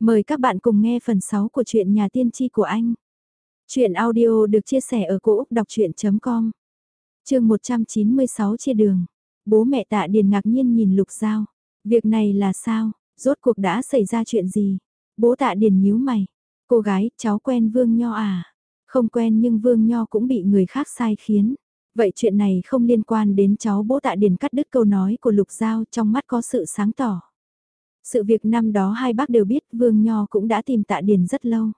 Mời các bạn cùng nghe phần 6 của truyện nhà tiên tri của anh. Chuyện audio được chia sẻ ở cỗ đọc chuyện.com Trường 196 chia đường. Bố mẹ tạ điền ngạc nhiên nhìn lục giao. Việc này là sao? Rốt cuộc đã xảy ra chuyện gì? Bố tạ điền nhíu mày. Cô gái, cháu quen Vương Nho à? Không quen nhưng Vương Nho cũng bị người khác sai khiến. Vậy chuyện này không liên quan đến cháu bố tạ điền cắt đứt câu nói của lục giao trong mắt có sự sáng tỏ. Sự việc năm đó hai bác đều biết, Vương Nho cũng đã tìm tạ điền rất lâu.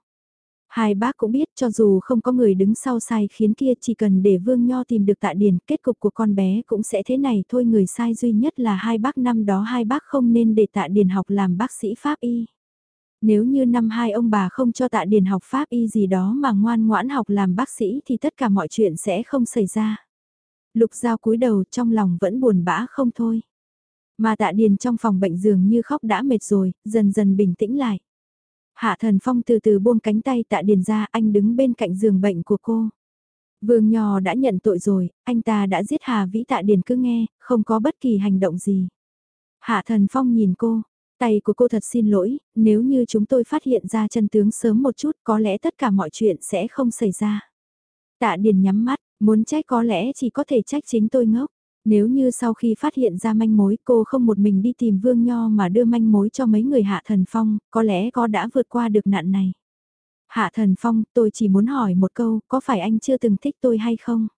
Hai bác cũng biết, cho dù không có người đứng sau sai khiến kia, chỉ cần để Vương Nho tìm được tạ điền, kết cục của con bé cũng sẽ thế này thôi người sai duy nhất là hai bác, năm đó hai bác không nên để tạ điền học làm bác sĩ Pháp Y. Nếu như năm hai ông bà không cho tạ điền học Pháp Y gì đó mà ngoan ngoãn học làm bác sĩ thì tất cả mọi chuyện sẽ không xảy ra. Lục Giao cúi đầu, trong lòng vẫn buồn bã không thôi. Mà tạ điền trong phòng bệnh giường như khóc đã mệt rồi, dần dần bình tĩnh lại. Hạ thần phong từ từ buông cánh tay tạ điền ra anh đứng bên cạnh giường bệnh của cô. Vương Nho đã nhận tội rồi, anh ta đã giết Hà Vĩ Tạ Điền cứ nghe, không có bất kỳ hành động gì. Hạ Thần Phong nhìn cô, tay của cô thật xin lỗi, nếu như chúng tôi phát hiện ra chân tướng sớm một chút có lẽ tất cả mọi chuyện sẽ không xảy ra. Tạ Điền nhắm mắt, muốn trách có lẽ chỉ có thể trách chính tôi ngốc. Nếu như sau khi phát hiện ra manh mối cô không một mình đi tìm Vương Nho mà đưa manh mối cho mấy người Hạ Thần Phong, có lẽ có đã vượt qua được nạn này. Hạ Thần Phong, tôi chỉ muốn hỏi một câu, có phải anh chưa từng thích tôi hay không?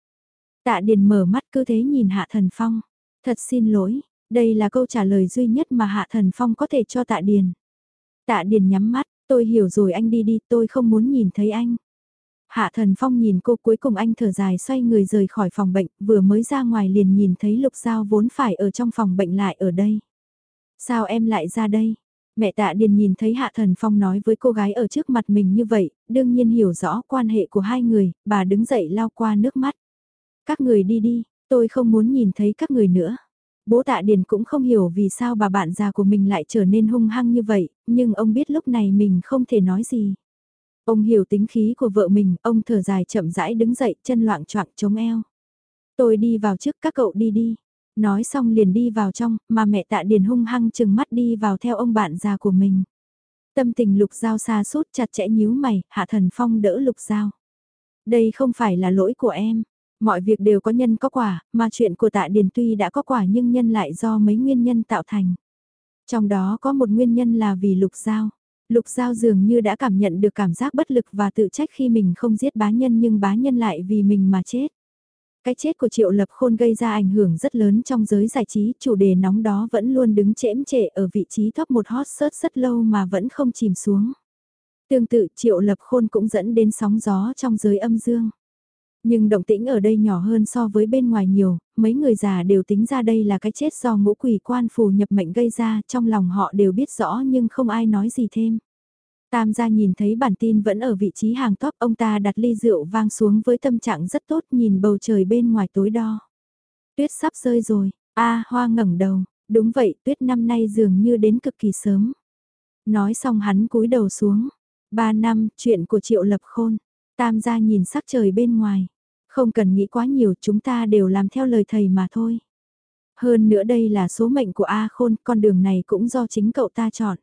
Tạ Điền mở mắt cứ thế nhìn Hạ Thần Phong. Thật xin lỗi, đây là câu trả lời duy nhất mà Hạ Thần Phong có thể cho Tạ Điền. Tạ Điền nhắm mắt, tôi hiểu rồi anh đi đi, tôi không muốn nhìn thấy anh. Hạ Thần Phong nhìn cô cuối cùng anh thở dài xoay người rời khỏi phòng bệnh, vừa mới ra ngoài liền nhìn thấy Lục Giao vốn phải ở trong phòng bệnh lại ở đây. Sao em lại ra đây? Mẹ tạ điền nhìn thấy Hạ Thần Phong nói với cô gái ở trước mặt mình như vậy, đương nhiên hiểu rõ quan hệ của hai người, bà đứng dậy lau qua nước mắt. Các người đi đi, tôi không muốn nhìn thấy các người nữa. Bố tạ điền cũng không hiểu vì sao bà bạn già của mình lại trở nên hung hăng như vậy, nhưng ông biết lúc này mình không thể nói gì. Ông hiểu tính khí của vợ mình, ông thở dài chậm rãi đứng dậy, chân loạn choạng chống eo. Tôi đi vào trước các cậu đi đi. Nói xong liền đi vào trong, mà mẹ tạ điền hung hăng chừng mắt đi vào theo ông bạn già của mình. Tâm tình lục dao xa sút chặt chẽ nhíu mày, hạ thần phong đỡ lục dao. Đây không phải là lỗi của em. Mọi việc đều có nhân có quả, mà chuyện của tạ điền tuy đã có quả nhưng nhân lại do mấy nguyên nhân tạo thành. Trong đó có một nguyên nhân là vì lục giao. Lục Giao dường như đã cảm nhận được cảm giác bất lực và tự trách khi mình không giết bá nhân nhưng bá nhân lại vì mình mà chết. Cái chết của Triệu Lập Khôn gây ra ảnh hưởng rất lớn trong giới giải trí, chủ đề nóng đó vẫn luôn đứng chễm trệ ở vị trí top một hot search rất lâu mà vẫn không chìm xuống. Tương tự Triệu Lập Khôn cũng dẫn đến sóng gió trong giới âm dương. Nhưng động tĩnh ở đây nhỏ hơn so với bên ngoài nhiều, mấy người già đều tính ra đây là cái chết do ngũ quỷ quan phù nhập mệnh gây ra, trong lòng họ đều biết rõ nhưng không ai nói gì thêm. Tam gia nhìn thấy bản tin vẫn ở vị trí hàng top, ông ta đặt ly rượu vang xuống với tâm trạng rất tốt nhìn bầu trời bên ngoài tối đo. Tuyết sắp rơi rồi, a hoa ngẩng đầu, đúng vậy tuyết năm nay dường như đến cực kỳ sớm. Nói xong hắn cúi đầu xuống, ba năm, chuyện của triệu lập khôn, tam gia nhìn sắc trời bên ngoài. Không cần nghĩ quá nhiều chúng ta đều làm theo lời thầy mà thôi. Hơn nữa đây là số mệnh của A Khôn, con đường này cũng do chính cậu ta chọn.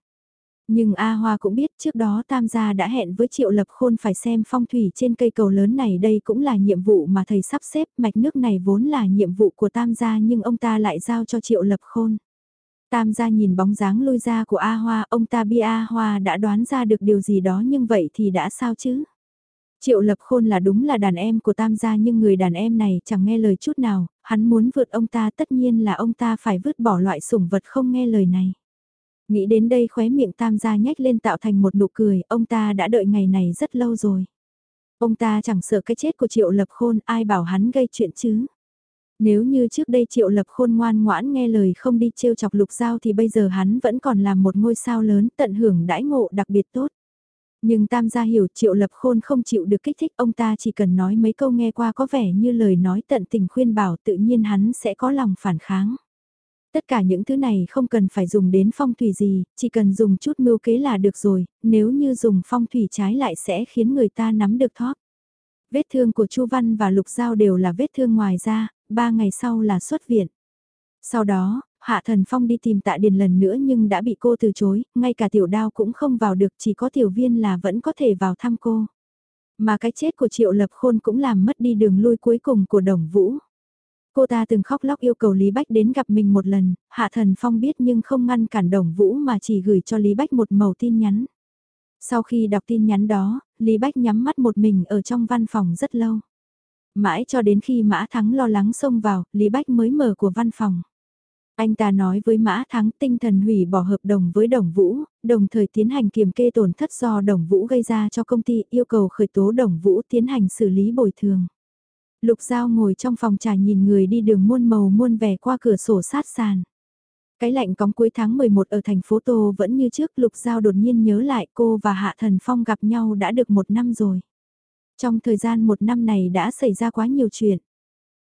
Nhưng A Hoa cũng biết trước đó Tam gia đã hẹn với Triệu Lập Khôn phải xem phong thủy trên cây cầu lớn này đây cũng là nhiệm vụ mà thầy sắp xếp mạch nước này vốn là nhiệm vụ của Tam gia nhưng ông ta lại giao cho Triệu Lập Khôn. Tam gia nhìn bóng dáng lôi ra của A Hoa, ông ta bi A Hoa đã đoán ra được điều gì đó nhưng vậy thì đã sao chứ? Triệu lập khôn là đúng là đàn em của tam gia nhưng người đàn em này chẳng nghe lời chút nào, hắn muốn vượt ông ta tất nhiên là ông ta phải vứt bỏ loại sủng vật không nghe lời này. Nghĩ đến đây khóe miệng tam gia nhếch lên tạo thành một nụ cười, ông ta đã đợi ngày này rất lâu rồi. Ông ta chẳng sợ cái chết của triệu lập khôn, ai bảo hắn gây chuyện chứ. Nếu như trước đây triệu lập khôn ngoan ngoãn nghe lời không đi trêu chọc lục giao thì bây giờ hắn vẫn còn là một ngôi sao lớn tận hưởng đãi ngộ đặc biệt tốt. Nhưng tam gia hiểu triệu lập khôn không chịu được kích thích ông ta chỉ cần nói mấy câu nghe qua có vẻ như lời nói tận tình khuyên bảo tự nhiên hắn sẽ có lòng phản kháng. Tất cả những thứ này không cần phải dùng đến phong thủy gì, chỉ cần dùng chút mưu kế là được rồi, nếu như dùng phong thủy trái lại sẽ khiến người ta nắm được thóp. Vết thương của Chu Văn và Lục Giao đều là vết thương ngoài da, ba ngày sau là xuất viện. Sau đó, Hạ Thần Phong đi tìm tạ điền lần nữa nhưng đã bị cô từ chối, ngay cả tiểu đao cũng không vào được chỉ có tiểu viên là vẫn có thể vào thăm cô. Mà cái chết của Triệu Lập Khôn cũng làm mất đi đường lui cuối cùng của Đồng Vũ. Cô ta từng khóc lóc yêu cầu Lý Bách đến gặp mình một lần, Hạ Thần Phong biết nhưng không ngăn cản Đồng Vũ mà chỉ gửi cho Lý Bách một màu tin nhắn. Sau khi đọc tin nhắn đó, Lý Bách nhắm mắt một mình ở trong văn phòng rất lâu. Mãi cho đến khi Mã Thắng lo lắng xông vào, Lý Bách mới mở của văn phòng. Anh ta nói với Mã Thắng tinh thần hủy bỏ hợp đồng với Đồng Vũ, đồng thời tiến hành kiểm kê tổn thất do Đồng Vũ gây ra cho công ty yêu cầu khởi tố Đồng Vũ tiến hành xử lý bồi thường. Lục Giao ngồi trong phòng trà nhìn người đi đường muôn màu muôn vẻ qua cửa sổ sát sàn. Cái lạnh cóng cuối tháng 11 ở thành phố Tô vẫn như trước Lục Giao đột nhiên nhớ lại cô và Hạ Thần Phong gặp nhau đã được một năm rồi. Trong thời gian một năm này đã xảy ra quá nhiều chuyện.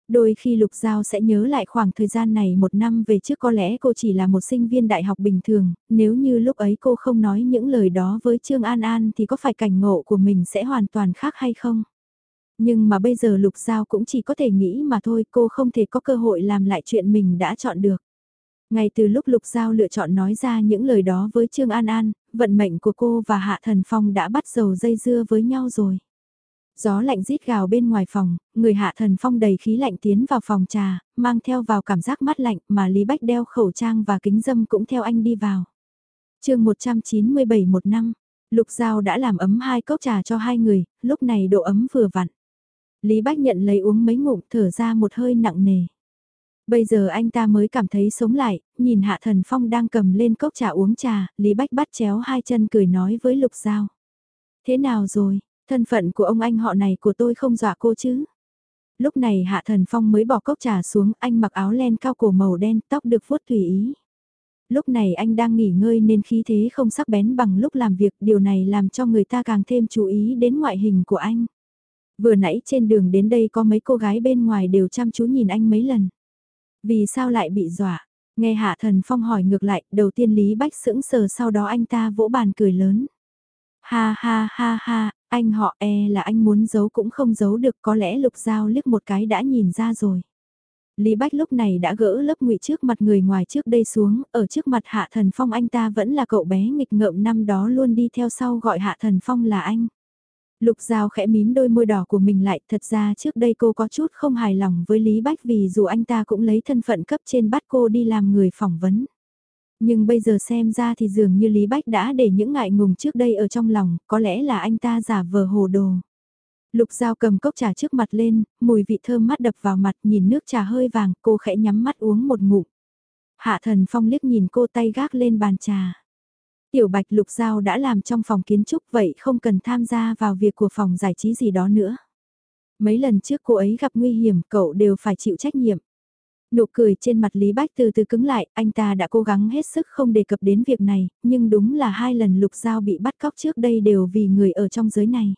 Đôi khi Lục Giao sẽ nhớ lại khoảng thời gian này một năm về trước có lẽ cô chỉ là một sinh viên đại học bình thường, nếu như lúc ấy cô không nói những lời đó với Trương An An thì có phải cảnh ngộ của mình sẽ hoàn toàn khác hay không? Nhưng mà bây giờ Lục Giao cũng chỉ có thể nghĩ mà thôi cô không thể có cơ hội làm lại chuyện mình đã chọn được. Ngay từ lúc Lục Giao lựa chọn nói ra những lời đó với Trương An An, vận mệnh của cô và Hạ Thần Phong đã bắt đầu dây dưa với nhau rồi. Gió lạnh rít gào bên ngoài phòng, người Hạ Thần Phong đầy khí lạnh tiến vào phòng trà, mang theo vào cảm giác mát lạnh mà Lý Bách đeo khẩu trang và kính dâm cũng theo anh đi vào. chương 197 một năm, Lục Giao đã làm ấm hai cốc trà cho hai người, lúc này độ ấm vừa vặn. Lý Bách nhận lấy uống mấy ngụm thở ra một hơi nặng nề. Bây giờ anh ta mới cảm thấy sống lại, nhìn Hạ Thần Phong đang cầm lên cốc trà uống trà, Lý Bách bắt chéo hai chân cười nói với Lục Giao. Thế nào rồi, thân phận của ông anh họ này của tôi không dọa cô chứ? Lúc này Hạ Thần Phong mới bỏ cốc trà xuống, anh mặc áo len cao cổ màu đen, tóc được vuốt tùy ý. Lúc này anh đang nghỉ ngơi nên khí thế không sắc bén bằng lúc làm việc, điều này làm cho người ta càng thêm chú ý đến ngoại hình của anh. Vừa nãy trên đường đến đây có mấy cô gái bên ngoài đều chăm chú nhìn anh mấy lần. Vì sao lại bị dọa? Nghe Hạ Thần Phong hỏi ngược lại, đầu tiên Lý Bách sững sờ sau đó anh ta vỗ bàn cười lớn. Ha ha ha ha, anh họ e là anh muốn giấu cũng không giấu được có lẽ lục dao liếc một cái đã nhìn ra rồi. Lý Bách lúc này đã gỡ lớp ngụy trước mặt người ngoài trước đây xuống, ở trước mặt Hạ Thần Phong anh ta vẫn là cậu bé nghịch ngợm năm đó luôn đi theo sau gọi Hạ Thần Phong là anh. Lục Giao khẽ mím đôi môi đỏ của mình lại, thật ra trước đây cô có chút không hài lòng với Lý Bách vì dù anh ta cũng lấy thân phận cấp trên bắt cô đi làm người phỏng vấn. Nhưng bây giờ xem ra thì dường như Lý Bách đã để những ngại ngùng trước đây ở trong lòng, có lẽ là anh ta giả vờ hồ đồ. Lục Giao cầm cốc trà trước mặt lên, mùi vị thơm mắt đập vào mặt nhìn nước trà hơi vàng, cô khẽ nhắm mắt uống một ngụm. Hạ thần phong liếc nhìn cô tay gác lên bàn trà. Tiểu Bạch Lục Giao đã làm trong phòng kiến trúc vậy không cần tham gia vào việc của phòng giải trí gì đó nữa. Mấy lần trước cô ấy gặp nguy hiểm cậu đều phải chịu trách nhiệm. Nụ cười trên mặt Lý Bách từ từ cứng lại, anh ta đã cố gắng hết sức không đề cập đến việc này, nhưng đúng là hai lần Lục Giao bị bắt cóc trước đây đều vì người ở trong giới này.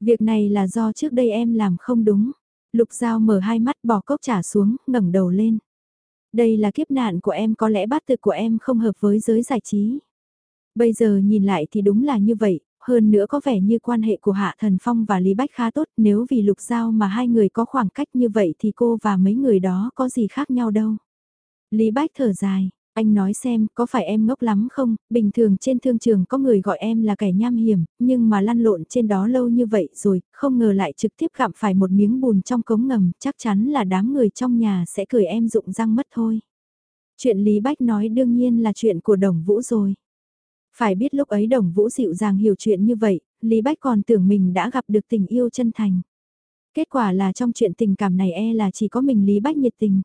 Việc này là do trước đây em làm không đúng. Lục Giao mở hai mắt bỏ cốc trả xuống, ngẩng đầu lên. Đây là kiếp nạn của em có lẽ bát tự của em không hợp với giới giải trí. Bây giờ nhìn lại thì đúng là như vậy, hơn nữa có vẻ như quan hệ của Hạ Thần Phong và Lý Bách khá tốt nếu vì lục giao mà hai người có khoảng cách như vậy thì cô và mấy người đó có gì khác nhau đâu. Lý Bách thở dài, anh nói xem có phải em ngốc lắm không, bình thường trên thương trường có người gọi em là kẻ nham hiểm, nhưng mà lăn lộn trên đó lâu như vậy rồi, không ngờ lại trực tiếp gặm phải một miếng bùn trong cống ngầm, chắc chắn là đám người trong nhà sẽ cười em rụng răng mất thôi. Chuyện Lý Bách nói đương nhiên là chuyện của Đồng Vũ rồi. Phải biết lúc ấy đồng vũ dịu dàng hiểu chuyện như vậy, Lý Bách còn tưởng mình đã gặp được tình yêu chân thành. Kết quả là trong chuyện tình cảm này e là chỉ có mình Lý Bách nhiệt tình.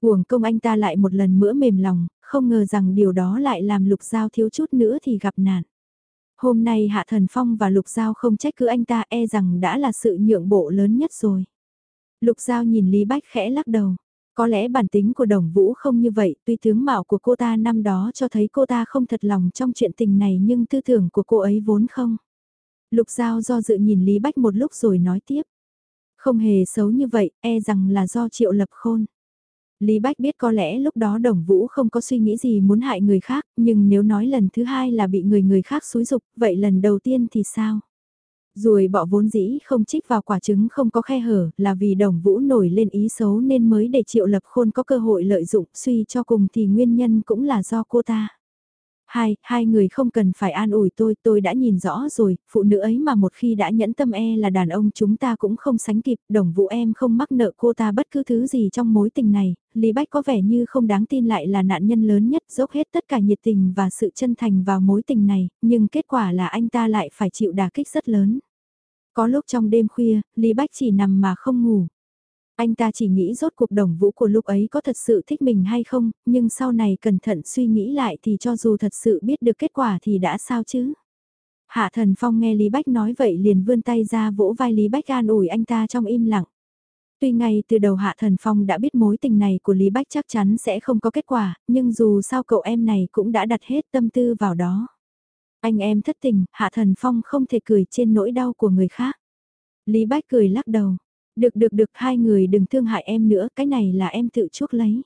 Uổng công anh ta lại một lần nữa mềm lòng, không ngờ rằng điều đó lại làm Lục Giao thiếu chút nữa thì gặp nạn. Hôm nay Hạ Thần Phong và Lục Giao không trách cứ anh ta e rằng đã là sự nhượng bộ lớn nhất rồi. Lục Giao nhìn Lý Bách khẽ lắc đầu. Có lẽ bản tính của đồng vũ không như vậy, tuy tướng mạo của cô ta năm đó cho thấy cô ta không thật lòng trong chuyện tình này nhưng tư tưởng của cô ấy vốn không. Lục Giao do dự nhìn Lý Bách một lúc rồi nói tiếp. Không hề xấu như vậy, e rằng là do triệu lập khôn. Lý Bách biết có lẽ lúc đó đồng vũ không có suy nghĩ gì muốn hại người khác, nhưng nếu nói lần thứ hai là bị người người khác xúi dục, vậy lần đầu tiên thì sao? Rồi bỏ vốn dĩ không trích vào quả trứng không có khe hở, là vì đồng vũ nổi lên ý xấu nên mới để triệu lập khôn có cơ hội lợi dụng, suy cho cùng thì nguyên nhân cũng là do cô ta. Hai, hai người không cần phải an ủi tôi, tôi đã nhìn rõ rồi, phụ nữ ấy mà một khi đã nhẫn tâm e là đàn ông chúng ta cũng không sánh kịp, đồng vụ em không mắc nợ cô ta bất cứ thứ gì trong mối tình này, Lý Bách có vẻ như không đáng tin lại là nạn nhân lớn nhất, dốc hết tất cả nhiệt tình và sự chân thành vào mối tình này, nhưng kết quả là anh ta lại phải chịu đả kích rất lớn. Có lúc trong đêm khuya, Lý Bách chỉ nằm mà không ngủ. Anh ta chỉ nghĩ rốt cuộc đồng vũ của lúc ấy có thật sự thích mình hay không, nhưng sau này cẩn thận suy nghĩ lại thì cho dù thật sự biết được kết quả thì đã sao chứ. Hạ thần phong nghe Lý Bách nói vậy liền vươn tay ra vỗ vai Lý Bách an ủi anh ta trong im lặng. Tuy ngay từ đầu Hạ Thần Phong đã biết mối tình này của Lý Bách chắc chắn sẽ không có kết quả, nhưng dù sao cậu em này cũng đã đặt hết tâm tư vào đó. Anh em thất tình, Hạ Thần Phong không thể cười trên nỗi đau của người khác. Lý Bách cười lắc đầu, được được được hai người đừng thương hại em nữa, cái này là em tự chuốc lấy.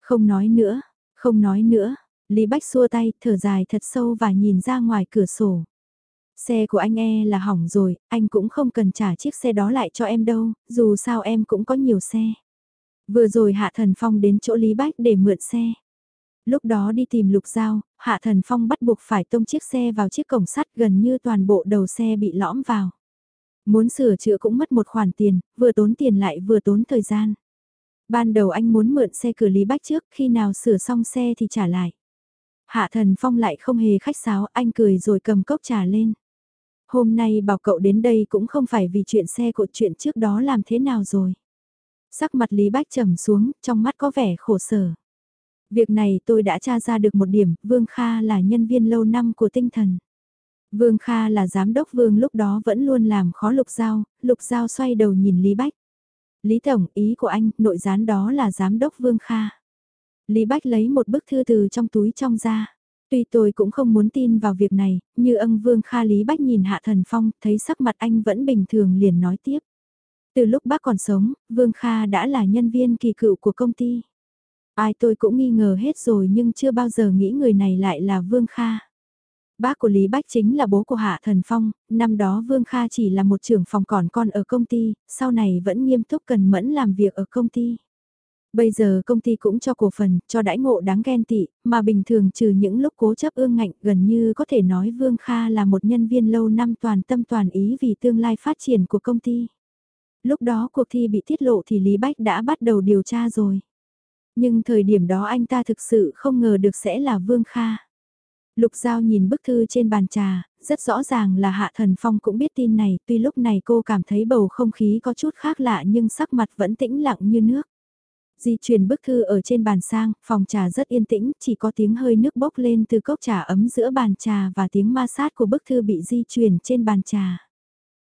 Không nói nữa, không nói nữa, Lý Bách xua tay, thở dài thật sâu và nhìn ra ngoài cửa sổ. Xe của anh e là hỏng rồi, anh cũng không cần trả chiếc xe đó lại cho em đâu, dù sao em cũng có nhiều xe. Vừa rồi Hạ Thần Phong đến chỗ Lý Bách để mượn xe. Lúc đó đi tìm Lục Giao, Hạ Thần Phong bắt buộc phải tông chiếc xe vào chiếc cổng sắt gần như toàn bộ đầu xe bị lõm vào. Muốn sửa chữa cũng mất một khoản tiền, vừa tốn tiền lại vừa tốn thời gian. Ban đầu anh muốn mượn xe cửa Lý Bách trước, khi nào sửa xong xe thì trả lại. Hạ thần phong lại không hề khách sáo, anh cười rồi cầm cốc trà lên. Hôm nay bảo cậu đến đây cũng không phải vì chuyện xe của chuyện trước đó làm thế nào rồi. Sắc mặt Lý Bách trầm xuống, trong mắt có vẻ khổ sở. Việc này tôi đã tra ra được một điểm, Vương Kha là nhân viên lâu năm của tinh thần. Vương Kha là giám đốc Vương lúc đó vẫn luôn làm khó Lục Giao, Lục Giao xoay đầu nhìn Lý Bách. Lý Tổng, ý của anh, nội gián đó là giám đốc Vương Kha. Lý Bách lấy một bức thư từ trong túi trong ra. Tuy tôi cũng không muốn tin vào việc này, như ân Vương Kha Lý Bách nhìn Hạ Thần Phong, thấy sắc mặt anh vẫn bình thường liền nói tiếp. Từ lúc bác còn sống, Vương Kha đã là nhân viên kỳ cựu của công ty. Ai tôi cũng nghi ngờ hết rồi nhưng chưa bao giờ nghĩ người này lại là Vương Kha. Bác của Lý Bách chính là bố của Hạ Thần Phong, năm đó Vương Kha chỉ là một trưởng phòng còn con ở công ty, sau này vẫn nghiêm túc cần mẫn làm việc ở công ty. Bây giờ công ty cũng cho cổ phần, cho đãi ngộ đáng ghen tị, mà bình thường trừ những lúc cố chấp ương ngạnh gần như có thể nói Vương Kha là một nhân viên lâu năm toàn tâm toàn ý vì tương lai phát triển của công ty. Lúc đó cuộc thi bị tiết lộ thì Lý Bách đã bắt đầu điều tra rồi. Nhưng thời điểm đó anh ta thực sự không ngờ được sẽ là Vương Kha. Lục Giao nhìn bức thư trên bàn trà, rất rõ ràng là Hạ Thần Phong cũng biết tin này, tuy lúc này cô cảm thấy bầu không khí có chút khác lạ nhưng sắc mặt vẫn tĩnh lặng như nước. Di chuyển bức thư ở trên bàn sang, phòng trà rất yên tĩnh, chỉ có tiếng hơi nước bốc lên từ cốc trà ấm giữa bàn trà và tiếng ma sát của bức thư bị di chuyển trên bàn trà.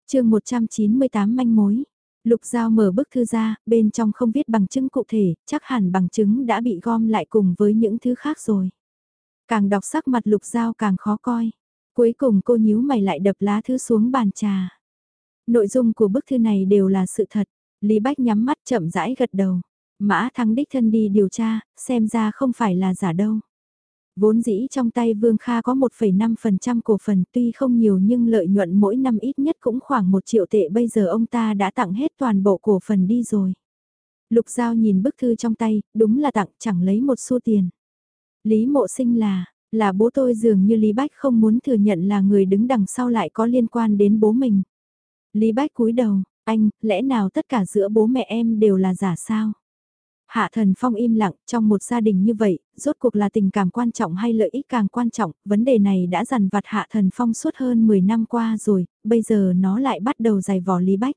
chương 198 manh mối. Lục Giao mở bức thư ra, bên trong không viết bằng chứng cụ thể, chắc hẳn bằng chứng đã bị gom lại cùng với những thứ khác rồi. Càng đọc sắc mặt lục dao càng khó coi. Cuối cùng cô nhíu mày lại đập lá thư xuống bàn trà. Nội dung của bức thư này đều là sự thật. Lý Bách nhắm mắt chậm rãi gật đầu. Mã thắng đích thân đi điều tra, xem ra không phải là giả đâu. Vốn dĩ trong tay Vương Kha có 1,5% cổ phần tuy không nhiều nhưng lợi nhuận mỗi năm ít nhất cũng khoảng 1 triệu tệ bây giờ ông ta đã tặng hết toàn bộ cổ phần đi rồi. Lục Giao nhìn bức thư trong tay, đúng là tặng chẳng lấy một xu tiền. Lý mộ sinh là, là bố tôi dường như Lý Bách không muốn thừa nhận là người đứng đằng sau lại có liên quan đến bố mình. Lý Bách cúi đầu, anh, lẽ nào tất cả giữa bố mẹ em đều là giả sao? Hạ thần phong im lặng, trong một gia đình như vậy, rốt cuộc là tình cảm quan trọng hay lợi ích càng quan trọng, vấn đề này đã dằn vặt hạ thần phong suốt hơn 10 năm qua rồi, bây giờ nó lại bắt đầu giày vỏ Lý Bách.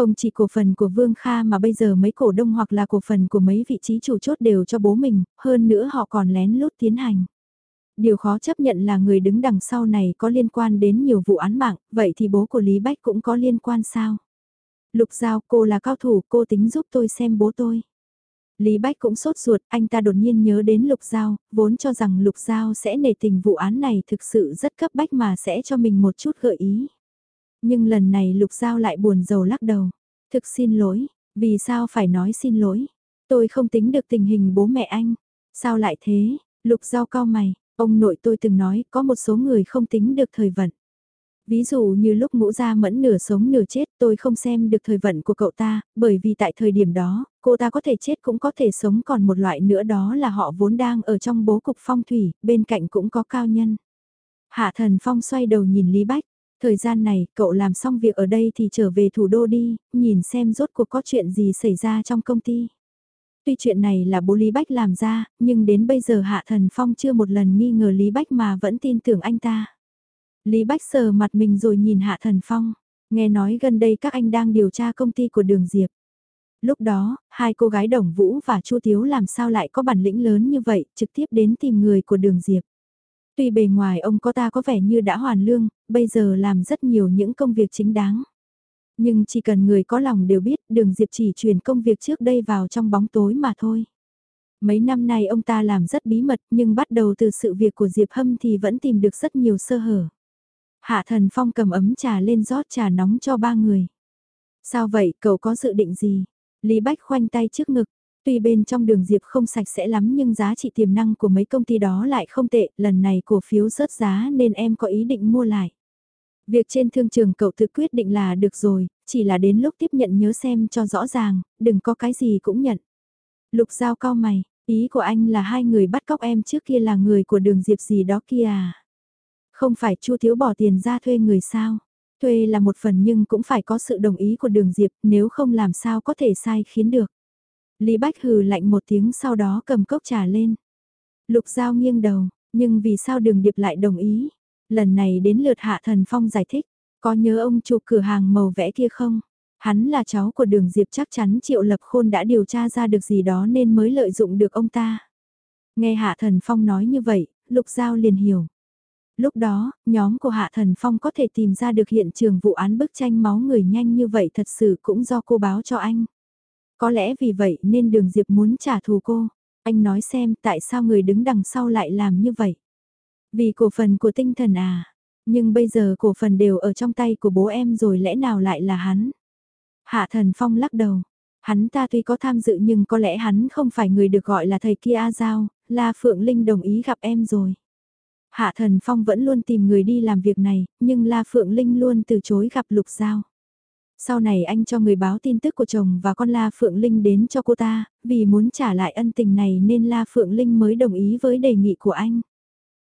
Không chỉ cổ phần của Vương Kha mà bây giờ mấy cổ đông hoặc là cổ phần của mấy vị trí chủ chốt đều cho bố mình, hơn nữa họ còn lén lút tiến hành. Điều khó chấp nhận là người đứng đằng sau này có liên quan đến nhiều vụ án mạng, vậy thì bố của Lý Bách cũng có liên quan sao? Lục Giao cô là cao thủ, cô tính giúp tôi xem bố tôi. Lý Bách cũng sốt ruột, anh ta đột nhiên nhớ đến Lục Giao, vốn cho rằng Lục Giao sẽ nề tình vụ án này thực sự rất cấp bách mà sẽ cho mình một chút gợi ý. Nhưng lần này Lục Giao lại buồn rầu lắc đầu. Thực xin lỗi, vì sao phải nói xin lỗi? Tôi không tính được tình hình bố mẹ anh. Sao lại thế? Lục Giao cao mày, ông nội tôi từng nói có một số người không tính được thời vận. Ví dụ như lúc ngũ gia mẫn nửa sống nửa chết tôi không xem được thời vận của cậu ta, bởi vì tại thời điểm đó, cô ta có thể chết cũng có thể sống còn một loại nữa đó là họ vốn đang ở trong bố cục phong thủy, bên cạnh cũng có cao nhân. Hạ thần phong xoay đầu nhìn Lý Bách, thời gian này cậu làm xong việc ở đây thì trở về thủ đô đi, nhìn xem rốt cuộc có chuyện gì xảy ra trong công ty. Tuy chuyện này là bố Lý Bách làm ra, nhưng đến bây giờ Hạ Thần Phong chưa một lần nghi ngờ Lý Bách mà vẫn tin tưởng anh ta. Lý Bách sờ mặt mình rồi nhìn Hạ Thần Phong, nghe nói gần đây các anh đang điều tra công ty của Đường Diệp. Lúc đó, hai cô gái Đồng Vũ và Chu Tiếu làm sao lại có bản lĩnh lớn như vậy, trực tiếp đến tìm người của Đường Diệp. Tuy bề ngoài ông có ta có vẻ như đã hoàn lương, bây giờ làm rất nhiều những công việc chính đáng. Nhưng chỉ cần người có lòng đều biết đường Diệp chỉ chuyển công việc trước đây vào trong bóng tối mà thôi. Mấy năm nay ông ta làm rất bí mật nhưng bắt đầu từ sự việc của Diệp Hâm thì vẫn tìm được rất nhiều sơ hở. Hạ thần phong cầm ấm trà lên rót trà nóng cho ba người. Sao vậy, cậu có dự định gì? Lý Bách khoanh tay trước ngực. Tuy bên trong đường Diệp không sạch sẽ lắm nhưng giá trị tiềm năng của mấy công ty đó lại không tệ, lần này cổ phiếu rớt giá nên em có ý định mua lại. Việc trên thương trường cậu tự quyết định là được rồi, chỉ là đến lúc tiếp nhận nhớ xem cho rõ ràng, đừng có cái gì cũng nhận. Lục giao cao mày, ý của anh là hai người bắt cóc em trước kia là người của đường diệp gì đó kia à? Không phải chu thiếu bỏ tiền ra thuê người sao? Thuê là một phần nhưng cũng phải có sự đồng ý của đường diệp nếu không làm sao có thể sai khiến được. Lý Bách hừ lạnh một tiếng sau đó cầm cốc trà lên. Lục Giao nghiêng đầu, nhưng vì sao đường điệp lại đồng ý? Lần này đến lượt Hạ Thần Phong giải thích, có nhớ ông chủ cửa hàng màu vẽ kia không? Hắn là cháu của đường Diệp chắc chắn Triệu Lập Khôn đã điều tra ra được gì đó nên mới lợi dụng được ông ta. Nghe Hạ Thần Phong nói như vậy, Lục Giao liền hiểu. Lúc đó, nhóm của Hạ Thần Phong có thể tìm ra được hiện trường vụ án bức tranh máu người nhanh như vậy thật sự cũng do cô báo cho anh. Có lẽ vì vậy nên đường Diệp muốn trả thù cô. Anh nói xem tại sao người đứng đằng sau lại làm như vậy. Vì cổ phần của tinh thần à, nhưng bây giờ cổ phần đều ở trong tay của bố em rồi lẽ nào lại là hắn? Hạ thần phong lắc đầu. Hắn ta tuy có tham dự nhưng có lẽ hắn không phải người được gọi là thầy kia A Giao, La Phượng Linh đồng ý gặp em rồi. Hạ thần phong vẫn luôn tìm người đi làm việc này, nhưng La Phượng Linh luôn từ chối gặp Lục Giao. Sau này anh cho người báo tin tức của chồng và con La Phượng Linh đến cho cô ta, vì muốn trả lại ân tình này nên La Phượng Linh mới đồng ý với đề nghị của anh.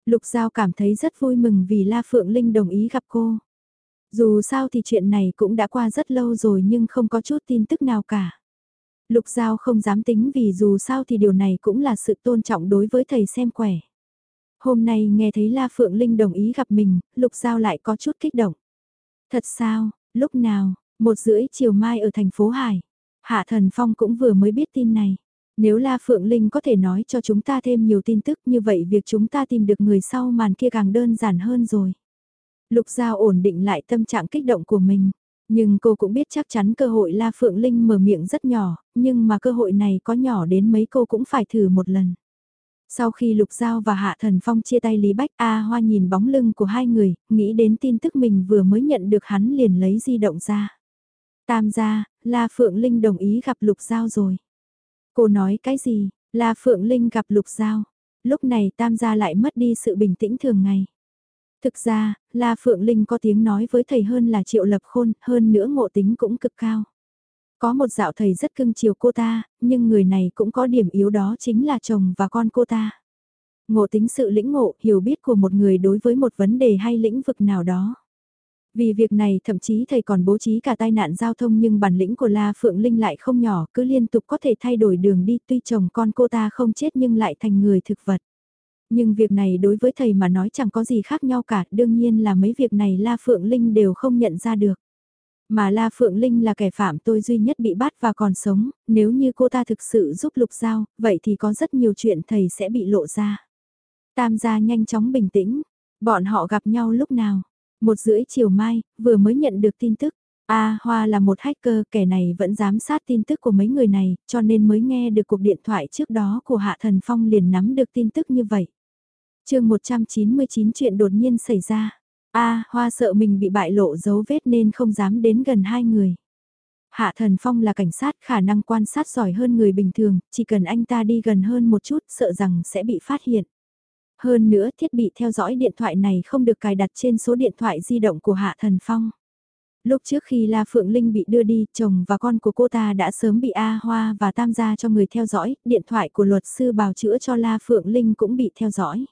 Lục Giao cảm thấy rất vui mừng vì La Phượng Linh đồng ý gặp cô. Dù sao thì chuyện này cũng đã qua rất lâu rồi nhưng không có chút tin tức nào cả. Lục Giao không dám tính vì dù sao thì điều này cũng là sự tôn trọng đối với thầy xem quẻ. Hôm nay nghe thấy La Phượng Linh đồng ý gặp mình, Lục Giao lại có chút kích động. Thật sao, lúc nào, một rưỡi chiều mai ở thành phố Hải. Hạ Thần Phong cũng vừa mới biết tin này. Nếu La Phượng Linh có thể nói cho chúng ta thêm nhiều tin tức như vậy việc chúng ta tìm được người sau màn kia càng đơn giản hơn rồi. Lục Giao ổn định lại tâm trạng kích động của mình. Nhưng cô cũng biết chắc chắn cơ hội La Phượng Linh mở miệng rất nhỏ, nhưng mà cơ hội này có nhỏ đến mấy cô cũng phải thử một lần. Sau khi Lục Giao và Hạ Thần Phong chia tay Lý Bách A Hoa nhìn bóng lưng của hai người, nghĩ đến tin tức mình vừa mới nhận được hắn liền lấy di động ra. Tam gia, La Phượng Linh đồng ý gặp Lục Giao rồi. Cô nói cái gì, La Phượng Linh gặp Lục Giao. Lúc này Tam gia lại mất đi sự bình tĩnh thường ngày. Thực ra, La Phượng Linh có tiếng nói với thầy hơn là Triệu Lập Khôn, hơn nữa ngộ tính cũng cực cao. Có một dạo thầy rất cưng chiều cô ta, nhưng người này cũng có điểm yếu đó chính là chồng và con cô ta. Ngộ tính sự lĩnh ngộ, hiểu biết của một người đối với một vấn đề hay lĩnh vực nào đó. Vì việc này thậm chí thầy còn bố trí cả tai nạn giao thông nhưng bản lĩnh của La Phượng Linh lại không nhỏ, cứ liên tục có thể thay đổi đường đi tuy chồng con cô ta không chết nhưng lại thành người thực vật. Nhưng việc này đối với thầy mà nói chẳng có gì khác nhau cả, đương nhiên là mấy việc này La Phượng Linh đều không nhận ra được. Mà La Phượng Linh là kẻ phạm tôi duy nhất bị bắt và còn sống, nếu như cô ta thực sự giúp Lục Giao, vậy thì có rất nhiều chuyện thầy sẽ bị lộ ra. Tam gia nhanh chóng bình tĩnh, bọn họ gặp nhau lúc nào? Một rưỡi chiều mai, vừa mới nhận được tin tức. A Hoa là một hacker, kẻ này vẫn giám sát tin tức của mấy người này, cho nên mới nghe được cuộc điện thoại trước đó của Hạ Thần Phong liền nắm được tin tức như vậy. chương 199 chuyện đột nhiên xảy ra. A Hoa sợ mình bị bại lộ dấu vết nên không dám đến gần hai người. Hạ Thần Phong là cảnh sát khả năng quan sát giỏi hơn người bình thường, chỉ cần anh ta đi gần hơn một chút sợ rằng sẽ bị phát hiện. Hơn nữa thiết bị theo dõi điện thoại này không được cài đặt trên số điện thoại di động của Hạ Thần Phong. Lúc trước khi La Phượng Linh bị đưa đi, chồng và con của cô ta đã sớm bị A Hoa và Tam gia cho người theo dõi, điện thoại của luật sư bào chữa cho La Phượng Linh cũng bị theo dõi.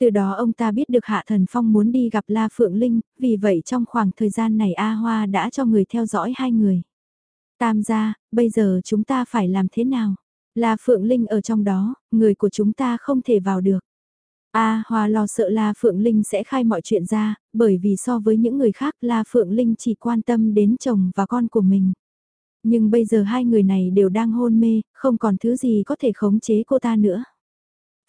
Từ đó ông ta biết được Hạ Thần Phong muốn đi gặp La Phượng Linh, vì vậy trong khoảng thời gian này A Hoa đã cho người theo dõi hai người. Tam gia, bây giờ chúng ta phải làm thế nào? La Phượng Linh ở trong đó, người của chúng ta không thể vào được. A Hoa lo sợ La Phượng Linh sẽ khai mọi chuyện ra, bởi vì so với những người khác La Phượng Linh chỉ quan tâm đến chồng và con của mình. Nhưng bây giờ hai người này đều đang hôn mê, không còn thứ gì có thể khống chế cô ta nữa.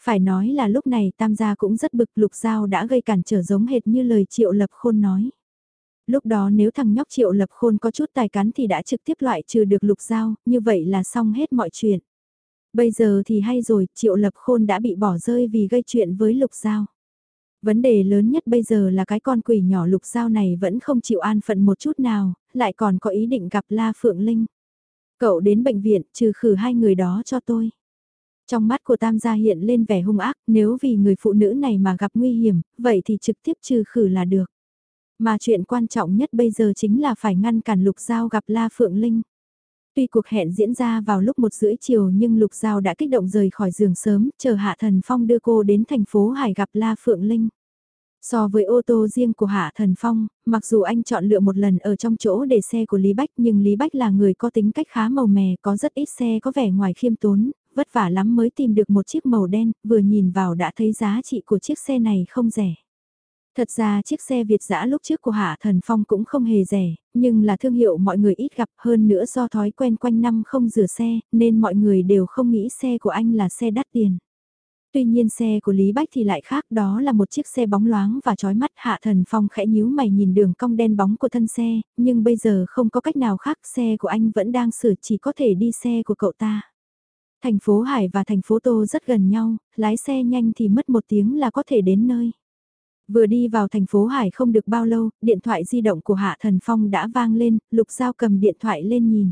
Phải nói là lúc này Tam gia cũng rất bực lục giao đã gây cản trở giống hệt như lời Triệu Lập Khôn nói. Lúc đó nếu thằng nhóc Triệu Lập Khôn có chút tài cán thì đã trực tiếp loại trừ được lục giao, như vậy là xong hết mọi chuyện. Bây giờ thì hay rồi, Triệu Lập Khôn đã bị bỏ rơi vì gây chuyện với Lục Giao. Vấn đề lớn nhất bây giờ là cái con quỷ nhỏ Lục Giao này vẫn không chịu an phận một chút nào, lại còn có ý định gặp La Phượng Linh. Cậu đến bệnh viện trừ khử hai người đó cho tôi. Trong mắt của Tam gia hiện lên vẻ hung ác, nếu vì người phụ nữ này mà gặp nguy hiểm, vậy thì trực tiếp trừ khử là được. Mà chuyện quan trọng nhất bây giờ chính là phải ngăn cản Lục Giao gặp La Phượng Linh. Tuy cuộc hẹn diễn ra vào lúc một rưỡi chiều nhưng Lục Giao đã kích động rời khỏi giường sớm, chờ Hạ Thần Phong đưa cô đến thành phố Hải gặp La Phượng Linh. So với ô tô riêng của Hạ Thần Phong, mặc dù anh chọn lựa một lần ở trong chỗ để xe của Lý Bách nhưng Lý Bách là người có tính cách khá màu mè, có rất ít xe có vẻ ngoài khiêm tốn, vất vả lắm mới tìm được một chiếc màu đen, vừa nhìn vào đã thấy giá trị của chiếc xe này không rẻ. Thật ra chiếc xe Việt dã lúc trước của Hạ Thần Phong cũng không hề rẻ, nhưng là thương hiệu mọi người ít gặp hơn nữa do thói quen quanh năm không rửa xe, nên mọi người đều không nghĩ xe của anh là xe đắt tiền. Tuy nhiên xe của Lý Bách thì lại khác đó là một chiếc xe bóng loáng và trói mắt Hạ Thần Phong khẽ nhíu mày nhìn đường cong đen bóng của thân xe, nhưng bây giờ không có cách nào khác xe của anh vẫn đang sửa chỉ có thể đi xe của cậu ta. Thành phố Hải và thành phố Tô rất gần nhau, lái xe nhanh thì mất một tiếng là có thể đến nơi. Vừa đi vào thành phố Hải không được bao lâu, điện thoại di động của Hạ Thần Phong đã vang lên, Lục Giao cầm điện thoại lên nhìn.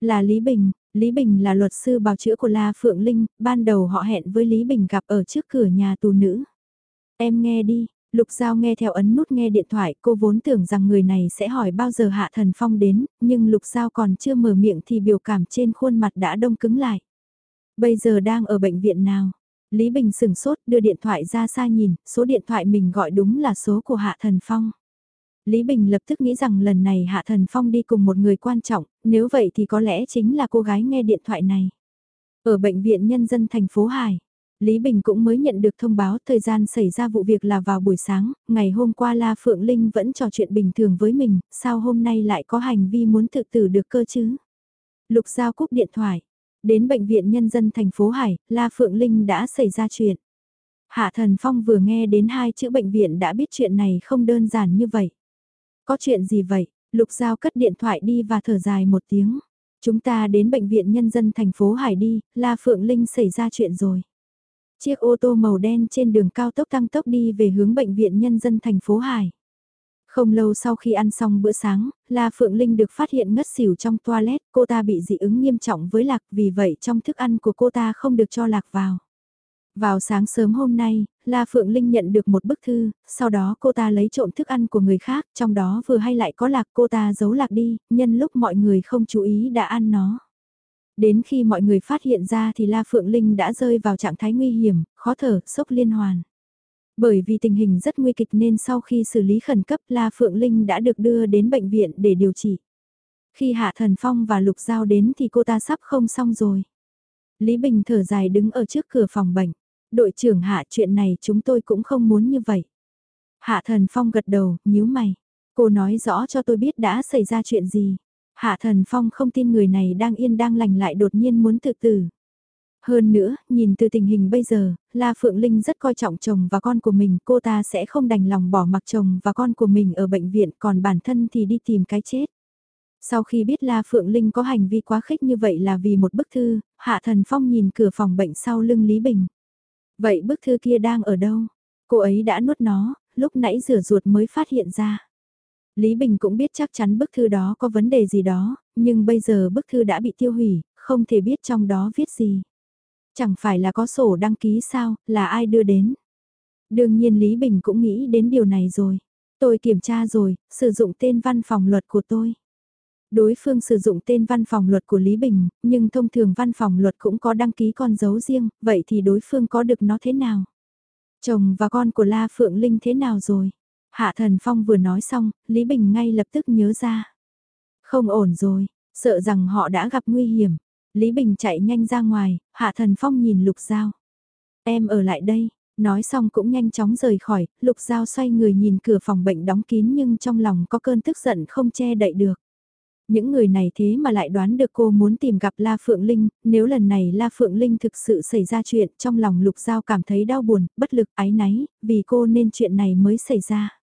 Là Lý Bình, Lý Bình là luật sư bào chữa của La Phượng Linh, ban đầu họ hẹn với Lý Bình gặp ở trước cửa nhà tù nữ. Em nghe đi, Lục Giao nghe theo ấn nút nghe điện thoại, cô vốn tưởng rằng người này sẽ hỏi bao giờ Hạ Thần Phong đến, nhưng Lục Giao còn chưa mở miệng thì biểu cảm trên khuôn mặt đã đông cứng lại. Bây giờ đang ở bệnh viện nào? Lý Bình sừng sốt đưa điện thoại ra xa nhìn, số điện thoại mình gọi đúng là số của Hạ Thần Phong. Lý Bình lập tức nghĩ rằng lần này Hạ Thần Phong đi cùng một người quan trọng, nếu vậy thì có lẽ chính là cô gái nghe điện thoại này. Ở Bệnh viện Nhân dân thành phố Hải, Lý Bình cũng mới nhận được thông báo thời gian xảy ra vụ việc là vào buổi sáng, ngày hôm qua La Phượng Linh vẫn trò chuyện bình thường với mình, sao hôm nay lại có hành vi muốn tự tử được cơ chứ? Lục Giao cúp điện thoại, Đến bệnh viện nhân dân thành phố Hải, La Phượng Linh đã xảy ra chuyện. Hạ Thần Phong vừa nghe đến hai chữ bệnh viện đã biết chuyện này không đơn giản như vậy. Có chuyện gì vậy? Lục Giao cất điện thoại đi và thở dài một tiếng. Chúng ta đến bệnh viện nhân dân thành phố Hải đi, La Phượng Linh xảy ra chuyện rồi. Chiếc ô tô màu đen trên đường cao tốc tăng tốc đi về hướng bệnh viện nhân dân thành phố Hải. Không lâu sau khi ăn xong bữa sáng, La Phượng Linh được phát hiện ngất xỉu trong toilet, cô ta bị dị ứng nghiêm trọng với lạc vì vậy trong thức ăn của cô ta không được cho lạc vào. Vào sáng sớm hôm nay, La Phượng Linh nhận được một bức thư, sau đó cô ta lấy trộm thức ăn của người khác, trong đó vừa hay lại có lạc cô ta giấu lạc đi, nhân lúc mọi người không chú ý đã ăn nó. Đến khi mọi người phát hiện ra thì La Phượng Linh đã rơi vào trạng thái nguy hiểm, khó thở, sốc liên hoàn. Bởi vì tình hình rất nguy kịch nên sau khi xử lý khẩn cấp La Phượng Linh đã được đưa đến bệnh viện để điều trị. Khi Hạ Thần Phong và Lục Giao đến thì cô ta sắp không xong rồi. Lý Bình thở dài đứng ở trước cửa phòng bệnh. Đội trưởng Hạ chuyện này chúng tôi cũng không muốn như vậy. Hạ Thần Phong gật đầu, nhíu mày. Cô nói rõ cho tôi biết đã xảy ra chuyện gì. Hạ Thần Phong không tin người này đang yên đang lành lại đột nhiên muốn tự tử. Hơn nữa, nhìn từ tình hình bây giờ, La Phượng Linh rất coi trọng chồng và con của mình, cô ta sẽ không đành lòng bỏ mặc chồng và con của mình ở bệnh viện, còn bản thân thì đi tìm cái chết. Sau khi biết La Phượng Linh có hành vi quá khích như vậy là vì một bức thư, Hạ Thần Phong nhìn cửa phòng bệnh sau lưng Lý Bình. Vậy bức thư kia đang ở đâu? Cô ấy đã nuốt nó, lúc nãy rửa ruột mới phát hiện ra. Lý Bình cũng biết chắc chắn bức thư đó có vấn đề gì đó, nhưng bây giờ bức thư đã bị tiêu hủy, không thể biết trong đó viết gì. Chẳng phải là có sổ đăng ký sao, là ai đưa đến. Đương nhiên Lý Bình cũng nghĩ đến điều này rồi. Tôi kiểm tra rồi, sử dụng tên văn phòng luật của tôi. Đối phương sử dụng tên văn phòng luật của Lý Bình, nhưng thông thường văn phòng luật cũng có đăng ký con dấu riêng, vậy thì đối phương có được nó thế nào? Chồng và con của La Phượng Linh thế nào rồi? Hạ Thần Phong vừa nói xong, Lý Bình ngay lập tức nhớ ra. Không ổn rồi, sợ rằng họ đã gặp nguy hiểm. Lý Bình chạy nhanh ra ngoài, Hạ Thần Phong nhìn Lục Giao. Em ở lại đây, nói xong cũng nhanh chóng rời khỏi, Lục Giao xoay người nhìn cửa phòng bệnh đóng kín nhưng trong lòng có cơn tức giận không che đậy được. Những người này thế mà lại đoán được cô muốn tìm gặp La Phượng Linh, nếu lần này La Phượng Linh thực sự xảy ra chuyện trong lòng Lục Giao cảm thấy đau buồn, bất lực, ái náy, vì cô nên chuyện này mới xảy ra.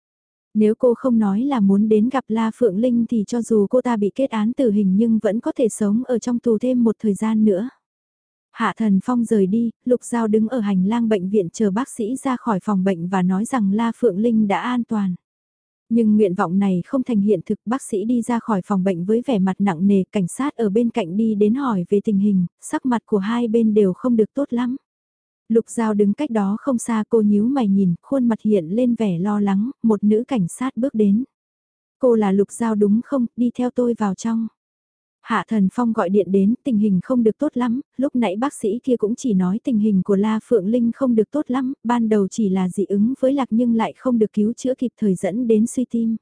Nếu cô không nói là muốn đến gặp La Phượng Linh thì cho dù cô ta bị kết án tử hình nhưng vẫn có thể sống ở trong tù thêm một thời gian nữa. Hạ Thần Phong rời đi, Lục Giao đứng ở hành lang bệnh viện chờ bác sĩ ra khỏi phòng bệnh và nói rằng La Phượng Linh đã an toàn. Nhưng nguyện vọng này không thành hiện thực bác sĩ đi ra khỏi phòng bệnh với vẻ mặt nặng nề, cảnh sát ở bên cạnh đi đến hỏi về tình hình, sắc mặt của hai bên đều không được tốt lắm. Lục Giao đứng cách đó không xa cô nhíu mày nhìn, khuôn mặt hiện lên vẻ lo lắng, một nữ cảnh sát bước đến. Cô là Lục Giao đúng không, đi theo tôi vào trong. Hạ Thần Phong gọi điện đến, tình hình không được tốt lắm, lúc nãy bác sĩ kia cũng chỉ nói tình hình của La Phượng Linh không được tốt lắm, ban đầu chỉ là dị ứng với lạc nhưng lại không được cứu chữa kịp thời dẫn đến suy tim.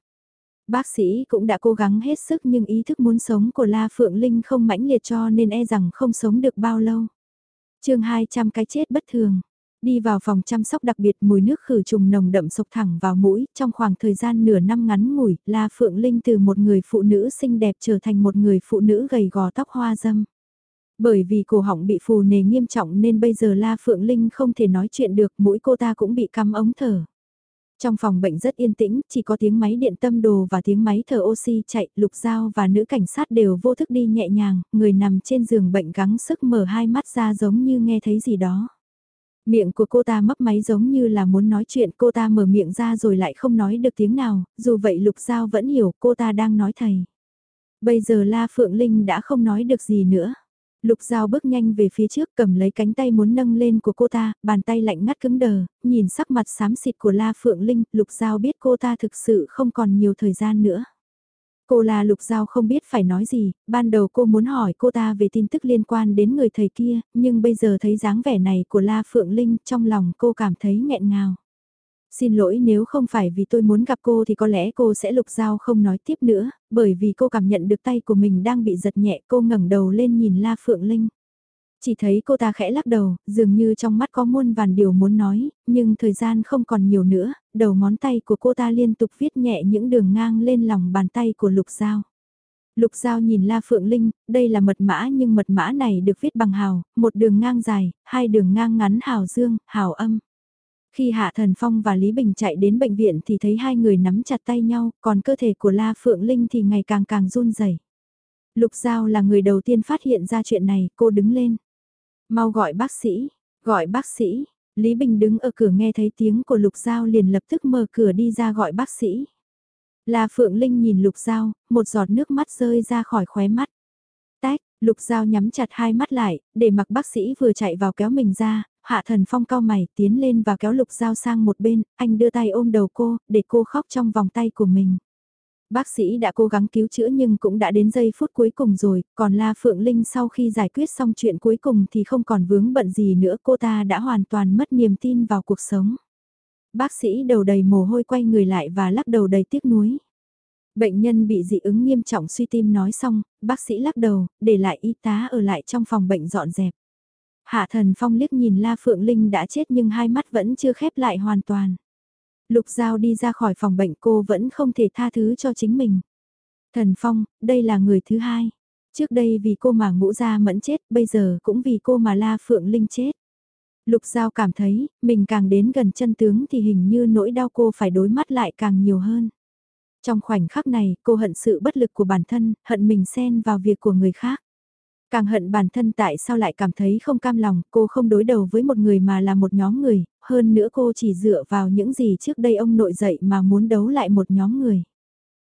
Bác sĩ cũng đã cố gắng hết sức nhưng ý thức muốn sống của La Phượng Linh không mãnh liệt cho nên e rằng không sống được bao lâu chương 200 cái chết bất thường. Đi vào phòng chăm sóc đặc biệt mùi nước khử trùng nồng đậm sộc thẳng vào mũi, trong khoảng thời gian nửa năm ngắn ngủi, La Phượng Linh từ một người phụ nữ xinh đẹp trở thành một người phụ nữ gầy gò tóc hoa dâm. Bởi vì cổ họng bị phù nề nghiêm trọng nên bây giờ La Phượng Linh không thể nói chuyện được, mũi cô ta cũng bị cắm ống thở. Trong phòng bệnh rất yên tĩnh, chỉ có tiếng máy điện tâm đồ và tiếng máy thở oxy chạy, lục dao và nữ cảnh sát đều vô thức đi nhẹ nhàng, người nằm trên giường bệnh gắng sức mở hai mắt ra giống như nghe thấy gì đó. Miệng của cô ta mấp máy giống như là muốn nói chuyện cô ta mở miệng ra rồi lại không nói được tiếng nào, dù vậy Lục Giao vẫn hiểu cô ta đang nói thầy. Bây giờ La Phượng Linh đã không nói được gì nữa. Lục Giao bước nhanh về phía trước cầm lấy cánh tay muốn nâng lên của cô ta, bàn tay lạnh ngắt cứng đờ, nhìn sắc mặt xám xịt của La Phượng Linh, Lục Giao biết cô ta thực sự không còn nhiều thời gian nữa. Cô là Lục Giao không biết phải nói gì, ban đầu cô muốn hỏi cô ta về tin tức liên quan đến người thầy kia, nhưng bây giờ thấy dáng vẻ này của La Phượng Linh trong lòng cô cảm thấy nghẹn ngào. Xin lỗi nếu không phải vì tôi muốn gặp cô thì có lẽ cô sẽ Lục Giao không nói tiếp nữa, bởi vì cô cảm nhận được tay của mình đang bị giật nhẹ cô ngẩng đầu lên nhìn La Phượng Linh. Chỉ thấy cô ta khẽ lắc đầu, dường như trong mắt có muôn vàn điều muốn nói, nhưng thời gian không còn nhiều nữa, đầu ngón tay của cô ta liên tục viết nhẹ những đường ngang lên lòng bàn tay của Lục Giao. Lục Giao nhìn La Phượng Linh, đây là mật mã nhưng mật mã này được viết bằng hào, một đường ngang dài, hai đường ngang ngắn hào dương, hào âm. Khi Hạ Thần Phong và Lý Bình chạy đến bệnh viện thì thấy hai người nắm chặt tay nhau, còn cơ thể của La Phượng Linh thì ngày càng càng run rẩy. Lục Giao là người đầu tiên phát hiện ra chuyện này, cô đứng lên. Mau gọi bác sĩ, gọi bác sĩ. Lý Bình đứng ở cửa nghe thấy tiếng của Lục Giao liền lập tức mở cửa đi ra gọi bác sĩ. la Phượng Linh nhìn Lục Giao, một giọt nước mắt rơi ra khỏi khóe mắt. Tách, Lục Giao nhắm chặt hai mắt lại, để mặc bác sĩ vừa chạy vào kéo mình ra, Hạ Thần Phong cao mày tiến lên và kéo Lục Giao sang một bên, anh đưa tay ôm đầu cô, để cô khóc trong vòng tay của mình. Bác sĩ đã cố gắng cứu chữa nhưng cũng đã đến giây phút cuối cùng rồi, còn La Phượng Linh sau khi giải quyết xong chuyện cuối cùng thì không còn vướng bận gì nữa cô ta đã hoàn toàn mất niềm tin vào cuộc sống. Bác sĩ đầu đầy mồ hôi quay người lại và lắc đầu đầy tiếc nuối. Bệnh nhân bị dị ứng nghiêm trọng suy tim nói xong, bác sĩ lắc đầu, để lại y tá ở lại trong phòng bệnh dọn dẹp. Hạ thần phong liếc nhìn La Phượng Linh đã chết nhưng hai mắt vẫn chưa khép lại hoàn toàn. Lục Giao đi ra khỏi phòng bệnh cô vẫn không thể tha thứ cho chính mình. Thần Phong, đây là người thứ hai. Trước đây vì cô mà ngũ gia mẫn chết, bây giờ cũng vì cô mà La Phượng Linh chết. Lục Giao cảm thấy, mình càng đến gần chân tướng thì hình như nỗi đau cô phải đối mắt lại càng nhiều hơn. Trong khoảnh khắc này, cô hận sự bất lực của bản thân, hận mình xen vào việc của người khác. Càng hận bản thân tại sao lại cảm thấy không cam lòng, cô không đối đầu với một người mà là một nhóm người, hơn nữa cô chỉ dựa vào những gì trước đây ông nội dạy mà muốn đấu lại một nhóm người.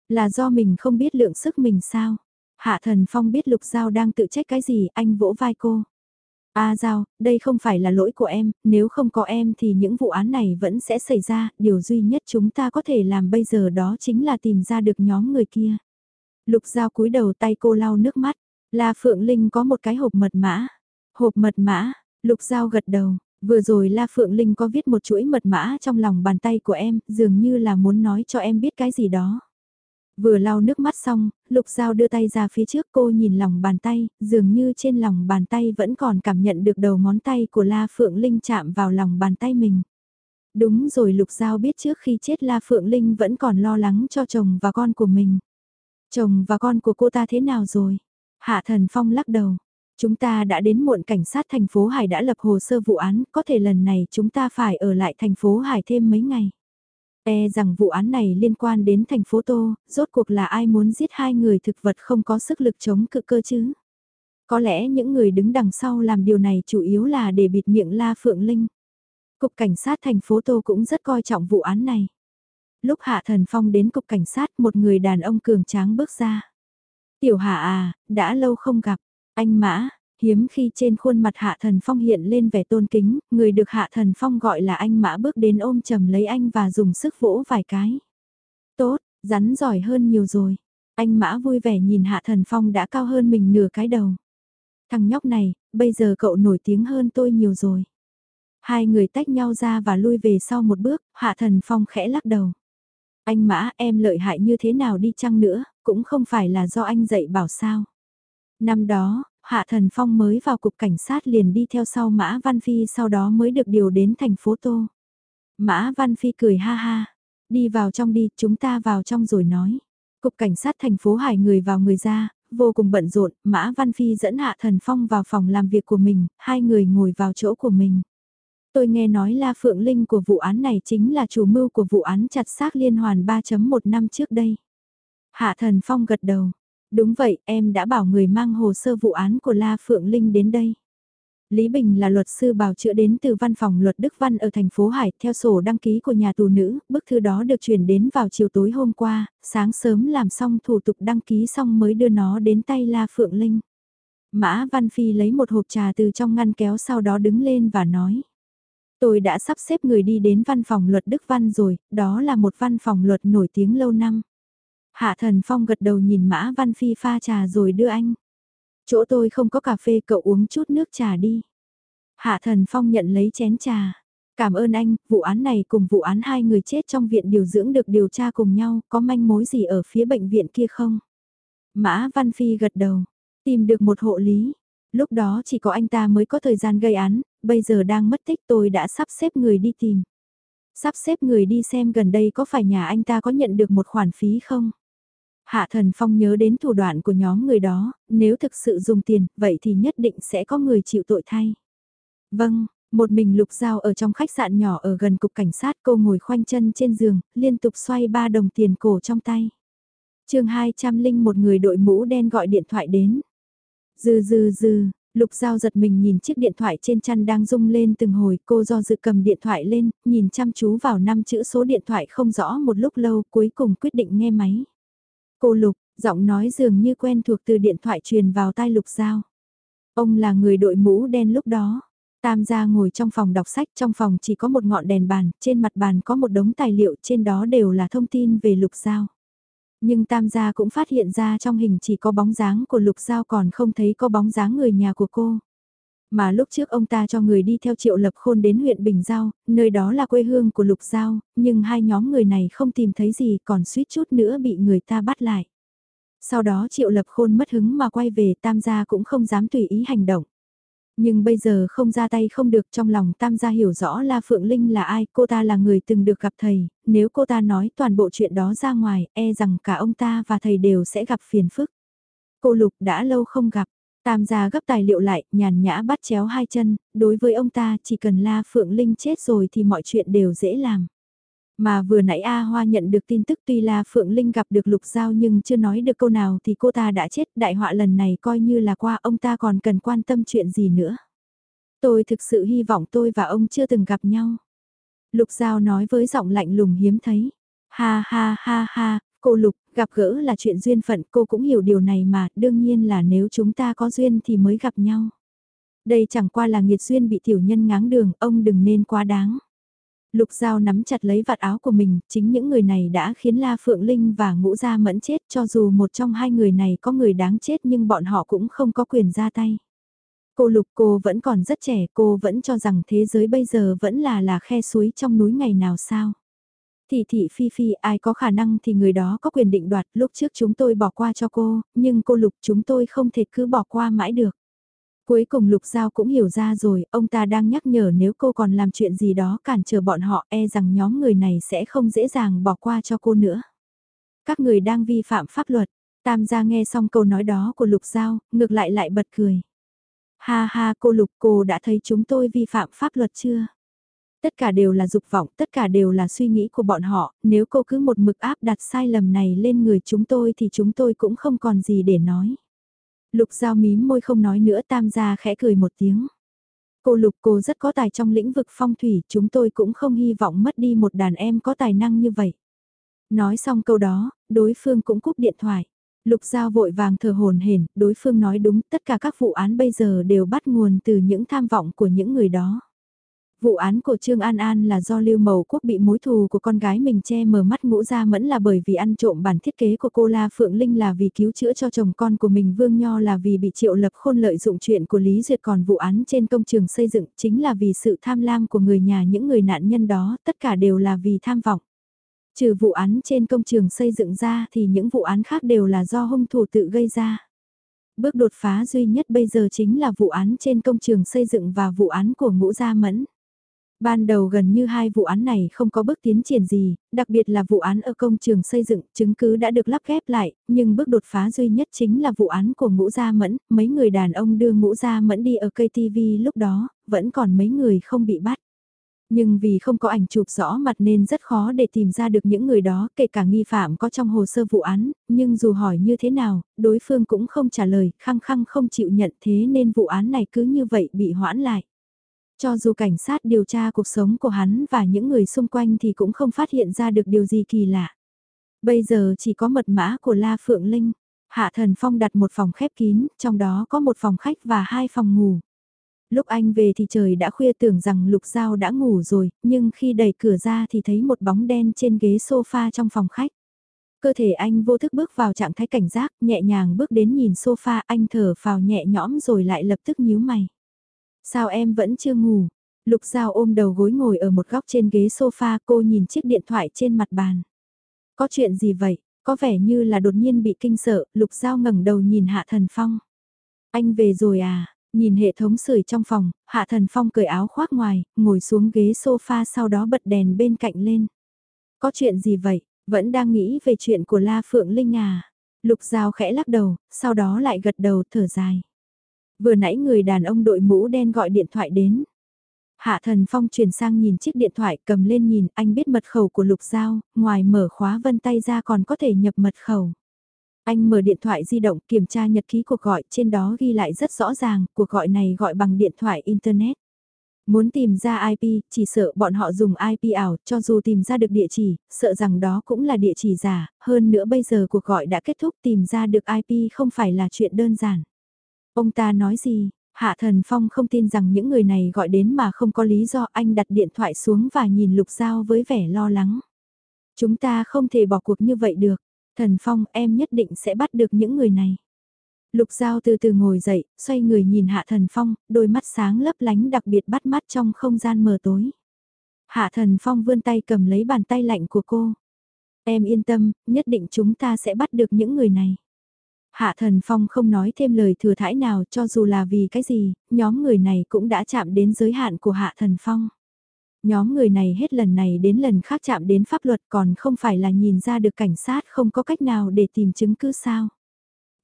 Là do mình không biết lượng sức mình sao? Hạ thần phong biết lục giao đang tự trách cái gì, anh vỗ vai cô. A Giao, đây không phải là lỗi của em, nếu không có em thì những vụ án này vẫn sẽ xảy ra, điều duy nhất chúng ta có thể làm bây giờ đó chính là tìm ra được nhóm người kia. Lục Giao cúi đầu tay cô lau nước mắt, La Phượng Linh có một cái hộp mật mã. Hộp mật mã, Lục Giao gật đầu, vừa rồi La Phượng Linh có viết một chuỗi mật mã trong lòng bàn tay của em, dường như là muốn nói cho em biết cái gì đó. Vừa lau nước mắt xong, Lục Giao đưa tay ra phía trước cô nhìn lòng bàn tay, dường như trên lòng bàn tay vẫn còn cảm nhận được đầu ngón tay của La Phượng Linh chạm vào lòng bàn tay mình. Đúng rồi Lục Giao biết trước khi chết La Phượng Linh vẫn còn lo lắng cho chồng và con của mình. Chồng và con của cô ta thế nào rồi? Hạ Thần Phong lắc đầu. Chúng ta đã đến muộn cảnh sát thành phố Hải đã lập hồ sơ vụ án, có thể lần này chúng ta phải ở lại thành phố Hải thêm mấy ngày. E rằng vụ án này liên quan đến thành phố Tô, rốt cuộc là ai muốn giết hai người thực vật không có sức lực chống cự cơ chứ? Có lẽ những người đứng đằng sau làm điều này chủ yếu là để bịt miệng La Phượng Linh. Cục Cảnh sát thành phố Tô cũng rất coi trọng vụ án này. Lúc Hạ Thần Phong đến cục cảnh sát một người đàn ông cường tráng bước ra. Tiểu Hạ à, đã lâu không gặp, anh Mã, hiếm khi trên khuôn mặt Hạ Thần Phong hiện lên vẻ tôn kính, người được Hạ Thần Phong gọi là anh Mã bước đến ôm chầm lấy anh và dùng sức vỗ vài cái. Tốt, rắn giỏi hơn nhiều rồi. Anh Mã vui vẻ nhìn Hạ Thần Phong đã cao hơn mình nửa cái đầu. Thằng nhóc này, bây giờ cậu nổi tiếng hơn tôi nhiều rồi. Hai người tách nhau ra và lui về sau một bước, Hạ Thần Phong khẽ lắc đầu. Anh Mã em lợi hại như thế nào đi chăng nữa, cũng không phải là do anh dạy bảo sao. Năm đó, Hạ Thần Phong mới vào cục cảnh sát liền đi theo sau Mã Văn Phi sau đó mới được điều đến thành phố Tô. Mã Văn Phi cười ha ha, đi vào trong đi, chúng ta vào trong rồi nói. Cục cảnh sát thành phố Hải người vào người ra, vô cùng bận rộn, Mã Văn Phi dẫn Hạ Thần Phong vào phòng làm việc của mình, hai người ngồi vào chỗ của mình. Tôi nghe nói La Phượng Linh của vụ án này chính là chủ mưu của vụ án chặt xác liên hoàn 3.1 năm trước đây. Hạ Thần Phong gật đầu. Đúng vậy, em đã bảo người mang hồ sơ vụ án của La Phượng Linh đến đây. Lý Bình là luật sư bào chữa đến từ văn phòng luật Đức Văn ở thành phố Hải theo sổ đăng ký của nhà tù nữ, bức thư đó được chuyển đến vào chiều tối hôm qua, sáng sớm làm xong thủ tục đăng ký xong mới đưa nó đến tay La Phượng Linh. Mã Văn Phi lấy một hộp trà từ trong ngăn kéo sau đó đứng lên và nói. Tôi đã sắp xếp người đi đến văn phòng luật Đức Văn rồi, đó là một văn phòng luật nổi tiếng lâu năm. Hạ Thần Phong gật đầu nhìn Mã Văn Phi pha trà rồi đưa anh. Chỗ tôi không có cà phê cậu uống chút nước trà đi. Hạ Thần Phong nhận lấy chén trà. Cảm ơn anh, vụ án này cùng vụ án hai người chết trong viện điều dưỡng được điều tra cùng nhau, có manh mối gì ở phía bệnh viện kia không? Mã Văn Phi gật đầu, tìm được một hộ lý. Lúc đó chỉ có anh ta mới có thời gian gây án, bây giờ đang mất tích tôi đã sắp xếp người đi tìm. Sắp xếp người đi xem gần đây có phải nhà anh ta có nhận được một khoản phí không? Hạ Thần Phong nhớ đến thủ đoạn của nhóm người đó, nếu thực sự dùng tiền, vậy thì nhất định sẽ có người chịu tội thay. Vâng, một mình lục dao ở trong khách sạn nhỏ ở gần cục cảnh sát cô ngồi khoanh chân trên giường, liên tục xoay ba đồng tiền cổ trong tay. chương 200 linh một người đội mũ đen gọi điện thoại đến. dư dư dư Lục Giao giật mình nhìn chiếc điện thoại trên chăn đang rung lên từng hồi, cô do dự cầm điện thoại lên, nhìn chăm chú vào năm chữ số điện thoại không rõ một lúc lâu, cuối cùng quyết định nghe máy. Cô Lục, giọng nói dường như quen thuộc từ điện thoại truyền vào tai Lục Giao. Ông là người đội mũ đen lúc đó. Tam gia ngồi trong phòng đọc sách, trong phòng chỉ có một ngọn đèn bàn, trên mặt bàn có một đống tài liệu, trên đó đều là thông tin về Lục Giao. Nhưng Tam gia cũng phát hiện ra trong hình chỉ có bóng dáng của Lục Giao còn không thấy có bóng dáng người nhà của cô. Mà lúc trước ông ta cho người đi theo triệu lập khôn đến huyện Bình Giao, nơi đó là quê hương của Lục Giao, nhưng hai nhóm người này không tìm thấy gì còn suýt chút nữa bị người ta bắt lại. Sau đó triệu lập khôn mất hứng mà quay về tam gia cũng không dám tùy ý hành động. Nhưng bây giờ không ra tay không được trong lòng tam gia hiểu rõ La Phượng Linh là ai, cô ta là người từng được gặp thầy, nếu cô ta nói toàn bộ chuyện đó ra ngoài, e rằng cả ông ta và thầy đều sẽ gặp phiền phức. Cô Lục đã lâu không gặp, Tam gia gấp tài liệu lại, nhàn nhã bắt chéo hai chân, đối với ông ta chỉ cần La Phượng Linh chết rồi thì mọi chuyện đều dễ làm. Mà vừa nãy A Hoa nhận được tin tức tuy là Phượng Linh gặp được Lục Giao nhưng chưa nói được câu nào thì cô ta đã chết đại họa lần này coi như là qua ông ta còn cần quan tâm chuyện gì nữa. Tôi thực sự hy vọng tôi và ông chưa từng gặp nhau. Lục Giao nói với giọng lạnh lùng hiếm thấy. Ha ha ha ha, cô Lục, gặp gỡ là chuyện duyên phận cô cũng hiểu điều này mà, đương nhiên là nếu chúng ta có duyên thì mới gặp nhau. Đây chẳng qua là nghiệt duyên bị tiểu nhân ngáng đường, ông đừng nên quá đáng. Lục Giao nắm chặt lấy vạt áo của mình, chính những người này đã khiến La Phượng Linh và Ngũ Gia Mẫn chết cho dù một trong hai người này có người đáng chết nhưng bọn họ cũng không có quyền ra tay. Cô Lục cô vẫn còn rất trẻ, cô vẫn cho rằng thế giới bây giờ vẫn là là khe suối trong núi ngày nào sao. Thị thị phi phi ai có khả năng thì người đó có quyền định đoạt lúc trước chúng tôi bỏ qua cho cô, nhưng cô Lục chúng tôi không thể cứ bỏ qua mãi được. Cuối cùng Lục Giao cũng hiểu ra rồi, ông ta đang nhắc nhở nếu cô còn làm chuyện gì đó cản trở bọn họ e rằng nhóm người này sẽ không dễ dàng bỏ qua cho cô nữa. Các người đang vi phạm pháp luật, Tam gia nghe xong câu nói đó của Lục Giao, ngược lại lại bật cười. Ha ha cô Lục cô đã thấy chúng tôi vi phạm pháp luật chưa? Tất cả đều là dục vọng, tất cả đều là suy nghĩ của bọn họ, nếu cô cứ một mực áp đặt sai lầm này lên người chúng tôi thì chúng tôi cũng không còn gì để nói. Lục Giao mím môi không nói nữa tam gia khẽ cười một tiếng. Cô Lục cô rất có tài trong lĩnh vực phong thủy, chúng tôi cũng không hy vọng mất đi một đàn em có tài năng như vậy. Nói xong câu đó, đối phương cũng cúp điện thoại. Lục Giao vội vàng thờ hồn hển, đối phương nói đúng, tất cả các vụ án bây giờ đều bắt nguồn từ những tham vọng của những người đó. Vụ án của Trương An An là do Lưu mầu Quốc bị mối thù của con gái mình che mờ mắt ngũ ra mẫn là bởi vì ăn trộm bản thiết kế của cô La Phượng Linh là vì cứu chữa cho chồng con của mình Vương Nho là vì bị triệu lập khôn lợi dụng chuyện của Lý Duyệt còn vụ án trên công trường xây dựng chính là vì sự tham lam của người nhà những người nạn nhân đó, tất cả đều là vì tham vọng. Trừ vụ án trên công trường xây dựng ra thì những vụ án khác đều là do hung thủ tự gây ra. Bước đột phá duy nhất bây giờ chính là vụ án trên công trường xây dựng và vụ án của ngũ gia mẫn. Ban đầu gần như hai vụ án này không có bước tiến triển gì, đặc biệt là vụ án ở công trường xây dựng, chứng cứ đã được lắp ghép lại, nhưng bước đột phá duy nhất chính là vụ án của ngũ gia mẫn, mấy người đàn ông đưa ngũ gia mẫn đi ở cây TV lúc đó, vẫn còn mấy người không bị bắt. Nhưng vì không có ảnh chụp rõ mặt nên rất khó để tìm ra được những người đó, kể cả nghi phạm có trong hồ sơ vụ án, nhưng dù hỏi như thế nào, đối phương cũng không trả lời, khăng khăng không chịu nhận thế nên vụ án này cứ như vậy bị hoãn lại. Cho dù cảnh sát điều tra cuộc sống của hắn và những người xung quanh thì cũng không phát hiện ra được điều gì kỳ lạ. Bây giờ chỉ có mật mã của La Phượng Linh. Hạ Thần Phong đặt một phòng khép kín, trong đó có một phòng khách và hai phòng ngủ. Lúc anh về thì trời đã khuya tưởng rằng Lục Giao đã ngủ rồi, nhưng khi đẩy cửa ra thì thấy một bóng đen trên ghế sofa trong phòng khách. Cơ thể anh vô thức bước vào trạng thái cảnh giác, nhẹ nhàng bước đến nhìn sofa, anh thở phào nhẹ nhõm rồi lại lập tức nhíu mày. Sao em vẫn chưa ngủ? Lục Giao ôm đầu gối ngồi ở một góc trên ghế sofa cô nhìn chiếc điện thoại trên mặt bàn. Có chuyện gì vậy? Có vẻ như là đột nhiên bị kinh sợ, Lục Giao ngẩng đầu nhìn Hạ Thần Phong. Anh về rồi à? Nhìn hệ thống sưởi trong phòng, Hạ Thần Phong cởi áo khoác ngoài, ngồi xuống ghế sofa sau đó bật đèn bên cạnh lên. Có chuyện gì vậy? Vẫn đang nghĩ về chuyện của La Phượng Linh à? Lục Giao khẽ lắc đầu, sau đó lại gật đầu thở dài. Vừa nãy người đàn ông đội mũ đen gọi điện thoại đến. Hạ thần phong chuyển sang nhìn chiếc điện thoại cầm lên nhìn anh biết mật khẩu của lục giao, ngoài mở khóa vân tay ra còn có thể nhập mật khẩu. Anh mở điện thoại di động kiểm tra nhật ký cuộc gọi trên đó ghi lại rất rõ ràng cuộc gọi này gọi bằng điện thoại Internet. Muốn tìm ra IP, chỉ sợ bọn họ dùng IP ảo, cho dù tìm ra được địa chỉ, sợ rằng đó cũng là địa chỉ giả, hơn nữa bây giờ cuộc gọi đã kết thúc tìm ra được IP không phải là chuyện đơn giản. Ông ta nói gì? Hạ Thần Phong không tin rằng những người này gọi đến mà không có lý do anh đặt điện thoại xuống và nhìn Lục Giao với vẻ lo lắng. Chúng ta không thể bỏ cuộc như vậy được. Thần Phong em nhất định sẽ bắt được những người này. Lục Giao từ từ ngồi dậy, xoay người nhìn Hạ Thần Phong, đôi mắt sáng lấp lánh đặc biệt bắt mắt trong không gian mờ tối. Hạ Thần Phong vươn tay cầm lấy bàn tay lạnh của cô. Em yên tâm, nhất định chúng ta sẽ bắt được những người này. Hạ Thần Phong không nói thêm lời thừa thãi nào cho dù là vì cái gì, nhóm người này cũng đã chạm đến giới hạn của Hạ Thần Phong. Nhóm người này hết lần này đến lần khác chạm đến pháp luật còn không phải là nhìn ra được cảnh sát không có cách nào để tìm chứng cứ sao.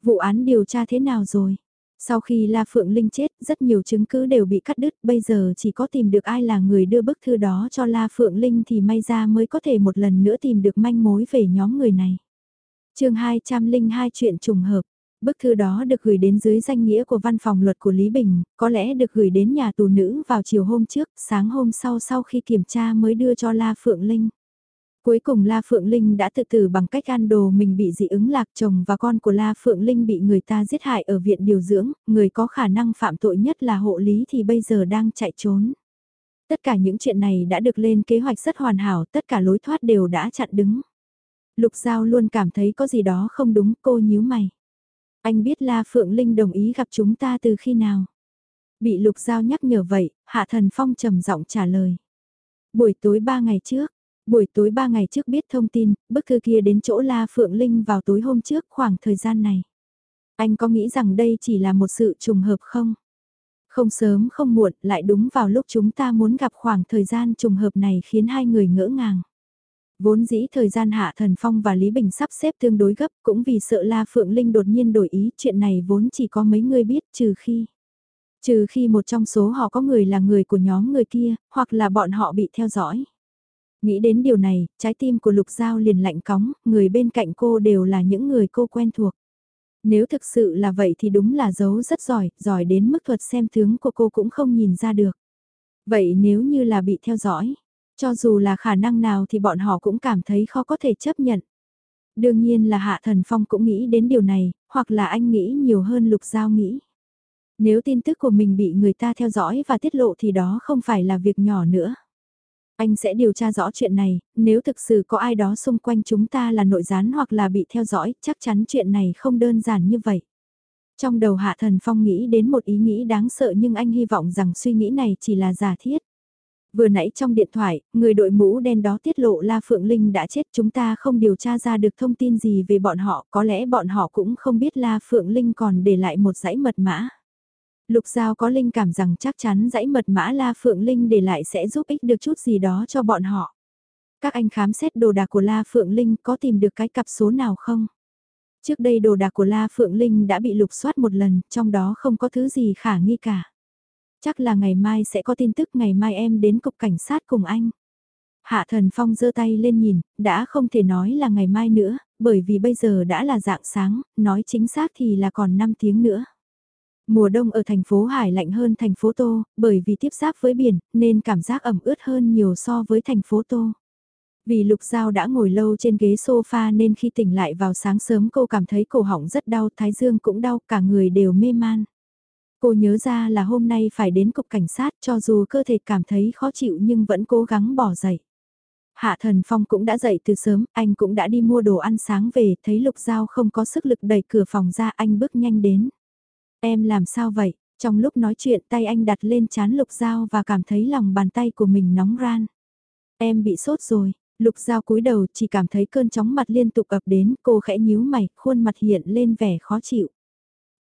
Vụ án điều tra thế nào rồi? Sau khi La Phượng Linh chết, rất nhiều chứng cứ đều bị cắt đứt, bây giờ chỉ có tìm được ai là người đưa bức thư đó cho La Phượng Linh thì may ra mới có thể một lần nữa tìm được manh mối về nhóm người này chương 202 chuyện trùng hợp. Bức thư đó được gửi đến dưới danh nghĩa của văn phòng luật của Lý Bình, có lẽ được gửi đến nhà tù nữ vào chiều hôm trước, sáng hôm sau sau khi kiểm tra mới đưa cho La Phượng Linh. Cuối cùng La Phượng Linh đã tự tử bằng cách ăn đồ mình bị dị ứng lạc chồng và con của La Phượng Linh bị người ta giết hại ở viện điều dưỡng, người có khả năng phạm tội nhất là hộ lý thì bây giờ đang chạy trốn. Tất cả những chuyện này đã được lên kế hoạch rất hoàn hảo, tất cả lối thoát đều đã chặn đứng. Lục Giao luôn cảm thấy có gì đó không đúng, cô nhíu mày. Anh biết La Phượng Linh đồng ý gặp chúng ta từ khi nào? Bị Lục Giao nhắc nhở vậy, Hạ Thần Phong trầm giọng trả lời. Buổi tối ba ngày trước, buổi tối ba ngày trước biết thông tin, bức thư kia đến chỗ La Phượng Linh vào tối hôm trước khoảng thời gian này. Anh có nghĩ rằng đây chỉ là một sự trùng hợp không? Không sớm không muộn, lại đúng vào lúc chúng ta muốn gặp khoảng thời gian trùng hợp này khiến hai người ngỡ ngàng. Vốn dĩ thời gian Hạ Thần Phong và Lý Bình sắp xếp tương đối gấp cũng vì sợ La Phượng Linh đột nhiên đổi ý chuyện này vốn chỉ có mấy người biết trừ khi. Trừ khi một trong số họ có người là người của nhóm người kia, hoặc là bọn họ bị theo dõi. Nghĩ đến điều này, trái tim của Lục Giao liền lạnh cóng, người bên cạnh cô đều là những người cô quen thuộc. Nếu thực sự là vậy thì đúng là giấu rất giỏi, giỏi đến mức thuật xem tướng của cô cũng không nhìn ra được. Vậy nếu như là bị theo dõi, cho dù là khả năng nào thì bọn họ cũng cảm thấy khó có thể chấp nhận. Đương nhiên là Hạ Thần Phong cũng nghĩ đến điều này, hoặc là anh nghĩ nhiều hơn Lục Giao nghĩ. Nếu tin tức của mình bị người ta theo dõi và tiết lộ thì đó không phải là việc nhỏ nữa. Anh sẽ điều tra rõ chuyện này, nếu thực sự có ai đó xung quanh chúng ta là nội gián hoặc là bị theo dõi, chắc chắn chuyện này không đơn giản như vậy. Trong đầu Hạ Thần Phong nghĩ đến một ý nghĩ đáng sợ nhưng anh hy vọng rằng suy nghĩ này chỉ là giả thiết. Vừa nãy trong điện thoại, người đội mũ đen đó tiết lộ La Phượng Linh đã chết chúng ta không điều tra ra được thông tin gì về bọn họ, có lẽ bọn họ cũng không biết La Phượng Linh còn để lại một dãy mật mã. Lục Giao có linh cảm rằng chắc chắn dãy mật mã La Phượng Linh để lại sẽ giúp ích được chút gì đó cho bọn họ. Các anh khám xét đồ đạc của La Phượng Linh có tìm được cái cặp số nào không? Trước đây đồ đạc của La Phượng Linh đã bị lục soát một lần, trong đó không có thứ gì khả nghi cả. Chắc là ngày mai sẽ có tin tức ngày mai em đến cục cảnh sát cùng anh. Hạ Thần Phong giơ tay lên nhìn, đã không thể nói là ngày mai nữa, bởi vì bây giờ đã là dạng sáng, nói chính xác thì là còn 5 tiếng nữa. Mùa đông ở thành phố Hải lạnh hơn thành phố Tô, bởi vì tiếp giáp với biển, nên cảm giác ẩm ướt hơn nhiều so với thành phố Tô. Vì Lục Giao đã ngồi lâu trên ghế sofa nên khi tỉnh lại vào sáng sớm cô cảm thấy cổ họng rất đau, thái dương cũng đau, cả người đều mê man. Cô nhớ ra là hôm nay phải đến cục cảnh sát cho dù cơ thể cảm thấy khó chịu nhưng vẫn cố gắng bỏ dậy. Hạ Thần Phong cũng đã dậy từ sớm, anh cũng đã đi mua đồ ăn sáng về, thấy Lục Giao không có sức lực đẩy cửa phòng ra anh bước nhanh đến. Em làm sao vậy? Trong lúc nói chuyện tay anh đặt lên chán Lục Giao và cảm thấy lòng bàn tay của mình nóng ran. Em bị sốt rồi, Lục Giao cúi đầu chỉ cảm thấy cơn chóng mặt liên tục ập đến, cô khẽ nhíu mày, khuôn mặt hiện lên vẻ khó chịu.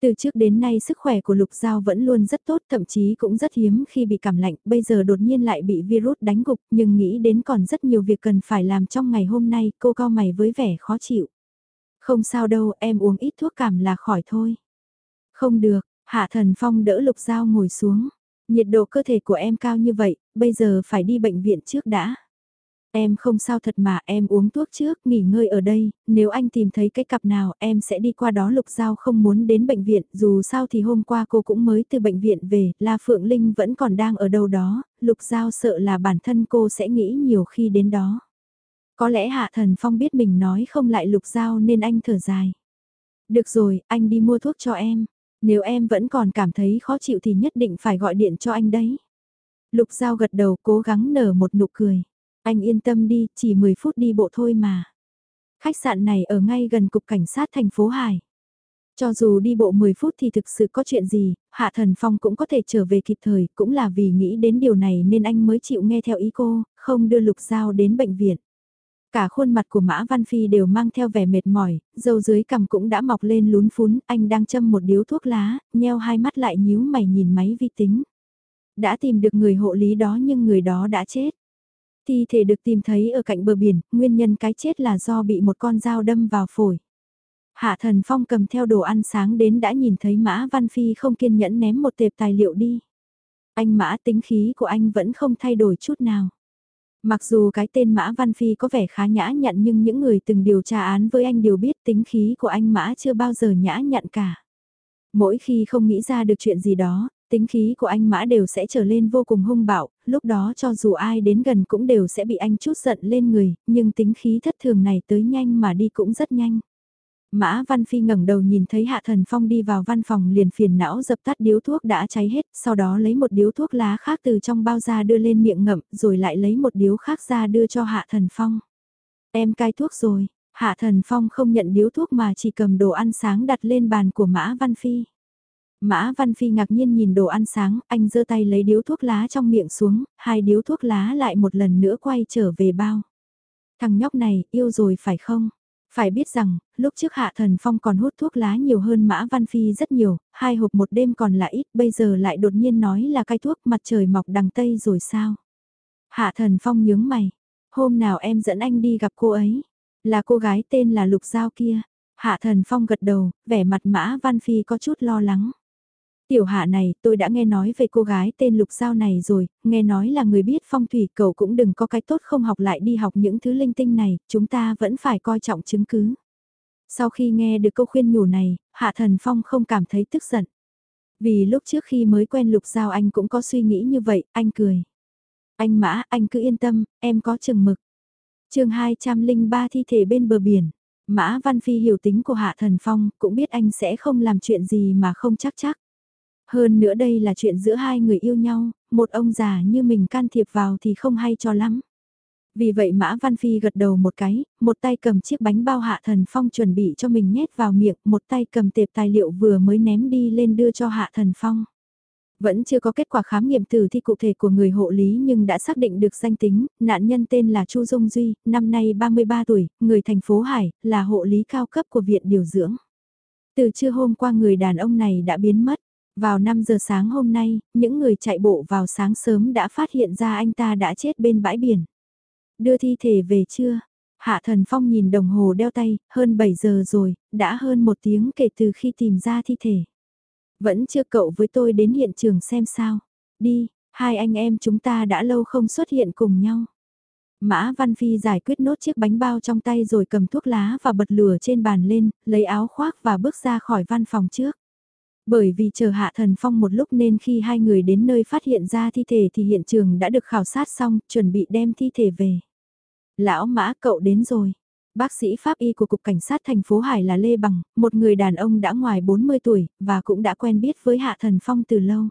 Từ trước đến nay sức khỏe của Lục Giao vẫn luôn rất tốt, thậm chí cũng rất hiếm khi bị cảm lạnh, bây giờ đột nhiên lại bị virus đánh gục, nhưng nghĩ đến còn rất nhiều việc cần phải làm trong ngày hôm nay, cô cao mày với vẻ khó chịu. Không sao đâu, em uống ít thuốc cảm là khỏi thôi. Không được, Hạ Thần Phong đỡ Lục Giao ngồi xuống. Nhiệt độ cơ thể của em cao như vậy, bây giờ phải đi bệnh viện trước đã. Em không sao thật mà em uống thuốc trước, nghỉ ngơi ở đây, nếu anh tìm thấy cái cặp nào em sẽ đi qua đó Lục Giao không muốn đến bệnh viện, dù sao thì hôm qua cô cũng mới từ bệnh viện về, La Phượng Linh vẫn còn đang ở đâu đó, Lục Giao sợ là bản thân cô sẽ nghĩ nhiều khi đến đó. Có lẽ Hạ Thần Phong biết mình nói không lại Lục Giao nên anh thở dài. Được rồi, anh đi mua thuốc cho em. Nếu em vẫn còn cảm thấy khó chịu thì nhất định phải gọi điện cho anh đấy. Lục Giao gật đầu cố gắng nở một nụ cười. Anh yên tâm đi, chỉ 10 phút đi bộ thôi mà. Khách sạn này ở ngay gần cục cảnh sát thành phố Hải. Cho dù đi bộ 10 phút thì thực sự có chuyện gì, Hạ Thần Phong cũng có thể trở về kịp thời, cũng là vì nghĩ đến điều này nên anh mới chịu nghe theo ý cô, không đưa Lục Giao đến bệnh viện. Cả khuôn mặt của Mã Văn Phi đều mang theo vẻ mệt mỏi, dâu dưới cằm cũng đã mọc lên lún phún, anh đang châm một điếu thuốc lá, nheo hai mắt lại nhíu mày nhìn máy vi tính. Đã tìm được người hộ lý đó nhưng người đó đã chết. Thi thể được tìm thấy ở cạnh bờ biển, nguyên nhân cái chết là do bị một con dao đâm vào phổi. Hạ Thần Phong cầm theo đồ ăn sáng đến đã nhìn thấy Mã Văn Phi không kiên nhẫn ném một tệp tài liệu đi. Anh Mã tính khí của anh vẫn không thay đổi chút nào. Mặc dù cái tên Mã Văn Phi có vẻ khá nhã nhặn nhưng những người từng điều tra án với anh đều biết tính khí của anh Mã chưa bao giờ nhã nhặn cả. Mỗi khi không nghĩ ra được chuyện gì đó, tính khí của anh mã đều sẽ trở lên vô cùng hung bạo, lúc đó cho dù ai đến gần cũng đều sẽ bị anh chút giận lên người, nhưng tính khí thất thường này tới nhanh mà đi cũng rất nhanh. Mã Văn Phi ngẩng đầu nhìn thấy Hạ Thần Phong đi vào văn phòng liền phiền não dập tắt điếu thuốc đã cháy hết, sau đó lấy một điếu thuốc lá khác từ trong bao ra đưa lên miệng ngậm, rồi lại lấy một điếu khác ra đưa cho Hạ Thần Phong. Em cai thuốc rồi, Hạ Thần Phong không nhận điếu thuốc mà chỉ cầm đồ ăn sáng đặt lên bàn của Mã Văn Phi. Mã Văn Phi ngạc nhiên nhìn đồ ăn sáng, anh giơ tay lấy điếu thuốc lá trong miệng xuống, hai điếu thuốc lá lại một lần nữa quay trở về bao. Thằng nhóc này, yêu rồi phải không? Phải biết rằng, lúc trước Hạ Thần Phong còn hút thuốc lá nhiều hơn Mã Văn Phi rất nhiều, hai hộp một đêm còn là ít, bây giờ lại đột nhiên nói là cai thuốc mặt trời mọc đằng Tây rồi sao? Hạ Thần Phong nhướng mày, hôm nào em dẫn anh đi gặp cô ấy, là cô gái tên là Lục Giao kia. Hạ Thần Phong gật đầu, vẻ mặt Mã Văn Phi có chút lo lắng. Tiểu hạ này, tôi đã nghe nói về cô gái tên Lục Giao này rồi, nghe nói là người biết phong thủy cậu cũng đừng có cái tốt không học lại đi học những thứ linh tinh này, chúng ta vẫn phải coi trọng chứng cứ. Sau khi nghe được câu khuyên nhủ này, Hạ Thần Phong không cảm thấy tức giận. Vì lúc trước khi mới quen Lục Giao anh cũng có suy nghĩ như vậy, anh cười. Anh Mã, anh cứ yên tâm, em có chừng mực. chương 203 thi thể bên bờ biển. Mã Văn Phi hiểu tính của Hạ Thần Phong, cũng biết anh sẽ không làm chuyện gì mà không chắc chắc. Hơn nữa đây là chuyện giữa hai người yêu nhau, một ông già như mình can thiệp vào thì không hay cho lắm. Vì vậy Mã Văn Phi gật đầu một cái, một tay cầm chiếc bánh bao Hạ Thần Phong chuẩn bị cho mình nhét vào miệng, một tay cầm tệp tài liệu vừa mới ném đi lên đưa cho Hạ Thần Phong. Vẫn chưa có kết quả khám nghiệm tử thi cụ thể của người hộ lý nhưng đã xác định được danh tính, nạn nhân tên là Chu Dung Duy, năm nay 33 tuổi, người thành phố Hải, là hộ lý cao cấp của viện điều dưỡng. Từ trưa hôm qua người đàn ông này đã biến mất. Vào 5 giờ sáng hôm nay, những người chạy bộ vào sáng sớm đã phát hiện ra anh ta đã chết bên bãi biển. Đưa thi thể về chưa? Hạ Thần Phong nhìn đồng hồ đeo tay, hơn 7 giờ rồi, đã hơn một tiếng kể từ khi tìm ra thi thể. Vẫn chưa cậu với tôi đến hiện trường xem sao. Đi, hai anh em chúng ta đã lâu không xuất hiện cùng nhau. Mã Văn Phi giải quyết nốt chiếc bánh bao trong tay rồi cầm thuốc lá và bật lửa trên bàn lên, lấy áo khoác và bước ra khỏi văn phòng trước. Bởi vì chờ Hạ Thần Phong một lúc nên khi hai người đến nơi phát hiện ra thi thể thì hiện trường đã được khảo sát xong, chuẩn bị đem thi thể về. Lão Mã cậu đến rồi. Bác sĩ pháp y của Cục Cảnh sát thành phố Hải là Lê Bằng, một người đàn ông đã ngoài 40 tuổi, và cũng đã quen biết với Hạ Thần Phong từ lâu.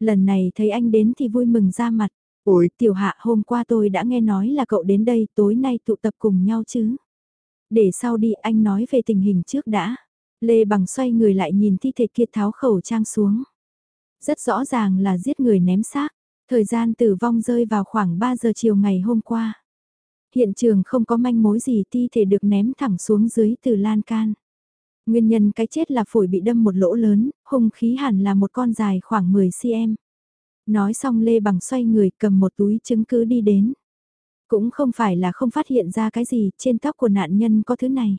Lần này thấy anh đến thì vui mừng ra mặt. Ôi, tiểu hạ hôm qua tôi đã nghe nói là cậu đến đây tối nay tụ tập cùng nhau chứ. Để sau đi anh nói về tình hình trước đã. Lê Bằng xoay người lại nhìn thi thể kia tháo khẩu trang xuống. Rất rõ ràng là giết người ném xác. Thời gian tử vong rơi vào khoảng 3 giờ chiều ngày hôm qua. Hiện trường không có manh mối gì thi thể được ném thẳng xuống dưới từ lan can. Nguyên nhân cái chết là phổi bị đâm một lỗ lớn, hung khí hẳn là một con dài khoảng 10cm. Nói xong Lê Bằng xoay người cầm một túi chứng cứ đi đến. Cũng không phải là không phát hiện ra cái gì, trên tóc của nạn nhân có thứ này.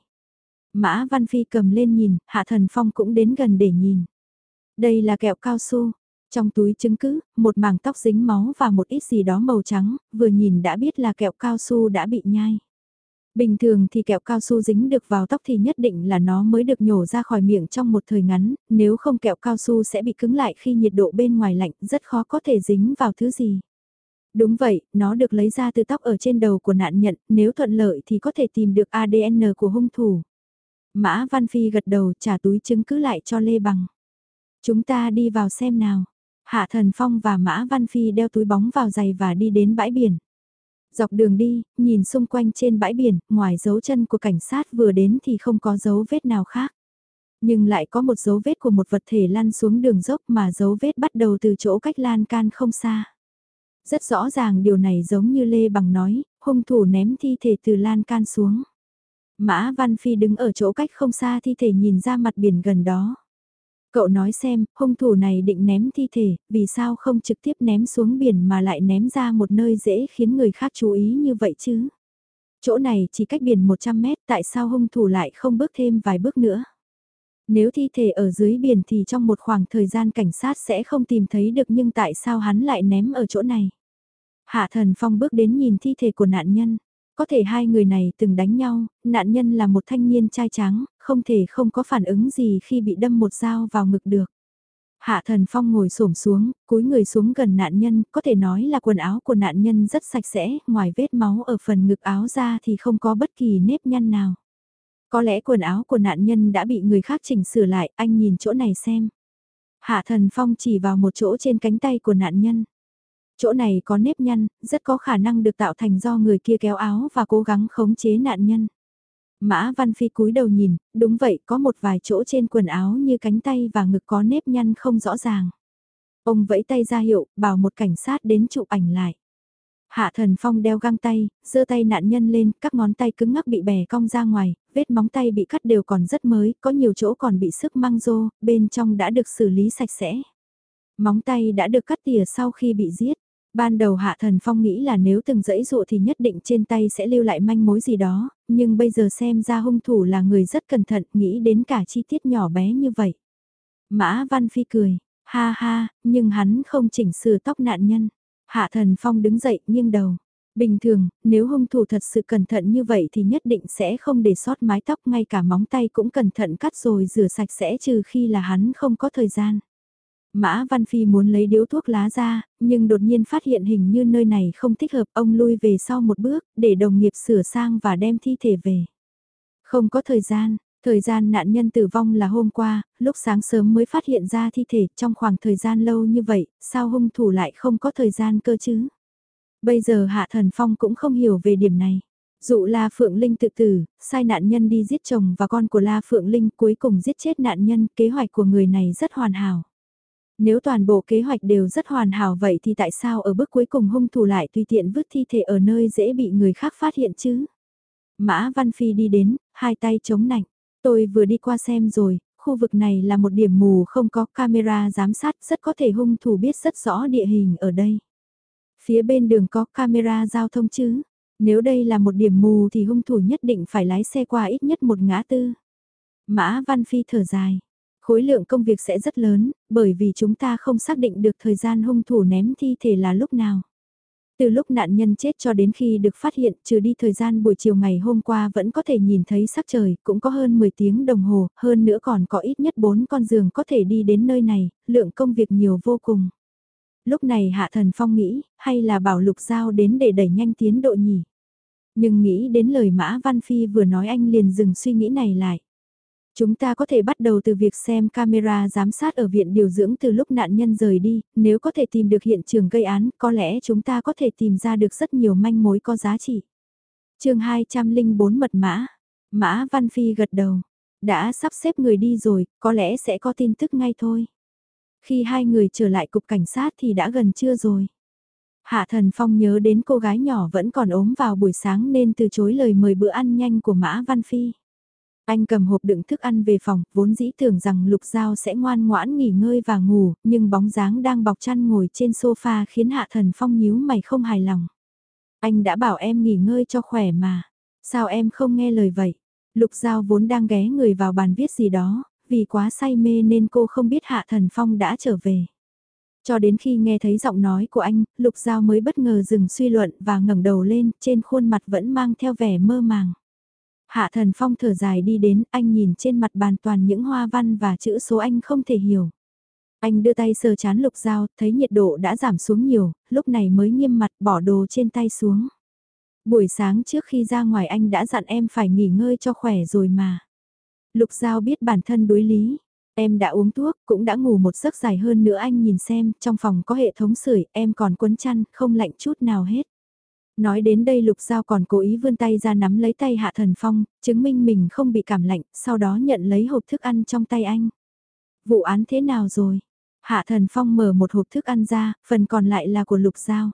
Mã Văn Phi cầm lên nhìn, Hạ Thần Phong cũng đến gần để nhìn. Đây là kẹo cao su. Trong túi chứng cứ, một mảng tóc dính máu và một ít gì đó màu trắng, vừa nhìn đã biết là kẹo cao su đã bị nhai. Bình thường thì kẹo cao su dính được vào tóc thì nhất định là nó mới được nhổ ra khỏi miệng trong một thời ngắn, nếu không kẹo cao su sẽ bị cứng lại khi nhiệt độ bên ngoài lạnh, rất khó có thể dính vào thứ gì. Đúng vậy, nó được lấy ra từ tóc ở trên đầu của nạn nhận, nếu thuận lợi thì có thể tìm được ADN của hung thủ. Mã Văn Phi gật đầu trả túi chứng cứ lại cho Lê Bằng. Chúng ta đi vào xem nào. Hạ Thần Phong và Mã Văn Phi đeo túi bóng vào giày và đi đến bãi biển. Dọc đường đi, nhìn xung quanh trên bãi biển, ngoài dấu chân của cảnh sát vừa đến thì không có dấu vết nào khác. Nhưng lại có một dấu vết của một vật thể lăn xuống đường dốc mà dấu vết bắt đầu từ chỗ cách lan can không xa. Rất rõ ràng điều này giống như Lê Bằng nói, hung thủ ném thi thể từ lan can xuống. Mã Văn Phi đứng ở chỗ cách không xa thi thể nhìn ra mặt biển gần đó. Cậu nói xem, hung thủ này định ném thi thể, vì sao không trực tiếp ném xuống biển mà lại ném ra một nơi dễ khiến người khác chú ý như vậy chứ? Chỗ này chỉ cách biển 100 mét, tại sao hung thủ lại không bước thêm vài bước nữa? Nếu thi thể ở dưới biển thì trong một khoảng thời gian cảnh sát sẽ không tìm thấy được nhưng tại sao hắn lại ném ở chỗ này? Hạ thần phong bước đến nhìn thi thể của nạn nhân. Có thể hai người này từng đánh nhau, nạn nhân là một thanh niên trai trắng, không thể không có phản ứng gì khi bị đâm một dao vào ngực được. Hạ thần phong ngồi xổm xuống, cúi người xuống gần nạn nhân, có thể nói là quần áo của nạn nhân rất sạch sẽ, ngoài vết máu ở phần ngực áo ra thì không có bất kỳ nếp nhăn nào. Có lẽ quần áo của nạn nhân đã bị người khác chỉnh sửa lại, anh nhìn chỗ này xem. Hạ thần phong chỉ vào một chỗ trên cánh tay của nạn nhân. Chỗ này có nếp nhăn, rất có khả năng được tạo thành do người kia kéo áo và cố gắng khống chế nạn nhân. Mã Văn Phi cúi đầu nhìn, đúng vậy có một vài chỗ trên quần áo như cánh tay và ngực có nếp nhăn không rõ ràng. Ông vẫy tay ra hiệu, bảo một cảnh sát đến chụp ảnh lại. Hạ thần phong đeo găng tay, giơ tay nạn nhân lên, các ngón tay cứng ngắc bị bẻ cong ra ngoài, vết móng tay bị cắt đều còn rất mới, có nhiều chỗ còn bị sức măng rô, bên trong đã được xử lý sạch sẽ. Móng tay đã được cắt tỉa sau khi bị giết. Ban đầu Hạ Thần Phong nghĩ là nếu từng dẫy dụ thì nhất định trên tay sẽ lưu lại manh mối gì đó, nhưng bây giờ xem ra hung thủ là người rất cẩn thận, nghĩ đến cả chi tiết nhỏ bé như vậy. Mã Văn Phi cười, ha ha, nhưng hắn không chỉnh sửa tóc nạn nhân. Hạ Thần Phong đứng dậy, nghiêng đầu. Bình thường, nếu hung thủ thật sự cẩn thận như vậy thì nhất định sẽ không để sót mái tóc ngay cả móng tay cũng cẩn thận cắt rồi rửa sạch sẽ trừ khi là hắn không có thời gian. Mã Văn Phi muốn lấy điếu thuốc lá ra, nhưng đột nhiên phát hiện hình như nơi này không thích hợp ông lui về sau một bước để đồng nghiệp sửa sang và đem thi thể về. Không có thời gian, thời gian nạn nhân tử vong là hôm qua, lúc sáng sớm mới phát hiện ra thi thể trong khoảng thời gian lâu như vậy, sao hung thủ lại không có thời gian cơ chứ? Bây giờ Hạ Thần Phong cũng không hiểu về điểm này. Dụ La Phượng Linh tự tử, sai nạn nhân đi giết chồng và con của La Phượng Linh cuối cùng giết chết nạn nhân, kế hoạch của người này rất hoàn hảo. Nếu toàn bộ kế hoạch đều rất hoàn hảo vậy thì tại sao ở bước cuối cùng hung thủ lại tùy tiện vứt thi thể ở nơi dễ bị người khác phát hiện chứ? Mã Văn Phi đi đến, hai tay chống nạnh. Tôi vừa đi qua xem rồi, khu vực này là một điểm mù không có camera giám sát rất có thể hung thủ biết rất rõ địa hình ở đây. Phía bên đường có camera giao thông chứ? Nếu đây là một điểm mù thì hung thủ nhất định phải lái xe qua ít nhất một ngã tư. Mã Văn Phi thở dài. Khối lượng công việc sẽ rất lớn, bởi vì chúng ta không xác định được thời gian hung thủ ném thi thể là lúc nào. Từ lúc nạn nhân chết cho đến khi được phát hiện, trừ đi thời gian buổi chiều ngày hôm qua vẫn có thể nhìn thấy sắc trời, cũng có hơn 10 tiếng đồng hồ, hơn nữa còn có ít nhất 4 con giường có thể đi đến nơi này, lượng công việc nhiều vô cùng. Lúc này Hạ Thần Phong nghĩ, hay là bảo Lục Giao đến để đẩy nhanh tiến độ nhỉ? Nhưng nghĩ đến lời Mã Văn Phi vừa nói anh liền dừng suy nghĩ này lại. Chúng ta có thể bắt đầu từ việc xem camera giám sát ở viện điều dưỡng từ lúc nạn nhân rời đi, nếu có thể tìm được hiện trường gây án, có lẽ chúng ta có thể tìm ra được rất nhiều manh mối có giá trị. chương 204 mật mã, Mã Văn Phi gật đầu, đã sắp xếp người đi rồi, có lẽ sẽ có tin tức ngay thôi. Khi hai người trở lại cục cảnh sát thì đã gần trưa rồi. Hạ Thần Phong nhớ đến cô gái nhỏ vẫn còn ốm vào buổi sáng nên từ chối lời mời bữa ăn nhanh của Mã Văn Phi. Anh cầm hộp đựng thức ăn về phòng, vốn dĩ tưởng rằng Lục Giao sẽ ngoan ngoãn nghỉ ngơi và ngủ, nhưng bóng dáng đang bọc chăn ngồi trên sofa khiến Hạ Thần Phong nhíu mày không hài lòng. Anh đã bảo em nghỉ ngơi cho khỏe mà, sao em không nghe lời vậy? Lục Giao vốn đang ghé người vào bàn viết gì đó, vì quá say mê nên cô không biết Hạ Thần Phong đã trở về. Cho đến khi nghe thấy giọng nói của anh, Lục Giao mới bất ngờ dừng suy luận và ngẩng đầu lên, trên khuôn mặt vẫn mang theo vẻ mơ màng. Hạ thần phong thở dài đi đến, anh nhìn trên mặt bàn toàn những hoa văn và chữ số anh không thể hiểu. Anh đưa tay sờ chán lục dao, thấy nhiệt độ đã giảm xuống nhiều, lúc này mới nghiêm mặt bỏ đồ trên tay xuống. Buổi sáng trước khi ra ngoài anh đã dặn em phải nghỉ ngơi cho khỏe rồi mà. Lục Giao biết bản thân đối lý. Em đã uống thuốc, cũng đã ngủ một giấc dài hơn nữa anh nhìn xem, trong phòng có hệ thống sưởi, em còn quấn chăn, không lạnh chút nào hết. Nói đến đây Lục Giao còn cố ý vươn tay ra nắm lấy tay Hạ Thần Phong, chứng minh mình không bị cảm lạnh, sau đó nhận lấy hộp thức ăn trong tay anh. Vụ án thế nào rồi? Hạ Thần Phong mở một hộp thức ăn ra, phần còn lại là của Lục Giao.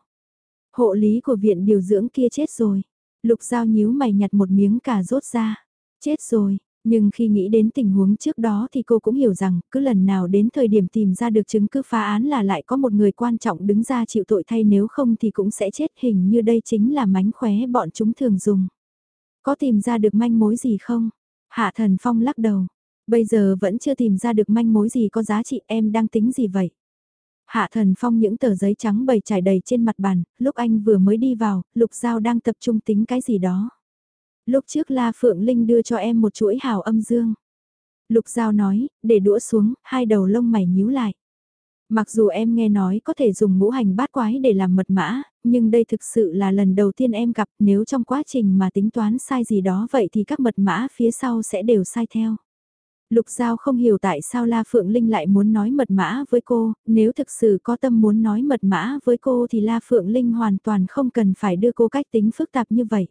Hộ lý của viện điều dưỡng kia chết rồi. Lục Giao nhíu mày nhặt một miếng cà rốt ra. Chết rồi, nhưng khi nghĩ đến tình huống trước đó thì cô cũng hiểu rằng cứ lần nào đến thời điểm tìm ra được chứng cứ phá án là lại có một người quan trọng đứng ra chịu tội thay nếu không thì cũng sẽ chết hình như đây chính là mánh khóe bọn chúng thường dùng. Có tìm ra được manh mối gì không? Hạ thần phong lắc đầu. Bây giờ vẫn chưa tìm ra được manh mối gì có giá trị em đang tính gì vậy? Hạ thần phong những tờ giấy trắng bày trải đầy trên mặt bàn, lúc anh vừa mới đi vào, lục giao đang tập trung tính cái gì đó. Lúc trước La Phượng Linh đưa cho em một chuỗi hào âm dương. Lục Giao nói, để đũa xuống, hai đầu lông mày nhíu lại. Mặc dù em nghe nói có thể dùng ngũ hành bát quái để làm mật mã, nhưng đây thực sự là lần đầu tiên em gặp nếu trong quá trình mà tính toán sai gì đó vậy thì các mật mã phía sau sẽ đều sai theo. Lục Giao không hiểu tại sao La Phượng Linh lại muốn nói mật mã với cô, nếu thực sự có tâm muốn nói mật mã với cô thì La Phượng Linh hoàn toàn không cần phải đưa cô cách tính phức tạp như vậy.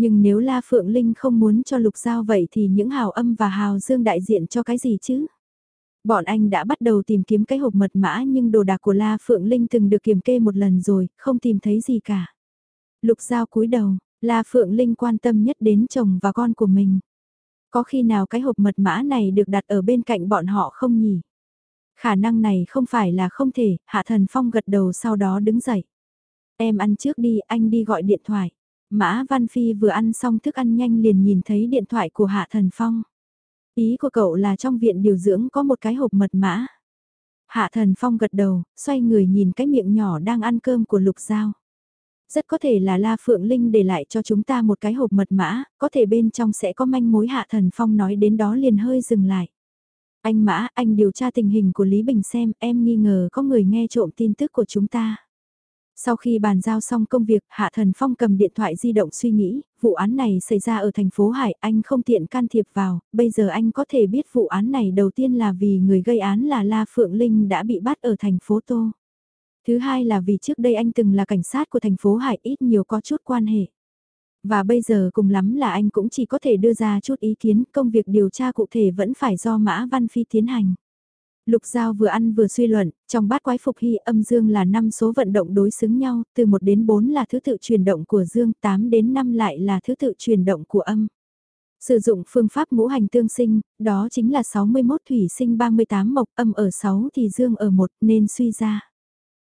Nhưng nếu La Phượng Linh không muốn cho Lục Giao vậy thì những hào âm và hào dương đại diện cho cái gì chứ? Bọn anh đã bắt đầu tìm kiếm cái hộp mật mã nhưng đồ đạc của La Phượng Linh từng được kiểm kê một lần rồi, không tìm thấy gì cả. Lục Giao cúi đầu, La Phượng Linh quan tâm nhất đến chồng và con của mình. Có khi nào cái hộp mật mã này được đặt ở bên cạnh bọn họ không nhỉ? Khả năng này không phải là không thể, Hạ Thần Phong gật đầu sau đó đứng dậy. Em ăn trước đi, anh đi gọi điện thoại. Mã Văn Phi vừa ăn xong thức ăn nhanh liền nhìn thấy điện thoại của Hạ Thần Phong. Ý của cậu là trong viện điều dưỡng có một cái hộp mật mã. Hạ Thần Phong gật đầu, xoay người nhìn cái miệng nhỏ đang ăn cơm của Lục Giao. Rất có thể là La Phượng Linh để lại cho chúng ta một cái hộp mật mã, có thể bên trong sẽ có manh mối Hạ Thần Phong nói đến đó liền hơi dừng lại. Anh Mã, anh điều tra tình hình của Lý Bình xem, em nghi ngờ có người nghe trộm tin tức của chúng ta. Sau khi bàn giao xong công việc, Hạ Thần Phong cầm điện thoại di động suy nghĩ, vụ án này xảy ra ở thành phố Hải, anh không tiện can thiệp vào, bây giờ anh có thể biết vụ án này đầu tiên là vì người gây án là La Phượng Linh đã bị bắt ở thành phố Tô. Thứ hai là vì trước đây anh từng là cảnh sát của thành phố Hải ít nhiều có chút quan hệ. Và bây giờ cùng lắm là anh cũng chỉ có thể đưa ra chút ý kiến, công việc điều tra cụ thể vẫn phải do Mã Văn Phi tiến hành. Lục Giao vừa ăn vừa suy luận, trong bát quái phục hy âm dương là 5 số vận động đối xứng nhau, từ 1 đến 4 là thứ tự chuyển động của dương, 8 đến 5 lại là thứ tự chuyển động của âm. Sử dụng phương pháp ngũ hành tương sinh, đó chính là 61 thủy sinh 38 mộc âm ở 6 thì dương ở 1 nên suy ra.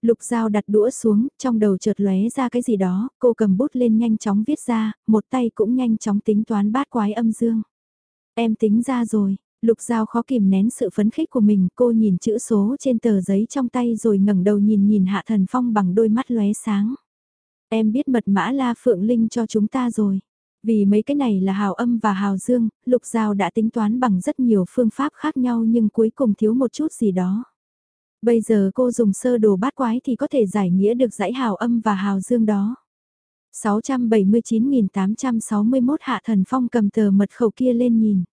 Lục Giao đặt đũa xuống, trong đầu chợt lóe ra cái gì đó, cô cầm bút lên nhanh chóng viết ra, một tay cũng nhanh chóng tính toán bát quái âm dương. Em tính ra rồi, Lục Giao khó kìm nén sự phấn khích của mình, cô nhìn chữ số trên tờ giấy trong tay rồi ngẩng đầu nhìn nhìn Hạ Thần Phong bằng đôi mắt lóe sáng. Em biết mật mã La Phượng Linh cho chúng ta rồi. Vì mấy cái này là hào âm và hào dương, Lục Giao đã tính toán bằng rất nhiều phương pháp khác nhau nhưng cuối cùng thiếu một chút gì đó. Bây giờ cô dùng sơ đồ bát quái thì có thể giải nghĩa được dãy hào âm và hào dương đó. 679.861 Hạ Thần Phong cầm tờ mật khẩu kia lên nhìn.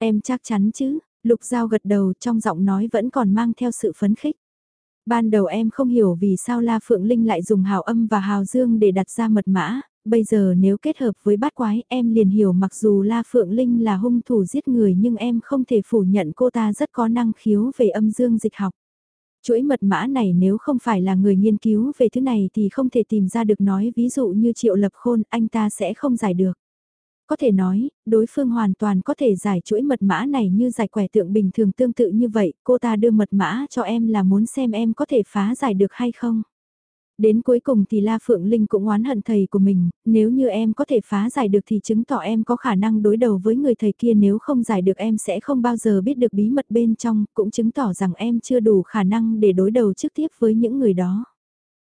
Em chắc chắn chứ, Lục Giao gật đầu trong giọng nói vẫn còn mang theo sự phấn khích. Ban đầu em không hiểu vì sao La Phượng Linh lại dùng hào âm và hào dương để đặt ra mật mã, bây giờ nếu kết hợp với bát quái em liền hiểu mặc dù La Phượng Linh là hung thủ giết người nhưng em không thể phủ nhận cô ta rất có năng khiếu về âm dương dịch học. Chuỗi mật mã này nếu không phải là người nghiên cứu về thứ này thì không thể tìm ra được nói ví dụ như triệu lập khôn anh ta sẽ không giải được. Có thể nói, đối phương hoàn toàn có thể giải chuỗi mật mã này như giải quẻ tượng bình thường tương tự như vậy, cô ta đưa mật mã cho em là muốn xem em có thể phá giải được hay không. Đến cuối cùng thì La Phượng Linh cũng oán hận thầy của mình, nếu như em có thể phá giải được thì chứng tỏ em có khả năng đối đầu với người thầy kia nếu không giải được em sẽ không bao giờ biết được bí mật bên trong, cũng chứng tỏ rằng em chưa đủ khả năng để đối đầu trực tiếp với những người đó.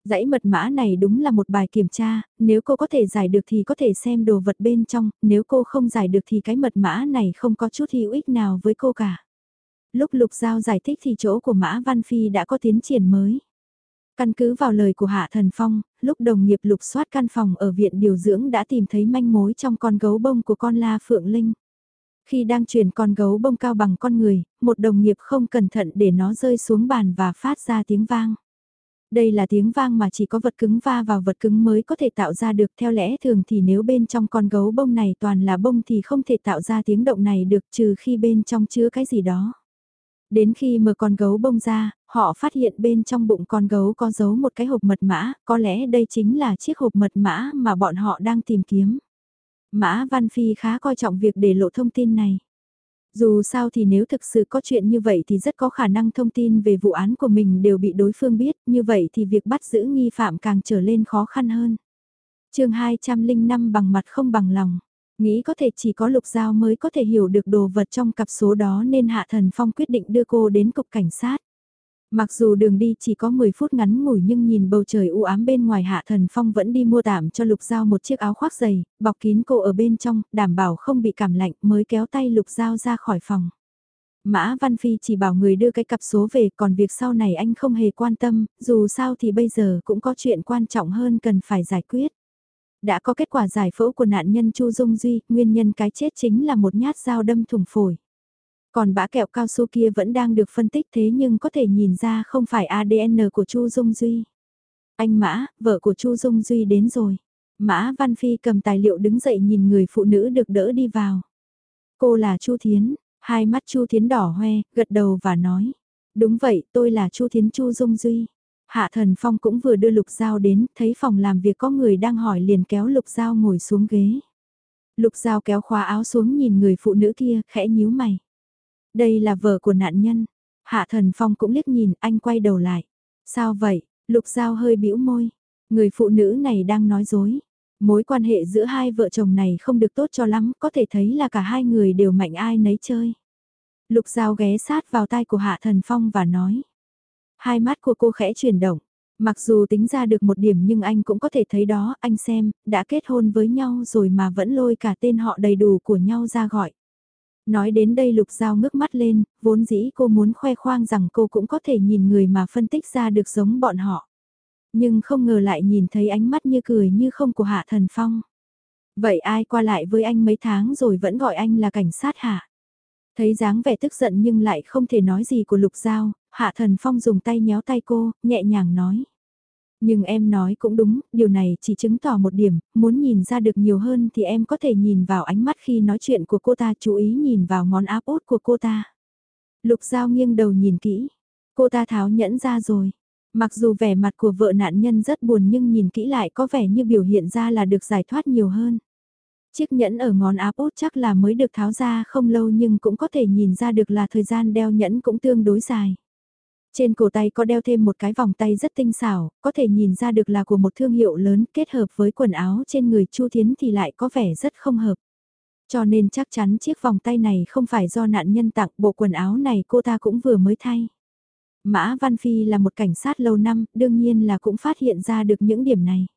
Dãy mật mã này đúng là một bài kiểm tra, nếu cô có thể giải được thì có thể xem đồ vật bên trong, nếu cô không giải được thì cái mật mã này không có chút hữu ích nào với cô cả. Lúc Lục Giao giải thích thì chỗ của Mã Văn Phi đã có tiến triển mới. Căn cứ vào lời của Hạ Thần Phong, lúc đồng nghiệp lục soát căn phòng ở viện điều dưỡng đã tìm thấy manh mối trong con gấu bông của con La Phượng Linh. Khi đang chuyển con gấu bông cao bằng con người, một đồng nghiệp không cẩn thận để nó rơi xuống bàn và phát ra tiếng vang. Đây là tiếng vang mà chỉ có vật cứng va vào vật cứng mới có thể tạo ra được theo lẽ thường thì nếu bên trong con gấu bông này toàn là bông thì không thể tạo ra tiếng động này được trừ khi bên trong chứa cái gì đó. Đến khi mở con gấu bông ra, họ phát hiện bên trong bụng con gấu có giấu một cái hộp mật mã, có lẽ đây chính là chiếc hộp mật mã mà bọn họ đang tìm kiếm. Mã Văn Phi khá coi trọng việc để lộ thông tin này. Dù sao thì nếu thực sự có chuyện như vậy thì rất có khả năng thông tin về vụ án của mình đều bị đối phương biết, như vậy thì việc bắt giữ nghi phạm càng trở lên khó khăn hơn. chương 205 bằng mặt không bằng lòng. Nghĩ có thể chỉ có lục giao mới có thể hiểu được đồ vật trong cặp số đó nên Hạ Thần Phong quyết định đưa cô đến cục cảnh sát. Mặc dù đường đi chỉ có 10 phút ngắn ngủi nhưng nhìn bầu trời u ám bên ngoài Hạ Thần Phong vẫn đi mua tạm cho Lục Giao một chiếc áo khoác dày, bọc kín cô ở bên trong, đảm bảo không bị cảm lạnh mới kéo tay Lục Giao ra khỏi phòng. Mã Văn Phi chỉ bảo người đưa cái cặp số về còn việc sau này anh không hề quan tâm, dù sao thì bây giờ cũng có chuyện quan trọng hơn cần phải giải quyết. Đã có kết quả giải phẫu của nạn nhân Chu Dung Duy, nguyên nhân cái chết chính là một nhát dao đâm thủng phổi. Còn bã kẹo cao su kia vẫn đang được phân tích thế nhưng có thể nhìn ra không phải ADN của Chu Dung Duy. Anh Mã, vợ của Chu Dung Duy đến rồi. Mã Văn Phi cầm tài liệu đứng dậy nhìn người phụ nữ được đỡ đi vào. Cô là Chu Thiến, hai mắt Chu Thiến đỏ hoe, gật đầu và nói. Đúng vậy, tôi là Chu Thiến Chu Dung Duy. Hạ Thần Phong cũng vừa đưa Lục Giao đến, thấy phòng làm việc có người đang hỏi liền kéo Lục Giao ngồi xuống ghế. Lục Giao kéo khóa áo xuống nhìn người phụ nữ kia, khẽ nhíu mày. Đây là vợ của nạn nhân. Hạ Thần Phong cũng liếc nhìn, anh quay đầu lại. Sao vậy? Lục Giao hơi bĩu môi. Người phụ nữ này đang nói dối. Mối quan hệ giữa hai vợ chồng này không được tốt cho lắm, có thể thấy là cả hai người đều mạnh ai nấy chơi. Lục Giao ghé sát vào tai của Hạ Thần Phong và nói. Hai mắt của cô khẽ chuyển động. Mặc dù tính ra được một điểm nhưng anh cũng có thể thấy đó, anh xem, đã kết hôn với nhau rồi mà vẫn lôi cả tên họ đầy đủ của nhau ra gọi. Nói đến đây Lục Giao ngước mắt lên, vốn dĩ cô muốn khoe khoang rằng cô cũng có thể nhìn người mà phân tích ra được giống bọn họ. Nhưng không ngờ lại nhìn thấy ánh mắt như cười như không của Hạ Thần Phong. Vậy ai qua lại với anh mấy tháng rồi vẫn gọi anh là cảnh sát hả? Thấy dáng vẻ tức giận nhưng lại không thể nói gì của Lục Giao, Hạ Thần Phong dùng tay nhéo tay cô, nhẹ nhàng nói. Nhưng em nói cũng đúng, điều này chỉ chứng tỏ một điểm, muốn nhìn ra được nhiều hơn thì em có thể nhìn vào ánh mắt khi nói chuyện của cô ta, chú ý nhìn vào ngón áp út của cô ta. Lục Giao nghiêng đầu nhìn kỹ, cô ta tháo nhẫn ra rồi. Mặc dù vẻ mặt của vợ nạn nhân rất buồn nhưng nhìn kỹ lại có vẻ như biểu hiện ra là được giải thoát nhiều hơn. Chiếc nhẫn ở ngón áp út chắc là mới được tháo ra không lâu nhưng cũng có thể nhìn ra được là thời gian đeo nhẫn cũng tương đối dài. Trên cổ tay có đeo thêm một cái vòng tay rất tinh xảo, có thể nhìn ra được là của một thương hiệu lớn kết hợp với quần áo trên người Chu Thiến thì lại có vẻ rất không hợp. Cho nên chắc chắn chiếc vòng tay này không phải do nạn nhân tặng bộ quần áo này cô ta cũng vừa mới thay. Mã Văn Phi là một cảnh sát lâu năm, đương nhiên là cũng phát hiện ra được những điểm này.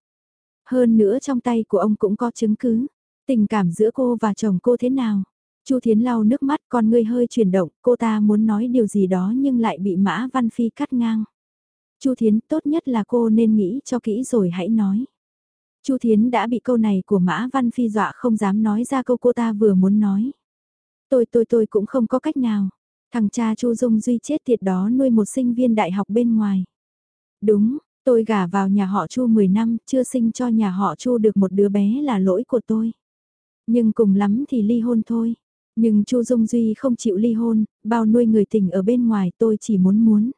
Hơn nữa trong tay của ông cũng có chứng cứ, tình cảm giữa cô và chồng cô thế nào. Chu Thiến lau nước mắt con ngươi hơi chuyển động, cô ta muốn nói điều gì đó nhưng lại bị Mã Văn Phi cắt ngang. Chu Thiến tốt nhất là cô nên nghĩ cho kỹ rồi hãy nói. Chu Thiến đã bị câu này của Mã Văn Phi dọa không dám nói ra câu cô ta vừa muốn nói. Tôi tôi tôi cũng không có cách nào. Thằng cha Chu Dung Duy chết tiệt đó nuôi một sinh viên đại học bên ngoài. Đúng, tôi gả vào nhà họ Chu 10 năm, chưa sinh cho nhà họ Chu được một đứa bé là lỗi của tôi. Nhưng cùng lắm thì ly hôn thôi. Nhưng Chu Dung Duy không chịu ly hôn, bao nuôi người tình ở bên ngoài tôi chỉ muốn muốn.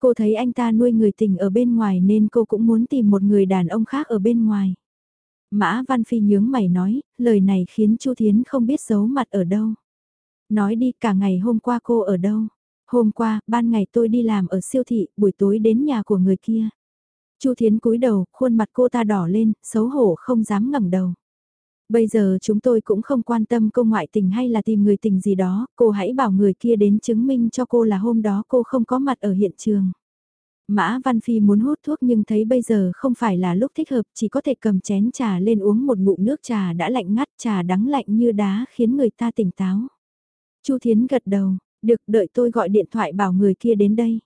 Cô thấy anh ta nuôi người tình ở bên ngoài nên cô cũng muốn tìm một người đàn ông khác ở bên ngoài. Mã Văn Phi nhướng mày nói, lời này khiến Chu Thiến không biết giấu mặt ở đâu. Nói đi cả ngày hôm qua cô ở đâu? Hôm qua, ban ngày tôi đi làm ở siêu thị, buổi tối đến nhà của người kia. Chu Thiến cúi đầu, khuôn mặt cô ta đỏ lên, xấu hổ không dám ngẩng đầu. Bây giờ chúng tôi cũng không quan tâm cô ngoại tình hay là tìm người tình gì đó, cô hãy bảo người kia đến chứng minh cho cô là hôm đó cô không có mặt ở hiện trường. Mã Văn Phi muốn hút thuốc nhưng thấy bây giờ không phải là lúc thích hợp, chỉ có thể cầm chén trà lên uống một ngụm nước trà đã lạnh ngắt, trà đắng lạnh như đá khiến người ta tỉnh táo. Chu Thiến gật đầu, được đợi tôi gọi điện thoại bảo người kia đến đây.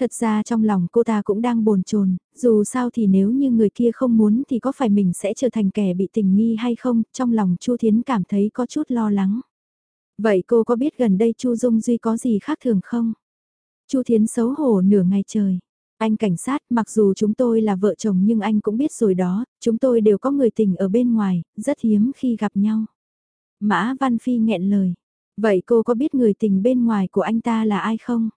Thật ra trong lòng cô ta cũng đang bồn chồn, dù sao thì nếu như người kia không muốn thì có phải mình sẽ trở thành kẻ bị tình nghi hay không, trong lòng Chu Thiến cảm thấy có chút lo lắng. Vậy cô có biết gần đây Chu Dung Duy có gì khác thường không? Chu Thiến xấu hổ nửa ngày trời. Anh cảnh sát, mặc dù chúng tôi là vợ chồng nhưng anh cũng biết rồi đó, chúng tôi đều có người tình ở bên ngoài, rất hiếm khi gặp nhau. Mã Văn Phi nghẹn lời. Vậy cô có biết người tình bên ngoài của anh ta là ai không?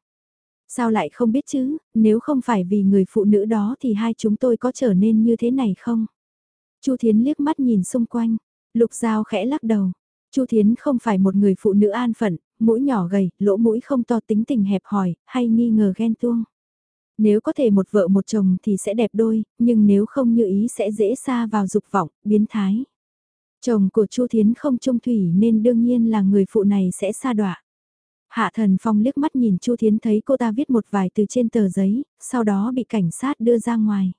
Sao lại không biết chứ, nếu không phải vì người phụ nữ đó thì hai chúng tôi có trở nên như thế này không? Chu Thiến liếc mắt nhìn xung quanh, Lục Giao khẽ lắc đầu. Chu Thiến không phải một người phụ nữ an phận, mũi nhỏ gầy, lỗ mũi không to tính tình hẹp hòi, hay nghi ngờ ghen tuông. Nếu có thể một vợ một chồng thì sẽ đẹp đôi, nhưng nếu không như ý sẽ dễ xa vào dục vọng, biến thái. Chồng của Chu Thiến không trung thủy nên đương nhiên là người phụ này sẽ xa đọa. Hạ Thần Phong liếc mắt nhìn Chu Thiến thấy cô ta viết một vài từ trên tờ giấy, sau đó bị cảnh sát đưa ra ngoài.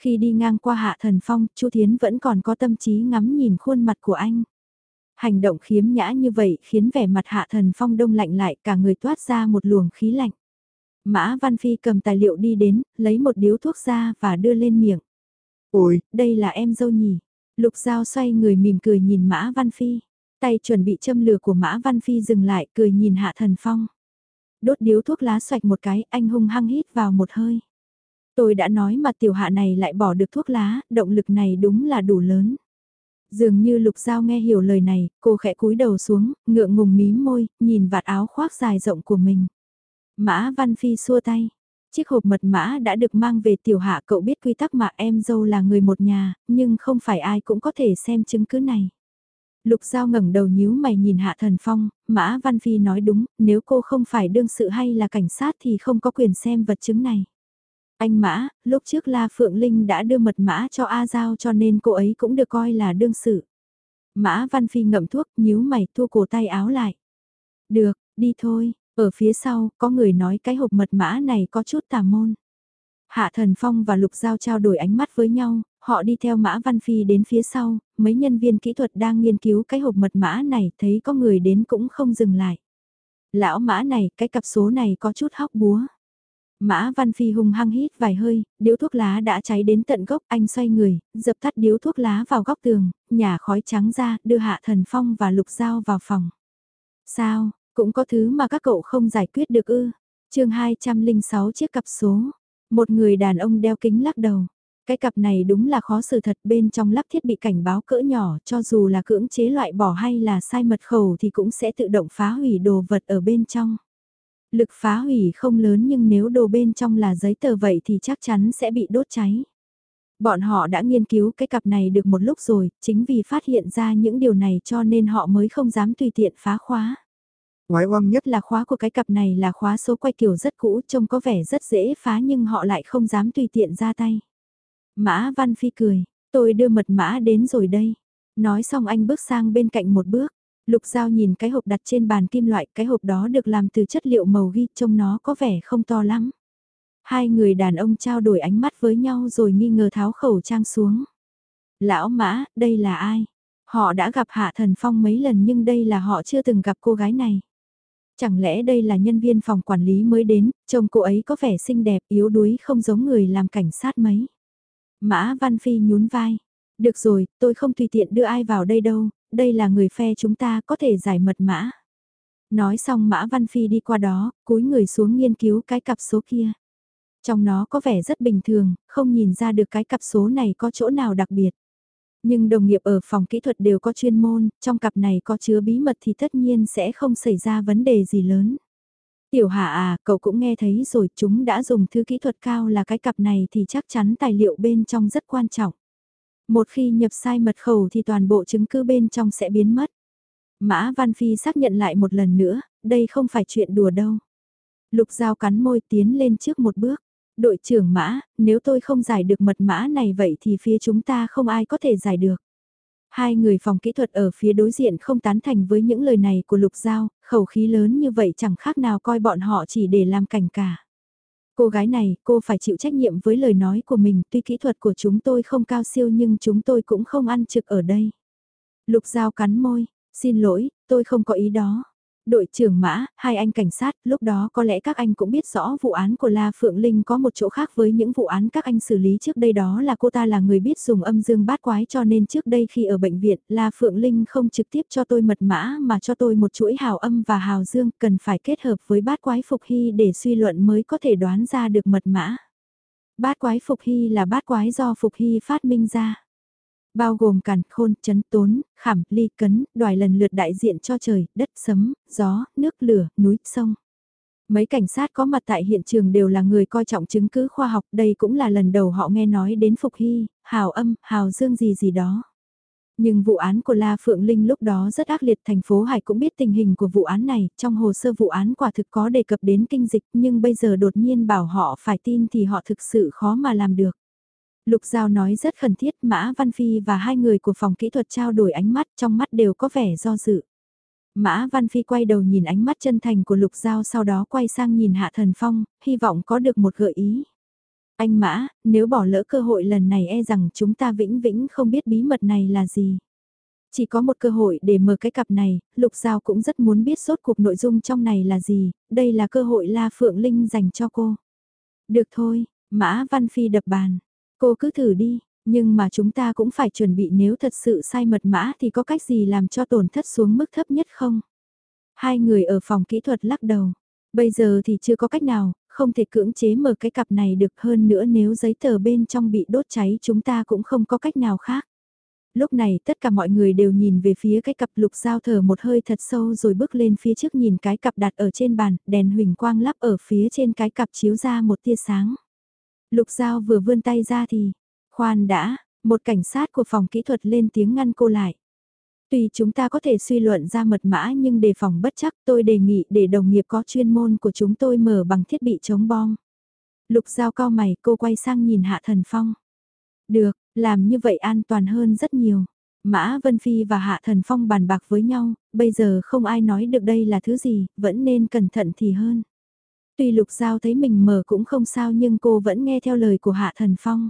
Khi đi ngang qua Hạ Thần Phong, Chu Thiến vẫn còn có tâm trí ngắm nhìn khuôn mặt của anh. Hành động khiếm nhã như vậy khiến vẻ mặt Hạ Thần Phong đông lạnh lại cả người toát ra một luồng khí lạnh. Mã Văn Phi cầm tài liệu đi đến, lấy một điếu thuốc ra và đưa lên miệng. Ôi, đây là em dâu nhỉ. Lục Giao xoay người mỉm cười nhìn Mã Văn Phi. Tay chuẩn bị châm lửa của Mã Văn Phi dừng lại cười nhìn Hạ Thần Phong. Đốt điếu thuốc lá xoạch một cái, anh hung hăng hít vào một hơi. Tôi đã nói mà tiểu hạ này lại bỏ được thuốc lá, động lực này đúng là đủ lớn. Dường như Lục Giao nghe hiểu lời này, cô khẽ cúi đầu xuống, ngượng ngùng mím môi, nhìn vạt áo khoác dài rộng của mình. Mã Văn Phi xua tay. Chiếc hộp mật mã đã được mang về tiểu hạ cậu biết quy tắc mà em dâu là người một nhà, nhưng không phải ai cũng có thể xem chứng cứ này. Lục Giao ngẩng đầu nhíu mày nhìn Hạ Thần Phong, Mã Văn Phi nói đúng, nếu cô không phải đương sự hay là cảnh sát thì không có quyền xem vật chứng này. Anh Mã, lúc trước La Phượng Linh đã đưa mật mã cho A Giao cho nên cô ấy cũng được coi là đương sự. Mã Văn Phi ngậm thuốc, nhíu mày thu cổ tay áo lại. Được, đi thôi, ở phía sau, có người nói cái hộp mật mã này có chút tà môn. Hạ Thần Phong và Lục Giao trao đổi ánh mắt với nhau, họ đi theo Mã Văn Phi đến phía sau, mấy nhân viên kỹ thuật đang nghiên cứu cái hộp mật mã này, thấy có người đến cũng không dừng lại. Lão Mã này, cái cặp số này có chút hóc búa. Mã Văn Phi hung hăng hít vài hơi, điếu thuốc lá đã cháy đến tận gốc, anh xoay người, dập tắt điếu thuốc lá vào góc tường, nhà khói trắng ra, đưa Hạ Thần Phong và Lục Giao vào phòng. Sao, cũng có thứ mà các cậu không giải quyết được ư? chương 206 chiếc cặp số. Một người đàn ông đeo kính lắc đầu. Cái cặp này đúng là khó xử thật bên trong lắp thiết bị cảnh báo cỡ nhỏ cho dù là cưỡng chế loại bỏ hay là sai mật khẩu thì cũng sẽ tự động phá hủy đồ vật ở bên trong. Lực phá hủy không lớn nhưng nếu đồ bên trong là giấy tờ vậy thì chắc chắn sẽ bị đốt cháy. Bọn họ đã nghiên cứu cái cặp này được một lúc rồi, chính vì phát hiện ra những điều này cho nên họ mới không dám tùy tiện phá khóa. Ngoái oăm nhất là khóa của cái cặp này là khóa số quay kiểu rất cũ trông có vẻ rất dễ phá nhưng họ lại không dám tùy tiện ra tay. Mã Văn Phi cười, tôi đưa mật mã đến rồi đây. Nói xong anh bước sang bên cạnh một bước. Lục Giao nhìn cái hộp đặt trên bàn kim loại, cái hộp đó được làm từ chất liệu màu ghi, trông nó có vẻ không to lắm. Hai người đàn ông trao đổi ánh mắt với nhau rồi nghi ngờ tháo khẩu trang xuống. Lão Mã, đây là ai? Họ đã gặp Hạ Thần Phong mấy lần nhưng đây là họ chưa từng gặp cô gái này. Chẳng lẽ đây là nhân viên phòng quản lý mới đến, trông cô ấy có vẻ xinh đẹp, yếu đuối không giống người làm cảnh sát mấy. Mã Văn Phi nhún vai. Được rồi, tôi không tùy tiện đưa ai vào đây đâu, đây là người phe chúng ta có thể giải mật mã. Nói xong Mã Văn Phi đi qua đó, cúi người xuống nghiên cứu cái cặp số kia. Trong nó có vẻ rất bình thường, không nhìn ra được cái cặp số này có chỗ nào đặc biệt. Nhưng đồng nghiệp ở phòng kỹ thuật đều có chuyên môn, trong cặp này có chứa bí mật thì tất nhiên sẽ không xảy ra vấn đề gì lớn. Tiểu Hạ à, cậu cũng nghe thấy rồi chúng đã dùng thứ kỹ thuật cao là cái cặp này thì chắc chắn tài liệu bên trong rất quan trọng. Một khi nhập sai mật khẩu thì toàn bộ chứng cứ bên trong sẽ biến mất. Mã Văn Phi xác nhận lại một lần nữa, đây không phải chuyện đùa đâu. Lục Giao cắn môi tiến lên trước một bước. Đội trưởng Mã, nếu tôi không giải được mật mã này vậy thì phía chúng ta không ai có thể giải được. Hai người phòng kỹ thuật ở phía đối diện không tán thành với những lời này của Lục Giao, khẩu khí lớn như vậy chẳng khác nào coi bọn họ chỉ để làm cảnh cả. Cô gái này, cô phải chịu trách nhiệm với lời nói của mình, tuy kỹ thuật của chúng tôi không cao siêu nhưng chúng tôi cũng không ăn trực ở đây. Lục Giao cắn môi, xin lỗi, tôi không có ý đó đội trưởng mã, hai anh cảnh sát, lúc đó có lẽ các anh cũng biết rõ vụ án của La Phượng Linh có một chỗ khác với những vụ án các anh xử lý trước đây đó là cô ta là người biết dùng âm dương bát quái cho nên trước đây khi ở bệnh viện, La Phượng Linh không trực tiếp cho tôi mật mã mà cho tôi một chuỗi hào âm và hào dương cần phải kết hợp với bát quái phục hy để suy luận mới có thể đoán ra được mật mã. Bát quái phục hy là bát quái do phục hy phát minh ra bao gồm càn, khôn, chấn, tốn, khảm, ly, cấn, đoài lần lượt đại diện cho trời, đất, sấm, gió, nước, lửa, núi, sông. Mấy cảnh sát có mặt tại hiện trường đều là người coi trọng chứng cứ khoa học, đây cũng là lần đầu họ nghe nói đến Phục Hy, hào âm, hào dương gì gì đó. Nhưng vụ án của La Phượng Linh lúc đó rất ác liệt thành phố Hải cũng biết tình hình của vụ án này, trong hồ sơ vụ án quả thực có đề cập đến kinh dịch nhưng bây giờ đột nhiên bảo họ phải tin thì họ thực sự khó mà làm được. Lục Giao nói rất khẩn thiết Mã Văn Phi và hai người của phòng kỹ thuật trao đổi ánh mắt trong mắt đều có vẻ do dự. Mã Văn Phi quay đầu nhìn ánh mắt chân thành của Lục Giao sau đó quay sang nhìn Hạ Thần Phong, hy vọng có được một gợi ý. Anh Mã, nếu bỏ lỡ cơ hội lần này e rằng chúng ta vĩnh vĩnh không biết bí mật này là gì. Chỉ có một cơ hội để mở cái cặp này, Lục Giao cũng rất muốn biết sốt cuộc nội dung trong này là gì, đây là cơ hội La Phượng Linh dành cho cô. Được thôi, Mã Văn Phi đập bàn, cô cứ thử đi, nhưng mà chúng ta cũng phải chuẩn bị nếu thật sự sai mật mã thì có cách gì làm cho tổn thất xuống mức thấp nhất không? Hai người ở phòng kỹ thuật lắc đầu. Bây giờ thì chưa có cách nào, không thể cưỡng chế mở cái cặp này được hơn nữa nếu giấy tờ bên trong bị đốt cháy chúng ta cũng không có cách nào khác. Lúc này tất cả mọi người đều nhìn về phía cái cặp lục dao thở một hơi thật sâu rồi bước lên phía trước nhìn cái cặp đặt ở trên bàn, đèn huỳnh quang lắp ở phía trên cái cặp chiếu ra một tia sáng. Lục Giao vừa vươn tay ra thì, khoan đã, một cảnh sát của phòng kỹ thuật lên tiếng ngăn cô lại. Tùy chúng ta có thể suy luận ra mật mã nhưng đề phòng bất chắc tôi đề nghị để đồng nghiệp có chuyên môn của chúng tôi mở bằng thiết bị chống bom. Lục Giao cao mày cô quay sang nhìn Hạ Thần Phong. Được, làm như vậy an toàn hơn rất nhiều. Mã Vân Phi và Hạ Thần Phong bàn bạc với nhau, bây giờ không ai nói được đây là thứ gì, vẫn nên cẩn thận thì hơn. Tuy Lục Giao thấy mình mở cũng không sao nhưng cô vẫn nghe theo lời của Hạ Thần Phong.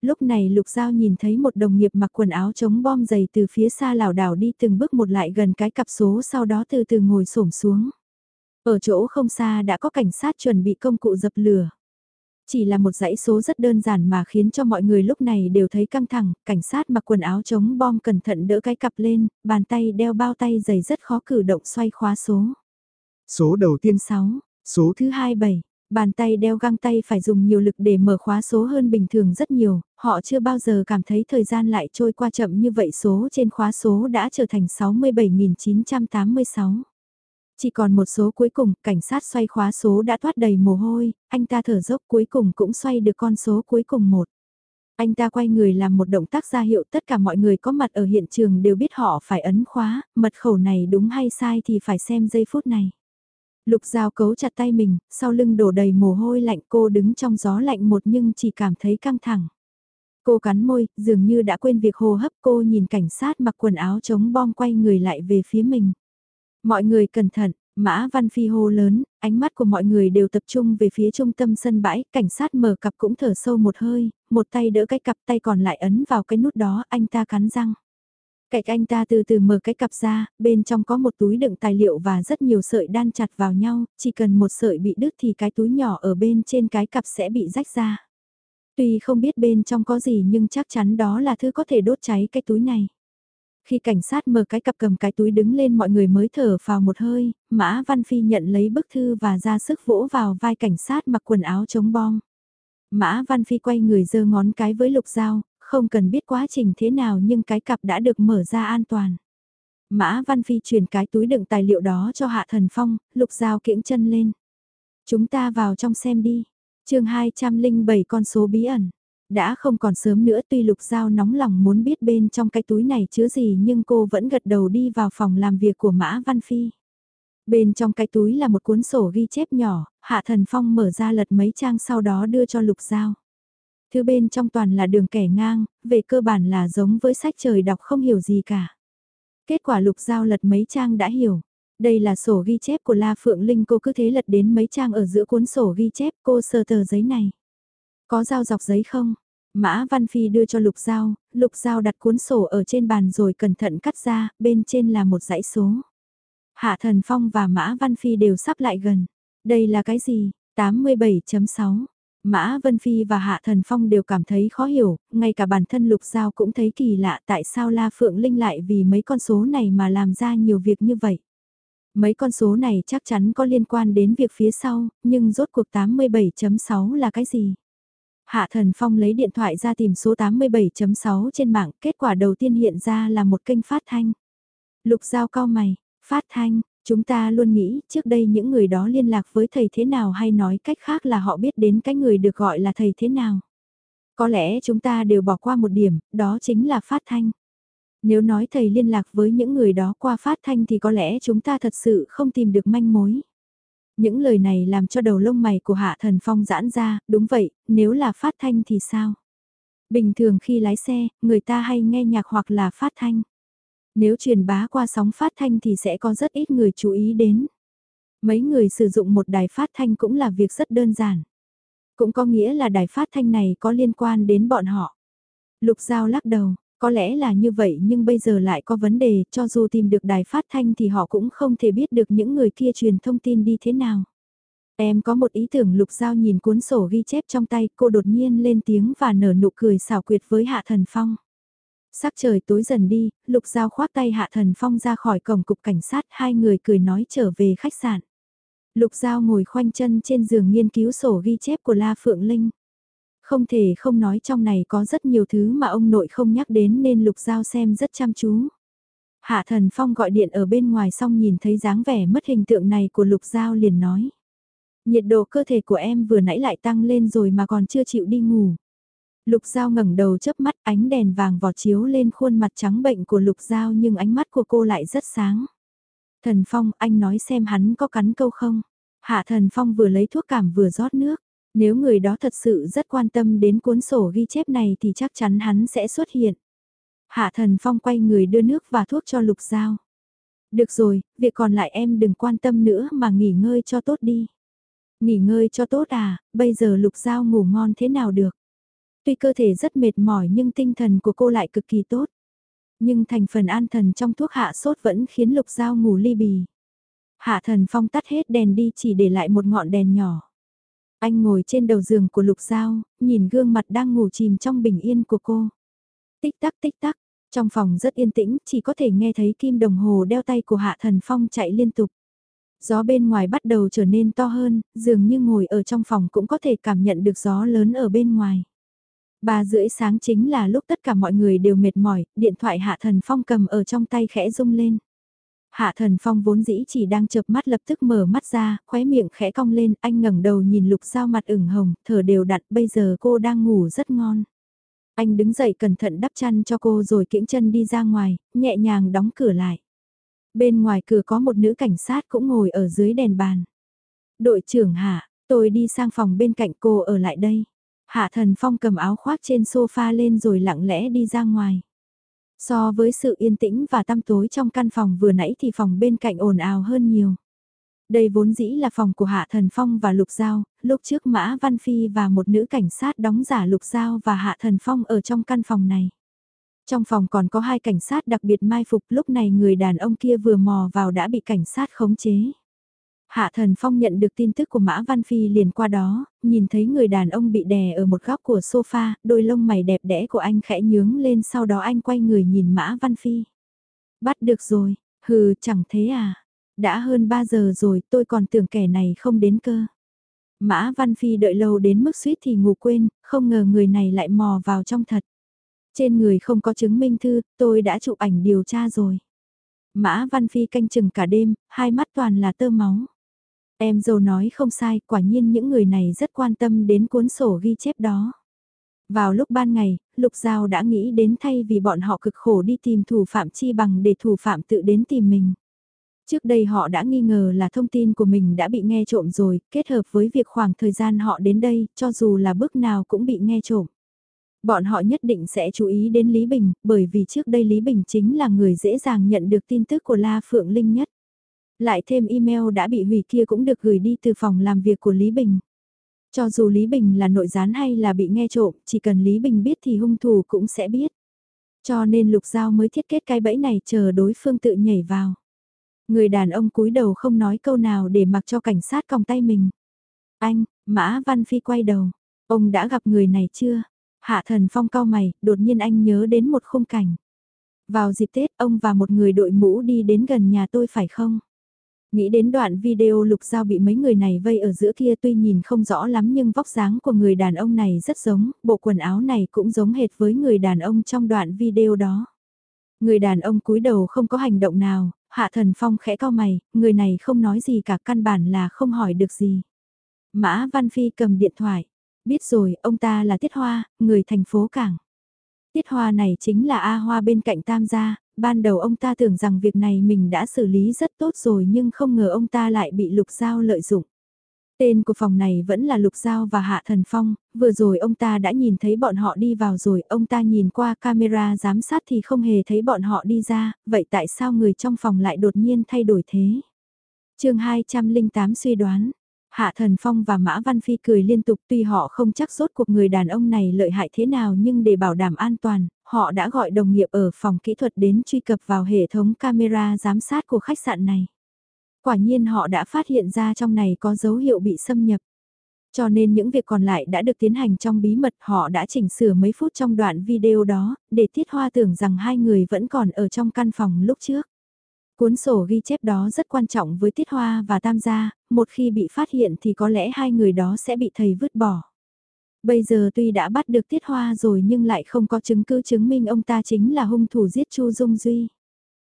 Lúc này Lục Giao nhìn thấy một đồng nghiệp mặc quần áo chống bom dày từ phía xa lảo đảo đi từng bước một lại gần cái cặp số sau đó từ từ ngồi xổm xuống. Ở chỗ không xa đã có cảnh sát chuẩn bị công cụ dập lửa. Chỉ là một dãy số rất đơn giản mà khiến cho mọi người lúc này đều thấy căng thẳng, cảnh sát mặc quần áo chống bom cẩn thận đỡ cái cặp lên, bàn tay đeo bao tay dày rất khó cử động xoay khóa số. Số đầu tiên 6, số thứ hai 7, bàn tay đeo găng tay phải dùng nhiều lực để mở khóa số hơn bình thường rất nhiều, họ chưa bao giờ cảm thấy thời gian lại trôi qua chậm như vậy số trên khóa số đã trở thành 67.986. Chỉ còn một số cuối cùng, cảnh sát xoay khóa số đã thoát đầy mồ hôi, anh ta thở dốc cuối cùng cũng xoay được con số cuối cùng một. Anh ta quay người làm một động tác ra hiệu tất cả mọi người có mặt ở hiện trường đều biết họ phải ấn khóa, mật khẩu này đúng hay sai thì phải xem giây phút này. Lục Giao cấu chặt tay mình, sau lưng đổ đầy mồ hôi lạnh cô đứng trong gió lạnh một nhưng chỉ cảm thấy căng thẳng. Cô cắn môi, dường như đã quên việc hô hấp cô nhìn cảnh sát mặc quần áo chống bom quay người lại về phía mình. Mọi người cẩn thận, Mã Văn Phi hô lớn, ánh mắt của mọi người đều tập trung về phía trung tâm sân bãi, cảnh sát mở cặp cũng thở sâu một hơi, một tay đỡ cái cặp tay còn lại ấn vào cái nút đó, anh ta cắn răng cạnh anh ta từ từ mở cái cặp ra, bên trong có một túi đựng tài liệu và rất nhiều sợi đan chặt vào nhau, chỉ cần một sợi bị đứt thì cái túi nhỏ ở bên trên cái cặp sẽ bị rách ra. Tuy không biết bên trong có gì nhưng chắc chắn đó là thứ có thể đốt cháy cái túi này. Khi cảnh sát mở cái cặp cầm cái túi đứng lên mọi người mới thở vào một hơi, Mã Văn Phi nhận lấy bức thư và ra sức vỗ vào vai cảnh sát mặc quần áo chống bom. Mã Văn Phi quay người giơ ngón cái với lục dao, không cần biết quá trình thế nào nhưng cái cặp đã được mở ra an toàn. Mã Văn Phi chuyển cái túi đựng tài liệu đó cho Hạ Thần Phong, lục dao kiễng chân lên. Chúng ta vào trong xem đi. chương 207 con số bí ẩn. Đã không còn sớm nữa tuy Lục Giao nóng lòng muốn biết bên trong cái túi này chứa gì nhưng cô vẫn gật đầu đi vào phòng làm việc của Mã Văn Phi. Bên trong cái túi là một cuốn sổ ghi chép nhỏ, Hạ Thần Phong mở ra lật mấy trang sau đó đưa cho Lục Giao. Thứ bên trong toàn là đường kẻ ngang, về cơ bản là giống với sách trời đọc không hiểu gì cả. Kết quả Lục Giao lật mấy trang đã hiểu. Đây là sổ ghi chép của La Phượng Linh cô cứ thế lật đến mấy trang ở giữa cuốn sổ ghi chép cô sờ tờ giấy này. Có dao dọc giấy không? Mã Văn Phi đưa cho Lục Giao, Lục Giao đặt cuốn sổ ở trên bàn rồi cẩn thận cắt ra, bên trên là một dãy số. Hạ Thần Phong và Mã Văn Phi đều sắp lại gần. Đây là cái gì? 87.6. Mã Vân Phi và Hạ Thần Phong đều cảm thấy khó hiểu, ngay cả bản thân Lục Giao cũng thấy kỳ lạ tại sao La Phượng Linh lại vì mấy con số này mà làm ra nhiều việc như vậy. Mấy con số này chắc chắn có liên quan đến việc phía sau, nhưng rốt cuộc 87.6 là cái gì? Hạ Thần Phong lấy điện thoại ra tìm số 87.6 trên mạng, kết quả đầu tiên hiện ra là một kênh phát thanh. Lục Giao cao mày, phát thanh, chúng ta luôn nghĩ trước đây những người đó liên lạc với thầy thế nào hay nói cách khác là họ biết đến cái người được gọi là thầy thế nào. Có lẽ chúng ta đều bỏ qua một điểm, đó chính là phát thanh. Nếu nói thầy liên lạc với những người đó qua phát thanh thì có lẽ chúng ta thật sự không tìm được manh mối. Những lời này làm cho đầu lông mày của Hạ Thần Phong giãn ra, đúng vậy, nếu là phát thanh thì sao? Bình thường khi lái xe, người ta hay nghe nhạc hoặc là phát thanh. Nếu truyền bá qua sóng phát thanh thì sẽ có rất ít người chú ý đến. Mấy người sử dụng một đài phát thanh cũng là việc rất đơn giản. Cũng có nghĩa là đài phát thanh này có liên quan đến bọn họ. Lục Giao lắc đầu, Có lẽ là như vậy nhưng bây giờ lại có vấn đề, cho dù tìm được đài phát thanh thì họ cũng không thể biết được những người kia truyền thông tin đi thế nào. Em có một ý tưởng lục giao nhìn cuốn sổ ghi chép trong tay, cô đột nhiên lên tiếng và nở nụ cười xảo quyệt với Hạ Thần Phong. Sắc trời tối dần đi, lục giao khoác tay Hạ Thần Phong ra khỏi cổng cục cảnh sát, hai người cười nói trở về khách sạn. Lục giao ngồi khoanh chân trên giường nghiên cứu sổ ghi chép của La Phượng Linh. Không thể không nói trong này có rất nhiều thứ mà ông nội không nhắc đến nên Lục Giao xem rất chăm chú. Hạ Thần Phong gọi điện ở bên ngoài xong nhìn thấy dáng vẻ mất hình tượng này của Lục Giao liền nói. Nhiệt độ cơ thể của em vừa nãy lại tăng lên rồi mà còn chưa chịu đi ngủ. Lục Giao ngẩng đầu chớp mắt ánh đèn vàng vọt chiếu lên khuôn mặt trắng bệnh của Lục Giao nhưng ánh mắt của cô lại rất sáng. Thần Phong anh nói xem hắn có cắn câu không? Hạ Thần Phong vừa lấy thuốc cảm vừa rót nước. Nếu người đó thật sự rất quan tâm đến cuốn sổ ghi chép này thì chắc chắn hắn sẽ xuất hiện. Hạ Thần Phong quay người đưa nước và thuốc cho Lục Giao. Được rồi, việc còn lại em đừng quan tâm nữa mà nghỉ ngơi cho tốt đi. Nghỉ ngơi cho tốt à, bây giờ Lục Giao ngủ ngon thế nào được. Tuy cơ thể rất mệt mỏi nhưng tinh thần của cô lại cực kỳ tốt. Nhưng thành phần an thần trong thuốc hạ sốt vẫn khiến Lục Giao ngủ ly bì. Hạ Thần Phong tắt hết đèn đi chỉ để lại một ngọn đèn nhỏ. Anh ngồi trên đầu giường của Lục Giao, nhìn gương mặt đang ngủ chìm trong bình yên của cô. Tích tắc tích tắc, trong phòng rất yên tĩnh, chỉ có thể nghe thấy kim đồng hồ đeo tay của Hạ Thần Phong chạy liên tục. Gió bên ngoài bắt đầu trở nên to hơn, dường như ngồi ở trong phòng cũng có thể cảm nhận được gió lớn ở bên ngoài. Ba rưỡi sáng chính là lúc tất cả mọi người đều mệt mỏi, điện thoại Hạ Thần Phong cầm ở trong tay khẽ rung lên. Hạ Thần Phong vốn dĩ chỉ đang chợp mắt lập tức mở mắt ra, khóe miệng khẽ cong lên, anh ngẩng đầu nhìn Lục Giao mặt ửng hồng, thở đều đặn, bây giờ cô đang ngủ rất ngon. Anh đứng dậy cẩn thận đắp chăn cho cô rồi kiễng chân đi ra ngoài, nhẹ nhàng đóng cửa lại. Bên ngoài cửa có một nữ cảnh sát cũng ngồi ở dưới đèn bàn. Đội trưởng Hạ, tôi đi sang phòng bên cạnh cô ở lại đây. Hạ Thần Phong cầm áo khoác trên sofa lên rồi lặng lẽ đi ra ngoài. So với sự yên tĩnh và tăm tối trong căn phòng vừa nãy thì phòng bên cạnh ồn ào hơn nhiều. Đây vốn dĩ là phòng của Hạ Thần Phong và Lục Giao, lúc trước Mã Văn Phi và một nữ cảnh sát đóng giả Lục Giao và Hạ Thần Phong ở trong căn phòng này. Trong phòng còn có hai cảnh sát đặc biệt mai phục lúc này người đàn ông kia vừa mò vào đã bị cảnh sát khống chế. Hạ Thần Phong nhận được tin tức của Mã Văn Phi liền qua đó, nhìn thấy người đàn ông bị đè ở một góc của sofa, đôi lông mày đẹp đẽ của anh khẽ nhướng lên sau đó anh quay người nhìn Mã Văn Phi. Bắt được rồi, hừ chẳng thế à, đã hơn 3 giờ rồi tôi còn tưởng kẻ này không đến cơ. Mã Văn Phi đợi lâu đến mức suýt thì ngủ quên, không ngờ người này lại mò vào trong thật. Trên người không có chứng minh thư, tôi đã chụp ảnh điều tra rồi. Mã Văn Phi canh chừng cả đêm, hai mắt toàn là tơ máu. Em dâu nói không sai, quả nhiên những người này rất quan tâm đến cuốn sổ ghi chép đó. Vào lúc ban ngày, Lục Giao đã nghĩ đến thay vì bọn họ cực khổ đi tìm thủ phạm chi bằng để thủ phạm tự đến tìm mình. Trước đây họ đã nghi ngờ là thông tin của mình đã bị nghe trộm rồi, kết hợp với việc khoảng thời gian họ đến đây, cho dù là bước nào cũng bị nghe trộm. Bọn họ nhất định sẽ chú ý đến Lý Bình, bởi vì trước đây Lý Bình chính là người dễ dàng nhận được tin tức của La Phượng Linh nhất. Lại thêm email đã bị hủy kia cũng được gửi đi từ phòng làm việc của Lý Bình. Cho dù Lý Bình là nội gián hay là bị nghe trộm, chỉ cần Lý Bình biết thì hung thủ cũng sẽ biết. Cho nên Lục Giao mới thiết kết cái bẫy này chờ đối phương tự nhảy vào. Người đàn ông cúi đầu không nói câu nào để mặc cho cảnh sát còng tay mình. Anh, Mã Văn Phi quay đầu. Ông đã gặp người này chưa? Hạ thần phong cao mày, đột nhiên anh nhớ đến một khung cảnh. Vào dịp Tết, ông và một người đội mũ đi đến gần nhà tôi phải không? Nghĩ đến đoạn video lục giao bị mấy người này vây ở giữa kia tuy nhìn không rõ lắm nhưng vóc dáng của người đàn ông này rất giống, bộ quần áo này cũng giống hệt với người đàn ông trong đoạn video đó. Người đàn ông cúi đầu không có hành động nào, hạ thần phong khẽ cao mày, người này không nói gì cả căn bản là không hỏi được gì. Mã Văn Phi cầm điện thoại, biết rồi ông ta là Tiết Hoa, người thành phố Cảng. Tiết Hoa này chính là A Hoa bên cạnh Tam gia, ban đầu ông ta tưởng rằng việc này mình đã xử lý rất tốt rồi nhưng không ngờ ông ta lại bị Lục Giao lợi dụng. Tên của phòng này vẫn là Lục Giao và Hạ Thần Phong, vừa rồi ông ta đã nhìn thấy bọn họ đi vào rồi, ông ta nhìn qua camera giám sát thì không hề thấy bọn họ đi ra, vậy tại sao người trong phòng lại đột nhiên thay đổi thế? chương 208 suy đoán, Hạ Thần Phong và Mã Văn Phi cười liên tục tuy họ không chắc rốt cuộc người đàn ông này lợi hại thế nào nhưng để bảo đảm an toàn, họ đã gọi đồng nghiệp ở phòng kỹ thuật đến truy cập vào hệ thống camera giám sát của khách sạn này. Quả nhiên họ đã phát hiện ra trong này có dấu hiệu bị xâm nhập. Cho nên những việc còn lại đã được tiến hành trong bí mật họ đã chỉnh sửa mấy phút trong đoạn video đó, để Tiết Hoa tưởng rằng hai người vẫn còn ở trong căn phòng lúc trước. Cuốn sổ ghi chép đó rất quan trọng với Tiết Hoa và Tam gia, một khi bị phát hiện thì có lẽ hai người đó sẽ bị thầy vứt bỏ. Bây giờ tuy đã bắt được Tiết Hoa rồi nhưng lại không có chứng cứ chứng minh ông ta chính là hung thủ giết Chu Dung Duy.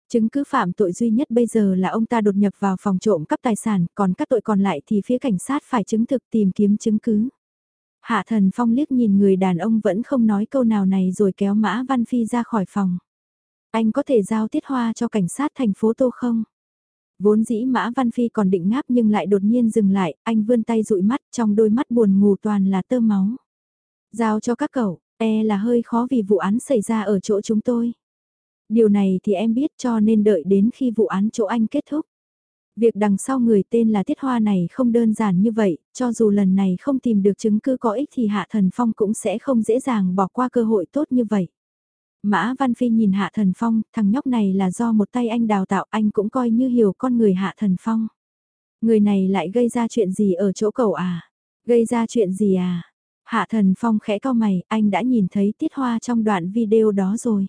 Chứng cứ phạm tội duy nhất bây giờ là ông ta đột nhập vào phòng trộm cắp tài sản, còn các tội còn lại thì phía cảnh sát phải chứng thực tìm kiếm chứng cứ. Hạ thần phong liếc nhìn người đàn ông vẫn không nói câu nào này rồi kéo Mã Văn Phi ra khỏi phòng. Anh có thể giao tiết hoa cho cảnh sát thành phố Tô không? Vốn dĩ Mã Văn Phi còn định ngáp nhưng lại đột nhiên dừng lại, anh vươn tay dụi mắt trong đôi mắt buồn ngủ toàn là tơ máu. Giao cho các cậu, e là hơi khó vì vụ án xảy ra ở chỗ chúng tôi. Điều này thì em biết cho nên đợi đến khi vụ án chỗ anh kết thúc. Việc đằng sau người tên là Tiết Hoa này không đơn giản như vậy, cho dù lần này không tìm được chứng cứ có ích thì Hạ Thần Phong cũng sẽ không dễ dàng bỏ qua cơ hội tốt như vậy. Mã Văn Phi nhìn Hạ Thần Phong, thằng nhóc này là do một tay anh đào tạo anh cũng coi như hiểu con người Hạ Thần Phong. Người này lại gây ra chuyện gì ở chỗ cậu à? Gây ra chuyện gì à? Hạ Thần Phong khẽ cau mày, anh đã nhìn thấy Tiết Hoa trong đoạn video đó rồi.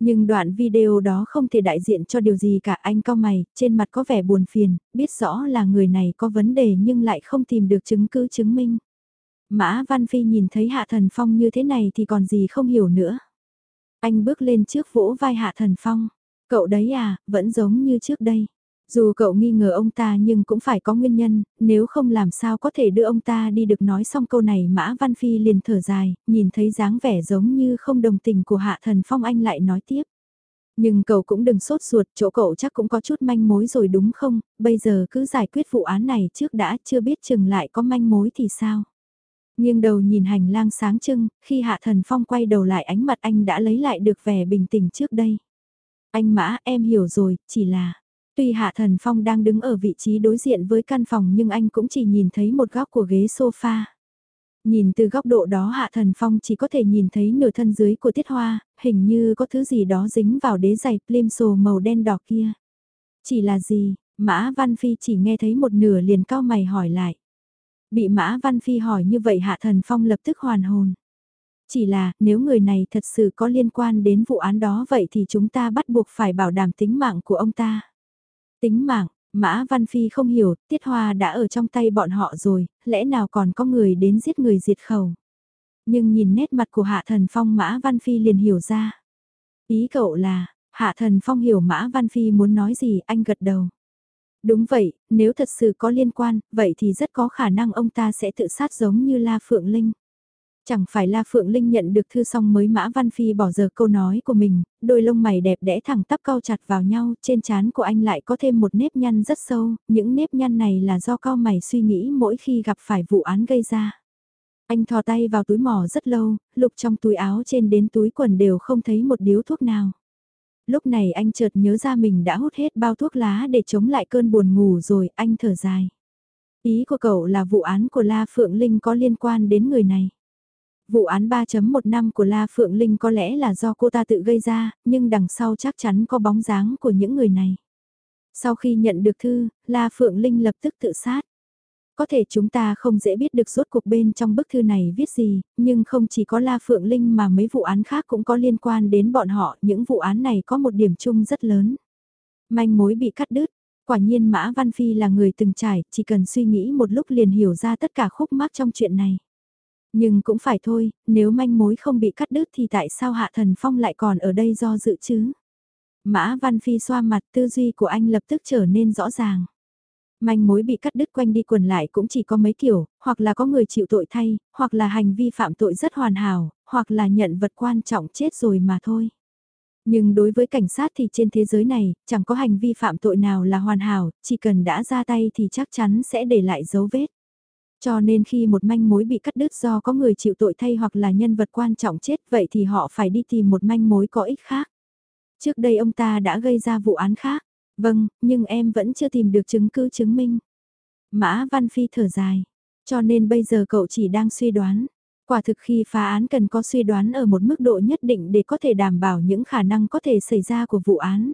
Nhưng đoạn video đó không thể đại diện cho điều gì cả anh cao mày, trên mặt có vẻ buồn phiền, biết rõ là người này có vấn đề nhưng lại không tìm được chứng cứ chứng minh. Mã Văn Phi nhìn thấy Hạ Thần Phong như thế này thì còn gì không hiểu nữa. Anh bước lên trước vỗ vai Hạ Thần Phong. Cậu đấy à, vẫn giống như trước đây. Dù cậu nghi ngờ ông ta nhưng cũng phải có nguyên nhân, nếu không làm sao có thể đưa ông ta đi được nói xong câu này Mã Văn Phi liền thở dài, nhìn thấy dáng vẻ giống như không đồng tình của Hạ Thần Phong anh lại nói tiếp. Nhưng cậu cũng đừng sốt ruột, chỗ cậu chắc cũng có chút manh mối rồi đúng không, bây giờ cứ giải quyết vụ án này trước đã chưa biết chừng lại có manh mối thì sao nghiêng đầu nhìn hành lang sáng trưng, khi Hạ Thần Phong quay đầu lại ánh mặt anh đã lấy lại được vẻ bình tĩnh trước đây. Anh Mã em hiểu rồi, chỉ là... Tuy Hạ Thần Phong đang đứng ở vị trí đối diện với căn phòng nhưng anh cũng chỉ nhìn thấy một góc của ghế sofa. Nhìn từ góc độ đó Hạ Thần Phong chỉ có thể nhìn thấy nửa thân dưới của Tiết Hoa, hình như có thứ gì đó dính vào đế giày plimso màu đen đỏ kia. Chỉ là gì, Mã Văn Phi chỉ nghe thấy một nửa liền cao mày hỏi lại. Bị Mã Văn Phi hỏi như vậy Hạ Thần Phong lập tức hoàn hồn. Chỉ là, nếu người này thật sự có liên quan đến vụ án đó vậy thì chúng ta bắt buộc phải bảo đảm tính mạng của ông ta. Tính mạng, Mã Văn Phi không hiểu, Tiết Hoa đã ở trong tay bọn họ rồi, lẽ nào còn có người đến giết người diệt khẩu. Nhưng nhìn nét mặt của Hạ Thần Phong Mã Văn Phi liền hiểu ra. Ý cậu là, Hạ Thần Phong hiểu Mã Văn Phi muốn nói gì, anh gật đầu. Đúng vậy, nếu thật sự có liên quan, vậy thì rất có khả năng ông ta sẽ tự sát giống như La Phượng Linh. Chẳng phải La Phượng Linh nhận được thư xong mới Mã Văn Phi bỏ giờ câu nói của mình, đôi lông mày đẹp đẽ thẳng tắp cao chặt vào nhau, trên trán của anh lại có thêm một nếp nhăn rất sâu, những nếp nhăn này là do cao mày suy nghĩ mỗi khi gặp phải vụ án gây ra. Anh thò tay vào túi mỏ rất lâu, lục trong túi áo trên đến túi quần đều không thấy một điếu thuốc nào. Lúc này anh chợt nhớ ra mình đã hút hết bao thuốc lá để chống lại cơn buồn ngủ rồi, anh thở dài. Ý của cậu là vụ án của La Phượng Linh có liên quan đến người này. Vụ án 3.1 năm của La Phượng Linh có lẽ là do cô ta tự gây ra, nhưng đằng sau chắc chắn có bóng dáng của những người này. Sau khi nhận được thư, La Phượng Linh lập tức tự sát. Có thể chúng ta không dễ biết được rốt cuộc bên trong bức thư này viết gì, nhưng không chỉ có La Phượng Linh mà mấy vụ án khác cũng có liên quan đến bọn họ, những vụ án này có một điểm chung rất lớn. Manh mối bị cắt đứt, quả nhiên Mã Văn Phi là người từng trải, chỉ cần suy nghĩ một lúc liền hiểu ra tất cả khúc mắc trong chuyện này. Nhưng cũng phải thôi, nếu manh mối không bị cắt đứt thì tại sao Hạ Thần Phong lại còn ở đây do dự chứ? Mã Văn Phi xoa mặt tư duy của anh lập tức trở nên rõ ràng. Manh mối bị cắt đứt quanh đi quần lại cũng chỉ có mấy kiểu, hoặc là có người chịu tội thay, hoặc là hành vi phạm tội rất hoàn hảo, hoặc là nhận vật quan trọng chết rồi mà thôi. Nhưng đối với cảnh sát thì trên thế giới này, chẳng có hành vi phạm tội nào là hoàn hảo, chỉ cần đã ra tay thì chắc chắn sẽ để lại dấu vết. Cho nên khi một manh mối bị cắt đứt do có người chịu tội thay hoặc là nhân vật quan trọng chết vậy thì họ phải đi tìm một manh mối có ích khác. Trước đây ông ta đã gây ra vụ án khác. Vâng, nhưng em vẫn chưa tìm được chứng cứ chứng minh. Mã Văn Phi thở dài. Cho nên bây giờ cậu chỉ đang suy đoán. Quả thực khi phá án cần có suy đoán ở một mức độ nhất định để có thể đảm bảo những khả năng có thể xảy ra của vụ án.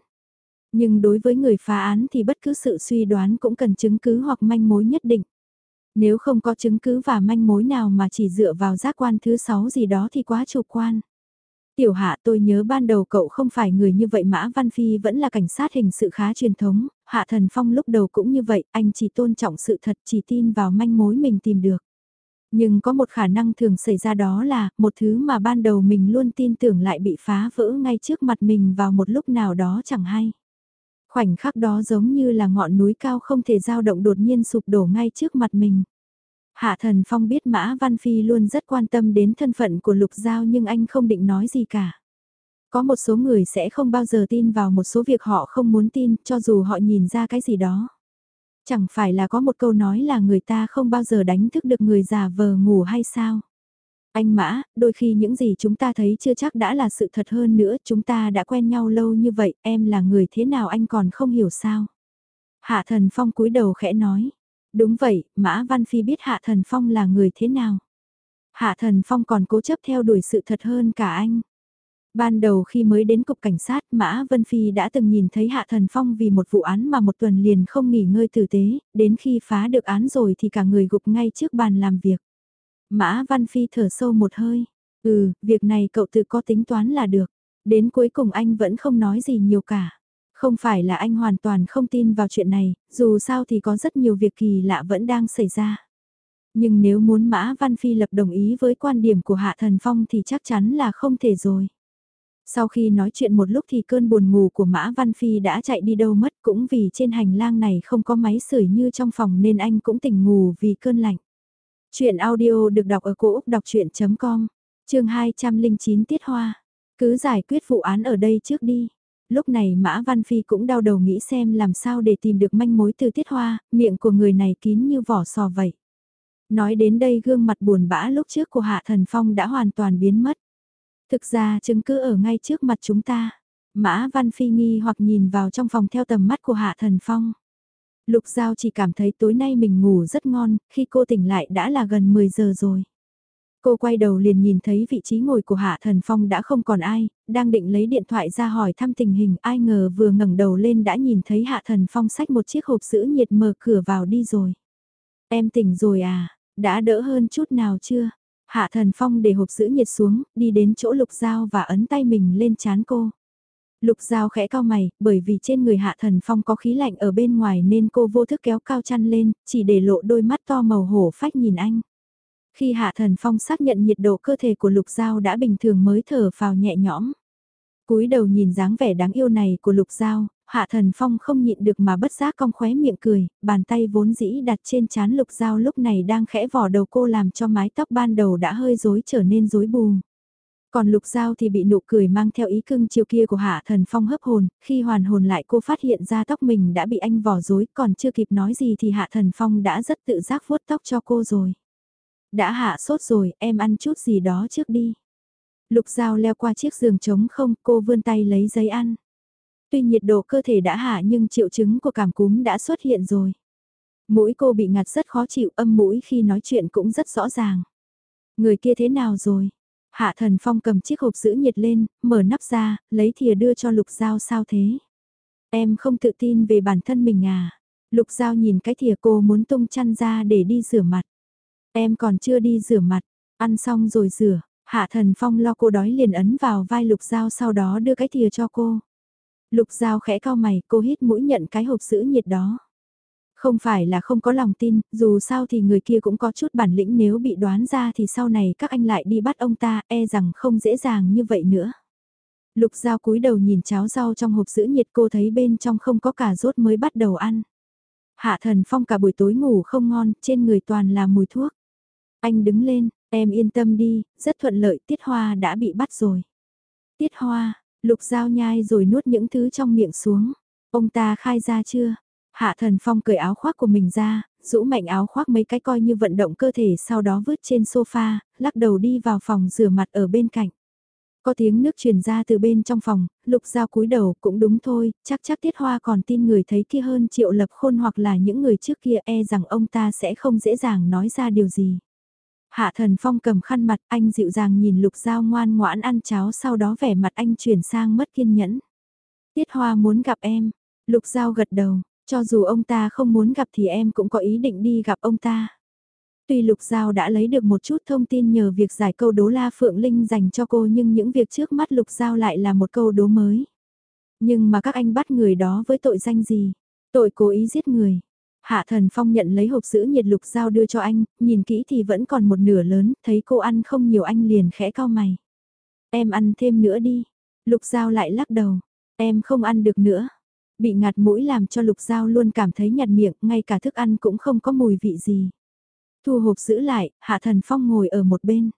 Nhưng đối với người phá án thì bất cứ sự suy đoán cũng cần chứng cứ hoặc manh mối nhất định. Nếu không có chứng cứ và manh mối nào mà chỉ dựa vào giác quan thứ sáu gì đó thì quá chủ quan. Tiểu hạ tôi nhớ ban đầu cậu không phải người như vậy Mã Văn Phi vẫn là cảnh sát hình sự khá truyền thống, Hạ Thần Phong lúc đầu cũng như vậy, anh chỉ tôn trọng sự thật chỉ tin vào manh mối mình tìm được. Nhưng có một khả năng thường xảy ra đó là, một thứ mà ban đầu mình luôn tin tưởng lại bị phá vỡ ngay trước mặt mình vào một lúc nào đó chẳng hay. Khoảnh khắc đó giống như là ngọn núi cao không thể dao động đột nhiên sụp đổ ngay trước mặt mình. Hạ Thần Phong biết Mã Văn Phi luôn rất quan tâm đến thân phận của Lục Giao nhưng anh không định nói gì cả. Có một số người sẽ không bao giờ tin vào một số việc họ không muốn tin cho dù họ nhìn ra cái gì đó. Chẳng phải là có một câu nói là người ta không bao giờ đánh thức được người già vờ ngủ hay sao? Anh Mã, đôi khi những gì chúng ta thấy chưa chắc đã là sự thật hơn nữa, chúng ta đã quen nhau lâu như vậy, em là người thế nào anh còn không hiểu sao? Hạ Thần Phong cúi đầu khẽ nói. Đúng vậy, Mã Văn Phi biết Hạ Thần Phong là người thế nào. Hạ Thần Phong còn cố chấp theo đuổi sự thật hơn cả anh. Ban đầu khi mới đến cục cảnh sát Mã Vân Phi đã từng nhìn thấy Hạ Thần Phong vì một vụ án mà một tuần liền không nghỉ ngơi tử tế, đến khi phá được án rồi thì cả người gục ngay trước bàn làm việc. Mã Văn Phi thở sâu một hơi, ừ, việc này cậu tự có tính toán là được, đến cuối cùng anh vẫn không nói gì nhiều cả. Không phải là anh hoàn toàn không tin vào chuyện này, dù sao thì có rất nhiều việc kỳ lạ vẫn đang xảy ra. Nhưng nếu muốn Mã Văn Phi lập đồng ý với quan điểm của Hạ Thần Phong thì chắc chắn là không thể rồi. Sau khi nói chuyện một lúc thì cơn buồn ngủ của Mã Văn Phi đã chạy đi đâu mất cũng vì trên hành lang này không có máy sưởi như trong phòng nên anh cũng tỉnh ngủ vì cơn lạnh. Chuyện audio được đọc ở cổ Úc đọc chuyện.com, trường 209 tiết hoa. Cứ giải quyết vụ án ở đây trước đi. Lúc này Mã Văn Phi cũng đau đầu nghĩ xem làm sao để tìm được manh mối từ tiết hoa, miệng của người này kín như vỏ sò vậy. Nói đến đây gương mặt buồn bã lúc trước của Hạ Thần Phong đã hoàn toàn biến mất. Thực ra chứng cứ ở ngay trước mặt chúng ta. Mã Văn Phi nghi hoặc nhìn vào trong phòng theo tầm mắt của Hạ Thần Phong. Lục Giao chỉ cảm thấy tối nay mình ngủ rất ngon, khi cô tỉnh lại đã là gần 10 giờ rồi. Cô quay đầu liền nhìn thấy vị trí ngồi của Hạ Thần Phong đã không còn ai, đang định lấy điện thoại ra hỏi thăm tình hình, ai ngờ vừa ngẩng đầu lên đã nhìn thấy Hạ Thần Phong xách một chiếc hộp sữa nhiệt mở cửa vào đi rồi. Em tỉnh rồi à, đã đỡ hơn chút nào chưa? Hạ Thần Phong để hộp sữa nhiệt xuống, đi đến chỗ Lục Giao và ấn tay mình lên chán cô. Lục Giao khẽ cao mày, bởi vì trên người Hạ Thần Phong có khí lạnh ở bên ngoài nên cô vô thức kéo cao chăn lên, chỉ để lộ đôi mắt to màu hổ phách nhìn anh. Khi Hạ Thần Phong xác nhận nhiệt độ cơ thể của Lục Giao đã bình thường mới thở vào nhẹ nhõm. cúi đầu nhìn dáng vẻ đáng yêu này của Lục Giao, Hạ Thần Phong không nhịn được mà bất giác cong khóe miệng cười, bàn tay vốn dĩ đặt trên chán Lục Giao lúc này đang khẽ vò đầu cô làm cho mái tóc ban đầu đã hơi rối trở nên rối bù. Còn Lục Giao thì bị nụ cười mang theo ý cưng chiều kia của Hạ Thần Phong hấp hồn, khi hoàn hồn lại cô phát hiện ra tóc mình đã bị anh vò rối, còn chưa kịp nói gì thì Hạ Thần Phong đã rất tự giác vuốt tóc cho cô rồi. Đã hạ sốt rồi, em ăn chút gì đó trước đi. Lục Giao leo qua chiếc giường trống không, cô vươn tay lấy giấy ăn. Tuy nhiệt độ cơ thể đã hạ nhưng triệu chứng của cảm cúm đã xuất hiện rồi. Mũi cô bị ngặt rất khó chịu, âm mũi khi nói chuyện cũng rất rõ ràng. Người kia thế nào rồi? Hạ thần phong cầm chiếc hộp giữ nhiệt lên, mở nắp ra, lấy thìa đưa cho lục Giao sao thế? Em không tự tin về bản thân mình à? Lục Giao nhìn cái thìa cô muốn tung chăn ra để đi rửa mặt. Em còn chưa đi rửa mặt, ăn xong rồi rửa, Hạ Thần Phong lo cô đói liền ấn vào vai Lục Giao sau đó đưa cái thìa cho cô. Lục Giao khẽ cao mày, cô hít mũi nhận cái hộp sữa nhiệt đó. Không phải là không có lòng tin, dù sao thì người kia cũng có chút bản lĩnh nếu bị đoán ra thì sau này các anh lại đi bắt ông ta, e rằng không dễ dàng như vậy nữa. Lục Giao cúi đầu nhìn cháo rau trong hộp sữa nhiệt cô thấy bên trong không có cà rốt mới bắt đầu ăn. Hạ thần phong cả buổi tối ngủ không ngon, trên người toàn là mùi thuốc. Anh đứng lên, em yên tâm đi, rất thuận lợi tiết hoa đã bị bắt rồi. Tiết hoa, lục dao nhai rồi nuốt những thứ trong miệng xuống. Ông ta khai ra chưa? Hạ thần phong cởi áo khoác của mình ra, rũ mạnh áo khoác mấy cái coi như vận động cơ thể sau đó vứt trên sofa, lắc đầu đi vào phòng rửa mặt ở bên cạnh. Có tiếng nước truyền ra từ bên trong phòng, lục giao cúi đầu cũng đúng thôi, chắc chắc tiết hoa còn tin người thấy kia hơn triệu lập khôn hoặc là những người trước kia e rằng ông ta sẽ không dễ dàng nói ra điều gì. Hạ Thần Phong cầm khăn mặt anh dịu dàng nhìn Lục Giao ngoan ngoãn ăn cháo sau đó vẻ mặt anh chuyển sang mất kiên nhẫn. Tiết Hoa muốn gặp em. Lục Giao gật đầu, cho dù ông ta không muốn gặp thì em cũng có ý định đi gặp ông ta. Tuy Lục Giao đã lấy được một chút thông tin nhờ việc giải câu đố La Phượng Linh dành cho cô nhưng những việc trước mắt Lục Giao lại là một câu đố mới. Nhưng mà các anh bắt người đó với tội danh gì? Tội cố ý giết người. Hạ Thần Phong nhận lấy hộp sữa nhiệt Lục Giao đưa cho anh, nhìn kỹ thì vẫn còn một nửa lớn, thấy cô ăn không nhiều anh liền khẽ cao mày. Em ăn thêm nữa đi. Lục Giao lại lắc đầu. Em không ăn được nữa. Bị ngạt mũi làm cho Lục Giao luôn cảm thấy nhạt miệng, ngay cả thức ăn cũng không có mùi vị gì. Thu hộp giữ lại, Hạ Thần Phong ngồi ở một bên.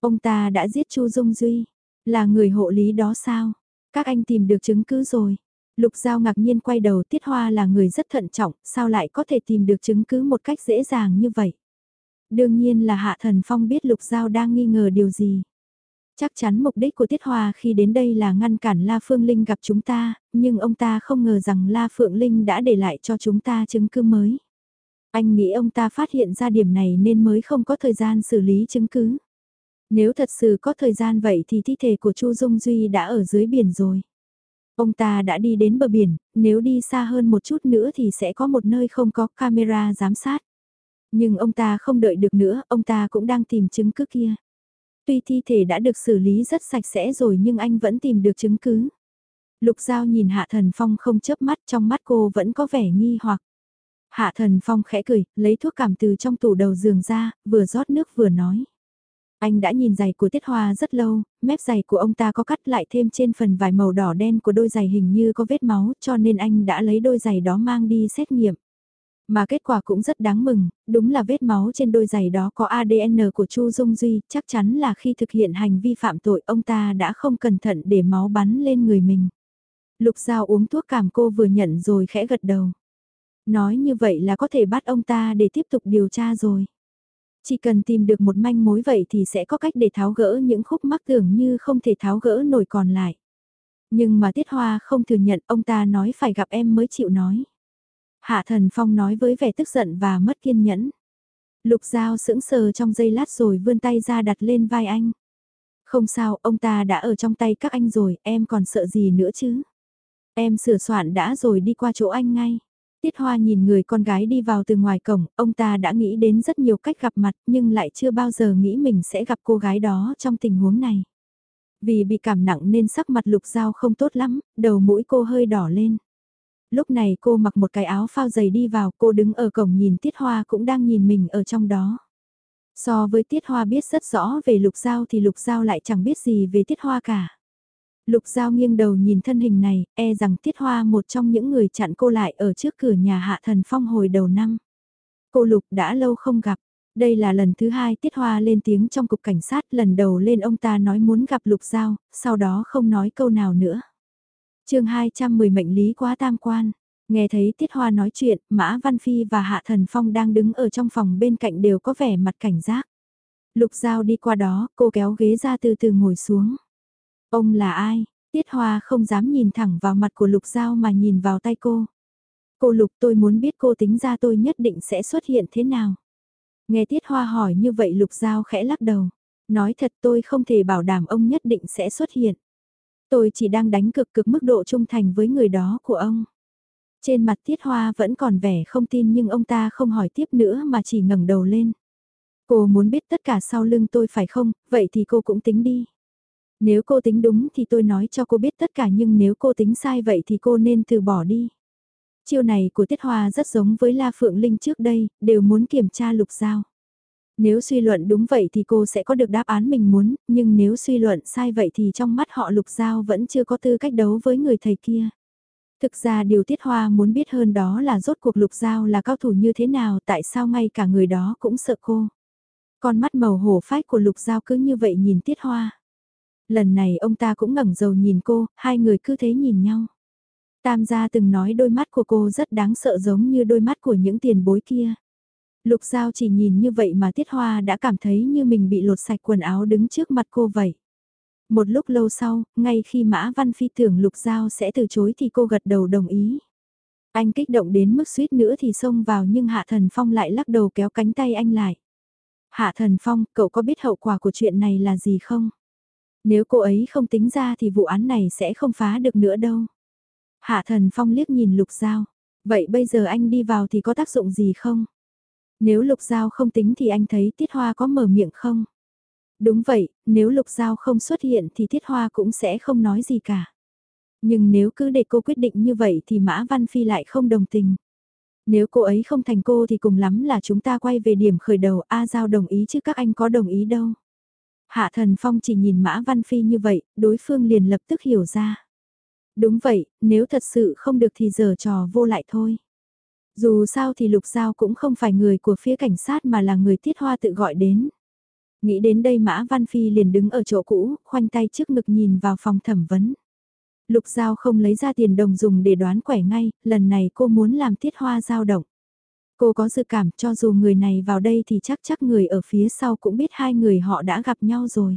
Ông ta đã giết Chu Dung Duy. Là người hộ lý đó sao? Các anh tìm được chứng cứ rồi. Lục Giao ngạc nhiên quay đầu Tiết Hoa là người rất thận trọng, sao lại có thể tìm được chứng cứ một cách dễ dàng như vậy? Đương nhiên là Hạ Thần Phong biết Lục Giao đang nghi ngờ điều gì. Chắc chắn mục đích của Tiết Hoa khi đến đây là ngăn cản La Phương Linh gặp chúng ta, nhưng ông ta không ngờ rằng La Phượng Linh đã để lại cho chúng ta chứng cứ mới. Anh nghĩ ông ta phát hiện ra điểm này nên mới không có thời gian xử lý chứng cứ. Nếu thật sự có thời gian vậy thì thi thể của Chu Dung Duy đã ở dưới biển rồi. Ông ta đã đi đến bờ biển, nếu đi xa hơn một chút nữa thì sẽ có một nơi không có camera giám sát. Nhưng ông ta không đợi được nữa, ông ta cũng đang tìm chứng cứ kia. Tuy thi thể đã được xử lý rất sạch sẽ rồi nhưng anh vẫn tìm được chứng cứ. Lục Giao nhìn Hạ Thần Phong không chớp mắt trong mắt cô vẫn có vẻ nghi hoặc. Hạ Thần Phong khẽ cười, lấy thuốc cảm từ trong tủ đầu giường ra, vừa rót nước vừa nói. Anh đã nhìn giày của Tiết Hoa rất lâu, mép giày của ông ta có cắt lại thêm trên phần vải màu đỏ đen của đôi giày hình như có vết máu cho nên anh đã lấy đôi giày đó mang đi xét nghiệm. Mà kết quả cũng rất đáng mừng, đúng là vết máu trên đôi giày đó có ADN của Chu Dung Duy, chắc chắn là khi thực hiện hành vi phạm tội ông ta đã không cẩn thận để máu bắn lên người mình. Lục Giao uống thuốc cảm cô vừa nhận rồi khẽ gật đầu. Nói như vậy là có thể bắt ông ta để tiếp tục điều tra rồi. Chỉ cần tìm được một manh mối vậy thì sẽ có cách để tháo gỡ những khúc mắc tưởng như không thể tháo gỡ nổi còn lại. Nhưng mà Tiết Hoa không thừa nhận ông ta nói phải gặp em mới chịu nói. Hạ Thần Phong nói với vẻ tức giận và mất kiên nhẫn. Lục Giao sững sờ trong giây lát rồi vươn tay ra đặt lên vai anh. Không sao, ông ta đã ở trong tay các anh rồi, em còn sợ gì nữa chứ? Em sửa soạn đã rồi đi qua chỗ anh ngay. Tiết Hoa nhìn người con gái đi vào từ ngoài cổng, ông ta đã nghĩ đến rất nhiều cách gặp mặt nhưng lại chưa bao giờ nghĩ mình sẽ gặp cô gái đó trong tình huống này. Vì bị cảm nặng nên sắc mặt lục dao không tốt lắm, đầu mũi cô hơi đỏ lên. Lúc này cô mặc một cái áo phao dày đi vào, cô đứng ở cổng nhìn Tiết Hoa cũng đang nhìn mình ở trong đó. So với Tiết Hoa biết rất rõ về lục dao thì lục dao lại chẳng biết gì về Tiết Hoa cả. Lục Giao nghiêng đầu nhìn thân hình này, e rằng Tiết Hoa một trong những người chặn cô lại ở trước cửa nhà Hạ Thần Phong hồi đầu năm. Cô Lục đã lâu không gặp, đây là lần thứ hai Tiết Hoa lên tiếng trong cục cảnh sát, lần đầu lên ông ta nói muốn gặp Lục Giao, sau đó không nói câu nào nữa. chương 210 mệnh lý quá tam quan, nghe thấy Tiết Hoa nói chuyện, Mã Văn Phi và Hạ Thần Phong đang đứng ở trong phòng bên cạnh đều có vẻ mặt cảnh giác. Lục Giao đi qua đó, cô kéo ghế ra từ từ ngồi xuống. Ông là ai? Tiết Hoa không dám nhìn thẳng vào mặt của Lục Giao mà nhìn vào tay cô. Cô Lục tôi muốn biết cô tính ra tôi nhất định sẽ xuất hiện thế nào. Nghe Tiết Hoa hỏi như vậy Lục Giao khẽ lắc đầu. Nói thật tôi không thể bảo đảm ông nhất định sẽ xuất hiện. Tôi chỉ đang đánh cực cực mức độ trung thành với người đó của ông. Trên mặt Tiết Hoa vẫn còn vẻ không tin nhưng ông ta không hỏi tiếp nữa mà chỉ ngẩng đầu lên. Cô muốn biết tất cả sau lưng tôi phải không, vậy thì cô cũng tính đi. Nếu cô tính đúng thì tôi nói cho cô biết tất cả nhưng nếu cô tính sai vậy thì cô nên từ bỏ đi. Chiêu này của Tiết Hoa rất giống với La Phượng Linh trước đây, đều muốn kiểm tra lục giao. Nếu suy luận đúng vậy thì cô sẽ có được đáp án mình muốn, nhưng nếu suy luận sai vậy thì trong mắt họ lục giao vẫn chưa có tư cách đấu với người thầy kia. Thực ra điều Tiết Hoa muốn biết hơn đó là rốt cuộc lục giao là cao thủ như thế nào tại sao ngay cả người đó cũng sợ cô. Con mắt màu hổ phách của lục giao cứ như vậy nhìn Tiết Hoa. Lần này ông ta cũng ngẩng đầu nhìn cô, hai người cứ thế nhìn nhau. Tam gia từng nói đôi mắt của cô rất đáng sợ giống như đôi mắt của những tiền bối kia. Lục Giao chỉ nhìn như vậy mà Tiết Hoa đã cảm thấy như mình bị lột sạch quần áo đứng trước mặt cô vậy. Một lúc lâu sau, ngay khi Mã Văn Phi tưởng Lục Giao sẽ từ chối thì cô gật đầu đồng ý. Anh kích động đến mức suýt nữa thì xông vào nhưng Hạ Thần Phong lại lắc đầu kéo cánh tay anh lại. Hạ Thần Phong, cậu có biết hậu quả của chuyện này là gì không? Nếu cô ấy không tính ra thì vụ án này sẽ không phá được nữa đâu. Hạ Thần Phong liếc nhìn Lục Giao. Vậy bây giờ anh đi vào thì có tác dụng gì không? Nếu Lục Giao không tính thì anh thấy Tiết Hoa có mở miệng không? Đúng vậy, nếu Lục Giao không xuất hiện thì Tiết Hoa cũng sẽ không nói gì cả. Nhưng nếu cứ để cô quyết định như vậy thì Mã Văn Phi lại không đồng tình. Nếu cô ấy không thành cô thì cùng lắm là chúng ta quay về điểm khởi đầu A Giao đồng ý chứ các anh có đồng ý đâu. Hạ Thần Phong chỉ nhìn Mã Văn Phi như vậy, đối phương liền lập tức hiểu ra. Đúng vậy, nếu thật sự không được thì giờ trò vô lại thôi. Dù sao thì Lục Giao cũng không phải người của phía cảnh sát mà là người Tiết Hoa tự gọi đến. Nghĩ đến đây Mã Văn Phi liền đứng ở chỗ cũ, khoanh tay trước ngực nhìn vào phòng thẩm vấn. Lục Giao không lấy ra tiền đồng dùng để đoán quẻ ngay, lần này cô muốn làm Tiết Hoa dao động. Cô có dự cảm cho dù người này vào đây thì chắc chắc người ở phía sau cũng biết hai người họ đã gặp nhau rồi.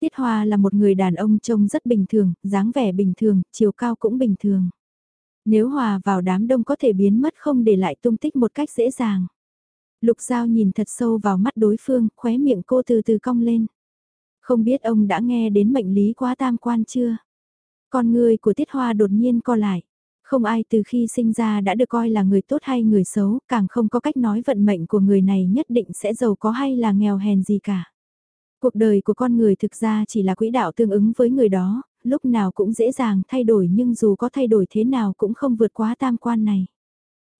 Tiết Hoa là một người đàn ông trông rất bình thường, dáng vẻ bình thường, chiều cao cũng bình thường. Nếu hòa vào đám đông có thể biến mất không để lại tung tích một cách dễ dàng. Lục Giao nhìn thật sâu vào mắt đối phương, khóe miệng cô từ từ cong lên. Không biết ông đã nghe đến mệnh lý quá tam quan chưa? Con người của Tiết Hoa đột nhiên co lại. Không ai từ khi sinh ra đã được coi là người tốt hay người xấu, càng không có cách nói vận mệnh của người này nhất định sẽ giàu có hay là nghèo hèn gì cả. Cuộc đời của con người thực ra chỉ là quỹ đạo tương ứng với người đó, lúc nào cũng dễ dàng thay đổi nhưng dù có thay đổi thế nào cũng không vượt quá tam quan này.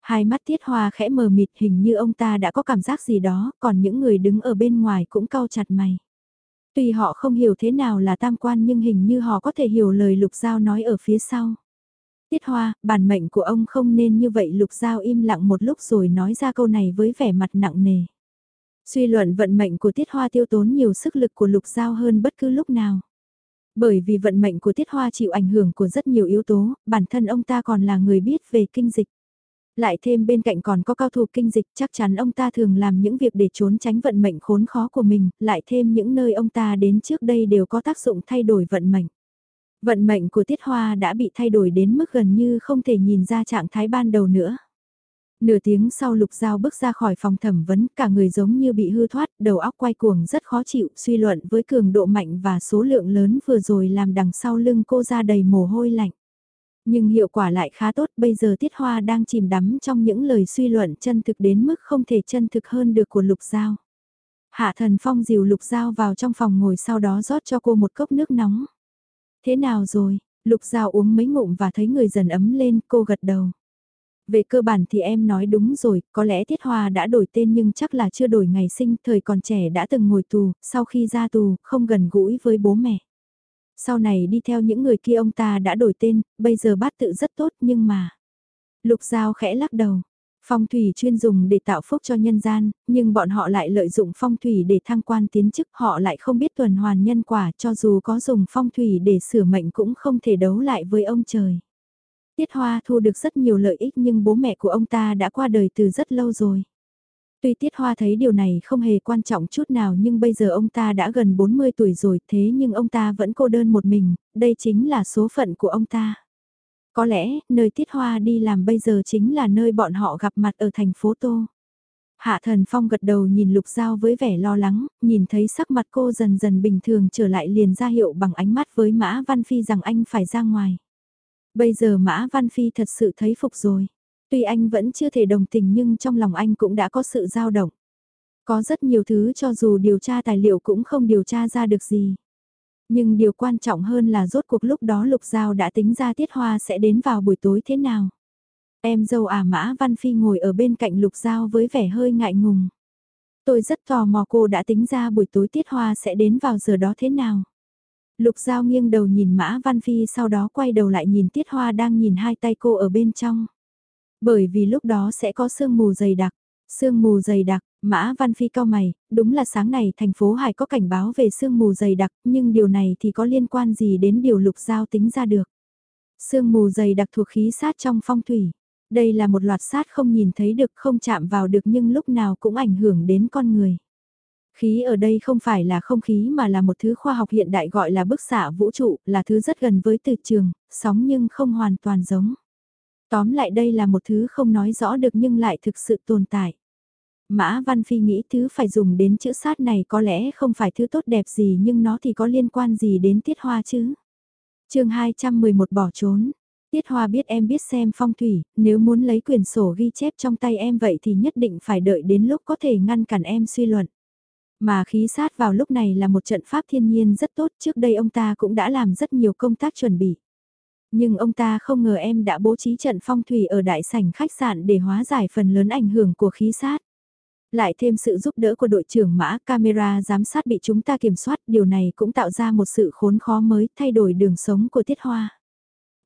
Hai mắt Tiết Hoa khẽ mờ mịt hình như ông ta đã có cảm giác gì đó, còn những người đứng ở bên ngoài cũng cau chặt mày. Tuy họ không hiểu thế nào là tam quan nhưng hình như họ có thể hiểu lời Lục Giao nói ở phía sau. Tiết Hoa, bản mệnh của ông không nên như vậy Lục Giao im lặng một lúc rồi nói ra câu này với vẻ mặt nặng nề. Suy luận vận mệnh của Tiết Hoa tiêu tốn nhiều sức lực của Lục Giao hơn bất cứ lúc nào. Bởi vì vận mệnh của Tiết Hoa chịu ảnh hưởng của rất nhiều yếu tố, bản thân ông ta còn là người biết về kinh dịch. Lại thêm bên cạnh còn có cao thủ kinh dịch chắc chắn ông ta thường làm những việc để trốn tránh vận mệnh khốn khó của mình, lại thêm những nơi ông ta đến trước đây đều có tác dụng thay đổi vận mệnh. Vận mệnh của Tiết Hoa đã bị thay đổi đến mức gần như không thể nhìn ra trạng thái ban đầu nữa. Nửa tiếng sau Lục Giao bước ra khỏi phòng thẩm vấn, cả người giống như bị hư thoát, đầu óc quay cuồng rất khó chịu, suy luận với cường độ mạnh và số lượng lớn vừa rồi làm đằng sau lưng cô ra đầy mồ hôi lạnh. Nhưng hiệu quả lại khá tốt, bây giờ Tiết Hoa đang chìm đắm trong những lời suy luận chân thực đến mức không thể chân thực hơn được của Lục Giao. Hạ Thần Phong dìu Lục Giao vào trong phòng ngồi sau đó rót cho cô một cốc nước nóng. Thế nào rồi? Lục Giao uống mấy ngụm và thấy người dần ấm lên, cô gật đầu. Về cơ bản thì em nói đúng rồi, có lẽ Tiết Hoa đã đổi tên nhưng chắc là chưa đổi ngày sinh, thời còn trẻ đã từng ngồi tù, sau khi ra tù, không gần gũi với bố mẹ. Sau này đi theo những người kia ông ta đã đổi tên, bây giờ bát tự rất tốt nhưng mà... Lục Giao khẽ lắc đầu. Phong thủy chuyên dùng để tạo phúc cho nhân gian, nhưng bọn họ lại lợi dụng phong thủy để thăng quan tiến chức, họ lại không biết tuần hoàn nhân quả, cho dù có dùng phong thủy để sửa mệnh cũng không thể đấu lại với ông trời. Tiết Hoa thu được rất nhiều lợi ích nhưng bố mẹ của ông ta đã qua đời từ rất lâu rồi. Tuy Tiết Hoa thấy điều này không hề quan trọng chút nào nhưng bây giờ ông ta đã gần 40 tuổi rồi thế nhưng ông ta vẫn cô đơn một mình, đây chính là số phận của ông ta. Có lẽ, nơi Tiết Hoa đi làm bây giờ chính là nơi bọn họ gặp mặt ở thành phố Tô. Hạ Thần Phong gật đầu nhìn Lục Giao với vẻ lo lắng, nhìn thấy sắc mặt cô dần dần bình thường trở lại liền ra hiệu bằng ánh mắt với Mã Văn Phi rằng anh phải ra ngoài. Bây giờ Mã Văn Phi thật sự thấy phục rồi. Tuy anh vẫn chưa thể đồng tình nhưng trong lòng anh cũng đã có sự dao động. Có rất nhiều thứ cho dù điều tra tài liệu cũng không điều tra ra được gì. Nhưng điều quan trọng hơn là rốt cuộc lúc đó Lục Giao đã tính ra Tiết Hoa sẽ đến vào buổi tối thế nào. Em dâu à Mã Văn Phi ngồi ở bên cạnh Lục Giao với vẻ hơi ngại ngùng. Tôi rất tò mò cô đã tính ra buổi tối Tiết Hoa sẽ đến vào giờ đó thế nào. Lục Giao nghiêng đầu nhìn Mã Văn Phi sau đó quay đầu lại nhìn Tiết Hoa đang nhìn hai tay cô ở bên trong. Bởi vì lúc đó sẽ có sương mù dày đặc. Sương mù dày đặc, Mã Văn Phi cao mày, đúng là sáng này thành phố Hải có cảnh báo về sương mù dày đặc, nhưng điều này thì có liên quan gì đến điều lục giao tính ra được. Sương mù dày đặc thuộc khí sát trong phong thủy. Đây là một loạt sát không nhìn thấy được không chạm vào được nhưng lúc nào cũng ảnh hưởng đến con người. Khí ở đây không phải là không khí mà là một thứ khoa học hiện đại gọi là bức xạ vũ trụ, là thứ rất gần với từ trường, sóng nhưng không hoàn toàn giống. Tóm lại đây là một thứ không nói rõ được nhưng lại thực sự tồn tại. Mã Văn Phi nghĩ thứ phải dùng đến chữ sát này có lẽ không phải thứ tốt đẹp gì nhưng nó thì có liên quan gì đến tiết hoa chứ. chương 211 bỏ trốn. Tiết Hoa biết em biết xem phong thủy, nếu muốn lấy quyền sổ ghi chép trong tay em vậy thì nhất định phải đợi đến lúc có thể ngăn cản em suy luận. Mà khí sát vào lúc này là một trận pháp thiên nhiên rất tốt, trước đây ông ta cũng đã làm rất nhiều công tác chuẩn bị. Nhưng ông ta không ngờ em đã bố trí trận phong thủy ở đại sảnh khách sạn để hóa giải phần lớn ảnh hưởng của khí sát. Lại thêm sự giúp đỡ của đội trưởng mã camera giám sát bị chúng ta kiểm soát, điều này cũng tạo ra một sự khốn khó mới, thay đổi đường sống của Tiết Hoa.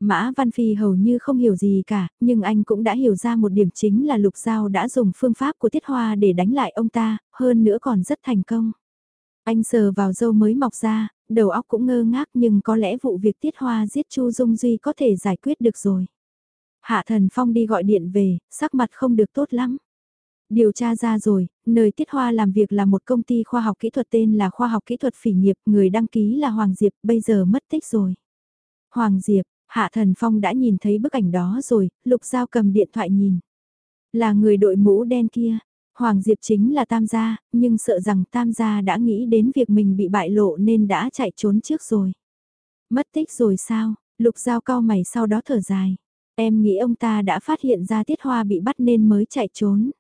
Mã Văn Phi hầu như không hiểu gì cả, nhưng anh cũng đã hiểu ra một điểm chính là Lục Giao đã dùng phương pháp của Tiết Hoa để đánh lại ông ta, hơn nữa còn rất thành công. Anh sờ vào dâu mới mọc ra, đầu óc cũng ngơ ngác nhưng có lẽ vụ việc Tiết Hoa giết Chu Dung Duy có thể giải quyết được rồi. Hạ Thần Phong đi gọi điện về, sắc mặt không được tốt lắm. Điều tra ra rồi, nơi Tiết Hoa làm việc là một công ty khoa học kỹ thuật tên là Khoa học kỹ thuật phỉ nghiệp, người đăng ký là Hoàng Diệp, bây giờ mất tích rồi. Hoàng Diệp, Hạ Thần Phong đã nhìn thấy bức ảnh đó rồi, Lục Giao cầm điện thoại nhìn. Là người đội mũ đen kia, Hoàng Diệp chính là Tam gia, nhưng sợ rằng Tam gia đã nghĩ đến việc mình bị bại lộ nên đã chạy trốn trước rồi. Mất tích rồi sao? Lục Giao cao mày sau đó thở dài. Em nghĩ ông ta đã phát hiện ra Tiết Hoa bị bắt nên mới chạy trốn.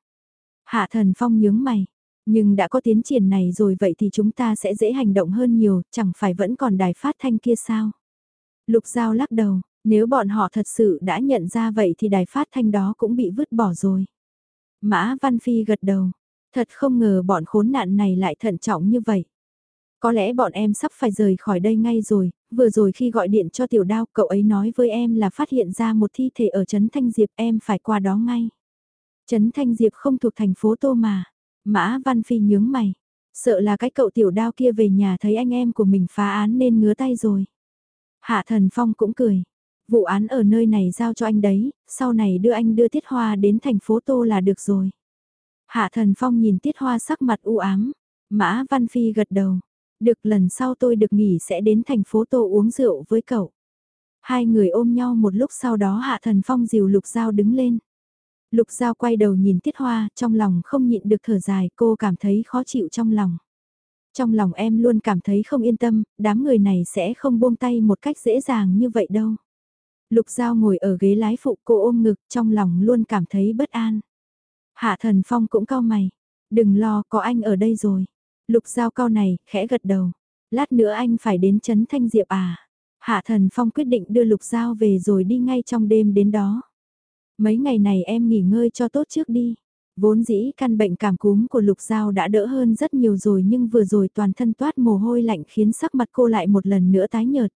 Hạ Thần Phong nhướng mày. Nhưng đã có tiến triển này rồi vậy thì chúng ta sẽ dễ hành động hơn nhiều, chẳng phải vẫn còn đài phát thanh kia sao? Lục Giao lắc đầu, nếu bọn họ thật sự đã nhận ra vậy thì đài phát thanh đó cũng bị vứt bỏ rồi. Mã Văn Phi gật đầu, thật không ngờ bọn khốn nạn này lại thận trọng như vậy. Có lẽ bọn em sắp phải rời khỏi đây ngay rồi, vừa rồi khi gọi điện cho tiểu đao cậu ấy nói với em là phát hiện ra một thi thể ở Trấn Thanh Diệp em phải qua đó ngay. Trấn Thanh Diệp không thuộc thành phố Tô mà. Mã Văn Phi nhướng mày. Sợ là cái cậu tiểu đao kia về nhà thấy anh em của mình phá án nên ngứa tay rồi. Hạ Thần Phong cũng cười. Vụ án ở nơi này giao cho anh đấy, sau này đưa anh đưa Tiết Hoa đến thành phố Tô là được rồi. Hạ Thần Phong nhìn Tiết Hoa sắc mặt u ám. Mã Văn Phi gật đầu. Được lần sau tôi được nghỉ sẽ đến thành phố Tô uống rượu với cậu. Hai người ôm nhau một lúc sau đó Hạ Thần Phong dìu Lục Giao đứng lên. Lục Giao quay đầu nhìn Tiết Hoa, trong lòng không nhịn được thở dài, cô cảm thấy khó chịu trong lòng. Trong lòng em luôn cảm thấy không yên tâm, đám người này sẽ không buông tay một cách dễ dàng như vậy đâu. Lục Giao ngồi ở ghế lái phụ cô ôm ngực, trong lòng luôn cảm thấy bất an. Hạ Thần Phong cũng cao mày. Đừng lo, có anh ở đây rồi. Lục Giao cao này, khẽ gật đầu. Lát nữa anh phải đến Trấn Thanh Diệp à. Hạ Thần Phong quyết định đưa Lục Giao về rồi đi ngay trong đêm đến đó. Mấy ngày này em nghỉ ngơi cho tốt trước đi. Vốn dĩ căn bệnh cảm cúm của Lục Giao đã đỡ hơn rất nhiều rồi nhưng vừa rồi toàn thân toát mồ hôi lạnh khiến sắc mặt cô lại một lần nữa tái nhợt.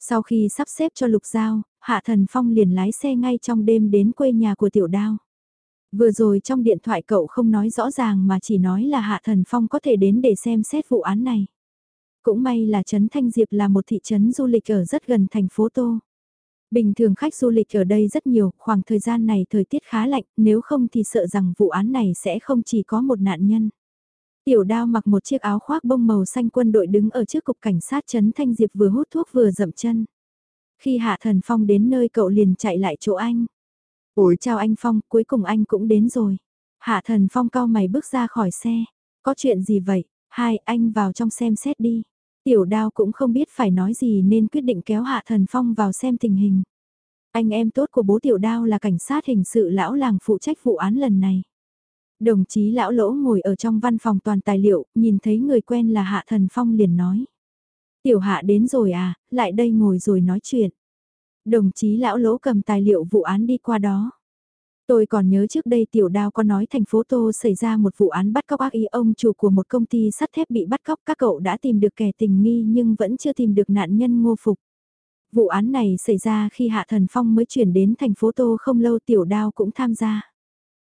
Sau khi sắp xếp cho Lục Giao, Hạ Thần Phong liền lái xe ngay trong đêm đến quê nhà của Tiểu Đao. Vừa rồi trong điện thoại cậu không nói rõ ràng mà chỉ nói là Hạ Thần Phong có thể đến để xem xét vụ án này. Cũng may là Trấn Thanh Diệp là một thị trấn du lịch ở rất gần thành phố Tô. Bình thường khách du lịch ở đây rất nhiều, khoảng thời gian này thời tiết khá lạnh, nếu không thì sợ rằng vụ án này sẽ không chỉ có một nạn nhân. Tiểu đao mặc một chiếc áo khoác bông màu xanh quân đội đứng ở trước cục cảnh sát Trấn Thanh Diệp vừa hút thuốc vừa dậm chân. Khi Hạ Thần Phong đến nơi cậu liền chạy lại chỗ anh. ủi chào anh Phong, cuối cùng anh cũng đến rồi. Hạ Thần Phong cao mày bước ra khỏi xe. Có chuyện gì vậy? Hai, anh vào trong xem xét đi. Tiểu đao cũng không biết phải nói gì nên quyết định kéo Hạ Thần Phong vào xem tình hình. Anh em tốt của bố tiểu đao là cảnh sát hình sự lão làng phụ trách vụ án lần này. Đồng chí lão lỗ ngồi ở trong văn phòng toàn tài liệu, nhìn thấy người quen là Hạ Thần Phong liền nói. Tiểu Hạ đến rồi à, lại đây ngồi rồi nói chuyện. Đồng chí lão lỗ cầm tài liệu vụ án đi qua đó. Tôi còn nhớ trước đây tiểu đao có nói thành phố Tô xảy ra một vụ án bắt cóc ác ý ông chủ của một công ty sắt thép bị bắt cóc các cậu đã tìm được kẻ tình nghi nhưng vẫn chưa tìm được nạn nhân ngô phục. Vụ án này xảy ra khi Hạ Thần Phong mới chuyển đến thành phố Tô không lâu tiểu đao cũng tham gia.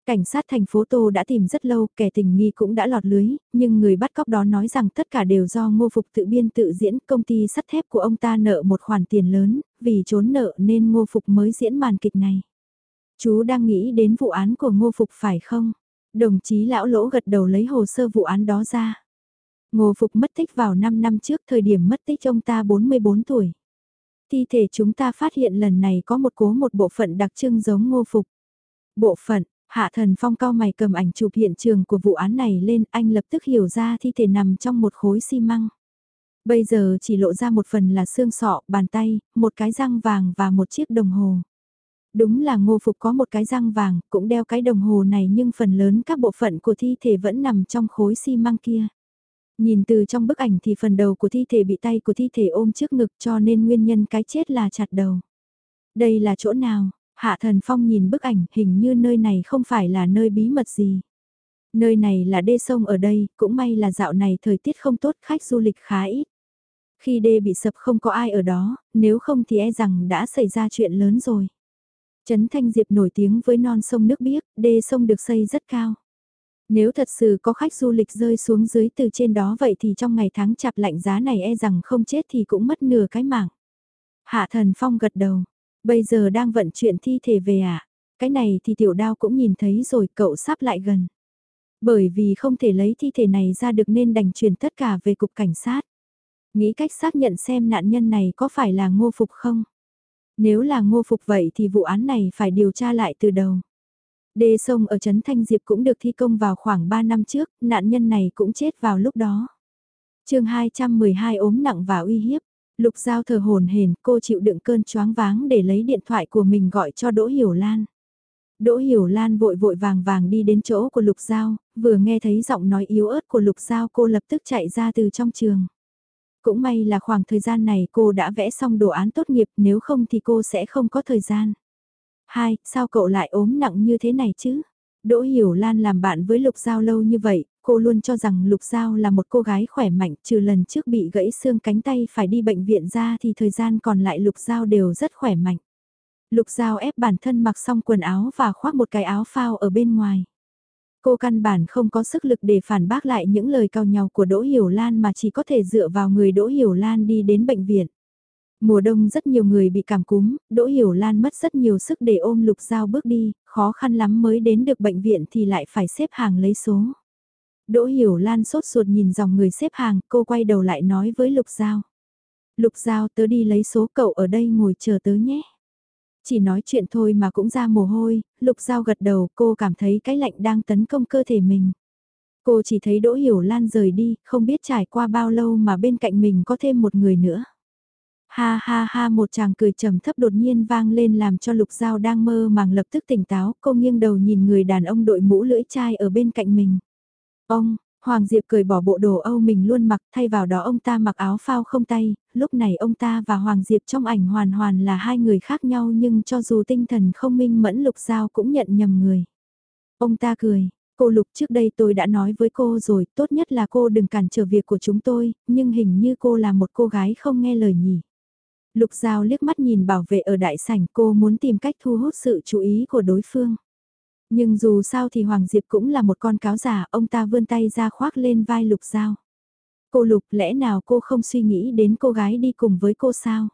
Cảnh sát thành phố Tô đã tìm rất lâu, kẻ tình nghi cũng đã lọt lưới, nhưng người bắt cóc đó nói rằng tất cả đều do ngô phục tự biên tự diễn, công ty sắt thép của ông ta nợ một khoản tiền lớn, vì trốn nợ nên ngô phục mới diễn màn kịch này. Chú đang nghĩ đến vụ án của ngô phục phải không? Đồng chí lão lỗ gật đầu lấy hồ sơ vụ án đó ra. Ngô phục mất tích vào 5 năm trước thời điểm mất tích ông ta 44 tuổi. Thi thể chúng ta phát hiện lần này có một cố một bộ phận đặc trưng giống ngô phục. Bộ phận, Hạ thần phong cao mày cầm ảnh chụp hiện trường của vụ án này lên, anh lập tức hiểu ra thi thể nằm trong một khối xi măng. Bây giờ chỉ lộ ra một phần là xương sọ, bàn tay, một cái răng vàng và một chiếc đồng hồ. Đúng là ngô phục có một cái răng vàng, cũng đeo cái đồng hồ này nhưng phần lớn các bộ phận của thi thể vẫn nằm trong khối xi măng kia. Nhìn từ trong bức ảnh thì phần đầu của thi thể bị tay của thi thể ôm trước ngực cho nên nguyên nhân cái chết là chặt đầu. Đây là chỗ nào? Hạ Thần Phong nhìn bức ảnh hình như nơi này không phải là nơi bí mật gì. Nơi này là đê sông ở đây, cũng may là dạo này thời tiết không tốt khách du lịch khá ít. Khi đê bị sập không có ai ở đó, nếu không thì e rằng đã xảy ra chuyện lớn rồi. Trấn Thanh Diệp nổi tiếng với non sông nước biếc, đê sông được xây rất cao. Nếu thật sự có khách du lịch rơi xuống dưới từ trên đó vậy thì trong ngày tháng chạp lạnh giá này e rằng không chết thì cũng mất nửa cái mạng. Hạ thần phong gật đầu, bây giờ đang vận chuyển thi thể về à? Cái này thì tiểu đao cũng nhìn thấy rồi cậu sắp lại gần. Bởi vì không thể lấy thi thể này ra được nên đành chuyển tất cả về cục cảnh sát. Nghĩ cách xác nhận xem nạn nhân này có phải là ngô phục không? Nếu là ngô phục vậy thì vụ án này phải điều tra lại từ đầu. Đê sông ở Trấn Thanh Diệp cũng được thi công vào khoảng 3 năm trước, nạn nhân này cũng chết vào lúc đó. chương 212 ốm nặng và uy hiếp. Lục Giao thờ hồn hền, cô chịu đựng cơn choáng váng để lấy điện thoại của mình gọi cho Đỗ Hiểu Lan. Đỗ Hiểu Lan vội vội vàng vàng đi đến chỗ của Lục Giao, vừa nghe thấy giọng nói yếu ớt của Lục Giao cô lập tức chạy ra từ trong trường. Cũng may là khoảng thời gian này cô đã vẽ xong đồ án tốt nghiệp nếu không thì cô sẽ không có thời gian. Hai, sao cậu lại ốm nặng như thế này chứ? Đỗ Hiểu Lan làm bạn với Lục Giao lâu như vậy, cô luôn cho rằng Lục Giao là một cô gái khỏe mạnh trừ lần trước bị gãy xương cánh tay phải đi bệnh viện ra thì thời gian còn lại Lục Giao đều rất khỏe mạnh. Lục Giao ép bản thân mặc xong quần áo và khoác một cái áo phao ở bên ngoài. Cô căn bản không có sức lực để phản bác lại những lời cao nhau của Đỗ Hiểu Lan mà chỉ có thể dựa vào người Đỗ Hiểu Lan đi đến bệnh viện. Mùa đông rất nhiều người bị cảm cúm, Đỗ Hiểu Lan mất rất nhiều sức để ôm Lục Giao bước đi, khó khăn lắm mới đến được bệnh viện thì lại phải xếp hàng lấy số. Đỗ Hiểu Lan sốt ruột nhìn dòng người xếp hàng, cô quay đầu lại nói với Lục Giao. Lục Giao tớ đi lấy số cậu ở đây ngồi chờ tớ nhé. Chỉ nói chuyện thôi mà cũng ra mồ hôi, Lục Giao gật đầu cô cảm thấy cái lạnh đang tấn công cơ thể mình. Cô chỉ thấy Đỗ Hiểu Lan rời đi, không biết trải qua bao lâu mà bên cạnh mình có thêm một người nữa. Ha ha ha một chàng cười trầm thấp đột nhiên vang lên làm cho Lục Giao đang mơ màng lập tức tỉnh táo, cô nghiêng đầu nhìn người đàn ông đội mũ lưỡi chai ở bên cạnh mình. Ông, Hoàng Diệp cười bỏ bộ đồ Âu mình luôn mặc thay vào đó ông ta mặc áo phao không tay, lúc này ông ta và Hoàng Diệp trong ảnh hoàn hoàn là hai người khác nhau nhưng cho dù tinh thần không minh mẫn Lục Giao cũng nhận nhầm người. Ông ta cười, cô Lục trước đây tôi đã nói với cô rồi, tốt nhất là cô đừng cản trở việc của chúng tôi, nhưng hình như cô là một cô gái không nghe lời nhỉ. Lục Giao liếc mắt nhìn bảo vệ ở đại sảnh cô muốn tìm cách thu hút sự chú ý của đối phương. Nhưng dù sao thì Hoàng Diệp cũng là một con cáo giả, ông ta vươn tay ra khoác lên vai Lục Giao. Cô Lục lẽ nào cô không suy nghĩ đến cô gái đi cùng với cô sao?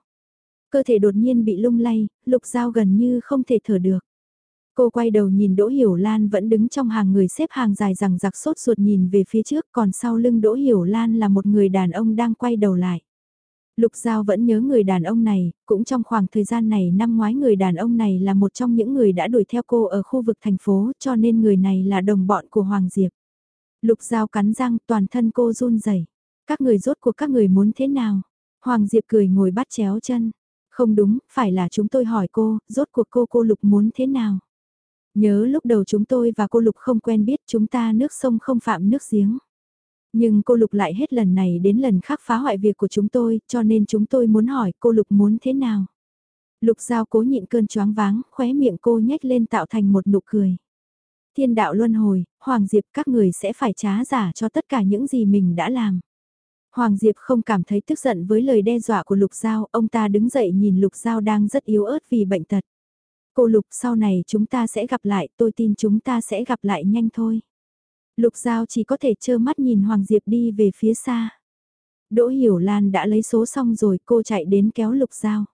Cơ thể đột nhiên bị lung lay, Lục Giao gần như không thể thở được. Cô quay đầu nhìn Đỗ Hiểu Lan vẫn đứng trong hàng người xếp hàng dài rằng giặc sốt ruột nhìn về phía trước còn sau lưng Đỗ Hiểu Lan là một người đàn ông đang quay đầu lại. Lục Giao vẫn nhớ người đàn ông này, cũng trong khoảng thời gian này năm ngoái người đàn ông này là một trong những người đã đuổi theo cô ở khu vực thành phố cho nên người này là đồng bọn của Hoàng Diệp. Lục Giao cắn răng toàn thân cô run rẩy. Các người rốt cuộc các người muốn thế nào? Hoàng Diệp cười ngồi bắt chéo chân. Không đúng, phải là chúng tôi hỏi cô, rốt cuộc cô cô Lục muốn thế nào? Nhớ lúc đầu chúng tôi và cô Lục không quen biết chúng ta nước sông không phạm nước giếng. Nhưng cô Lục lại hết lần này đến lần khác phá hoại việc của chúng tôi, cho nên chúng tôi muốn hỏi cô Lục muốn thế nào. Lục Giao cố nhịn cơn choáng váng, khóe miệng cô nhếch lên tạo thành một nụ cười. Thiên đạo luân hồi, Hoàng Diệp các người sẽ phải trá giả cho tất cả những gì mình đã làm. Hoàng Diệp không cảm thấy tức giận với lời đe dọa của Lục Giao, ông ta đứng dậy nhìn Lục Giao đang rất yếu ớt vì bệnh tật. Cô Lục sau này chúng ta sẽ gặp lại, tôi tin chúng ta sẽ gặp lại nhanh thôi. Lục Giao chỉ có thể trơ mắt nhìn Hoàng Diệp đi về phía xa. Đỗ Hiểu Lan đã lấy số xong rồi cô chạy đến kéo Lục Giao.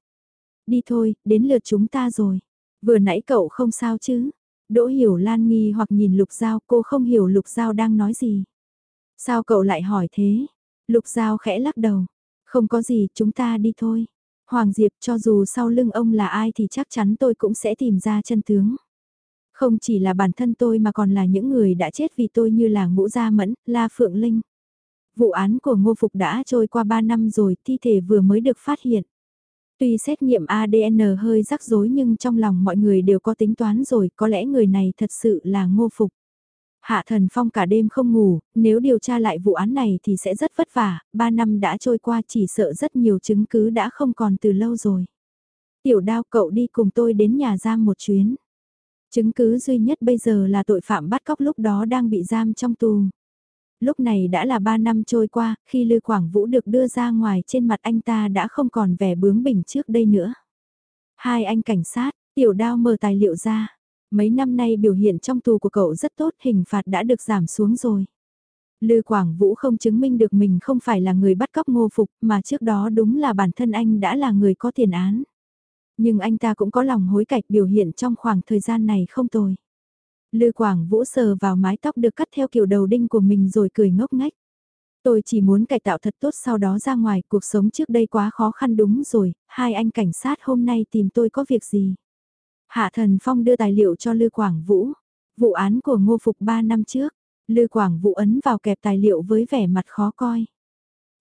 Đi thôi, đến lượt chúng ta rồi. Vừa nãy cậu không sao chứ? Đỗ Hiểu Lan nghi hoặc nhìn Lục Giao cô không hiểu Lục Giao đang nói gì. Sao cậu lại hỏi thế? Lục Giao khẽ lắc đầu. Không có gì, chúng ta đi thôi. Hoàng Diệp cho dù sau lưng ông là ai thì chắc chắn tôi cũng sẽ tìm ra chân tướng. Không chỉ là bản thân tôi mà còn là những người đã chết vì tôi như là Ngũ Gia Mẫn, La Phượng Linh. Vụ án của Ngô Phục đã trôi qua 3 năm rồi, thi thể vừa mới được phát hiện. Tuy xét nghiệm ADN hơi rắc rối nhưng trong lòng mọi người đều có tính toán rồi, có lẽ người này thật sự là Ngô Phục. Hạ Thần Phong cả đêm không ngủ, nếu điều tra lại vụ án này thì sẽ rất vất vả, 3 năm đã trôi qua chỉ sợ rất nhiều chứng cứ đã không còn từ lâu rồi. Tiểu đao cậu đi cùng tôi đến nhà giam một chuyến. Chứng cứ duy nhất bây giờ là tội phạm bắt cóc lúc đó đang bị giam trong tù. Lúc này đã là 3 năm trôi qua, khi Lư Quảng Vũ được đưa ra ngoài trên mặt anh ta đã không còn vẻ bướng bỉnh trước đây nữa. Hai anh cảnh sát, tiểu đao mở tài liệu ra. Mấy năm nay biểu hiện trong tù của cậu rất tốt, hình phạt đã được giảm xuống rồi. Lư Quảng Vũ không chứng minh được mình không phải là người bắt cóc ngô phục mà trước đó đúng là bản thân anh đã là người có tiền án. Nhưng anh ta cũng có lòng hối cải biểu hiện trong khoảng thời gian này không tồi. Lư Quảng Vũ sờ vào mái tóc được cắt theo kiểu đầu đinh của mình rồi cười ngốc ngách. Tôi chỉ muốn cải tạo thật tốt sau đó ra ngoài, cuộc sống trước đây quá khó khăn đúng rồi, hai anh cảnh sát hôm nay tìm tôi có việc gì. Hạ Thần Phong đưa tài liệu cho Lư Quảng Vũ, vụ án của Ngô Phục 3 năm trước, Lư Quảng Vũ ấn vào kẹp tài liệu với vẻ mặt khó coi.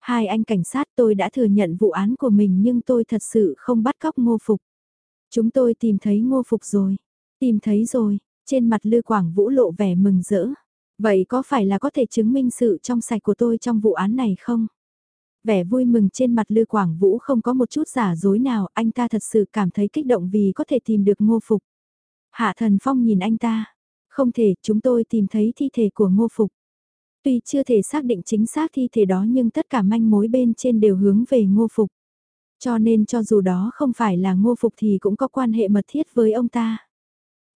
Hai anh cảnh sát tôi đã thừa nhận vụ án của mình nhưng tôi thật sự không bắt cóc Ngô Phục. Chúng tôi tìm thấy Ngô Phục rồi. Tìm thấy rồi, trên mặt Lư Quảng Vũ lộ vẻ mừng rỡ. Vậy có phải là có thể chứng minh sự trong sạch của tôi trong vụ án này không? Vẻ vui mừng trên mặt Lư Quảng Vũ không có một chút giả dối nào, anh ta thật sự cảm thấy kích động vì có thể tìm được ngô phục. Hạ Thần Phong nhìn anh ta. Không thể, chúng tôi tìm thấy thi thể của ngô phục. Tuy chưa thể xác định chính xác thi thể đó nhưng tất cả manh mối bên trên đều hướng về ngô phục. Cho nên cho dù đó không phải là ngô phục thì cũng có quan hệ mật thiết với ông ta.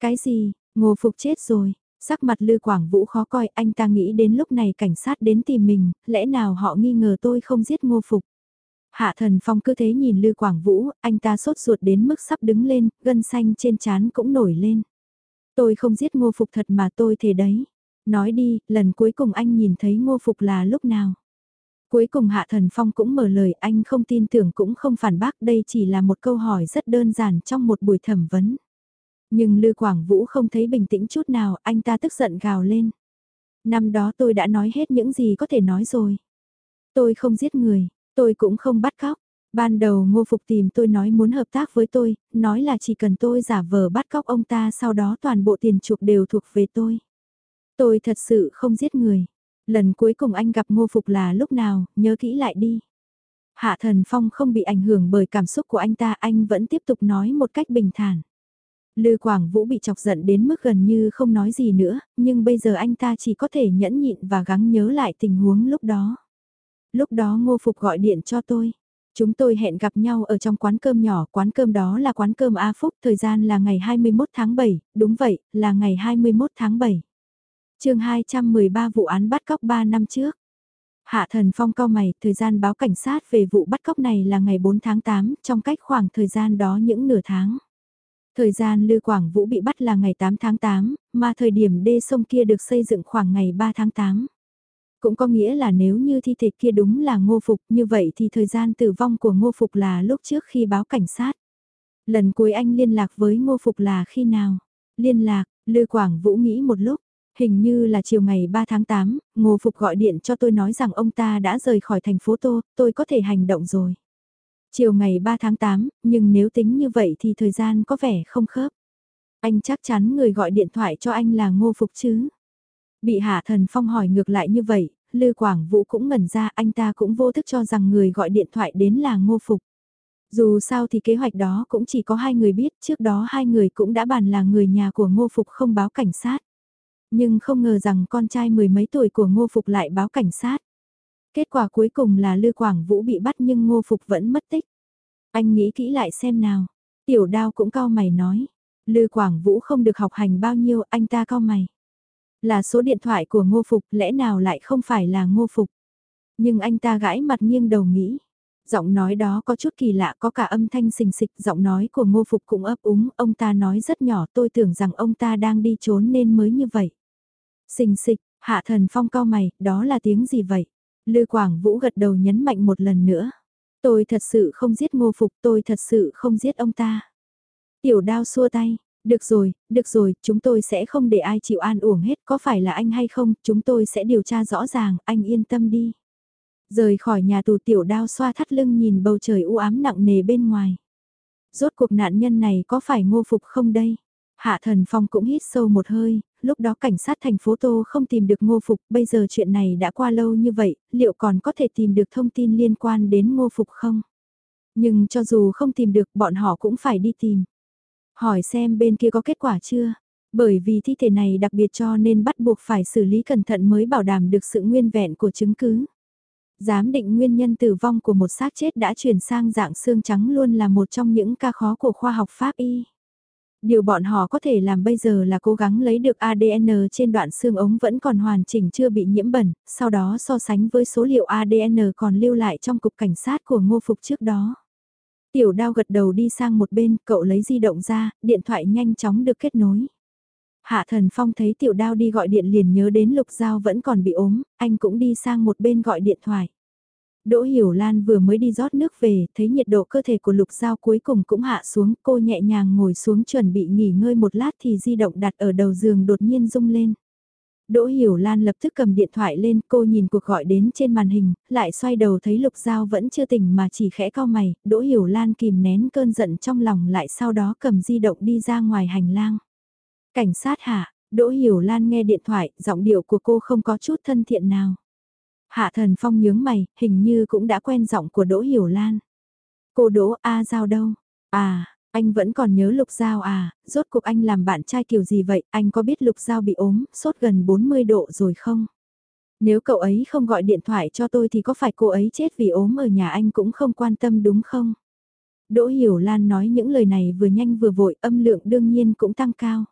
Cái gì, ngô phục chết rồi, sắc mặt Lư Quảng Vũ khó coi, anh ta nghĩ đến lúc này cảnh sát đến tìm mình, lẽ nào họ nghi ngờ tôi không giết ngô phục. Hạ thần phong cứ thế nhìn Lư Quảng Vũ, anh ta sốt ruột đến mức sắp đứng lên, gân xanh trên trán cũng nổi lên. Tôi không giết ngô phục thật mà tôi thề đấy. Nói đi, lần cuối cùng anh nhìn thấy ngô phục là lúc nào? Cuối cùng Hạ Thần Phong cũng mở lời anh không tin tưởng cũng không phản bác đây chỉ là một câu hỏi rất đơn giản trong một buổi thẩm vấn. Nhưng Lư Quảng Vũ không thấy bình tĩnh chút nào, anh ta tức giận gào lên. Năm đó tôi đã nói hết những gì có thể nói rồi. Tôi không giết người, tôi cũng không bắt cóc. Ban đầu Ngô Phục tìm tôi nói muốn hợp tác với tôi, nói là chỉ cần tôi giả vờ bắt cóc ông ta sau đó toàn bộ tiền chuộc đều thuộc về tôi. Tôi thật sự không giết người. Lần cuối cùng anh gặp Ngô Phục là lúc nào, nhớ kỹ lại đi. Hạ Thần Phong không bị ảnh hưởng bởi cảm xúc của anh ta, anh vẫn tiếp tục nói một cách bình thản. Lư Quảng Vũ bị chọc giận đến mức gần như không nói gì nữa, nhưng bây giờ anh ta chỉ có thể nhẫn nhịn và gắng nhớ lại tình huống lúc đó. Lúc đó Ngô Phục gọi điện cho tôi. Chúng tôi hẹn gặp nhau ở trong quán cơm nhỏ, quán cơm đó là quán cơm A Phúc, thời gian là ngày 21 tháng 7, đúng vậy, là ngày 21 tháng 7 chương 213 vụ án bắt cóc 3 năm trước. Hạ thần phong cao mày, thời gian báo cảnh sát về vụ bắt cóc này là ngày 4 tháng 8, trong cách khoảng thời gian đó những nửa tháng. Thời gian Lư Quảng Vũ bị bắt là ngày 8 tháng 8, mà thời điểm đê sông kia được xây dựng khoảng ngày 3 tháng 8. Cũng có nghĩa là nếu như thi thể kia đúng là ngô phục như vậy thì thời gian tử vong của ngô phục là lúc trước khi báo cảnh sát. Lần cuối anh liên lạc với ngô phục là khi nào? Liên lạc, Lư Quảng Vũ nghĩ một lúc, hình như là chiều ngày 3 tháng 8, ngô phục gọi điện cho tôi nói rằng ông ta đã rời khỏi thành phố Tô, tôi có thể hành động rồi. Chiều ngày 3 tháng 8, nhưng nếu tính như vậy thì thời gian có vẻ không khớp. Anh chắc chắn người gọi điện thoại cho anh là ngô phục chứ. Bị Hạ Thần Phong hỏi ngược lại như vậy, Lư Quảng Vũ cũng ngẩn ra anh ta cũng vô thức cho rằng người gọi điện thoại đến là ngô phục. Dù sao thì kế hoạch đó cũng chỉ có hai người biết, trước đó hai người cũng đã bàn là người nhà của ngô phục không báo cảnh sát. Nhưng không ngờ rằng con trai mười mấy tuổi của ngô phục lại báo cảnh sát. Kết quả cuối cùng là Lư Quảng Vũ bị bắt nhưng Ngô Phục vẫn mất tích. Anh nghĩ kỹ lại xem nào. Tiểu đao cũng cao mày nói. Lư Quảng Vũ không được học hành bao nhiêu, anh ta cao mày. Là số điện thoại của Ngô Phục, lẽ nào lại không phải là Ngô Phục. Nhưng anh ta gãi mặt nghiêng đầu nghĩ. Giọng nói đó có chút kỳ lạ, có cả âm thanh xình xịch, giọng nói của Ngô Phục cũng ấp úng, ông ta nói rất nhỏ, tôi tưởng rằng ông ta đang đi trốn nên mới như vậy. Xình xịch, hạ thần phong cao mày, đó là tiếng gì vậy? Lư Quảng Vũ gật đầu nhấn mạnh một lần nữa. Tôi thật sự không giết ngô phục, tôi thật sự không giết ông ta. Tiểu đao xua tay, Được rồi, được rồi, chúng tôi sẽ không để ai chịu an uổng hết, có phải là anh hay không, chúng tôi sẽ điều tra rõ ràng, anh yên tâm đi. Rời khỏi nhà tù tiểu đao xoa thắt lưng nhìn bầu trời u ám nặng nề bên ngoài. Rốt cuộc nạn nhân này có phải ngô phục không đây? Hạ thần phong cũng hít sâu một hơi, lúc đó cảnh sát thành phố Tô không tìm được ngô phục, bây giờ chuyện này đã qua lâu như vậy, liệu còn có thể tìm được thông tin liên quan đến ngô phục không? Nhưng cho dù không tìm được bọn họ cũng phải đi tìm. Hỏi xem bên kia có kết quả chưa? Bởi vì thi thể này đặc biệt cho nên bắt buộc phải xử lý cẩn thận mới bảo đảm được sự nguyên vẹn của chứng cứ. Giám định nguyên nhân tử vong của một xác chết đã chuyển sang dạng xương trắng luôn là một trong những ca khó của khoa học Pháp y. Điều bọn họ có thể làm bây giờ là cố gắng lấy được ADN trên đoạn xương ống vẫn còn hoàn chỉnh chưa bị nhiễm bẩn, sau đó so sánh với số liệu ADN còn lưu lại trong cục cảnh sát của ngô phục trước đó. Tiểu đao gật đầu đi sang một bên, cậu lấy di động ra, điện thoại nhanh chóng được kết nối. Hạ thần phong thấy tiểu đao đi gọi điện liền nhớ đến lục giao vẫn còn bị ốm, anh cũng đi sang một bên gọi điện thoại. Đỗ Hiểu Lan vừa mới đi rót nước về, thấy nhiệt độ cơ thể của Lục Giao cuối cùng cũng hạ xuống, cô nhẹ nhàng ngồi xuống chuẩn bị nghỉ ngơi một lát thì di động đặt ở đầu giường đột nhiên rung lên. Đỗ Hiểu Lan lập tức cầm điện thoại lên, cô nhìn cuộc gọi đến trên màn hình, lại xoay đầu thấy Lục Giao vẫn chưa tỉnh mà chỉ khẽ cau mày, Đỗ Hiểu Lan kìm nén cơn giận trong lòng lại sau đó cầm di động đi ra ngoài hành lang. Cảnh sát hạ, Đỗ Hiểu Lan nghe điện thoại, giọng điệu của cô không có chút thân thiện nào. Hạ thần phong nhướng mày, hình như cũng đã quen giọng của Đỗ Hiểu Lan. Cô Đỗ A Giao đâu? À, anh vẫn còn nhớ Lục Giao à, rốt cuộc anh làm bạn trai kiểu gì vậy, anh có biết Lục Giao bị ốm, sốt gần 40 độ rồi không? Nếu cậu ấy không gọi điện thoại cho tôi thì có phải cô ấy chết vì ốm ở nhà anh cũng không quan tâm đúng không? Đỗ Hiểu Lan nói những lời này vừa nhanh vừa vội, âm lượng đương nhiên cũng tăng cao.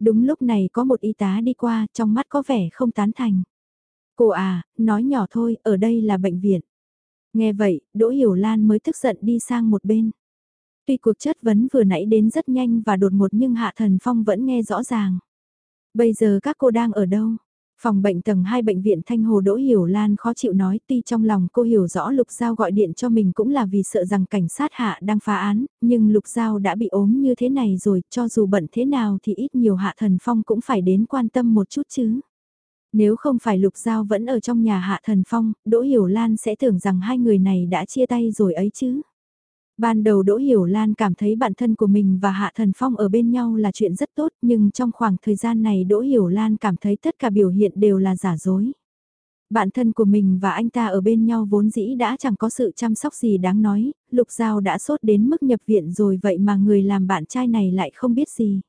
Đúng lúc này có một y tá đi qua, trong mắt có vẻ không tán thành. Cô à, nói nhỏ thôi, ở đây là bệnh viện. Nghe vậy, Đỗ Hiểu Lan mới tức giận đi sang một bên. Tuy cuộc chất vấn vừa nãy đến rất nhanh và đột ngột nhưng Hạ Thần Phong vẫn nghe rõ ràng. Bây giờ các cô đang ở đâu? Phòng bệnh tầng 2 bệnh viện Thanh Hồ Đỗ Hiểu Lan khó chịu nói tuy trong lòng cô hiểu rõ Lục Giao gọi điện cho mình cũng là vì sợ rằng cảnh sát hạ đang phá án, nhưng Lục Giao đã bị ốm như thế này rồi, cho dù bận thế nào thì ít nhiều Hạ Thần Phong cũng phải đến quan tâm một chút chứ. Nếu không phải Lục Giao vẫn ở trong nhà Hạ Thần Phong, Đỗ Hiểu Lan sẽ tưởng rằng hai người này đã chia tay rồi ấy chứ. Ban đầu Đỗ Hiểu Lan cảm thấy bản thân của mình và Hạ Thần Phong ở bên nhau là chuyện rất tốt nhưng trong khoảng thời gian này Đỗ Hiểu Lan cảm thấy tất cả biểu hiện đều là giả dối. Bạn thân của mình và anh ta ở bên nhau vốn dĩ đã chẳng có sự chăm sóc gì đáng nói, Lục Giao đã sốt đến mức nhập viện rồi vậy mà người làm bạn trai này lại không biết gì.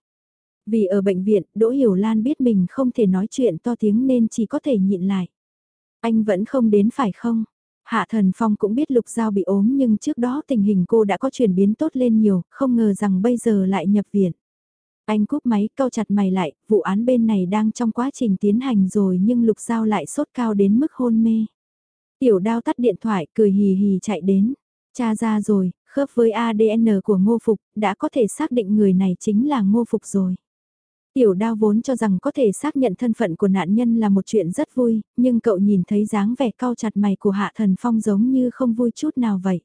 Vì ở bệnh viện, Đỗ Hiểu Lan biết mình không thể nói chuyện to tiếng nên chỉ có thể nhịn lại. Anh vẫn không đến phải không? Hạ Thần Phong cũng biết Lục Giao bị ốm nhưng trước đó tình hình cô đã có chuyển biến tốt lên nhiều, không ngờ rằng bây giờ lại nhập viện. Anh cúp máy cau chặt mày lại, vụ án bên này đang trong quá trình tiến hành rồi nhưng Lục Giao lại sốt cao đến mức hôn mê. Tiểu đao tắt điện thoại cười hì hì chạy đến. Cha ra rồi, khớp với ADN của Ngô Phục, đã có thể xác định người này chính là Ngô Phục rồi. Tiểu đao vốn cho rằng có thể xác nhận thân phận của nạn nhân là một chuyện rất vui, nhưng cậu nhìn thấy dáng vẻ cau chặt mày của Hạ Thần Phong giống như không vui chút nào vậy.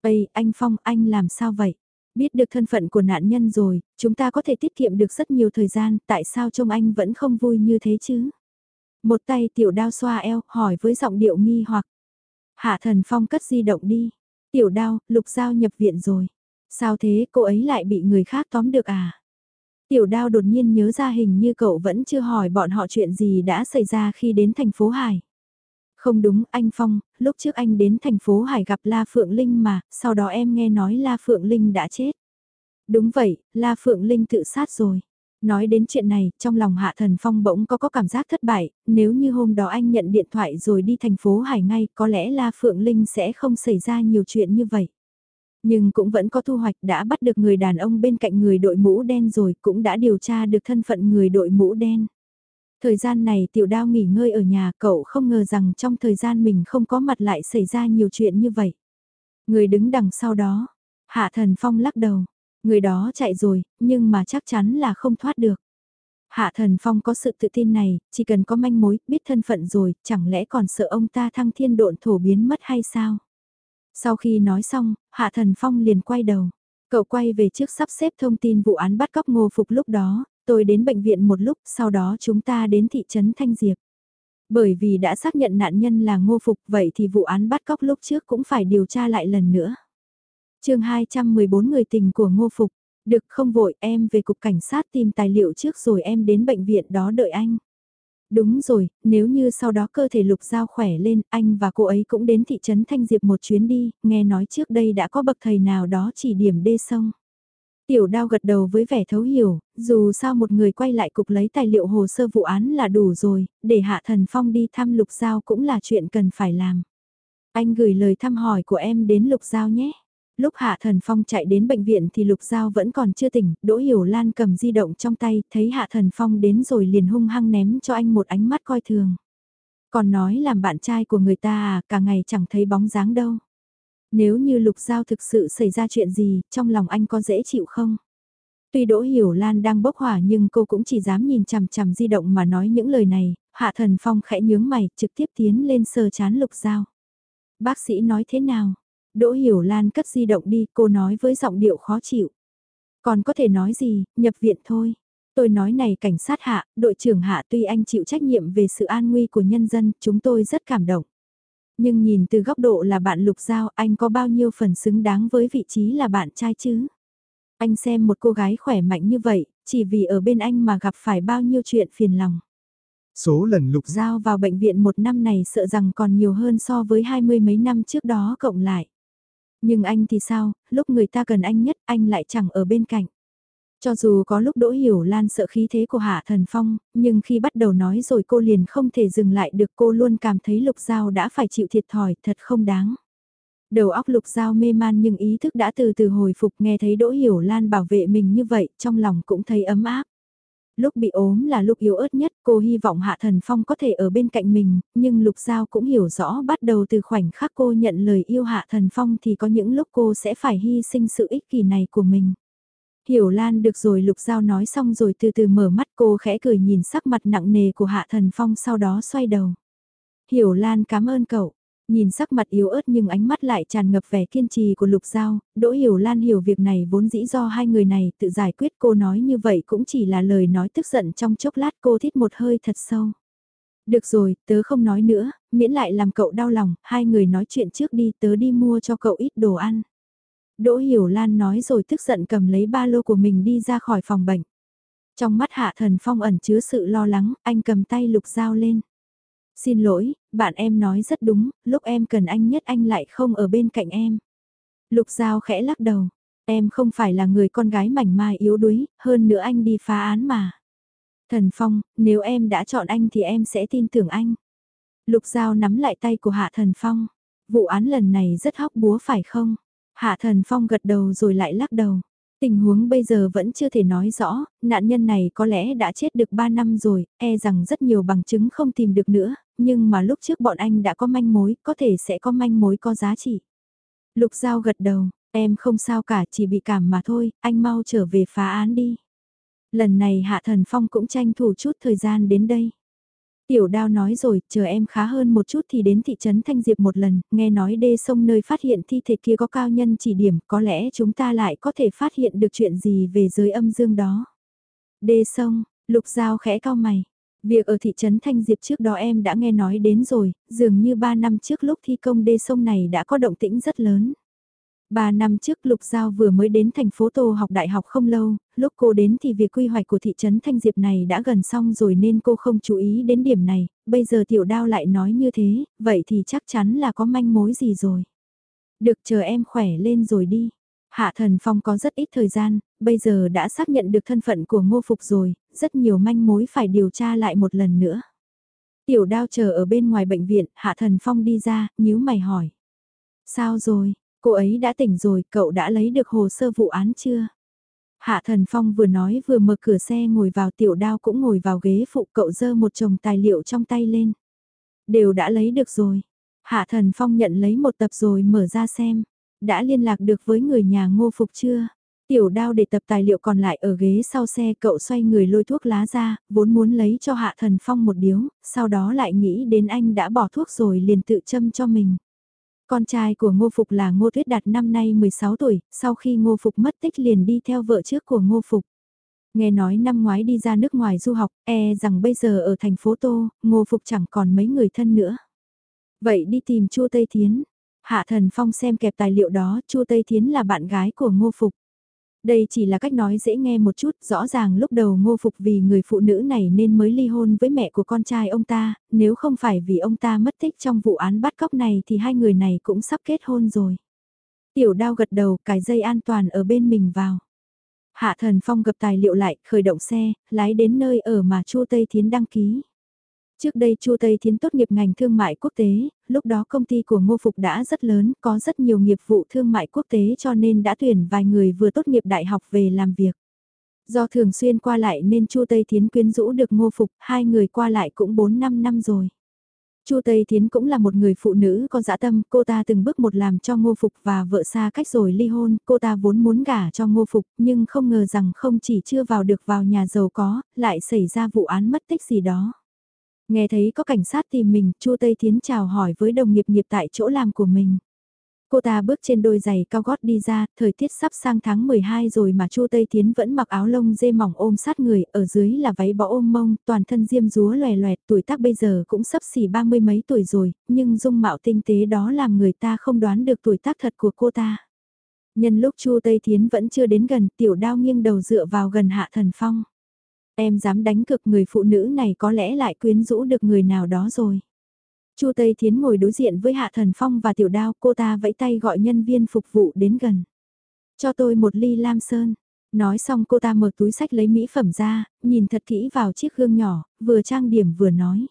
Ây, anh Phong, anh làm sao vậy? Biết được thân phận của nạn nhân rồi, chúng ta có thể tiết kiệm được rất nhiều thời gian, tại sao trông anh vẫn không vui như thế chứ? Một tay tiểu đao xoa eo, hỏi với giọng điệu nghi hoặc. Hạ Thần Phong cất di động đi. Tiểu đao, lục giao nhập viện rồi. Sao thế, cô ấy lại bị người khác tóm được à? Tiểu đao đột nhiên nhớ ra hình như cậu vẫn chưa hỏi bọn họ chuyện gì đã xảy ra khi đến thành phố Hải. Không đúng, anh Phong, lúc trước anh đến thành phố Hải gặp La Phượng Linh mà, sau đó em nghe nói La Phượng Linh đã chết. Đúng vậy, La Phượng Linh tự sát rồi. Nói đến chuyện này, trong lòng Hạ Thần Phong bỗng có có cảm giác thất bại, nếu như hôm đó anh nhận điện thoại rồi đi thành phố Hải ngay, có lẽ La Phượng Linh sẽ không xảy ra nhiều chuyện như vậy. Nhưng cũng vẫn có thu hoạch đã bắt được người đàn ông bên cạnh người đội mũ đen rồi cũng đã điều tra được thân phận người đội mũ đen. Thời gian này tiểu đao nghỉ ngơi ở nhà cậu không ngờ rằng trong thời gian mình không có mặt lại xảy ra nhiều chuyện như vậy. Người đứng đằng sau đó, Hạ Thần Phong lắc đầu, người đó chạy rồi, nhưng mà chắc chắn là không thoát được. Hạ Thần Phong có sự tự tin này, chỉ cần có manh mối, biết thân phận rồi, chẳng lẽ còn sợ ông ta thăng thiên độn thổ biến mất hay sao? Sau khi nói xong, Hạ Thần Phong liền quay đầu. Cậu quay về trước sắp xếp thông tin vụ án bắt cóc ngô phục lúc đó, tôi đến bệnh viện một lúc, sau đó chúng ta đến thị trấn Thanh Diệp. Bởi vì đã xác nhận nạn nhân là ngô phục vậy thì vụ án bắt cóc lúc trước cũng phải điều tra lại lần nữa. chương 214 người tình của ngô phục, được không vội em về cục cảnh sát tìm tài liệu trước rồi em đến bệnh viện đó đợi anh. Đúng rồi, nếu như sau đó cơ thể lục giao khỏe lên, anh và cô ấy cũng đến thị trấn Thanh Diệp một chuyến đi, nghe nói trước đây đã có bậc thầy nào đó chỉ điểm đê sông. Tiểu đao gật đầu với vẻ thấu hiểu, dù sao một người quay lại cục lấy tài liệu hồ sơ vụ án là đủ rồi, để Hạ Thần Phong đi thăm Lục Giao cũng là chuyện cần phải làm. Anh gửi lời thăm hỏi của em đến Lục Giao nhé. Lúc Hạ Thần Phong chạy đến bệnh viện thì Lục Giao vẫn còn chưa tỉnh, Đỗ Hiểu Lan cầm di động trong tay, thấy Hạ Thần Phong đến rồi liền hung hăng ném cho anh một ánh mắt coi thường. Còn nói làm bạn trai của người ta à, cả ngày chẳng thấy bóng dáng đâu. Nếu như Lục Giao thực sự xảy ra chuyện gì, trong lòng anh có dễ chịu không? Tuy Đỗ Hiểu Lan đang bốc hỏa nhưng cô cũng chỉ dám nhìn chằm chằm di động mà nói những lời này, Hạ Thần Phong khẽ nhướng mày, trực tiếp tiến lên sờ chán Lục Giao. Bác sĩ nói thế nào? Đỗ Hiểu Lan cất di động đi, cô nói với giọng điệu khó chịu. Còn có thể nói gì, nhập viện thôi. Tôi nói này cảnh sát hạ, đội trưởng hạ tuy anh chịu trách nhiệm về sự an nguy của nhân dân, chúng tôi rất cảm động. Nhưng nhìn từ góc độ là bạn Lục Giao, anh có bao nhiêu phần xứng đáng với vị trí là bạn trai chứ? Anh xem một cô gái khỏe mạnh như vậy, chỉ vì ở bên anh mà gặp phải bao nhiêu chuyện phiền lòng. Số lần Lục Giao vào bệnh viện một năm này sợ rằng còn nhiều hơn so với hai mươi mấy năm trước đó cộng lại. Nhưng anh thì sao, lúc người ta cần anh nhất anh lại chẳng ở bên cạnh. Cho dù có lúc Đỗ Hiểu Lan sợ khí thế của Hạ Thần Phong, nhưng khi bắt đầu nói rồi cô liền không thể dừng lại được cô luôn cảm thấy Lục Giao đã phải chịu thiệt thòi, thật không đáng. Đầu óc Lục Giao mê man nhưng ý thức đã từ từ hồi phục nghe thấy Đỗ Hiểu Lan bảo vệ mình như vậy, trong lòng cũng thấy ấm áp. Lúc bị ốm là lúc yếu ớt nhất, cô hy vọng Hạ Thần Phong có thể ở bên cạnh mình, nhưng Lục Giao cũng hiểu rõ bắt đầu từ khoảnh khắc cô nhận lời yêu Hạ Thần Phong thì có những lúc cô sẽ phải hy sinh sự ích kỷ này của mình. Hiểu Lan được rồi Lục Giao nói xong rồi từ từ mở mắt cô khẽ cười nhìn sắc mặt nặng nề của Hạ Thần Phong sau đó xoay đầu. Hiểu Lan cảm ơn cậu. Nhìn sắc mặt yếu ớt nhưng ánh mắt lại tràn ngập vẻ kiên trì của Lục Giao, Đỗ Hiểu Lan hiểu việc này vốn dĩ do hai người này tự giải quyết cô nói như vậy cũng chỉ là lời nói tức giận trong chốc lát cô thít một hơi thật sâu. Được rồi, tớ không nói nữa, miễn lại làm cậu đau lòng, hai người nói chuyện trước đi tớ đi mua cho cậu ít đồ ăn. Đỗ Hiểu Lan nói rồi tức giận cầm lấy ba lô của mình đi ra khỏi phòng bệnh. Trong mắt Hạ Thần Phong ẩn chứa sự lo lắng, anh cầm tay Lục Giao lên. Xin lỗi, bạn em nói rất đúng, lúc em cần anh nhất anh lại không ở bên cạnh em. Lục Giao khẽ lắc đầu, em không phải là người con gái mảnh mai yếu đuối, hơn nữa anh đi phá án mà. Thần Phong, nếu em đã chọn anh thì em sẽ tin tưởng anh. Lục Giao nắm lại tay của Hạ Thần Phong. Vụ án lần này rất hóc búa phải không? Hạ Thần Phong gật đầu rồi lại lắc đầu. Tình huống bây giờ vẫn chưa thể nói rõ, nạn nhân này có lẽ đã chết được 3 năm rồi, e rằng rất nhiều bằng chứng không tìm được nữa, nhưng mà lúc trước bọn anh đã có manh mối, có thể sẽ có manh mối có giá trị. Lục Giao gật đầu, em không sao cả chỉ bị cảm mà thôi, anh mau trở về phá án đi. Lần này Hạ Thần Phong cũng tranh thủ chút thời gian đến đây. Tiểu đao nói rồi, chờ em khá hơn một chút thì đến thị trấn Thanh Diệp một lần, nghe nói đê sông nơi phát hiện thi thể kia có cao nhân chỉ điểm, có lẽ chúng ta lại có thể phát hiện được chuyện gì về giới âm dương đó. Đê sông, lục giao khẽ cao mày. Việc ở thị trấn Thanh Diệp trước đó em đã nghe nói đến rồi, dường như 3 năm trước lúc thi công đê sông này đã có động tĩnh rất lớn. Ba năm trước Lục Giao vừa mới đến thành phố Tô học đại học không lâu, lúc cô đến thì việc quy hoạch của thị trấn Thanh Diệp này đã gần xong rồi nên cô không chú ý đến điểm này, bây giờ tiểu đao lại nói như thế, vậy thì chắc chắn là có manh mối gì rồi. Được chờ em khỏe lên rồi đi. Hạ Thần Phong có rất ít thời gian, bây giờ đã xác nhận được thân phận của ngô phục rồi, rất nhiều manh mối phải điều tra lại một lần nữa. Tiểu đao chờ ở bên ngoài bệnh viện, Hạ Thần Phong đi ra, nhíu mày hỏi. Sao rồi, Cô ấy đã tỉnh rồi, cậu đã lấy được hồ sơ vụ án chưa? Hạ Thần Phong vừa nói vừa mở cửa xe ngồi vào tiểu đao cũng ngồi vào ghế phụ cậu dơ một chồng tài liệu trong tay lên. Đều đã lấy được rồi. Hạ Thần Phong nhận lấy một tập rồi mở ra xem. Đã liên lạc được với người nhà ngô phục chưa? Tiểu đao để tập tài liệu còn lại ở ghế sau xe cậu xoay người lôi thuốc lá ra, vốn muốn lấy cho Hạ Thần Phong một điếu, sau đó lại nghĩ đến anh đã bỏ thuốc rồi liền tự châm cho mình. Con trai của Ngô Phục là Ngô Tuyết Đạt năm nay 16 tuổi, sau khi Ngô Phục mất tích liền đi theo vợ trước của Ngô Phục. Nghe nói năm ngoái đi ra nước ngoài du học, e rằng bây giờ ở thành phố Tô, Ngô Phục chẳng còn mấy người thân nữa. Vậy đi tìm Chu Tây Thiến. Hạ Thần Phong xem kẹp tài liệu đó, Chu Tây Thiến là bạn gái của Ngô Phục. Đây chỉ là cách nói dễ nghe một chút, rõ ràng lúc đầu ngô phục vì người phụ nữ này nên mới ly hôn với mẹ của con trai ông ta, nếu không phải vì ông ta mất tích trong vụ án bắt cóc này thì hai người này cũng sắp kết hôn rồi. Tiểu đao gật đầu, cài dây an toàn ở bên mình vào. Hạ thần phong gập tài liệu lại, khởi động xe, lái đến nơi ở mà Chu Tây Thiến đăng ký. Trước đây Chu Tây Thiến tốt nghiệp ngành thương mại quốc tế, lúc đó công ty của Ngô Phục đã rất lớn, có rất nhiều nghiệp vụ thương mại quốc tế cho nên đã tuyển vài người vừa tốt nghiệp đại học về làm việc. Do thường xuyên qua lại nên Chu Tây Thiến quyến rũ được Ngô Phục, hai người qua lại cũng 4-5 năm rồi. Chu Tây Thiến cũng là một người phụ nữ có dã tâm, cô ta từng bước một làm cho Ngô Phục và vợ xa cách rồi ly hôn, cô ta vốn muốn gả cho Ngô Phục, nhưng không ngờ rằng không chỉ chưa vào được vào nhà giàu có, lại xảy ra vụ án mất tích gì đó. Nghe thấy có cảnh sát tìm mình, Chu Tây Thiến chào hỏi với đồng nghiệp nghiệp tại chỗ làm của mình. Cô ta bước trên đôi giày cao gót đi ra, thời tiết sắp sang tháng 12 rồi mà Chu Tây Thiến vẫn mặc áo lông dê mỏng ôm sát người, ở dưới là váy bó ôm mông, toàn thân diêm rúa lòe loẹt, tuổi tác bây giờ cũng sắp xỉ ba mươi mấy tuổi rồi, nhưng dung mạo tinh tế đó làm người ta không đoán được tuổi tác thật của cô ta. Nhân lúc Chu Tây Thiến vẫn chưa đến gần, tiểu đao nghiêng đầu dựa vào gần Hạ Thần Phong. Em dám đánh cực người phụ nữ này có lẽ lại quyến rũ được người nào đó rồi. Chu Tây Thiến ngồi đối diện với Hạ Thần Phong và Tiểu Đao, cô ta vẫy tay gọi nhân viên phục vụ đến gần. Cho tôi một ly lam sơn. Nói xong cô ta mở túi sách lấy mỹ phẩm ra, nhìn thật kỹ vào chiếc gương nhỏ, vừa trang điểm vừa nói.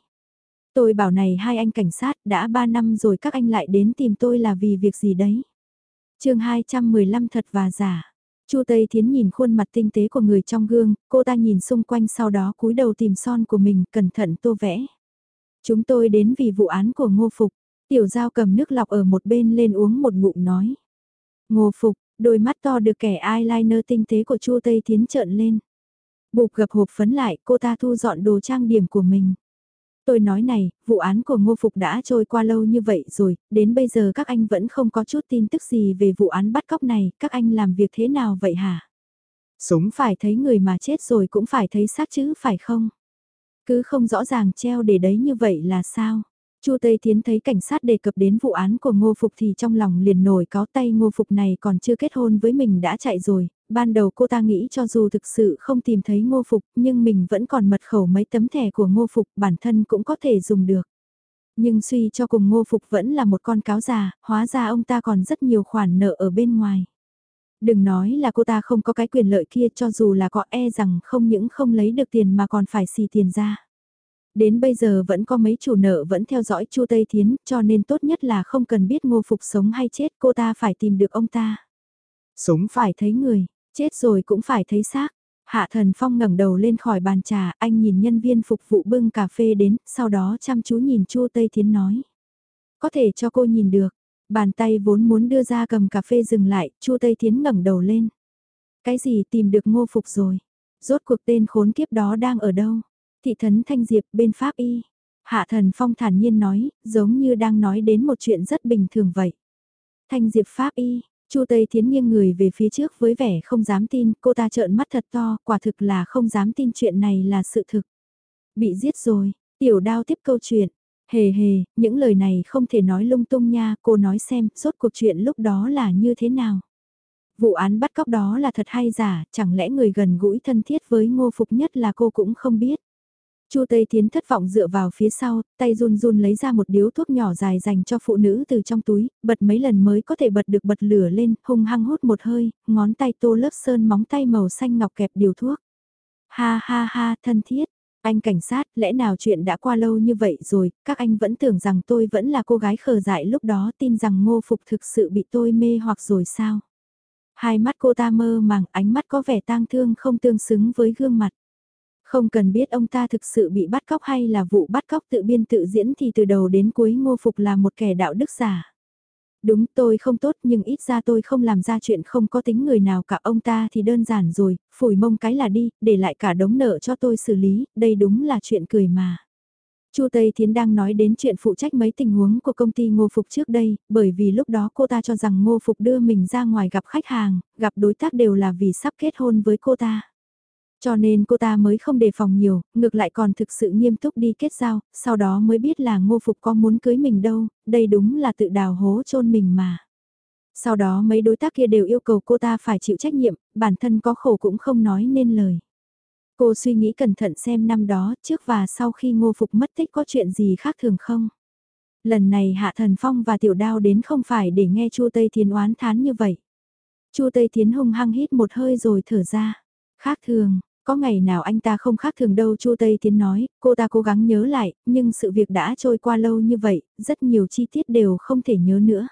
Tôi bảo này hai anh cảnh sát, đã ba năm rồi các anh lại đến tìm tôi là vì việc gì đấy. chương 215 thật và giả. Chu Tây Thiến nhìn khuôn mặt tinh tế của người trong gương, cô ta nhìn xung quanh sau đó cúi đầu tìm son của mình, cẩn thận tô vẽ. Chúng tôi đến vì vụ án của Ngô Phục. Tiểu Giao cầm nước lọc ở một bên lên uống một ngụm nói. Ngô Phục, đôi mắt to được kẻ eyeliner tinh tế của Chu Tây Thiến trợn lên. Bụp gập hộp phấn lại, cô ta thu dọn đồ trang điểm của mình. Tôi nói này, vụ án của Ngô Phục đã trôi qua lâu như vậy rồi, đến bây giờ các anh vẫn không có chút tin tức gì về vụ án bắt cóc này, các anh làm việc thế nào vậy hả? Sống phải thấy người mà chết rồi cũng phải thấy xác chứ phải không? Cứ không rõ ràng treo để đấy như vậy là sao? Chu Tây Tiến thấy cảnh sát đề cập đến vụ án của Ngô Phục thì trong lòng liền nổi cáo tay Ngô Phục này còn chưa kết hôn với mình đã chạy rồi, ban đầu cô ta nghĩ cho dù thực sự không tìm thấy Ngô Phục nhưng mình vẫn còn mật khẩu mấy tấm thẻ của Ngô Phục bản thân cũng có thể dùng được. Nhưng suy cho cùng Ngô Phục vẫn là một con cáo già, hóa ra ông ta còn rất nhiều khoản nợ ở bên ngoài. Đừng nói là cô ta không có cái quyền lợi kia cho dù là có e rằng không những không lấy được tiền mà còn phải xì tiền ra. Đến bây giờ vẫn có mấy chủ nợ vẫn theo dõi Chu Tây Thiến, cho nên tốt nhất là không cần biết ngô phục sống hay chết cô ta phải tìm được ông ta. Sống phải thấy người, chết rồi cũng phải thấy xác. Hạ thần phong ngẩng đầu lên khỏi bàn trà, anh nhìn nhân viên phục vụ bưng cà phê đến, sau đó chăm chú nhìn Chu Tây Thiến nói. Có thể cho cô nhìn được, bàn tay vốn muốn đưa ra cầm cà phê dừng lại, Chu Tây Thiến ngẩng đầu lên. Cái gì tìm được ngô phục rồi? Rốt cuộc tên khốn kiếp đó đang ở đâu? Thị thấn Thanh Diệp bên Pháp Y. Hạ thần phong thản nhiên nói, giống như đang nói đến một chuyện rất bình thường vậy. Thanh Diệp Pháp Y, Chu Tây Thiến nghiêng người về phía trước với vẻ không dám tin, cô ta trợn mắt thật to, quả thực là không dám tin chuyện này là sự thực. Bị giết rồi, tiểu đao tiếp câu chuyện. Hề hề, những lời này không thể nói lung tung nha, cô nói xem, rốt cuộc chuyện lúc đó là như thế nào. Vụ án bắt cóc đó là thật hay giả, chẳng lẽ người gần gũi thân thiết với ngô phục nhất là cô cũng không biết. Chu Tây Tiến thất vọng dựa vào phía sau, tay run run lấy ra một điếu thuốc nhỏ dài dành cho phụ nữ từ trong túi, bật mấy lần mới có thể bật được bật lửa lên, hung hăng hút một hơi, ngón tay tô lớp sơn móng tay màu xanh ngọc kẹp điều thuốc. Ha ha ha, thân thiết, anh cảnh sát, lẽ nào chuyện đã qua lâu như vậy rồi, các anh vẫn tưởng rằng tôi vẫn là cô gái khờ dại lúc đó tin rằng ngô phục thực sự bị tôi mê hoặc rồi sao? Hai mắt cô ta mơ màng, ánh mắt có vẻ tang thương không tương xứng với gương mặt. Không cần biết ông ta thực sự bị bắt cóc hay là vụ bắt cóc tự biên tự diễn thì từ đầu đến cuối ngô phục là một kẻ đạo đức giả. Đúng tôi không tốt nhưng ít ra tôi không làm ra chuyện không có tính người nào cả ông ta thì đơn giản rồi, phủi mông cái là đi, để lại cả đống nợ cho tôi xử lý, đây đúng là chuyện cười mà. Chu Tây Thiến đang nói đến chuyện phụ trách mấy tình huống của công ty Ngô Phục trước đây, bởi vì lúc đó cô ta cho rằng Ngô Phục đưa mình ra ngoài gặp khách hàng, gặp đối tác đều là vì sắp kết hôn với cô ta. Cho nên cô ta mới không đề phòng nhiều, ngược lại còn thực sự nghiêm túc đi kết giao, sau đó mới biết là Ngô Phục có muốn cưới mình đâu, đây đúng là tự đào hố chôn mình mà. Sau đó mấy đối tác kia đều yêu cầu cô ta phải chịu trách nhiệm, bản thân có khổ cũng không nói nên lời. Cô suy nghĩ cẩn thận xem năm đó, trước và sau khi ngô phục mất tích có chuyện gì khác thường không? Lần này Hạ Thần Phong và Tiểu Đao đến không phải để nghe Chu Tây Thiến oán thán như vậy. Chu Tây Thiến hung hăng hít một hơi rồi thở ra. Khác thường, có ngày nào anh ta không khác thường đâu Chu Tây tiến nói, cô ta cố gắng nhớ lại, nhưng sự việc đã trôi qua lâu như vậy, rất nhiều chi tiết đều không thể nhớ nữa.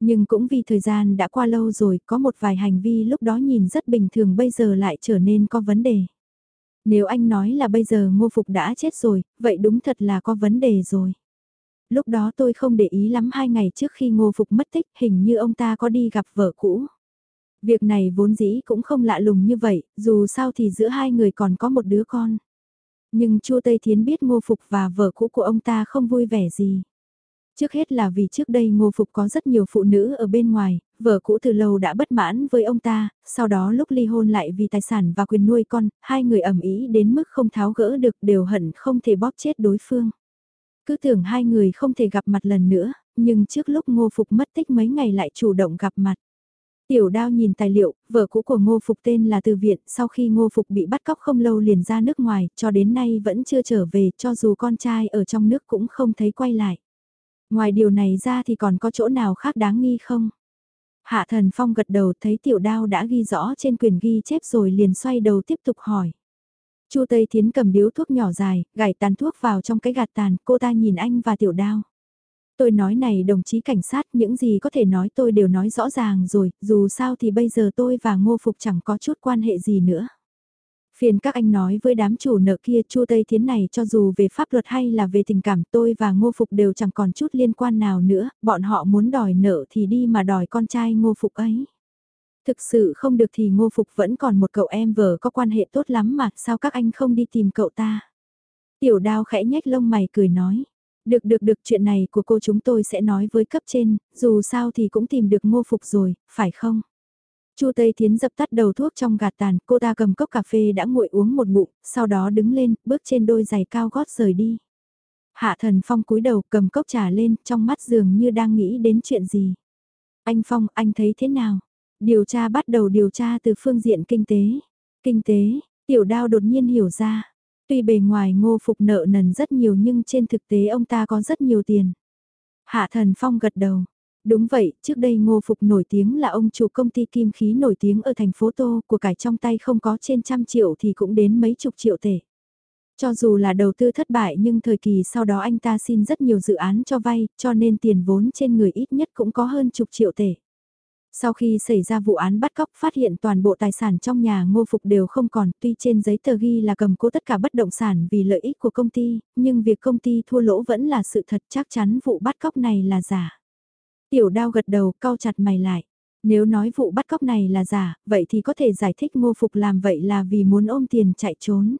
Nhưng cũng vì thời gian đã qua lâu rồi, có một vài hành vi lúc đó nhìn rất bình thường bây giờ lại trở nên có vấn đề. Nếu anh nói là bây giờ ngô phục đã chết rồi, vậy đúng thật là có vấn đề rồi. Lúc đó tôi không để ý lắm hai ngày trước khi ngô phục mất tích, hình như ông ta có đi gặp vợ cũ. Việc này vốn dĩ cũng không lạ lùng như vậy, dù sao thì giữa hai người còn có một đứa con. Nhưng Chu Tây Thiến biết ngô phục và vợ cũ của ông ta không vui vẻ gì. Trước hết là vì trước đây ngô phục có rất nhiều phụ nữ ở bên ngoài, vợ cũ từ lâu đã bất mãn với ông ta, sau đó lúc ly hôn lại vì tài sản và quyền nuôi con, hai người ẩm ý đến mức không tháo gỡ được đều hận không thể bóp chết đối phương. Cứ tưởng hai người không thể gặp mặt lần nữa, nhưng trước lúc ngô phục mất tích mấy ngày lại chủ động gặp mặt. Tiểu đao nhìn tài liệu, vợ cũ của ngô phục tên là Từ Viện, sau khi ngô phục bị bắt cóc không lâu liền ra nước ngoài, cho đến nay vẫn chưa trở về, cho dù con trai ở trong nước cũng không thấy quay lại. Ngoài điều này ra thì còn có chỗ nào khác đáng nghi không? Hạ thần phong gật đầu thấy tiểu đao đã ghi rõ trên quyền ghi chép rồi liền xoay đầu tiếp tục hỏi. Chu Tây Thiến cầm điếu thuốc nhỏ dài, gảy tàn thuốc vào trong cái gạt tàn, cô ta nhìn anh và tiểu đao. Tôi nói này đồng chí cảnh sát, những gì có thể nói tôi đều nói rõ ràng rồi, dù sao thì bây giờ tôi và ngô phục chẳng có chút quan hệ gì nữa. Phiền các anh nói với đám chủ nợ kia Chu Tây Thiến này cho dù về pháp luật hay là về tình cảm tôi và Ngô Phục đều chẳng còn chút liên quan nào nữa, bọn họ muốn đòi nợ thì đi mà đòi con trai Ngô Phục ấy. Thực sự không được thì Ngô Phục vẫn còn một cậu em vợ có quan hệ tốt lắm mà sao các anh không đi tìm cậu ta. Tiểu đao khẽ nhếch lông mày cười nói. Được được được chuyện này của cô chúng tôi sẽ nói với cấp trên, dù sao thì cũng tìm được ngô phục rồi, phải không? Chu Tây Thiến dập tắt đầu thuốc trong gạt tàn, cô ta cầm cốc cà phê đã nguội uống một ngụm, sau đó đứng lên, bước trên đôi giày cao gót rời đi. Hạ thần Phong cúi đầu cầm cốc trà lên, trong mắt dường như đang nghĩ đến chuyện gì. Anh Phong, anh thấy thế nào? Điều tra bắt đầu điều tra từ phương diện kinh tế. Kinh tế, tiểu đao đột nhiên hiểu ra. Tuy bề ngoài ngô phục nợ nần rất nhiều nhưng trên thực tế ông ta có rất nhiều tiền. Hạ thần Phong gật đầu, Đúng vậy, trước đây Ngô Phục nổi tiếng là ông chủ công ty kim khí nổi tiếng ở thành phố Tô, của cải trong tay không có trên trăm triệu thì cũng đến mấy chục triệu tệ. Cho dù là đầu tư thất bại nhưng thời kỳ sau đó anh ta xin rất nhiều dự án cho vay, cho nên tiền vốn trên người ít nhất cũng có hơn chục triệu tệ. Sau khi xảy ra vụ án bắt cóc phát hiện toàn bộ tài sản trong nhà ngô phục đều không còn, tuy trên giấy tờ ghi là cầm cố tất cả bất động sản vì lợi ích của công ty, nhưng việc công ty thua lỗ vẫn là sự thật chắc chắn vụ bắt cóc này là giả. Tiểu đao gật đầu cau chặt mày lại. Nếu nói vụ bắt cóc này là giả, vậy thì có thể giải thích ngô phục làm vậy là vì muốn ôm tiền chạy trốn.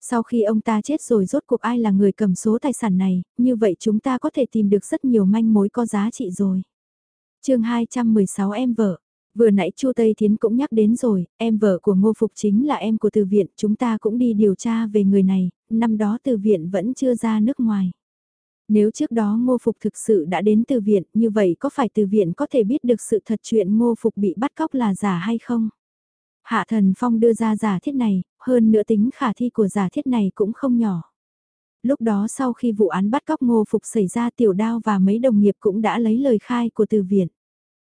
Sau khi ông ta chết rồi rốt cuộc ai là người cầm số tài sản này, như vậy chúng ta có thể tìm được rất nhiều manh mối có giá trị rồi chương 216 em vợ, vừa nãy Chu Tây Thiến cũng nhắc đến rồi, em vợ của Ngô Phục chính là em của từ viện, chúng ta cũng đi điều tra về người này, năm đó từ viện vẫn chưa ra nước ngoài. Nếu trước đó ngô phục thực sự đã đến từ viện, như vậy có phải từ viện có thể biết được sự thật chuyện ngô phục bị bắt cóc là giả hay không? Hạ thần phong đưa ra giả thiết này, hơn nữa tính khả thi của giả thiết này cũng không nhỏ. Lúc đó sau khi vụ án bắt cóc ngô phục xảy ra tiểu đao và mấy đồng nghiệp cũng đã lấy lời khai của từ viện.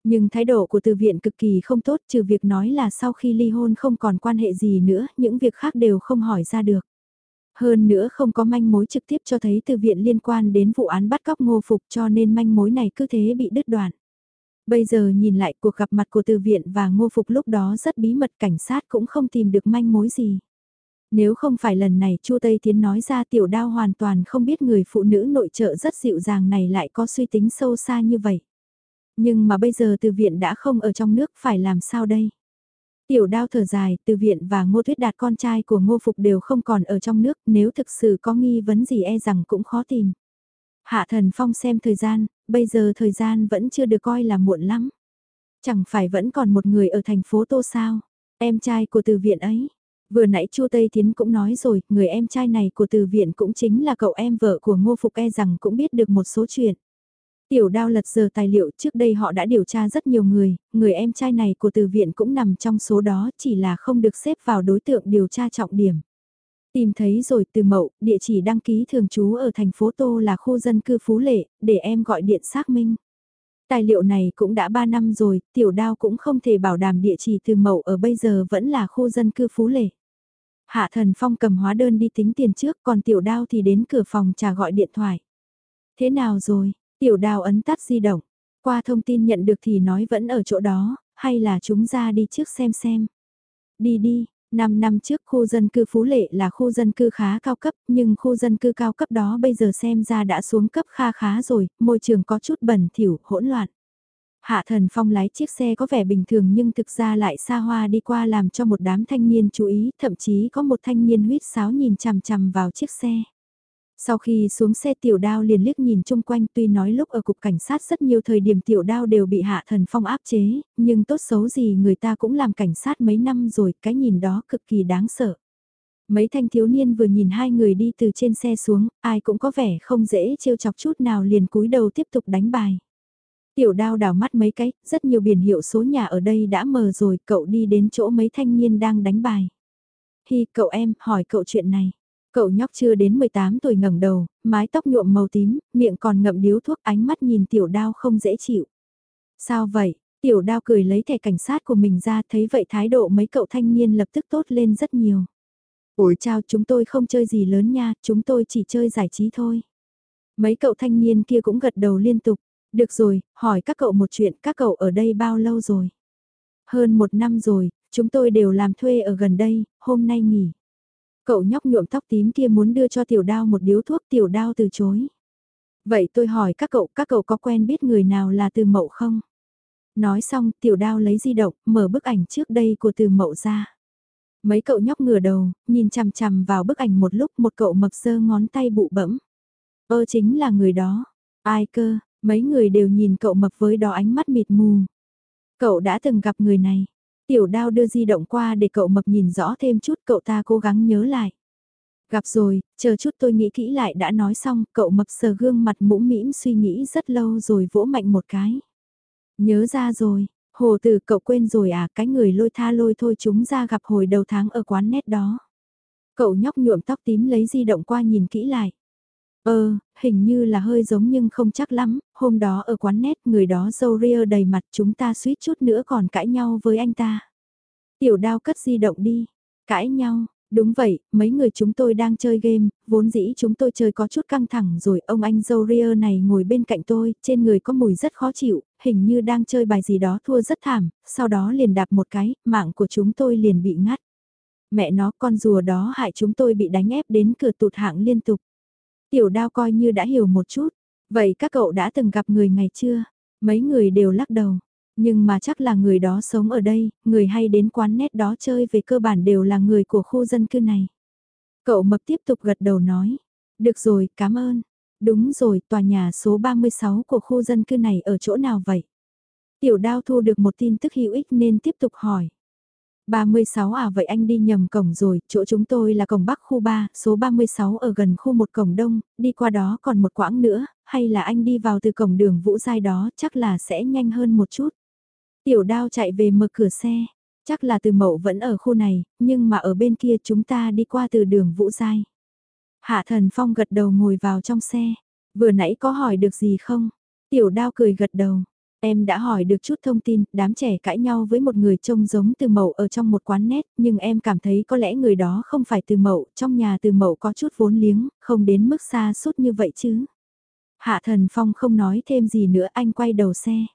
Nhưng thái độ của từ viện cực kỳ không tốt trừ việc nói là sau khi ly hôn không còn quan hệ gì nữa, những việc khác đều không hỏi ra được. Hơn nữa không có manh mối trực tiếp cho thấy từ viện liên quan đến vụ án bắt cóc ngô phục cho nên manh mối này cứ thế bị đứt đoạn. Bây giờ nhìn lại cuộc gặp mặt của từ viện và ngô phục lúc đó rất bí mật cảnh sát cũng không tìm được manh mối gì. Nếu không phải lần này Chu Tây Tiến nói ra tiểu đao hoàn toàn không biết người phụ nữ nội trợ rất dịu dàng này lại có suy tính sâu xa như vậy. Nhưng mà bây giờ từ viện đã không ở trong nước phải làm sao đây? Tiểu đao thở dài, từ viện và ngô tuyết đạt con trai của ngô phục đều không còn ở trong nước, nếu thực sự có nghi vấn gì e rằng cũng khó tìm. Hạ thần phong xem thời gian, bây giờ thời gian vẫn chưa được coi là muộn lắm. Chẳng phải vẫn còn một người ở thành phố Tô sao, em trai của từ viện ấy. Vừa nãy Chu Tây Tiến cũng nói rồi, người em trai này của từ viện cũng chính là cậu em vợ của Ngô Phục e rằng cũng biết được một số chuyện. Tiểu đao lật giờ tài liệu trước đây họ đã điều tra rất nhiều người, người em trai này của từ viện cũng nằm trong số đó chỉ là không được xếp vào đối tượng điều tra trọng điểm. Tìm thấy rồi từ mậu, địa chỉ đăng ký thường trú ở thành phố Tô là khu dân cư Phú Lệ, để em gọi điện xác minh. Tài liệu này cũng đã 3 năm rồi, tiểu đao cũng không thể bảo đảm địa chỉ từ mậu ở bây giờ vẫn là khu dân cư Phú Lệ. Hạ thần phong cầm hóa đơn đi tính tiền trước, còn tiểu đao thì đến cửa phòng trà gọi điện thoại. Thế nào rồi, tiểu đao ấn tắt di động, qua thông tin nhận được thì nói vẫn ở chỗ đó, hay là chúng ra đi trước xem xem. Đi đi, 5 năm trước khu dân cư Phú Lệ là khu dân cư khá cao cấp, nhưng khu dân cư cao cấp đó bây giờ xem ra đã xuống cấp kha khá rồi, môi trường có chút bẩn thỉu, hỗn loạn. Hạ thần phong lái chiếc xe có vẻ bình thường nhưng thực ra lại xa hoa đi qua làm cho một đám thanh niên chú ý, thậm chí có một thanh niên huyết sáo nhìn chằm chằm vào chiếc xe. Sau khi xuống xe tiểu đao liền liếc nhìn chung quanh tuy nói lúc ở cục cảnh sát rất nhiều thời điểm tiểu đao đều bị hạ thần phong áp chế, nhưng tốt xấu gì người ta cũng làm cảnh sát mấy năm rồi, cái nhìn đó cực kỳ đáng sợ. Mấy thanh thiếu niên vừa nhìn hai người đi từ trên xe xuống, ai cũng có vẻ không dễ trêu chọc chút nào liền cúi đầu tiếp tục đánh bài. Tiểu đao đào mắt mấy cái, rất nhiều biển hiệu số nhà ở đây đã mờ rồi, cậu đi đến chỗ mấy thanh niên đang đánh bài. Hi, cậu em, hỏi cậu chuyện này. Cậu nhóc chưa đến 18 tuổi ngẩng đầu, mái tóc nhuộm màu tím, miệng còn ngậm điếu thuốc ánh mắt nhìn tiểu đao không dễ chịu. Sao vậy? Tiểu đao cười lấy thẻ cảnh sát của mình ra thấy vậy thái độ mấy cậu thanh niên lập tức tốt lên rất nhiều. Ủi chào chúng tôi không chơi gì lớn nha, chúng tôi chỉ chơi giải trí thôi. Mấy cậu thanh niên kia cũng gật đầu liên tục. Được rồi, hỏi các cậu một chuyện, các cậu ở đây bao lâu rồi? Hơn một năm rồi, chúng tôi đều làm thuê ở gần đây, hôm nay nghỉ. Cậu nhóc nhuộm tóc tím kia muốn đưa cho tiểu đao một điếu thuốc tiểu đao từ chối. Vậy tôi hỏi các cậu, các cậu có quen biết người nào là từ mậu không? Nói xong, tiểu đao lấy di động, mở bức ảnh trước đây của từ mậu ra. Mấy cậu nhóc ngửa đầu, nhìn chằm chằm vào bức ảnh một lúc một cậu mập sơ ngón tay bụ bẫm. Ơ chính là người đó. Ai cơ, mấy người đều nhìn cậu mập với đó ánh mắt mịt mù. Cậu đã từng gặp người này. Tiểu đao đưa di động qua để cậu mập nhìn rõ thêm chút cậu ta cố gắng nhớ lại. Gặp rồi, chờ chút tôi nghĩ kỹ lại đã nói xong, cậu mập sờ gương mặt mũm mĩm suy nghĩ rất lâu rồi vỗ mạnh một cái. Nhớ ra rồi, hồ tử cậu quên rồi à, cái người lôi tha lôi thôi chúng ra gặp hồi đầu tháng ở quán nét đó. Cậu nhóc nhuộm tóc tím lấy di động qua nhìn kỹ lại. Ờ, hình như là hơi giống nhưng không chắc lắm, hôm đó ở quán nét người đó dâu ria đầy mặt chúng ta suýt chút nữa còn cãi nhau với anh ta. Tiểu đao cất di động đi, cãi nhau, đúng vậy, mấy người chúng tôi đang chơi game, vốn dĩ chúng tôi chơi có chút căng thẳng rồi ông anh dâu ria này ngồi bên cạnh tôi, trên người có mùi rất khó chịu, hình như đang chơi bài gì đó thua rất thảm, sau đó liền đạp một cái, mạng của chúng tôi liền bị ngắt. Mẹ nó con rùa đó hại chúng tôi bị đánh ép đến cửa tụt hạng liên tục. Tiểu đao coi như đã hiểu một chút. Vậy các cậu đã từng gặp người ngày chưa? Mấy người đều lắc đầu. Nhưng mà chắc là người đó sống ở đây, người hay đến quán nét đó chơi về cơ bản đều là người của khu dân cư này. Cậu mập tiếp tục gật đầu nói. Được rồi, cảm ơn. Đúng rồi, tòa nhà số 36 của khu dân cư này ở chỗ nào vậy? Tiểu đao thu được một tin tức hữu ích nên tiếp tục hỏi. 36 à vậy anh đi nhầm cổng rồi, chỗ chúng tôi là cổng Bắc khu 3, số 36 ở gần khu một cổng Đông, đi qua đó còn một quãng nữa, hay là anh đi vào từ cổng đường Vũ Giai đó, chắc là sẽ nhanh hơn một chút. Tiểu đao chạy về mở cửa xe, chắc là từ mậu vẫn ở khu này, nhưng mà ở bên kia chúng ta đi qua từ đường Vũ Giai. Hạ thần phong gật đầu ngồi vào trong xe, vừa nãy có hỏi được gì không? Tiểu đao cười gật đầu. Em đã hỏi được chút thông tin, đám trẻ cãi nhau với một người trông giống từ mậu ở trong một quán nét, nhưng em cảm thấy có lẽ người đó không phải từ mậu, trong nhà từ mậu có chút vốn liếng, không đến mức xa suốt như vậy chứ. Hạ thần phong không nói thêm gì nữa anh quay đầu xe.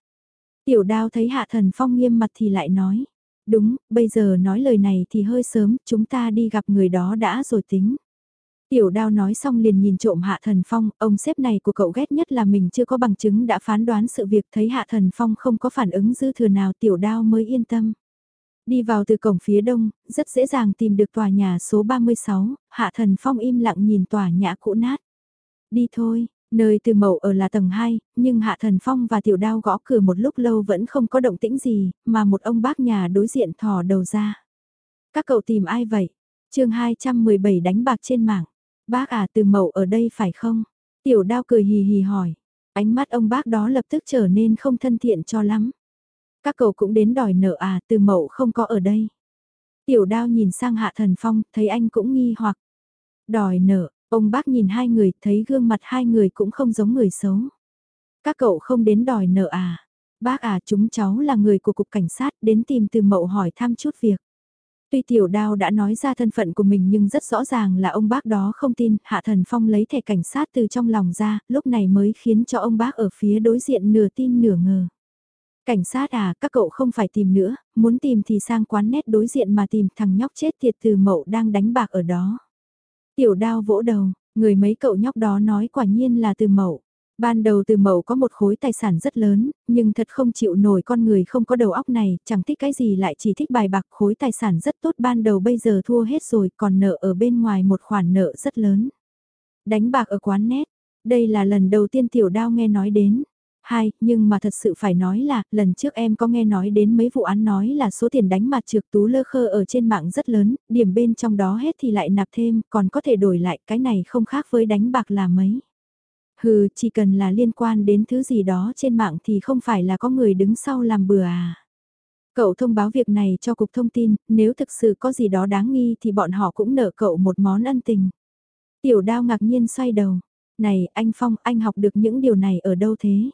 Tiểu đao thấy hạ thần phong nghiêm mặt thì lại nói. Đúng, bây giờ nói lời này thì hơi sớm, chúng ta đi gặp người đó đã rồi tính. Tiểu đao nói xong liền nhìn trộm Hạ Thần Phong, ông sếp này của cậu ghét nhất là mình chưa có bằng chứng đã phán đoán sự việc thấy Hạ Thần Phong không có phản ứng dư thừa nào tiểu đao mới yên tâm. Đi vào từ cổng phía đông, rất dễ dàng tìm được tòa nhà số 36, Hạ Thần Phong im lặng nhìn tòa nhà cũ nát. Đi thôi, nơi từ mậu ở là tầng 2, nhưng Hạ Thần Phong và Tiểu Đao gõ cửa một lúc lâu vẫn không có động tĩnh gì, mà một ông bác nhà đối diện thò đầu ra. Các cậu tìm ai vậy? chương 217 đánh bạc trên mạng. Bác à từ mậu ở đây phải không? Tiểu Đao cười hì hì hỏi. Ánh mắt ông bác đó lập tức trở nên không thân thiện cho lắm. Các cậu cũng đến đòi nợ à, từ mậu không có ở đây. Tiểu đao nhìn sang hạ thần phong, thấy anh cũng nghi hoặc. Đòi nợ, ông bác nhìn hai người, thấy gương mặt hai người cũng không giống người xấu. Các cậu không đến đòi nợ à? Bác à, chúng cháu là người của cục cảnh sát, đến tìm từ mậu hỏi thăm chút việc. Tuy tiểu đao đã nói ra thân phận của mình nhưng rất rõ ràng là ông bác đó không tin, Hạ Thần Phong lấy thẻ cảnh sát từ trong lòng ra, lúc này mới khiến cho ông bác ở phía đối diện nửa tin nửa ngờ. Cảnh sát à, các cậu không phải tìm nữa, muốn tìm thì sang quán nét đối diện mà tìm thằng nhóc chết tiệt từ mậu đang đánh bạc ở đó. Tiểu đao vỗ đầu, người mấy cậu nhóc đó nói quả nhiên là từ mậu. Ban đầu từ mậu có một khối tài sản rất lớn, nhưng thật không chịu nổi con người không có đầu óc này, chẳng thích cái gì lại chỉ thích bài bạc khối tài sản rất tốt ban đầu bây giờ thua hết rồi còn nợ ở bên ngoài một khoản nợ rất lớn. Đánh bạc ở quán nét, đây là lần đầu tiên tiểu đao nghe nói đến. Hai, nhưng mà thật sự phải nói là, lần trước em có nghe nói đến mấy vụ án nói là số tiền đánh mặt trượt tú lơ khơ ở trên mạng rất lớn, điểm bên trong đó hết thì lại nạp thêm, còn có thể đổi lại, cái này không khác với đánh bạc là mấy. Hừ, chỉ cần là liên quan đến thứ gì đó trên mạng thì không phải là có người đứng sau làm bừa à. Cậu thông báo việc này cho cục thông tin, nếu thực sự có gì đó đáng nghi thì bọn họ cũng nợ cậu một món ân tình. Tiểu đao ngạc nhiên xoay đầu. Này, anh Phong, anh học được những điều này ở đâu thế?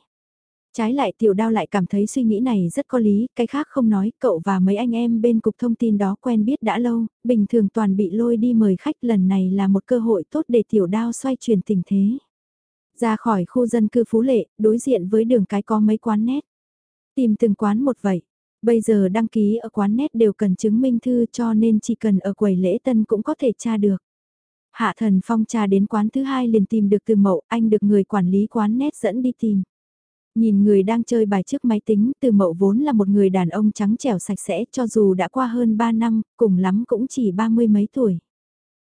Trái lại tiểu đao lại cảm thấy suy nghĩ này rất có lý, cái khác không nói, cậu và mấy anh em bên cục thông tin đó quen biết đã lâu, bình thường toàn bị lôi đi mời khách lần này là một cơ hội tốt để tiểu đao xoay chuyển tình thế. Ra khỏi khu dân cư Phú Lệ, đối diện với đường cái có mấy quán nét. Tìm từng quán một vậy. Bây giờ đăng ký ở quán nét đều cần chứng minh thư cho nên chỉ cần ở quầy lễ tân cũng có thể tra được. Hạ thần phong tra đến quán thứ hai liền tìm được từ mậu, anh được người quản lý quán nét dẫn đi tìm. Nhìn người đang chơi bài trước máy tính, từ mậu vốn là một người đàn ông trắng trẻo sạch sẽ cho dù đã qua hơn 3 năm, cùng lắm cũng chỉ ba mươi mấy tuổi.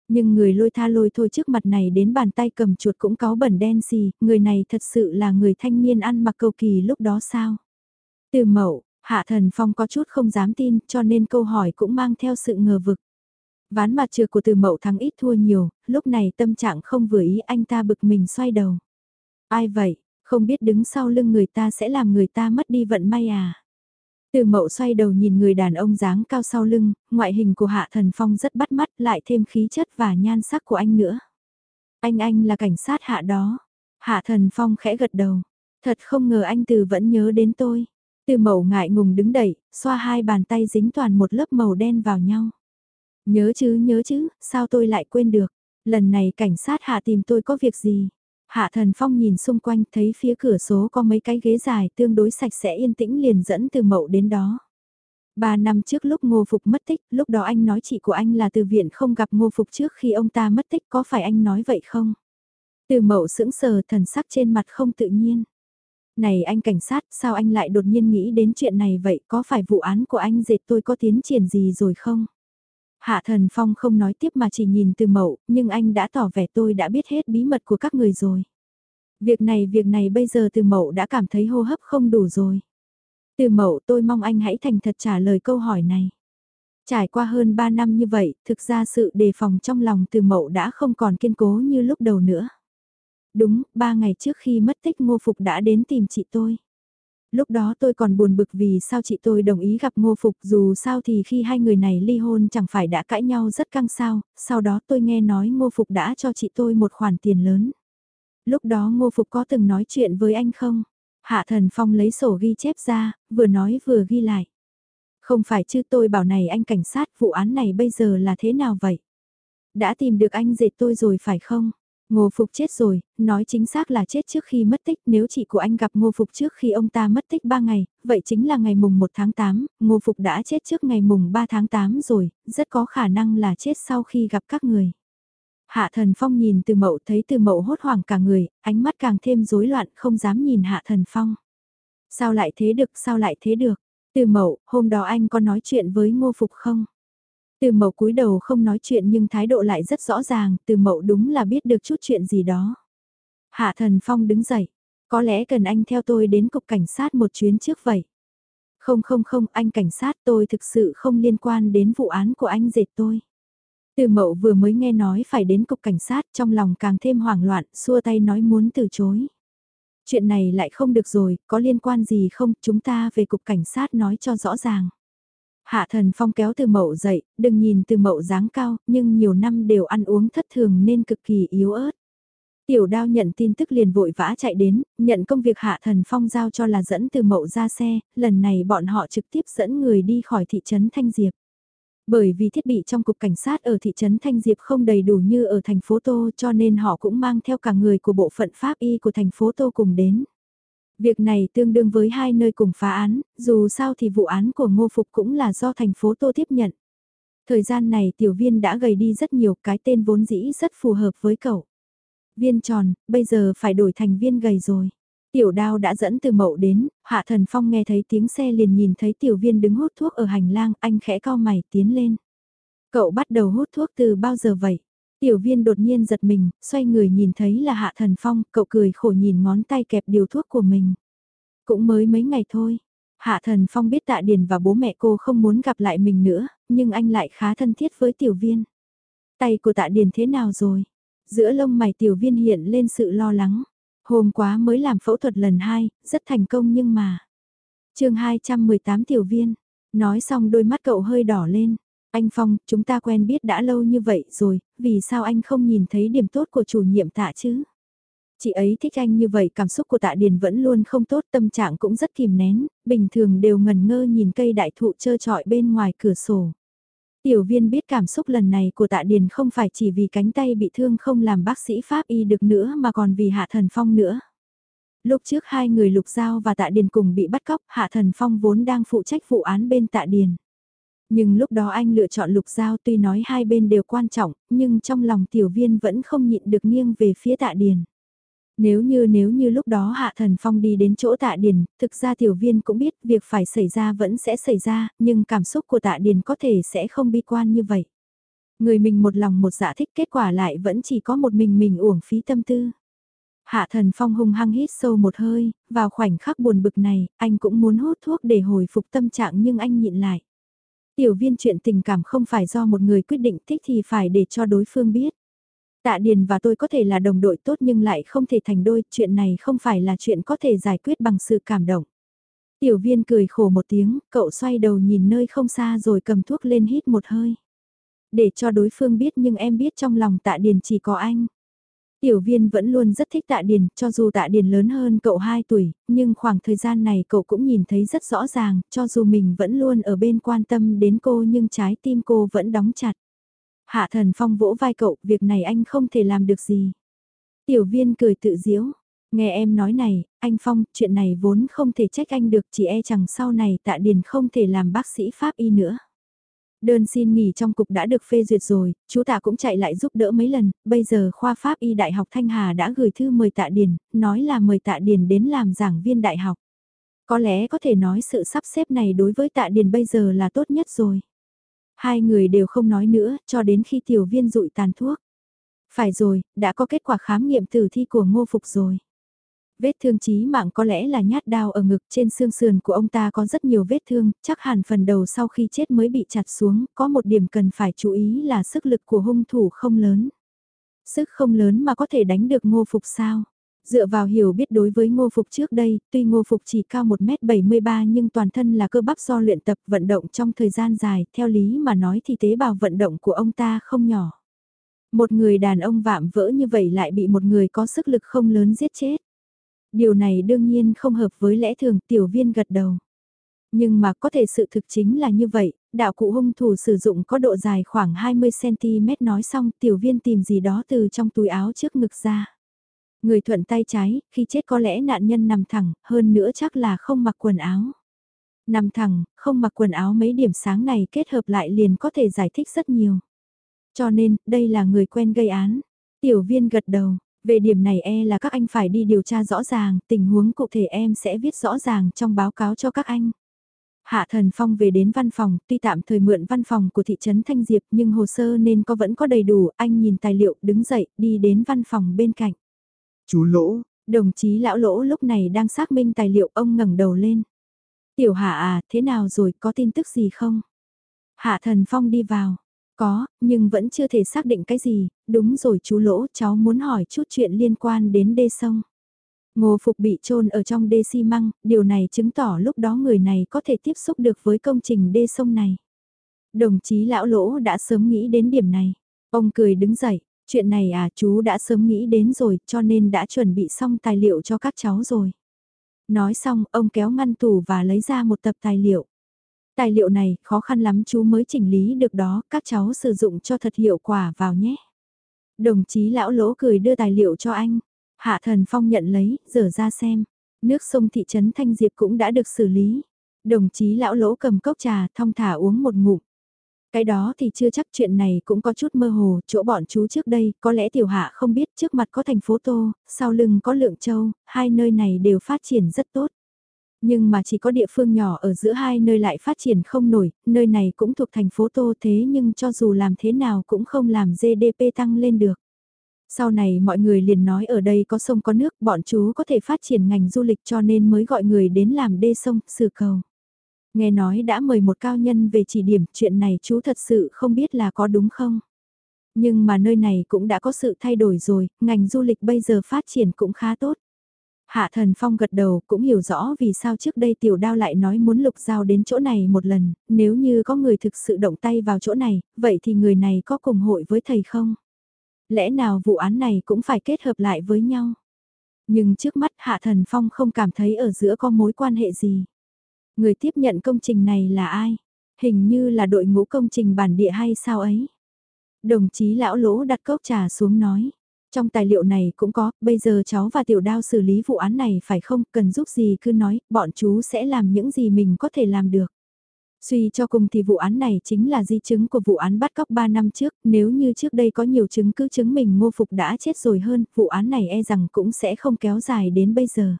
Nhưng người lôi tha lôi thôi trước mặt này đến bàn tay cầm chuột cũng có bẩn đen gì người này thật sự là người thanh niên ăn mặc cầu kỳ lúc đó sao? Từ mậu, Hạ Thần Phong có chút không dám tin cho nên câu hỏi cũng mang theo sự ngờ vực. Ván mặt trừ của từ mậu thắng ít thua nhiều, lúc này tâm trạng không vừa ý anh ta bực mình xoay đầu. Ai vậy, không biết đứng sau lưng người ta sẽ làm người ta mất đi vận may à? Từ mậu xoay đầu nhìn người đàn ông dáng cao sau lưng, ngoại hình của Hạ Thần Phong rất bắt mắt lại thêm khí chất và nhan sắc của anh nữa. Anh anh là cảnh sát Hạ đó. Hạ Thần Phong khẽ gật đầu. Thật không ngờ anh Từ vẫn nhớ đến tôi. Từ mậu ngại ngùng đứng đẩy, xoa hai bàn tay dính toàn một lớp màu đen vào nhau. Nhớ chứ nhớ chứ, sao tôi lại quên được. Lần này cảnh sát Hạ tìm tôi có việc gì? Hạ Thần Phong nhìn xung quanh thấy phía cửa số có mấy cái ghế dài tương đối sạch sẽ yên tĩnh liền dẫn từ mậu đến đó. Ba năm trước lúc Ngô Phục mất tích, lúc đó anh nói chị của anh là từ viện không gặp Ngô Phục trước khi ông ta mất tích có phải anh nói vậy không? Từ mậu sững sờ thần sắc trên mặt không tự nhiên. Này anh cảnh sát, sao anh lại đột nhiên nghĩ đến chuyện này vậy, có phải vụ án của anh dệt tôi có tiến triển gì rồi không? Hạ thần phong không nói tiếp mà chỉ nhìn từ mậu, nhưng anh đã tỏ vẻ tôi đã biết hết bí mật của các người rồi. Việc này việc này bây giờ từ mậu đã cảm thấy hô hấp không đủ rồi. Từ mậu tôi mong anh hãy thành thật trả lời câu hỏi này. Trải qua hơn 3 năm như vậy, thực ra sự đề phòng trong lòng từ mậu đã không còn kiên cố như lúc đầu nữa. Đúng, 3 ngày trước khi mất tích ngô phục đã đến tìm chị tôi. Lúc đó tôi còn buồn bực vì sao chị tôi đồng ý gặp Ngô Phục dù sao thì khi hai người này ly hôn chẳng phải đã cãi nhau rất căng sao, sau đó tôi nghe nói Ngô Phục đã cho chị tôi một khoản tiền lớn. Lúc đó Ngô Phục có từng nói chuyện với anh không? Hạ Thần Phong lấy sổ ghi chép ra, vừa nói vừa ghi lại. Không phải chứ tôi bảo này anh cảnh sát vụ án này bây giờ là thế nào vậy? Đã tìm được anh dệt tôi rồi phải không? Ngô Phục chết rồi, nói chính xác là chết trước khi mất tích, nếu chị của anh gặp Ngô Phục trước khi ông ta mất tích 3 ngày, vậy chính là ngày mùng 1 tháng 8, Ngô Phục đã chết trước ngày mùng 3 tháng 8 rồi, rất có khả năng là chết sau khi gặp các người. Hạ Thần Phong nhìn từ mậu thấy từ mậu hốt hoảng cả người, ánh mắt càng thêm rối loạn không dám nhìn Hạ Thần Phong. Sao lại thế được, sao lại thế được? Từ mậu, hôm đó anh có nói chuyện với ngô phục không? Từ mậu cúi đầu không nói chuyện nhưng thái độ lại rất rõ ràng, từ mậu đúng là biết được chút chuyện gì đó. Hạ thần phong đứng dậy, có lẽ cần anh theo tôi đến cục cảnh sát một chuyến trước vậy. Không không không, anh cảnh sát tôi thực sự không liên quan đến vụ án của anh dệt tôi. Từ mậu vừa mới nghe nói phải đến cục cảnh sát trong lòng càng thêm hoảng loạn, xua tay nói muốn từ chối. Chuyện này lại không được rồi, có liên quan gì không, chúng ta về cục cảnh sát nói cho rõ ràng. Hạ thần phong kéo từ mậu dậy, đừng nhìn từ mậu dáng cao, nhưng nhiều năm đều ăn uống thất thường nên cực kỳ yếu ớt. Tiểu đao nhận tin tức liền vội vã chạy đến, nhận công việc hạ thần phong giao cho là dẫn từ mậu ra xe, lần này bọn họ trực tiếp dẫn người đi khỏi thị trấn Thanh Diệp. Bởi vì thiết bị trong cục cảnh sát ở thị trấn Thanh Diệp không đầy đủ như ở thành phố Tô cho nên họ cũng mang theo cả người của bộ phận pháp y của thành phố Tô cùng đến. Việc này tương đương với hai nơi cùng phá án, dù sao thì vụ án của Ngô Phục cũng là do thành phố Tô tiếp nhận. Thời gian này tiểu viên đã gầy đi rất nhiều cái tên vốn dĩ rất phù hợp với cậu. Viên tròn, bây giờ phải đổi thành viên gầy rồi. Tiểu đao đã dẫn từ mậu đến, hạ thần phong nghe thấy tiếng xe liền nhìn thấy tiểu viên đứng hút thuốc ở hành lang, anh khẽ cao mày tiến lên. Cậu bắt đầu hút thuốc từ bao giờ vậy? Tiểu viên đột nhiên giật mình, xoay người nhìn thấy là hạ thần phong, cậu cười khổ nhìn ngón tay kẹp điều thuốc của mình. Cũng mới mấy ngày thôi. Hạ thần phong biết tạ điền và bố mẹ cô không muốn gặp lại mình nữa, nhưng anh lại khá thân thiết với tiểu viên. Tay của tạ điền thế nào rồi? Giữa lông mày tiểu viên hiện lên sự lo lắng. Hôm quá mới làm phẫu thuật lần hai, rất thành công nhưng mà... chương 218 tiểu viên, nói xong đôi mắt cậu hơi đỏ lên. Anh Phong, chúng ta quen biết đã lâu như vậy rồi, vì sao anh không nhìn thấy điểm tốt của chủ nhiệm tạ chứ? Chị ấy thích anh như vậy cảm xúc của tạ điền vẫn luôn không tốt tâm trạng cũng rất kìm nén, bình thường đều ngần ngơ nhìn cây đại thụ trơ trọi bên ngoài cửa sổ. Tiểu viên biết cảm xúc lần này của tạ điền không phải chỉ vì cánh tay bị thương không làm bác sĩ Pháp y được nữa mà còn vì hạ thần phong nữa. Lúc trước hai người lục giao và tạ điền cùng bị bắt cóc, hạ thần phong vốn đang phụ trách vụ án bên tạ điền. Nhưng lúc đó anh lựa chọn lục giao tuy nói hai bên đều quan trọng, nhưng trong lòng tiểu viên vẫn không nhịn được nghiêng về phía tạ điền. Nếu như nếu như lúc đó Hạ Thần Phong đi đến chỗ tạ điền, thực ra tiểu viên cũng biết việc phải xảy ra vẫn sẽ xảy ra, nhưng cảm xúc của tạ điền có thể sẽ không bi quan như vậy. Người mình một lòng một dạ thích kết quả lại vẫn chỉ có một mình mình uổng phí tâm tư. Hạ Thần Phong hung hăng hít sâu một hơi, vào khoảnh khắc buồn bực này, anh cũng muốn hút thuốc để hồi phục tâm trạng nhưng anh nhịn lại. Tiểu viên chuyện tình cảm không phải do một người quyết định thích thì phải để cho đối phương biết. Tạ Điền và tôi có thể là đồng đội tốt nhưng lại không thể thành đôi, chuyện này không phải là chuyện có thể giải quyết bằng sự cảm động. Tiểu viên cười khổ một tiếng, cậu xoay đầu nhìn nơi không xa rồi cầm thuốc lên hít một hơi. Để cho đối phương biết nhưng em biết trong lòng tạ Điền chỉ có anh. Tiểu viên vẫn luôn rất thích tạ Điền, cho dù tạ Điền lớn hơn cậu 2 tuổi, nhưng khoảng thời gian này cậu cũng nhìn thấy rất rõ ràng, cho dù mình vẫn luôn ở bên quan tâm đến cô nhưng trái tim cô vẫn đóng chặt. Hạ thần phong vỗ vai cậu, việc này anh không thể làm được gì. Tiểu viên cười tự diễu, nghe em nói này, anh Phong, chuyện này vốn không thể trách anh được chỉ e chẳng sau này tạ điền không thể làm bác sĩ Pháp y nữa. Đơn xin nghỉ trong cục đã được phê duyệt rồi, chú tạ cũng chạy lại giúp đỡ mấy lần, bây giờ khoa Pháp y Đại học Thanh Hà đã gửi thư mời tạ điền, nói là mời tạ điền đến làm giảng viên đại học. Có lẽ có thể nói sự sắp xếp này đối với tạ điền bây giờ là tốt nhất rồi. Hai người đều không nói nữa, cho đến khi tiểu viên rụi tàn thuốc. Phải rồi, đã có kết quả khám nghiệm tử thi của ngô phục rồi. Vết thương chí mạng có lẽ là nhát đao ở ngực trên xương sườn của ông ta có rất nhiều vết thương, chắc hẳn phần đầu sau khi chết mới bị chặt xuống, có một điểm cần phải chú ý là sức lực của hung thủ không lớn. Sức không lớn mà có thể đánh được ngô phục sao? Dựa vào hiểu biết đối với ngô phục trước đây, tuy ngô phục chỉ cao 1m73 nhưng toàn thân là cơ bắp do luyện tập vận động trong thời gian dài, theo lý mà nói thì tế bào vận động của ông ta không nhỏ. Một người đàn ông vạm vỡ như vậy lại bị một người có sức lực không lớn giết chết. Điều này đương nhiên không hợp với lẽ thường tiểu viên gật đầu. Nhưng mà có thể sự thực chính là như vậy, đạo cụ hung thủ sử dụng có độ dài khoảng 20cm nói xong tiểu viên tìm gì đó từ trong túi áo trước ngực ra. Người thuận tay trái, khi chết có lẽ nạn nhân nằm thẳng, hơn nữa chắc là không mặc quần áo. Nằm thẳng, không mặc quần áo mấy điểm sáng này kết hợp lại liền có thể giải thích rất nhiều. Cho nên, đây là người quen gây án. Tiểu viên gật đầu, về điểm này e là các anh phải đi điều tra rõ ràng, tình huống cụ thể em sẽ viết rõ ràng trong báo cáo cho các anh. Hạ Thần Phong về đến văn phòng, tuy tạm thời mượn văn phòng của thị trấn Thanh Diệp nhưng hồ sơ nên có vẫn có đầy đủ, anh nhìn tài liệu, đứng dậy, đi đến văn phòng bên cạnh. Chú Lỗ, Đồng chí lão lỗ lúc này đang xác minh tài liệu ông ngẩng đầu lên. Tiểu hạ à, thế nào rồi, có tin tức gì không? Hạ Thần Phong đi vào. Có, nhưng vẫn chưa thể xác định cái gì, đúng rồi chú lỗ, cháu muốn hỏi chút chuyện liên quan đến đê sông. Ngô Phục bị trôn ở trong đê xi măng, điều này chứng tỏ lúc đó người này có thể tiếp xúc được với công trình đê sông này. Đồng chí lão lỗ đã sớm nghĩ đến điểm này. Ông cười đứng dậy, chuyện này à chú đã sớm nghĩ đến rồi cho nên đã chuẩn bị xong tài liệu cho các cháu rồi. Nói xong ông kéo ngăn tủ và lấy ra một tập tài liệu. Tài liệu này khó khăn lắm chú mới chỉnh lý được đó, các cháu sử dụng cho thật hiệu quả vào nhé. Đồng chí lão lỗ cười đưa tài liệu cho anh. Hạ thần phong nhận lấy, dở ra xem. Nước sông thị trấn Thanh Diệp cũng đã được xử lý. Đồng chí lão lỗ cầm cốc trà thong thả uống một ngụm. Cái đó thì chưa chắc chuyện này cũng có chút mơ hồ, chỗ bọn chú trước đây, có lẽ tiểu hạ không biết trước mặt có thành phố Tô, sau lưng có lượng châu, hai nơi này đều phát triển rất tốt. Nhưng mà chỉ có địa phương nhỏ ở giữa hai nơi lại phát triển không nổi, nơi này cũng thuộc thành phố Tô thế nhưng cho dù làm thế nào cũng không làm GDP tăng lên được. Sau này mọi người liền nói ở đây có sông có nước, bọn chú có thể phát triển ngành du lịch cho nên mới gọi người đến làm đê sông, sử cầu. Nghe nói đã mời một cao nhân về chỉ điểm, chuyện này chú thật sự không biết là có đúng không? Nhưng mà nơi này cũng đã có sự thay đổi rồi, ngành du lịch bây giờ phát triển cũng khá tốt. Hạ thần phong gật đầu cũng hiểu rõ vì sao trước đây tiểu đao lại nói muốn lục giao đến chỗ này một lần, nếu như có người thực sự động tay vào chỗ này, vậy thì người này có cùng hội với thầy không? Lẽ nào vụ án này cũng phải kết hợp lại với nhau? Nhưng trước mắt Hạ Thần Phong không cảm thấy ở giữa có mối quan hệ gì. Người tiếp nhận công trình này là ai? Hình như là đội ngũ công trình bản địa hay sao ấy? Đồng chí lão lỗ đặt cốc trà xuống nói. Trong tài liệu này cũng có, bây giờ cháu và tiểu đao xử lý vụ án này phải không, cần giúp gì cứ nói, bọn chú sẽ làm những gì mình có thể làm được. Suy cho cùng thì vụ án này chính là di chứng của vụ án bắt cóc 3 năm trước, nếu như trước đây có nhiều chứng cứ chứng mình ngô phục đã chết rồi hơn, vụ án này e rằng cũng sẽ không kéo dài đến bây giờ.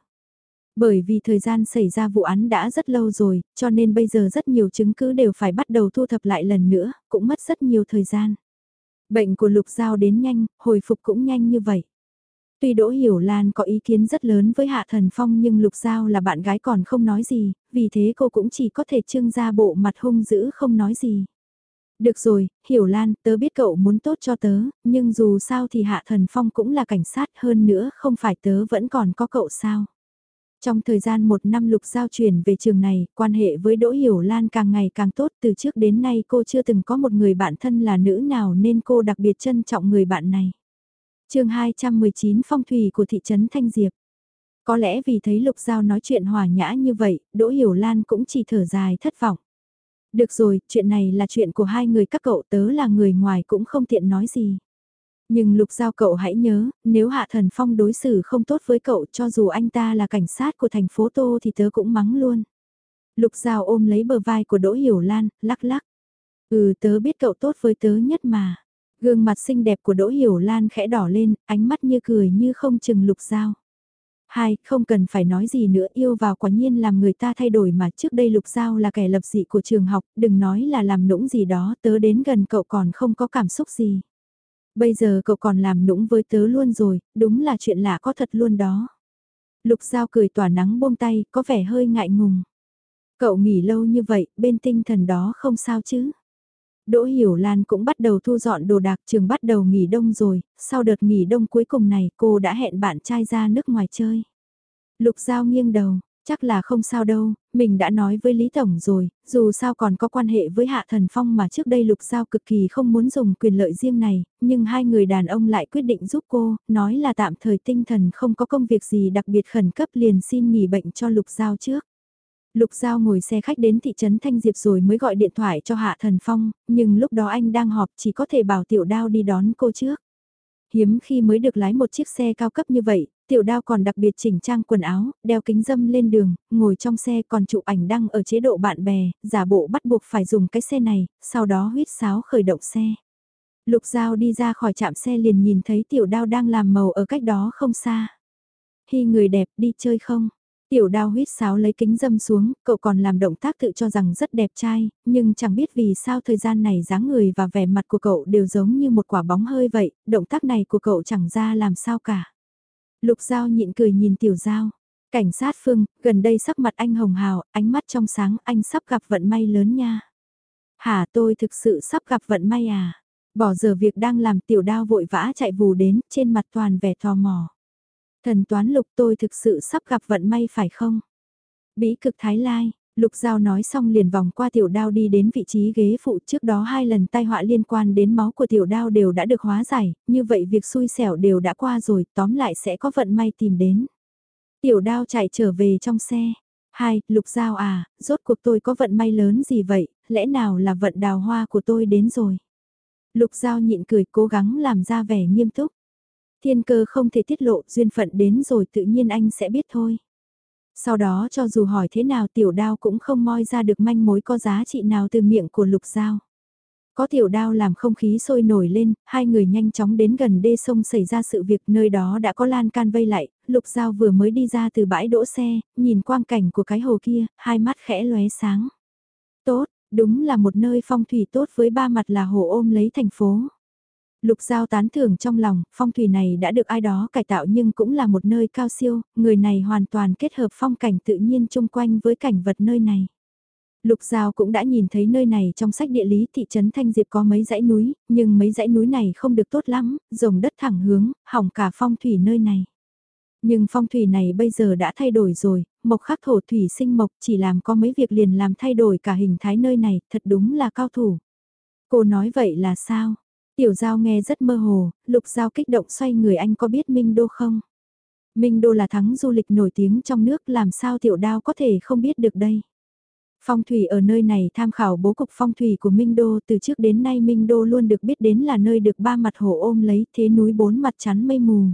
Bởi vì thời gian xảy ra vụ án đã rất lâu rồi, cho nên bây giờ rất nhiều chứng cứ đều phải bắt đầu thu thập lại lần nữa, cũng mất rất nhiều thời gian. Bệnh của Lục Giao đến nhanh, hồi phục cũng nhanh như vậy. Tuy Đỗ Hiểu Lan có ý kiến rất lớn với Hạ Thần Phong nhưng Lục Giao là bạn gái còn không nói gì, vì thế cô cũng chỉ có thể trưng ra bộ mặt hung dữ không nói gì. Được rồi, Hiểu Lan, tớ biết cậu muốn tốt cho tớ, nhưng dù sao thì Hạ Thần Phong cũng là cảnh sát hơn nữa không phải tớ vẫn còn có cậu sao. Trong thời gian một năm Lục Giao chuyển về trường này, quan hệ với Đỗ Hiểu Lan càng ngày càng tốt từ trước đến nay cô chưa từng có một người bạn thân là nữ nào nên cô đặc biệt trân trọng người bạn này. chương 219 Phong thủy của thị trấn Thanh Diệp. Có lẽ vì thấy Lục Giao nói chuyện hòa nhã như vậy, Đỗ Hiểu Lan cũng chỉ thở dài thất vọng. Được rồi, chuyện này là chuyện của hai người các cậu tớ là người ngoài cũng không tiện nói gì. Nhưng Lục Giao cậu hãy nhớ, nếu Hạ Thần Phong đối xử không tốt với cậu cho dù anh ta là cảnh sát của thành phố Tô thì tớ cũng mắng luôn. Lục Giao ôm lấy bờ vai của Đỗ Hiểu Lan, lắc lắc. Ừ tớ biết cậu tốt với tớ nhất mà. Gương mặt xinh đẹp của Đỗ Hiểu Lan khẽ đỏ lên, ánh mắt như cười như không chừng Lục Giao. Hai, không cần phải nói gì nữa yêu vào quả nhiên làm người ta thay đổi mà trước đây Lục Giao là kẻ lập dị của trường học, đừng nói là làm nũng gì đó, tớ đến gần cậu còn không có cảm xúc gì. Bây giờ cậu còn làm nũng với tớ luôn rồi, đúng là chuyện lạ có thật luôn đó. Lục Giao cười tỏa nắng buông tay, có vẻ hơi ngại ngùng. Cậu nghỉ lâu như vậy, bên tinh thần đó không sao chứ. Đỗ Hiểu Lan cũng bắt đầu thu dọn đồ đạc trường bắt đầu nghỉ đông rồi, sau đợt nghỉ đông cuối cùng này cô đã hẹn bạn trai ra nước ngoài chơi. Lục Giao nghiêng đầu, chắc là không sao đâu, mình đã nói với Lý Tổng rồi, dù sao còn có quan hệ với Hạ Thần Phong mà trước đây Lục Giao cực kỳ không muốn dùng quyền lợi riêng này, nhưng hai người đàn ông lại quyết định giúp cô, nói là tạm thời tinh thần không có công việc gì đặc biệt khẩn cấp liền xin nghỉ bệnh cho Lục Giao trước. Lục Giao ngồi xe khách đến thị trấn Thanh Diệp rồi mới gọi điện thoại cho Hạ Thần Phong, nhưng lúc đó anh đang họp chỉ có thể bảo Tiểu Đao đi đón cô trước. Hiếm khi mới được lái một chiếc xe cao cấp như vậy, Tiểu Đao còn đặc biệt chỉnh trang quần áo, đeo kính dâm lên đường, ngồi trong xe còn chụp ảnh đăng ở chế độ bạn bè, giả bộ bắt buộc phải dùng cái xe này, sau đó huyết sáo khởi động xe. Lục Giao đi ra khỏi trạm xe liền nhìn thấy Tiểu Đao đang làm màu ở cách đó không xa. Hi người đẹp đi chơi không? Tiểu đao huyết sáo lấy kính dâm xuống, cậu còn làm động tác tự cho rằng rất đẹp trai, nhưng chẳng biết vì sao thời gian này dáng người và vẻ mặt của cậu đều giống như một quả bóng hơi vậy, động tác này của cậu chẳng ra làm sao cả. Lục Giao nhịn cười nhìn Tiểu Giao. Cảnh sát Phương, gần đây sắc mặt anh hồng hào, ánh mắt trong sáng, anh sắp gặp vận may lớn nha. Hả tôi thực sự sắp gặp vận may à? Bỏ giờ việc đang làm tiểu đao vội vã chạy vù đến, trên mặt toàn vẻ tò mò. Thần toán lục tôi thực sự sắp gặp vận may phải không? Bí cực Thái Lai, Lục Giao nói xong liền vòng qua tiểu đao đi đến vị trí ghế phụ trước đó hai lần tai họa liên quan đến máu của tiểu đao đều đã được hóa giải, như vậy việc xui xẻo đều đã qua rồi, tóm lại sẽ có vận may tìm đến. Tiểu đao chạy trở về trong xe. Hai, Lục Giao à, rốt cuộc tôi có vận may lớn gì vậy, lẽ nào là vận đào hoa của tôi đến rồi. Lục Giao nhịn cười cố gắng làm ra vẻ nghiêm túc. Thiên cơ không thể tiết lộ, duyên phận đến rồi tự nhiên anh sẽ biết thôi. Sau đó cho dù hỏi thế nào tiểu đao cũng không moi ra được manh mối có giá trị nào từ miệng của lục giao. Có tiểu đao làm không khí sôi nổi lên, hai người nhanh chóng đến gần đê sông xảy ra sự việc nơi đó đã có lan can vây lại, lục giao vừa mới đi ra từ bãi đỗ xe, nhìn quang cảnh của cái hồ kia, hai mắt khẽ lóe sáng. Tốt, đúng là một nơi phong thủy tốt với ba mặt là hồ ôm lấy thành phố. Lục Giao tán thưởng trong lòng, phong thủy này đã được ai đó cải tạo nhưng cũng là một nơi cao siêu, người này hoàn toàn kết hợp phong cảnh tự nhiên chung quanh với cảnh vật nơi này. Lục Giao cũng đã nhìn thấy nơi này trong sách địa lý thị trấn Thanh Diệp có mấy dãy núi, nhưng mấy dãy núi này không được tốt lắm, rồng đất thẳng hướng, hỏng cả phong thủy nơi này. Nhưng phong thủy này bây giờ đã thay đổi rồi, mộc khắc thổ thủy sinh mộc chỉ làm có mấy việc liền làm thay đổi cả hình thái nơi này, thật đúng là cao thủ. Cô nói vậy là sao? Tiểu Giao nghe rất mơ hồ, Lục Giao kích động xoay người anh có biết Minh Đô không? Minh Đô là thắng du lịch nổi tiếng trong nước làm sao Tiểu Đao có thể không biết được đây? Phong thủy ở nơi này tham khảo bố cục phong thủy của Minh Đô từ trước đến nay Minh Đô luôn được biết đến là nơi được ba mặt hồ ôm lấy thế núi bốn mặt chắn mây mù.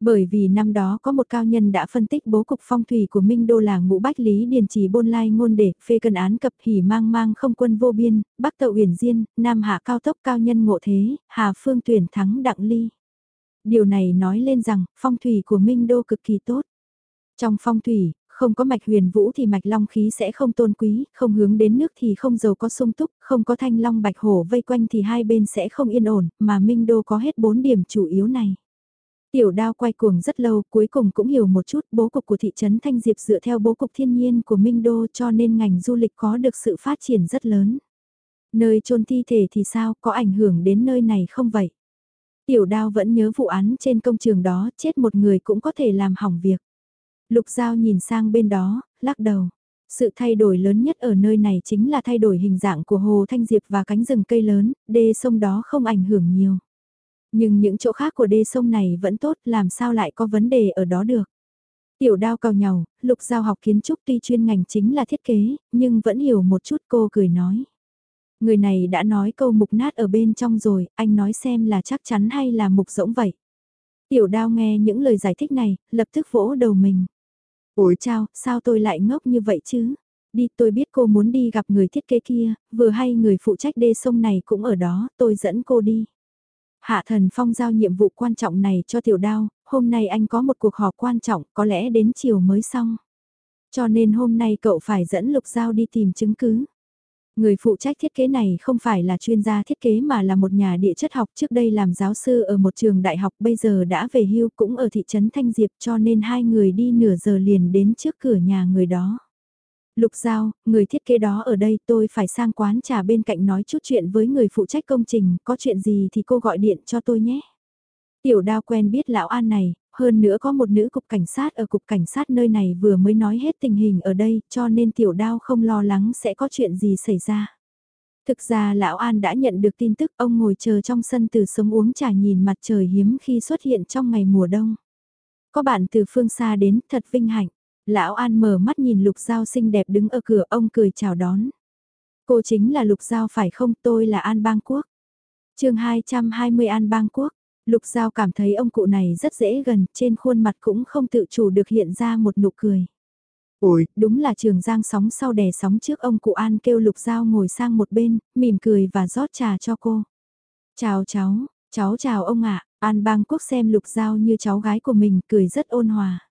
Bởi vì năm đó có một cao nhân đã phân tích bố cục phong thủy của Minh Đô là ngũ bách lý điền trì bôn lai ngôn để phê cân án cập hỉ mang mang không quân vô biên, bắc tậu huyền diên, nam hạ cao tốc cao nhân ngộ thế, hà phương tuyển thắng đặng ly. Điều này nói lên rằng phong thủy của Minh Đô cực kỳ tốt. Trong phong thủy, không có mạch huyền vũ thì mạch long khí sẽ không tôn quý, không hướng đến nước thì không giàu có sung túc, không có thanh long bạch hổ vây quanh thì hai bên sẽ không yên ổn, mà Minh Đô có hết bốn điểm chủ yếu này. Tiểu đao quay cuồng rất lâu, cuối cùng cũng hiểu một chút bố cục của thị trấn Thanh Diệp dựa theo bố cục thiên nhiên của Minh Đô cho nên ngành du lịch có được sự phát triển rất lớn. Nơi chôn thi thể thì sao, có ảnh hưởng đến nơi này không vậy? Tiểu đao vẫn nhớ vụ án trên công trường đó, chết một người cũng có thể làm hỏng việc. Lục Giao nhìn sang bên đó, lắc đầu. Sự thay đổi lớn nhất ở nơi này chính là thay đổi hình dạng của hồ Thanh Diệp và cánh rừng cây lớn, đê sông đó không ảnh hưởng nhiều. Nhưng những chỗ khác của đê sông này vẫn tốt, làm sao lại có vấn đề ở đó được. Tiểu đao cao nhau, lục giao học kiến trúc tuy chuyên ngành chính là thiết kế, nhưng vẫn hiểu một chút cô cười nói. Người này đã nói câu mục nát ở bên trong rồi, anh nói xem là chắc chắn hay là mục rỗng vậy. Tiểu đao nghe những lời giải thích này, lập tức vỗ đầu mình. ủi chao, sao tôi lại ngốc như vậy chứ? Đi tôi biết cô muốn đi gặp người thiết kế kia, vừa hay người phụ trách đê sông này cũng ở đó, tôi dẫn cô đi. Hạ thần phong giao nhiệm vụ quan trọng này cho tiểu đao, hôm nay anh có một cuộc họp quan trọng, có lẽ đến chiều mới xong. Cho nên hôm nay cậu phải dẫn lục giao đi tìm chứng cứ. Người phụ trách thiết kế này không phải là chuyên gia thiết kế mà là một nhà địa chất học trước đây làm giáo sư ở một trường đại học bây giờ đã về hưu cũng ở thị trấn Thanh Diệp cho nên hai người đi nửa giờ liền đến trước cửa nhà người đó. Lục Giao, người thiết kế đó ở đây tôi phải sang quán trà bên cạnh nói chút chuyện với người phụ trách công trình, có chuyện gì thì cô gọi điện cho tôi nhé. Tiểu đao quen biết lão An này, hơn nữa có một nữ cục cảnh sát ở cục cảnh sát nơi này vừa mới nói hết tình hình ở đây cho nên tiểu đao không lo lắng sẽ có chuyện gì xảy ra. Thực ra lão An đã nhận được tin tức ông ngồi chờ trong sân từ sống uống trà nhìn mặt trời hiếm khi xuất hiện trong ngày mùa đông. Có bạn từ phương xa đến thật vinh hạnh. Lão An mở mắt nhìn Lục Giao xinh đẹp đứng ở cửa ông cười chào đón. Cô chính là Lục Giao phải không tôi là An Bang Quốc. chương 220 An Bang Quốc. Lục Giao cảm thấy ông cụ này rất dễ gần, trên khuôn mặt cũng không tự chủ được hiện ra một nụ cười. Ôi, đúng là trường giang sóng sau đè sóng trước ông cụ An kêu Lục Giao ngồi sang một bên, mỉm cười và rót trà cho cô. Chào cháu, cháu chào ông ạ, An Bang Quốc xem Lục Giao như cháu gái của mình cười rất ôn hòa.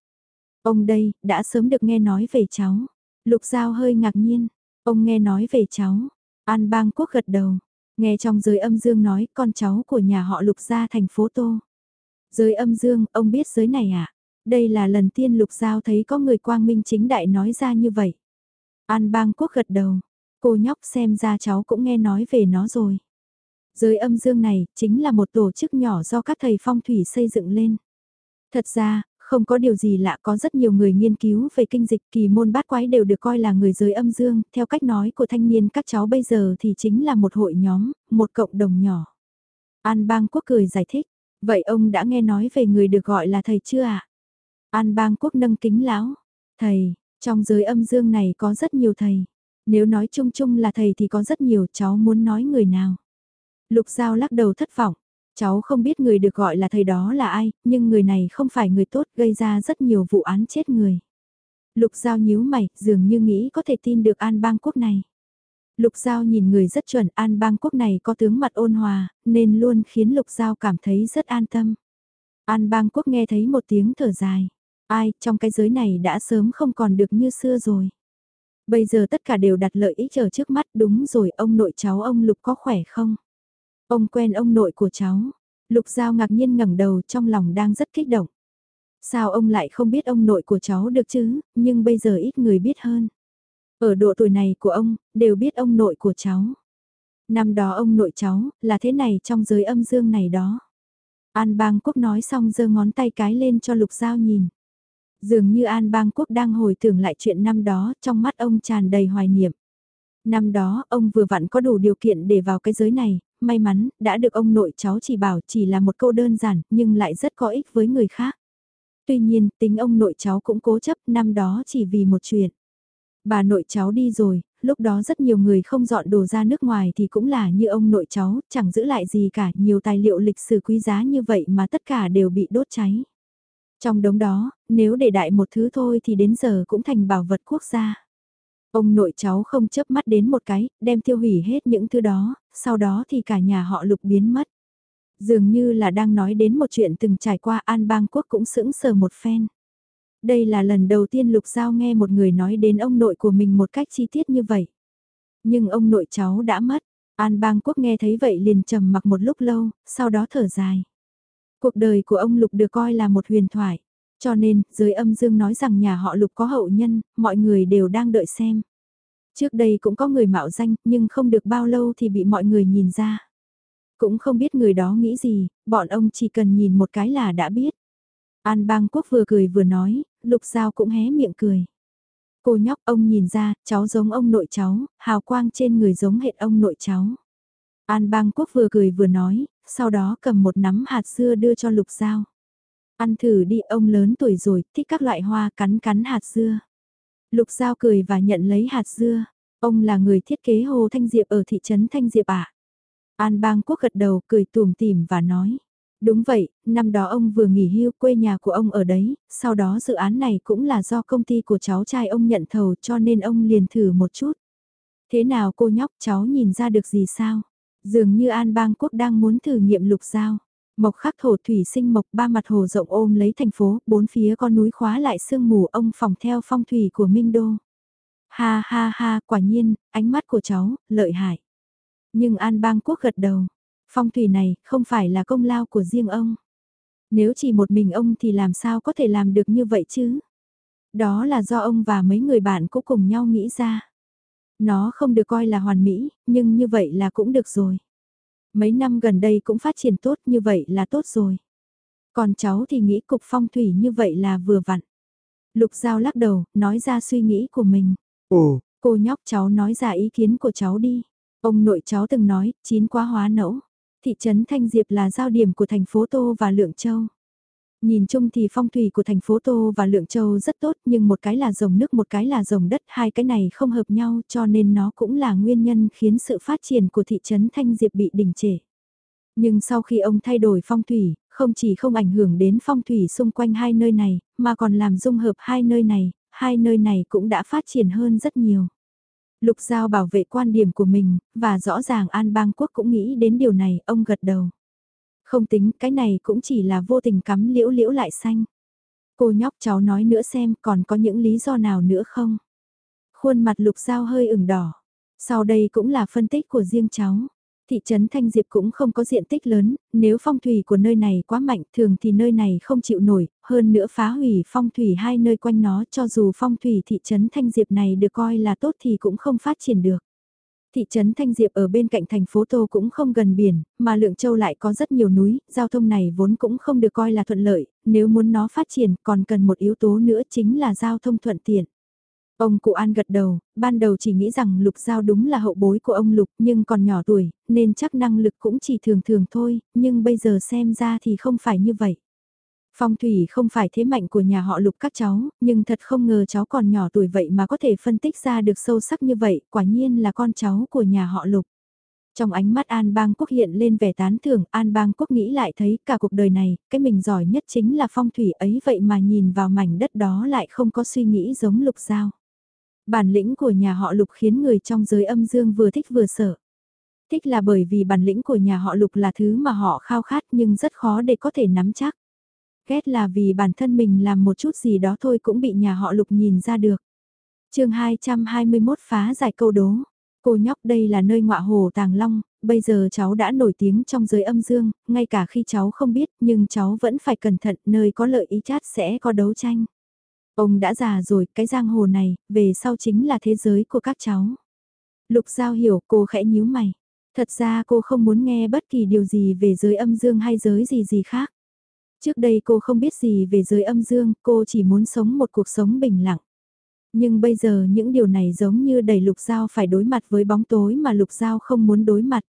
Ông đây, đã sớm được nghe nói về cháu. Lục Giao hơi ngạc nhiên. Ông nghe nói về cháu. An bang quốc gật đầu. Nghe trong giới âm dương nói con cháu của nhà họ Lục ra thành phố Tô. Giới âm dương, ông biết giới này à? Đây là lần tiên Lục Giao thấy có người quang minh chính đại nói ra như vậy. An bang quốc gật đầu. Cô nhóc xem ra cháu cũng nghe nói về nó rồi. Giới âm dương này chính là một tổ chức nhỏ do các thầy phong thủy xây dựng lên. Thật ra, không có điều gì lạ có rất nhiều người nghiên cứu về kinh dịch kỳ môn bát quái đều được coi là người giới âm dương, theo cách nói của thanh niên các cháu bây giờ thì chính là một hội nhóm, một cộng đồng nhỏ. An bang quốc cười giải thích, vậy ông đã nghe nói về người được gọi là thầy chưa ạ? À? An bang quốc nâng kính lão, thầy, trong giới âm dương này có rất nhiều thầy, nếu nói chung chung là thầy thì có rất nhiều cháu muốn nói người nào. Lục Giao lắc đầu thất vọng, Cháu không biết người được gọi là thầy đó là ai, nhưng người này không phải người tốt gây ra rất nhiều vụ án chết người. Lục Giao nhíu mày, dường như nghĩ có thể tin được An bang quốc này. Lục Giao nhìn người rất chuẩn, An bang quốc này có tướng mặt ôn hòa, nên luôn khiến Lục Giao cảm thấy rất an tâm. An bang quốc nghe thấy một tiếng thở dài. Ai, trong cái giới này đã sớm không còn được như xưa rồi. Bây giờ tất cả đều đặt lợi ích ở trước mắt đúng rồi ông nội cháu ông Lục có khỏe không? Ông quen ông nội của cháu. Lục Giao ngạc nhiên ngẩng đầu trong lòng đang rất kích động. Sao ông lại không biết ông nội của cháu được chứ, nhưng bây giờ ít người biết hơn. Ở độ tuổi này của ông, đều biết ông nội của cháu. Năm đó ông nội cháu, là thế này trong giới âm dương này đó. An Bang Quốc nói xong giơ ngón tay cái lên cho Lục Giao nhìn. Dường như An Bang Quốc đang hồi tưởng lại chuyện năm đó, trong mắt ông tràn đầy hoài niệm. Năm đó, ông vừa vặn có đủ điều kiện để vào cái giới này, may mắn, đã được ông nội cháu chỉ bảo chỉ là một câu đơn giản, nhưng lại rất có ích với người khác. Tuy nhiên, tính ông nội cháu cũng cố chấp năm đó chỉ vì một chuyện. Bà nội cháu đi rồi, lúc đó rất nhiều người không dọn đồ ra nước ngoài thì cũng là như ông nội cháu, chẳng giữ lại gì cả, nhiều tài liệu lịch sử quý giá như vậy mà tất cả đều bị đốt cháy. Trong đống đó, nếu để đại một thứ thôi thì đến giờ cũng thành bảo vật quốc gia. Ông nội cháu không chớp mắt đến một cái, đem tiêu hủy hết những thứ đó, sau đó thì cả nhà họ lục biến mất. Dường như là đang nói đến một chuyện từng trải qua An Bang Quốc cũng sững sờ một phen. Đây là lần đầu tiên Lục Giao nghe một người nói đến ông nội của mình một cách chi tiết như vậy. Nhưng ông nội cháu đã mất, An Bang Quốc nghe thấy vậy liền trầm mặc một lúc lâu, sau đó thở dài. Cuộc đời của ông Lục được coi là một huyền thoại. Cho nên, giới âm dương nói rằng nhà họ lục có hậu nhân, mọi người đều đang đợi xem. Trước đây cũng có người mạo danh, nhưng không được bao lâu thì bị mọi người nhìn ra. Cũng không biết người đó nghĩ gì, bọn ông chỉ cần nhìn một cái là đã biết. An bang quốc vừa cười vừa nói, lục giao cũng hé miệng cười. Cô nhóc ông nhìn ra, cháu giống ông nội cháu, hào quang trên người giống hệt ông nội cháu. An bang quốc vừa cười vừa nói, sau đó cầm một nắm hạt dưa đưa cho lục giao. Ăn thử đi ông lớn tuổi rồi, thích các loại hoa cắn cắn hạt dưa. Lục Giao cười và nhận lấy hạt dưa. Ông là người thiết kế Hồ Thanh Diệp ở thị trấn Thanh Diệp ạ. À? An bang quốc gật đầu cười tùm tìm và nói. Đúng vậy, năm đó ông vừa nghỉ hưu quê nhà của ông ở đấy, sau đó dự án này cũng là do công ty của cháu trai ông nhận thầu cho nên ông liền thử một chút. Thế nào cô nhóc cháu nhìn ra được gì sao? Dường như An bang quốc đang muốn thử nghiệm lục giao. Mộc khắc thổ thủy sinh mộc ba mặt hồ rộng ôm lấy thành phố, bốn phía con núi khóa lại sương mù ông phòng theo phong thủy của Minh Đô. Ha ha ha, quả nhiên, ánh mắt của cháu, lợi hại. Nhưng An Bang Quốc gật đầu, phong thủy này không phải là công lao của riêng ông. Nếu chỉ một mình ông thì làm sao có thể làm được như vậy chứ? Đó là do ông và mấy người bạn cũng cùng nhau nghĩ ra. Nó không được coi là hoàn mỹ, nhưng như vậy là cũng được rồi. Mấy năm gần đây cũng phát triển tốt như vậy là tốt rồi. Còn cháu thì nghĩ cục phong thủy như vậy là vừa vặn. Lục Giao lắc đầu, nói ra suy nghĩ của mình. Ồ, cô nhóc cháu nói ra ý kiến của cháu đi. Ông nội cháu từng nói, chín quá hóa nẫu. Thị trấn Thanh Diệp là giao điểm của thành phố Tô và Lượng Châu. Nhìn chung thì phong thủy của thành phố Tô và Lượng Châu rất tốt nhưng một cái là dòng nước một cái là dòng đất, hai cái này không hợp nhau cho nên nó cũng là nguyên nhân khiến sự phát triển của thị trấn Thanh Diệp bị đình trệ. Nhưng sau khi ông thay đổi phong thủy, không chỉ không ảnh hưởng đến phong thủy xung quanh hai nơi này, mà còn làm dung hợp hai nơi này, hai nơi này cũng đã phát triển hơn rất nhiều. Lục Giao bảo vệ quan điểm của mình, và rõ ràng An Bang Quốc cũng nghĩ đến điều này, ông gật đầu. Không tính, cái này cũng chỉ là vô tình cắm liễu liễu lại xanh. Cô nhóc cháu nói nữa xem còn có những lý do nào nữa không? Khuôn mặt lục dao hơi ửng đỏ. Sau đây cũng là phân tích của riêng cháu. Thị trấn Thanh Diệp cũng không có diện tích lớn, nếu phong thủy của nơi này quá mạnh thường thì nơi này không chịu nổi, hơn nữa phá hủy phong thủy hai nơi quanh nó cho dù phong thủy thị trấn Thanh Diệp này được coi là tốt thì cũng không phát triển được. Thị trấn Thanh Diệp ở bên cạnh thành phố Tô cũng không gần biển, mà Lượng Châu lại có rất nhiều núi, giao thông này vốn cũng không được coi là thuận lợi, nếu muốn nó phát triển còn cần một yếu tố nữa chính là giao thông thuận tiện. Ông cụ An gật đầu, ban đầu chỉ nghĩ rằng Lục Giao đúng là hậu bối của ông Lục nhưng còn nhỏ tuổi, nên chắc năng lực cũng chỉ thường thường thôi, nhưng bây giờ xem ra thì không phải như vậy. Phong thủy không phải thế mạnh của nhà họ Lục các cháu, nhưng thật không ngờ cháu còn nhỏ tuổi vậy mà có thể phân tích ra được sâu sắc như vậy, quả nhiên là con cháu của nhà họ Lục. Trong ánh mắt An Bang Quốc hiện lên vẻ tán thưởng, An Bang Quốc nghĩ lại thấy cả cuộc đời này, cái mình giỏi nhất chính là phong thủy ấy vậy mà nhìn vào mảnh đất đó lại không có suy nghĩ giống Lục Giao. Bản lĩnh của nhà họ Lục khiến người trong giới âm dương vừa thích vừa sợ. Thích là bởi vì bản lĩnh của nhà họ Lục là thứ mà họ khao khát nhưng rất khó để có thể nắm chắc. Ghét là vì bản thân mình làm một chút gì đó thôi cũng bị nhà họ Lục nhìn ra được. chương 221 phá giải câu đố. Cô nhóc đây là nơi ngọa hồ Tàng Long, bây giờ cháu đã nổi tiếng trong giới âm dương, ngay cả khi cháu không biết nhưng cháu vẫn phải cẩn thận nơi có lợi ý chát sẽ có đấu tranh. Ông đã già rồi, cái giang hồ này, về sau chính là thế giới của các cháu. Lục Giao hiểu cô khẽ nhíu mày. Thật ra cô không muốn nghe bất kỳ điều gì về giới âm dương hay giới gì gì khác. Trước đây cô không biết gì về giới âm dương, cô chỉ muốn sống một cuộc sống bình lặng. Nhưng bây giờ những điều này giống như đẩy Lục Giao phải đối mặt với bóng tối mà Lục Giao không muốn đối mặt.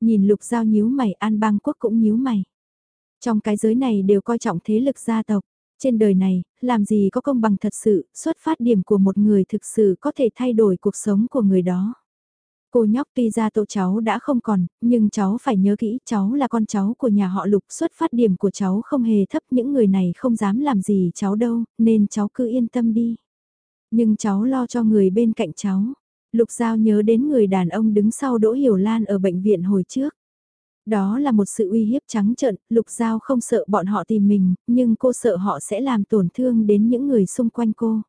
Nhìn Lục Giao nhíu mày, An Bang Quốc cũng nhíu mày. Trong cái giới này đều coi trọng thế lực gia tộc. Trên đời này, làm gì có công bằng thật sự, xuất phát điểm của một người thực sự có thể thay đổi cuộc sống của người đó. Cô nhóc tuy ra tổ cháu đã không còn, nhưng cháu phải nhớ kỹ cháu là con cháu của nhà họ Lục xuất phát điểm của cháu không hề thấp những người này không dám làm gì cháu đâu, nên cháu cứ yên tâm đi. Nhưng cháu lo cho người bên cạnh cháu. Lục Giao nhớ đến người đàn ông đứng sau Đỗ Hiểu Lan ở bệnh viện hồi trước. Đó là một sự uy hiếp trắng trợn, Lục Giao không sợ bọn họ tìm mình, nhưng cô sợ họ sẽ làm tổn thương đến những người xung quanh cô.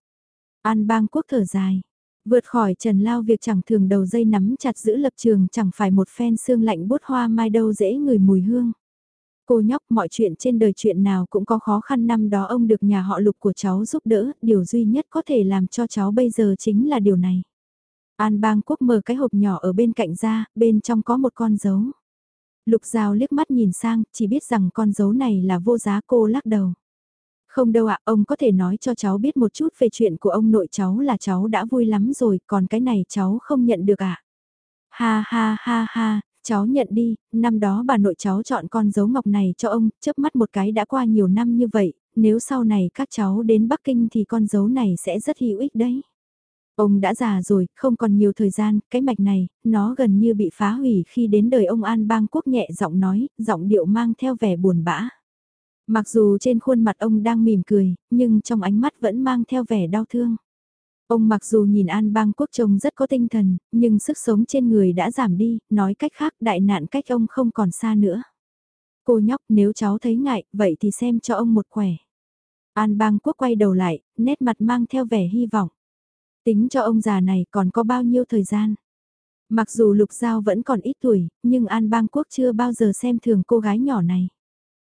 An bang quốc thở dài. Vượt khỏi trần lao việc chẳng thường đầu dây nắm chặt giữ lập trường chẳng phải một phen xương lạnh bút hoa mai đâu dễ người mùi hương. Cô nhóc mọi chuyện trên đời chuyện nào cũng có khó khăn năm đó ông được nhà họ lục của cháu giúp đỡ, điều duy nhất có thể làm cho cháu bây giờ chính là điều này. An bang quốc mở cái hộp nhỏ ở bên cạnh ra, bên trong có một con dấu. Lục rào liếc mắt nhìn sang, chỉ biết rằng con dấu này là vô giá cô lắc đầu. Không đâu ạ, ông có thể nói cho cháu biết một chút về chuyện của ông nội cháu là cháu đã vui lắm rồi, còn cái này cháu không nhận được ạ. Ha ha ha ha, cháu nhận đi, năm đó bà nội cháu chọn con dấu ngọc này cho ông, chớp mắt một cái đã qua nhiều năm như vậy, nếu sau này các cháu đến Bắc Kinh thì con dấu này sẽ rất hữu ích đấy. Ông đã già rồi, không còn nhiều thời gian, cái mạch này, nó gần như bị phá hủy khi đến đời ông An Bang Quốc nhẹ giọng nói, giọng điệu mang theo vẻ buồn bã. Mặc dù trên khuôn mặt ông đang mỉm cười, nhưng trong ánh mắt vẫn mang theo vẻ đau thương. Ông mặc dù nhìn An Bang Quốc trông rất có tinh thần, nhưng sức sống trên người đã giảm đi, nói cách khác đại nạn cách ông không còn xa nữa. Cô nhóc nếu cháu thấy ngại, vậy thì xem cho ông một khỏe. An Bang Quốc quay đầu lại, nét mặt mang theo vẻ hy vọng. Tính cho ông già này còn có bao nhiêu thời gian. Mặc dù Lục Giao vẫn còn ít tuổi, nhưng An Bang Quốc chưa bao giờ xem thường cô gái nhỏ này.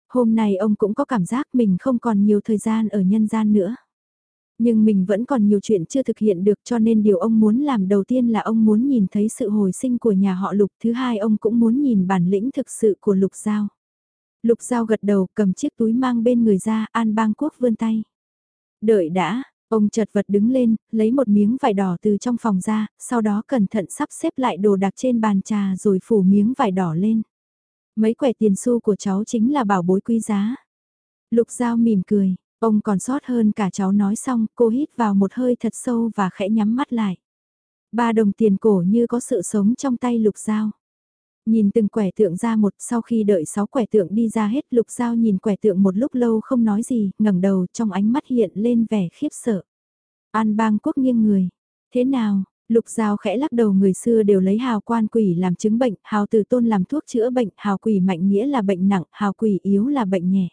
Hôm nay ông cũng có cảm giác mình không còn nhiều thời gian ở nhân gian nữa. Nhưng mình vẫn còn nhiều chuyện chưa thực hiện được cho nên điều ông muốn làm đầu tiên là ông muốn nhìn thấy sự hồi sinh của nhà họ Lục. Thứ hai ông cũng muốn nhìn bản lĩnh thực sự của Lục Giao. Lục Giao gật đầu cầm chiếc túi mang bên người ra An Bang Quốc vươn tay. Đợi đã, Ông chợt vật đứng lên, lấy một miếng vải đỏ từ trong phòng ra, sau đó cẩn thận sắp xếp lại đồ đạc trên bàn trà rồi phủ miếng vải đỏ lên. Mấy quẻ tiền xu của cháu chính là bảo bối quý giá. Lục Giao mỉm cười, ông còn sót hơn cả cháu nói xong, cô hít vào một hơi thật sâu và khẽ nhắm mắt lại. Ba đồng tiền cổ như có sự sống trong tay Lục Giao. Nhìn từng quẻ tượng ra một sau khi đợi sáu quẻ tượng đi ra hết lục giao nhìn quẻ tượng một lúc lâu không nói gì, ngẩng đầu trong ánh mắt hiện lên vẻ khiếp sợ. An bang quốc nghiêng người. Thế nào, lục giao khẽ lắc đầu người xưa đều lấy hào quan quỷ làm chứng bệnh, hào từ tôn làm thuốc chữa bệnh, hào quỷ mạnh nghĩa là bệnh nặng, hào quỷ yếu là bệnh nhẹ.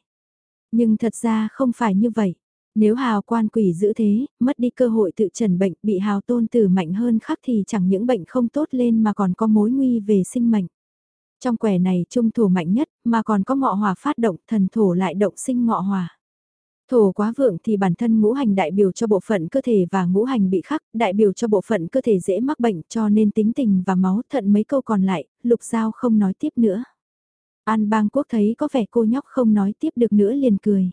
Nhưng thật ra không phải như vậy. Nếu hào quan quỷ giữ thế, mất đi cơ hội tự trần bệnh, bị hào tôn tử mạnh hơn khắc thì chẳng những bệnh không tốt lên mà còn có mối nguy về sinh mệnh. Trong quẻ này trung thổ mạnh nhất, mà còn có ngọ hòa phát động, thần thổ lại động sinh ngọ hòa. Thổ quá vượng thì bản thân ngũ hành đại biểu cho bộ phận cơ thể và ngũ hành bị khắc, đại biểu cho bộ phận cơ thể dễ mắc bệnh cho nên tính tình và máu thận mấy câu còn lại, lục giao không nói tiếp nữa. An bang quốc thấy có vẻ cô nhóc không nói tiếp được nữa liền cười.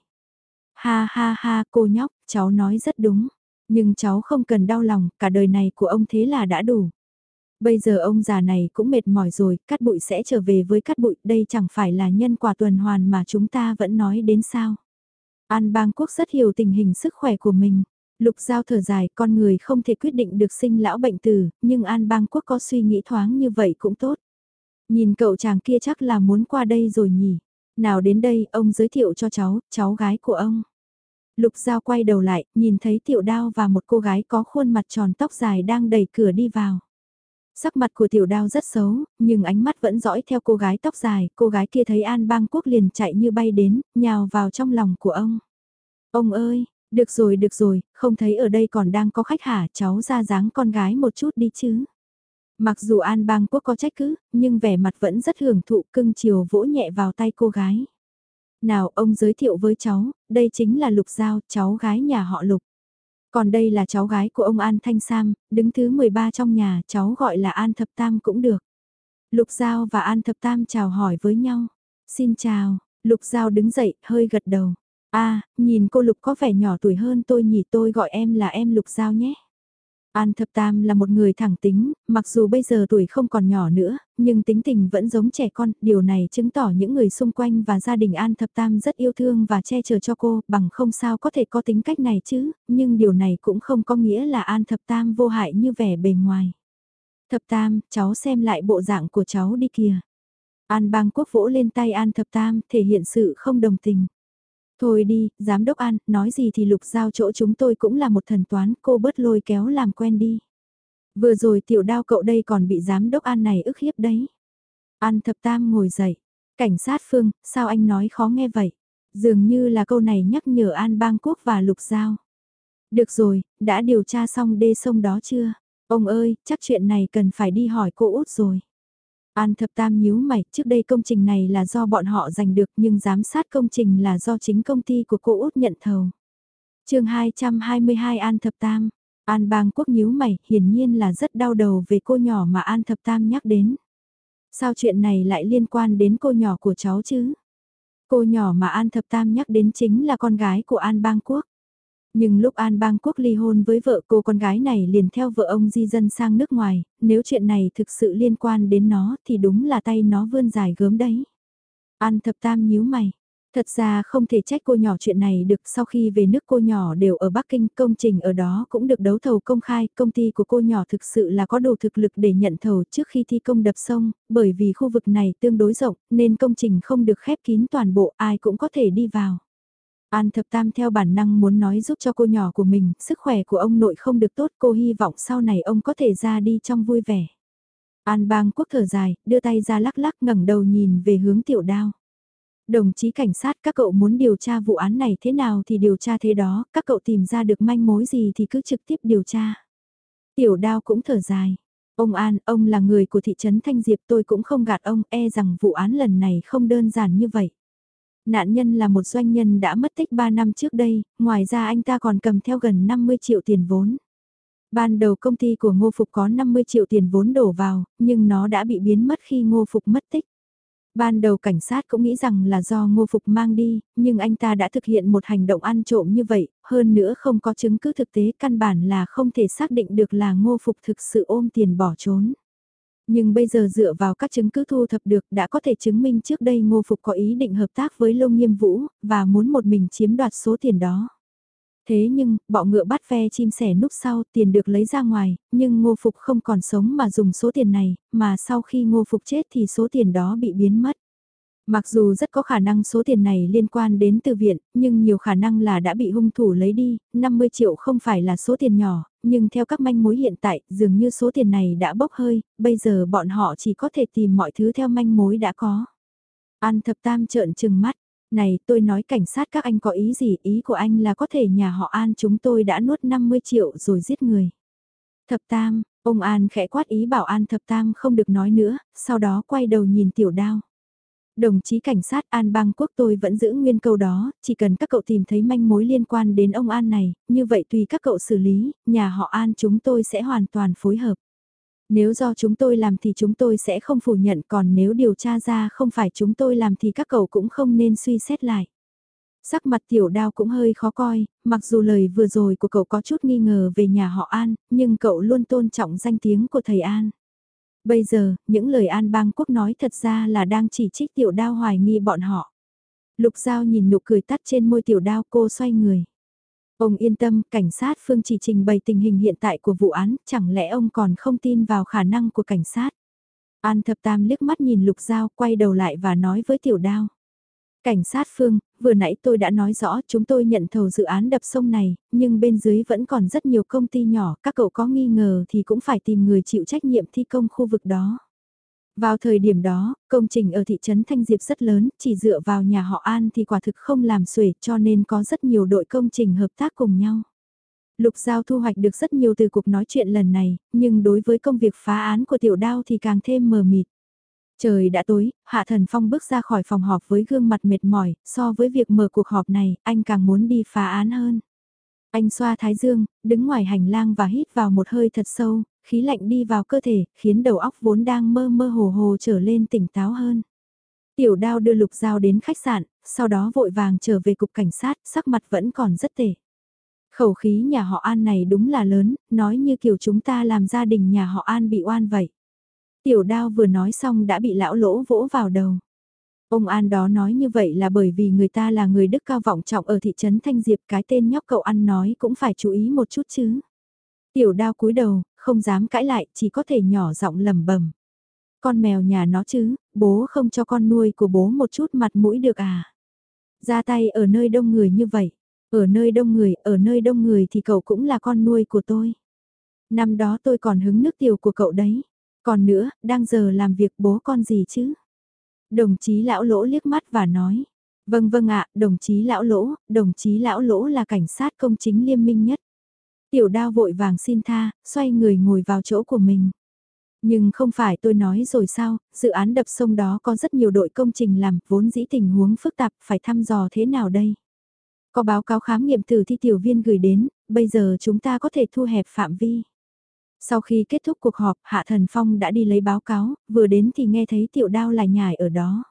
Ha ha ha cô nhóc, cháu nói rất đúng. Nhưng cháu không cần đau lòng, cả đời này của ông thế là đã đủ. Bây giờ ông già này cũng mệt mỏi rồi, cắt bụi sẽ trở về với cắt bụi, đây chẳng phải là nhân quả tuần hoàn mà chúng ta vẫn nói đến sao. An bang quốc rất hiểu tình hình sức khỏe của mình. Lục giao thở dài, con người không thể quyết định được sinh lão bệnh tử, nhưng An bang quốc có suy nghĩ thoáng như vậy cũng tốt. Nhìn cậu chàng kia chắc là muốn qua đây rồi nhỉ. Nào đến đây, ông giới thiệu cho cháu, cháu gái của ông. Lục Giao quay đầu lại, nhìn thấy tiểu đao và một cô gái có khuôn mặt tròn tóc dài đang đẩy cửa đi vào. Sắc mặt của tiểu đao rất xấu, nhưng ánh mắt vẫn dõi theo cô gái tóc dài, cô gái kia thấy An bang quốc liền chạy như bay đến, nhào vào trong lòng của ông. Ông ơi, được rồi được rồi, không thấy ở đây còn đang có khách hả, cháu ra dáng con gái một chút đi chứ. Mặc dù An bang quốc có trách cứ, nhưng vẻ mặt vẫn rất hưởng thụ cưng chiều vỗ nhẹ vào tay cô gái. Nào ông giới thiệu với cháu, đây chính là Lục Giao, cháu gái nhà họ Lục. Còn đây là cháu gái của ông An Thanh Sam, đứng thứ 13 trong nhà, cháu gọi là An Thập Tam cũng được. Lục Giao và An Thập Tam chào hỏi với nhau. Xin chào, Lục Giao đứng dậy, hơi gật đầu. a nhìn cô Lục có vẻ nhỏ tuổi hơn tôi nhỉ tôi gọi em là em Lục Giao nhé. An Thập Tam là một người thẳng tính, mặc dù bây giờ tuổi không còn nhỏ nữa, nhưng tính tình vẫn giống trẻ con, điều này chứng tỏ những người xung quanh và gia đình An Thập Tam rất yêu thương và che chở cho cô, bằng không sao có thể có tính cách này chứ, nhưng điều này cũng không có nghĩa là An Thập Tam vô hại như vẻ bề ngoài. Thập Tam, cháu xem lại bộ dạng của cháu đi kìa. An bang quốc vỗ lên tay An Thập Tam, thể hiện sự không đồng tình. Thôi đi, giám đốc An, nói gì thì lục giao chỗ chúng tôi cũng là một thần toán, cô bớt lôi kéo làm quen đi. Vừa rồi tiểu đao cậu đây còn bị giám đốc An này ức hiếp đấy. An thập tam ngồi dậy. Cảnh sát Phương, sao anh nói khó nghe vậy? Dường như là câu này nhắc nhở An Bang Quốc và Lục Giao. Được rồi, đã điều tra xong đê sông đó chưa? Ông ơi, chắc chuyện này cần phải đi hỏi cô út rồi. An thập tam nhíu mày, trước đây công trình này là do bọn họ giành được nhưng giám sát công trình là do chính công ty của cô út nhận thầu. chương 222 An thập tam, An bang quốc nhíu mày, hiển nhiên là rất đau đầu về cô nhỏ mà An thập tam nhắc đến. Sao chuyện này lại liên quan đến cô nhỏ của cháu chứ? Cô nhỏ mà An thập tam nhắc đến chính là con gái của An bang quốc. Nhưng lúc An Bang Quốc ly hôn với vợ cô con gái này liền theo vợ ông di dân sang nước ngoài, nếu chuyện này thực sự liên quan đến nó thì đúng là tay nó vươn dài gớm đấy. An thập tam nhíu mày. Thật ra không thể trách cô nhỏ chuyện này được sau khi về nước cô nhỏ đều ở Bắc Kinh công trình ở đó cũng được đấu thầu công khai công ty của cô nhỏ thực sự là có đủ thực lực để nhận thầu trước khi thi công đập sông bởi vì khu vực này tương đối rộng nên công trình không được khép kín toàn bộ ai cũng có thể đi vào. An thập tam theo bản năng muốn nói giúp cho cô nhỏ của mình, sức khỏe của ông nội không được tốt cô hy vọng sau này ông có thể ra đi trong vui vẻ. An bang quốc thở dài, đưa tay ra lắc lắc ngẩng đầu nhìn về hướng tiểu đao. Đồng chí cảnh sát các cậu muốn điều tra vụ án này thế nào thì điều tra thế đó, các cậu tìm ra được manh mối gì thì cứ trực tiếp điều tra. Tiểu đao cũng thở dài. Ông An, ông là người của thị trấn Thanh Diệp tôi cũng không gạt ông e rằng vụ án lần này không đơn giản như vậy. Nạn nhân là một doanh nhân đã mất tích 3 năm trước đây, ngoài ra anh ta còn cầm theo gần 50 triệu tiền vốn. Ban đầu công ty của Ngô Phục có 50 triệu tiền vốn đổ vào, nhưng nó đã bị biến mất khi Ngô Phục mất tích. Ban đầu cảnh sát cũng nghĩ rằng là do Ngô Phục mang đi, nhưng anh ta đã thực hiện một hành động ăn trộm như vậy, hơn nữa không có chứng cứ thực tế căn bản là không thể xác định được là Ngô Phục thực sự ôm tiền bỏ trốn. Nhưng bây giờ dựa vào các chứng cứ thu thập được đã có thể chứng minh trước đây Ngô Phục có ý định hợp tác với Lông Nghiêm Vũ, và muốn một mình chiếm đoạt số tiền đó. Thế nhưng, bọ ngựa bắt ve chim sẻ núp sau tiền được lấy ra ngoài, nhưng Ngô Phục không còn sống mà dùng số tiền này, mà sau khi Ngô Phục chết thì số tiền đó bị biến mất. Mặc dù rất có khả năng số tiền này liên quan đến từ viện, nhưng nhiều khả năng là đã bị hung thủ lấy đi, 50 triệu không phải là số tiền nhỏ, nhưng theo các manh mối hiện tại, dường như số tiền này đã bốc hơi, bây giờ bọn họ chỉ có thể tìm mọi thứ theo manh mối đã có. An thập tam trợn trừng mắt, Này, tôi nói cảnh sát các anh có ý gì, ý của anh là có thể nhà họ An chúng tôi đã nuốt 50 triệu rồi giết người. Thập Tam, ông An khẽ quát ý bảo An Thập Tam không được nói nữa, sau đó quay đầu nhìn tiểu đao. Đồng chí cảnh sát An bang quốc tôi vẫn giữ nguyên câu đó, chỉ cần các cậu tìm thấy manh mối liên quan đến ông An này, như vậy tùy các cậu xử lý, nhà họ An chúng tôi sẽ hoàn toàn phối hợp. Nếu do chúng tôi làm thì chúng tôi sẽ không phủ nhận còn nếu điều tra ra không phải chúng tôi làm thì các cậu cũng không nên suy xét lại. Sắc mặt tiểu đao cũng hơi khó coi, mặc dù lời vừa rồi của cậu có chút nghi ngờ về nhà họ An, nhưng cậu luôn tôn trọng danh tiếng của thầy An. Bây giờ, những lời An bang quốc nói thật ra là đang chỉ trích tiểu đao hoài nghi bọn họ. Lục Giao nhìn nụ cười tắt trên môi tiểu đao cô xoay người. Ông yên tâm, cảnh sát Phương chỉ trình bày tình hình hiện tại của vụ án, chẳng lẽ ông còn không tin vào khả năng của cảnh sát? An thập tam liếc mắt nhìn Lục Giao quay đầu lại và nói với tiểu đao. Cảnh sát Phương, vừa nãy tôi đã nói rõ chúng tôi nhận thầu dự án đập sông này, nhưng bên dưới vẫn còn rất nhiều công ty nhỏ, các cậu có nghi ngờ thì cũng phải tìm người chịu trách nhiệm thi công khu vực đó. Vào thời điểm đó, công trình ở thị trấn Thanh Diệp rất lớn, chỉ dựa vào nhà họ An thì quả thực không làm xuể cho nên có rất nhiều đội công trình hợp tác cùng nhau. Lục Giao thu hoạch được rất nhiều từ cuộc nói chuyện lần này, nhưng đối với công việc phá án của tiểu đao thì càng thêm mờ mịt. Trời đã tối, Hạ Thần Phong bước ra khỏi phòng họp với gương mặt mệt mỏi, so với việc mở cuộc họp này, anh càng muốn đi phá án hơn. Anh xoa thái dương, đứng ngoài hành lang và hít vào một hơi thật sâu, khí lạnh đi vào cơ thể, khiến đầu óc vốn đang mơ mơ hồ hồ trở lên tỉnh táo hơn. Tiểu đao đưa lục dao đến khách sạn, sau đó vội vàng trở về cục cảnh sát, sắc mặt vẫn còn rất tệ. Khẩu khí nhà họ An này đúng là lớn, nói như kiểu chúng ta làm gia đình nhà họ An bị oan vậy. Tiểu đao vừa nói xong đã bị lão lỗ vỗ vào đầu. Ông An đó nói như vậy là bởi vì người ta là người đức cao vọng trọng ở thị trấn Thanh Diệp cái tên nhóc cậu ăn nói cũng phải chú ý một chút chứ. Tiểu đao cúi đầu, không dám cãi lại, chỉ có thể nhỏ giọng lầm bầm. Con mèo nhà nó chứ, bố không cho con nuôi của bố một chút mặt mũi được à. Ra tay ở nơi đông người như vậy, ở nơi đông người, ở nơi đông người thì cậu cũng là con nuôi của tôi. Năm đó tôi còn hứng nước tiểu của cậu đấy. Còn nữa, đang giờ làm việc bố con gì chứ? Đồng chí lão lỗ liếc mắt và nói. Vâng vâng ạ, đồng chí lão lỗ, đồng chí lão lỗ là cảnh sát công chính liêm minh nhất. Tiểu đao vội vàng xin tha, xoay người ngồi vào chỗ của mình. Nhưng không phải tôi nói rồi sao, dự án đập sông đó có rất nhiều đội công trình làm, vốn dĩ tình huống phức tạp, phải thăm dò thế nào đây? Có báo cáo khám nghiệm tử thi tiểu viên gửi đến, bây giờ chúng ta có thể thu hẹp phạm vi. Sau khi kết thúc cuộc họp, Hạ Thần Phong đã đi lấy báo cáo, vừa đến thì nghe thấy tiểu đao lại nhải ở đó.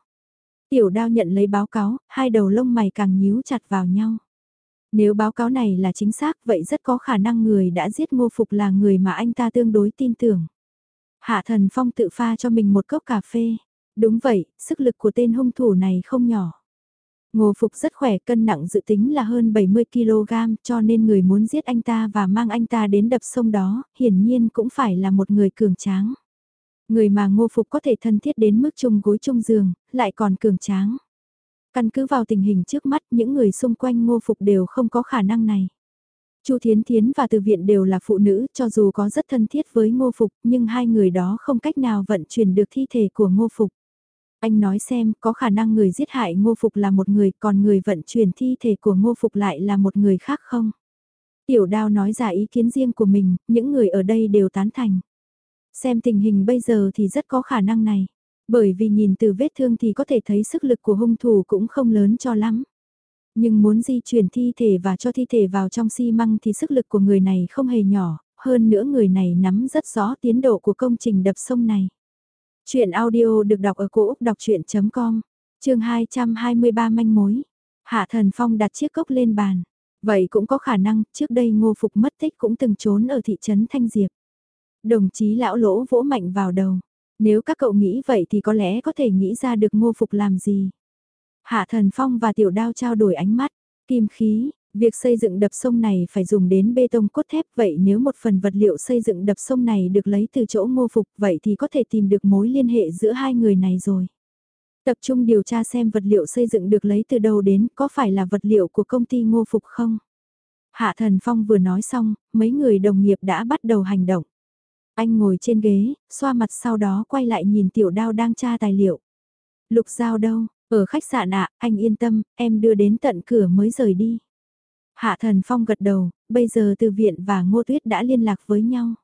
Tiểu đao nhận lấy báo cáo, hai đầu lông mày càng nhíu chặt vào nhau. Nếu báo cáo này là chính xác vậy rất có khả năng người đã giết ngô phục là người mà anh ta tương đối tin tưởng. Hạ Thần Phong tự pha cho mình một cốc cà phê. Đúng vậy, sức lực của tên hung thủ này không nhỏ. Ngô Phục rất khỏe, cân nặng dự tính là hơn 70kg cho nên người muốn giết anh ta và mang anh ta đến đập sông đó, hiển nhiên cũng phải là một người cường tráng. Người mà Ngô Phục có thể thân thiết đến mức chung gối chung giường, lại còn cường tráng. Căn cứ vào tình hình trước mắt những người xung quanh Ngô Phục đều không có khả năng này. Chu Thiến Thiến và Từ Viện đều là phụ nữ cho dù có rất thân thiết với Ngô Phục nhưng hai người đó không cách nào vận chuyển được thi thể của Ngô Phục. Anh nói xem có khả năng người giết hại ngô phục là một người còn người vận chuyển thi thể của ngô phục lại là một người khác không? Tiểu đao nói ra ý kiến riêng của mình, những người ở đây đều tán thành. Xem tình hình bây giờ thì rất có khả năng này. Bởi vì nhìn từ vết thương thì có thể thấy sức lực của hung thủ cũng không lớn cho lắm. Nhưng muốn di chuyển thi thể và cho thi thể vào trong xi măng thì sức lực của người này không hề nhỏ, hơn nữa người này nắm rất rõ tiến độ của công trình đập sông này. Chuyện audio được đọc ở cổ Úc đọc chuyện.com, trường 223 manh mối. Hạ Thần Phong đặt chiếc cốc lên bàn. Vậy cũng có khả năng, trước đây ngô phục mất tích cũng từng trốn ở thị trấn Thanh Diệp. Đồng chí lão lỗ vỗ mạnh vào đầu. Nếu các cậu nghĩ vậy thì có lẽ có thể nghĩ ra được ngô phục làm gì. Hạ Thần Phong và Tiểu Đao trao đổi ánh mắt. Kim khí, Việc xây dựng đập sông này phải dùng đến bê tông cốt thép vậy nếu một phần vật liệu xây dựng đập sông này được lấy từ chỗ ngô phục vậy thì có thể tìm được mối liên hệ giữa hai người này rồi. Tập trung điều tra xem vật liệu xây dựng được lấy từ đâu đến có phải là vật liệu của công ty ngô phục không? Hạ Thần Phong vừa nói xong, mấy người đồng nghiệp đã bắt đầu hành động. Anh ngồi trên ghế, xoa mặt sau đó quay lại nhìn tiểu đao đang tra tài liệu. Lục Giao đâu? Ở khách sạn ạ, anh yên tâm, em đưa đến tận cửa mới rời đi. Hạ Thần Phong gật đầu, bây giờ từ viện và Ngô Tuyết đã liên lạc với nhau.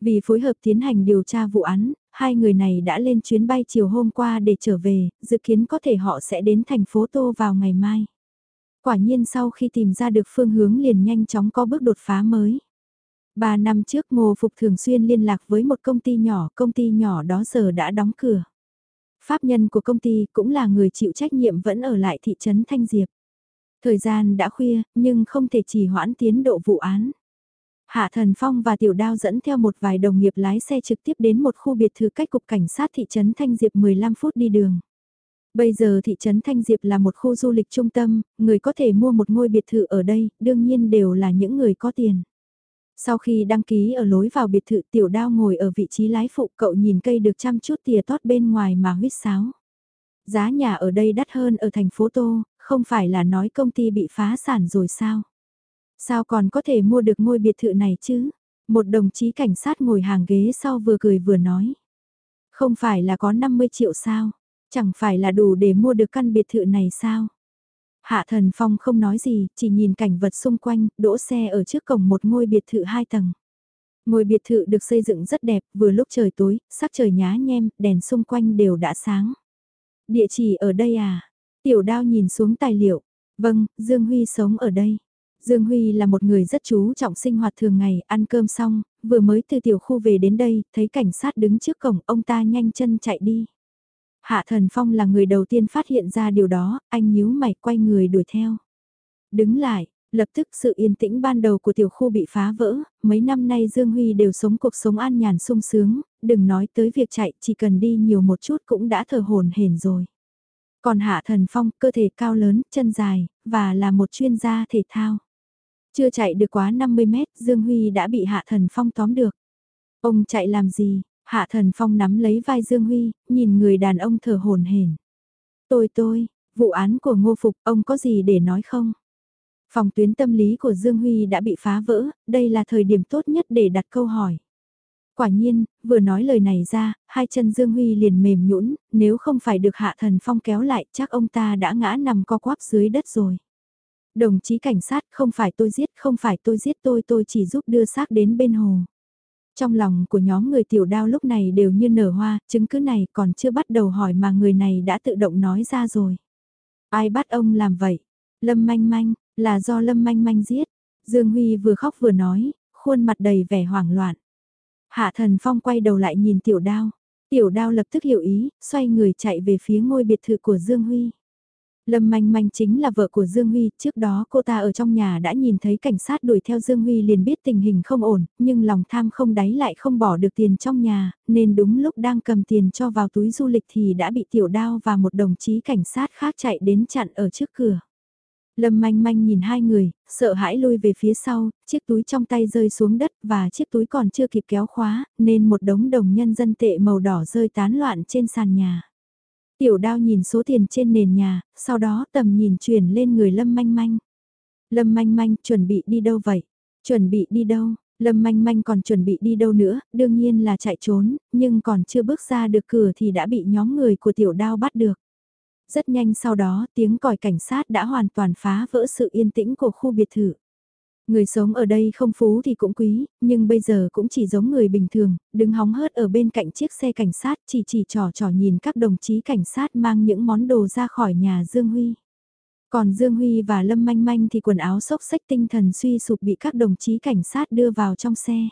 Vì phối hợp tiến hành điều tra vụ án, hai người này đã lên chuyến bay chiều hôm qua để trở về, dự kiến có thể họ sẽ đến thành phố Tô vào ngày mai. Quả nhiên sau khi tìm ra được phương hướng liền nhanh chóng có bước đột phá mới. Ba năm trước Ngô Phục thường xuyên liên lạc với một công ty nhỏ, công ty nhỏ đó giờ đã đóng cửa. Pháp nhân của công ty cũng là người chịu trách nhiệm vẫn ở lại thị trấn Thanh Diệp. Thời gian đã khuya, nhưng không thể trì hoãn tiến độ vụ án. Hạ Thần Phong và Tiểu Đao dẫn theo một vài đồng nghiệp lái xe trực tiếp đến một khu biệt thự cách cục cảnh sát thị trấn Thanh Diệp 15 phút đi đường. Bây giờ thị trấn Thanh Diệp là một khu du lịch trung tâm, người có thể mua một ngôi biệt thự ở đây, đương nhiên đều là những người có tiền. Sau khi đăng ký ở lối vào biệt thự Tiểu Đao ngồi ở vị trí lái phụ cậu nhìn cây được chăm chút tìa tót bên ngoài mà huyết sáo. Giá nhà ở đây đắt hơn ở thành phố Tô, không phải là nói công ty bị phá sản rồi sao? Sao còn có thể mua được ngôi biệt thự này chứ? Một đồng chí cảnh sát ngồi hàng ghế sau vừa cười vừa nói. Không phải là có 50 triệu sao? Chẳng phải là đủ để mua được căn biệt thự này sao? Hạ Thần Phong không nói gì, chỉ nhìn cảnh vật xung quanh, đỗ xe ở trước cổng một ngôi biệt thự hai tầng. Ngôi biệt thự được xây dựng rất đẹp, vừa lúc trời tối, sắc trời nhá nhem, đèn xung quanh đều đã sáng. Địa chỉ ở đây à? Tiểu đao nhìn xuống tài liệu. Vâng, Dương Huy sống ở đây. Dương Huy là một người rất chú trọng sinh hoạt thường ngày, ăn cơm xong, vừa mới từ tiểu khu về đến đây, thấy cảnh sát đứng trước cổng, ông ta nhanh chân chạy đi. Hạ Thần Phong là người đầu tiên phát hiện ra điều đó, anh nhíu mày quay người đuổi theo. Đứng lại, lập tức sự yên tĩnh ban đầu của tiểu khu bị phá vỡ, mấy năm nay Dương Huy đều sống cuộc sống an nhàn sung sướng, đừng nói tới việc chạy, chỉ cần đi nhiều một chút cũng đã thở hồn hển rồi. Còn Hạ Thần Phong, cơ thể cao lớn, chân dài, và là một chuyên gia thể thao. Chưa chạy được quá 50 mét, Dương Huy đã bị Hạ Thần Phong tóm được. Ông chạy làm gì? Hạ Thần Phong nắm lấy vai Dương Huy, nhìn người đàn ông thở hồn hển. Tôi tôi, vụ án của Ngô Phục, ông có gì để nói không? Phòng tuyến tâm lý của Dương Huy đã bị phá vỡ, đây là thời điểm tốt nhất để đặt câu hỏi. Quả nhiên, vừa nói lời này ra, hai chân Dương Huy liền mềm nhũn, nếu không phải được Hạ Thần Phong kéo lại chắc ông ta đã ngã nằm co quắp dưới đất rồi. Đồng chí cảnh sát không phải tôi giết, không phải tôi giết tôi tôi chỉ giúp đưa xác đến bên hồ. Trong lòng của nhóm người tiểu đao lúc này đều như nở hoa, chứng cứ này còn chưa bắt đầu hỏi mà người này đã tự động nói ra rồi. Ai bắt ông làm vậy? Lâm manh manh, là do Lâm manh manh giết. Dương Huy vừa khóc vừa nói, khuôn mặt đầy vẻ hoảng loạn. Hạ thần phong quay đầu lại nhìn tiểu đao. Tiểu đao lập tức hiểu ý, xoay người chạy về phía ngôi biệt thự của Dương Huy. Lâm Manh Manh chính là vợ của Dương Huy, trước đó cô ta ở trong nhà đã nhìn thấy cảnh sát đuổi theo Dương Huy liền biết tình hình không ổn, nhưng lòng tham không đáy lại không bỏ được tiền trong nhà, nên đúng lúc đang cầm tiền cho vào túi du lịch thì đã bị tiểu đao và một đồng chí cảnh sát khác chạy đến chặn ở trước cửa. Lâm manh manh nhìn hai người, sợ hãi lui về phía sau, chiếc túi trong tay rơi xuống đất và chiếc túi còn chưa kịp kéo khóa, nên một đống đồng nhân dân tệ màu đỏ rơi tán loạn trên sàn nhà. Tiểu đao nhìn số tiền trên nền nhà, sau đó tầm nhìn chuyển lên người Lâm Manh Manh. Lâm Manh Manh chuẩn bị đi đâu vậy? Chuẩn bị đi đâu? Lâm Manh Manh còn chuẩn bị đi đâu nữa, đương nhiên là chạy trốn, nhưng còn chưa bước ra được cửa thì đã bị nhóm người của tiểu đao bắt được. Rất nhanh sau đó tiếng còi cảnh sát đã hoàn toàn phá vỡ sự yên tĩnh của khu biệt thự. Người sống ở đây không phú thì cũng quý, nhưng bây giờ cũng chỉ giống người bình thường, đứng hóng hớt ở bên cạnh chiếc xe cảnh sát chỉ chỉ trò trò nhìn các đồng chí cảnh sát mang những món đồ ra khỏi nhà Dương Huy. Còn Dương Huy và Lâm Manh Manh thì quần áo xốc xách tinh thần suy sụp bị các đồng chí cảnh sát đưa vào trong xe.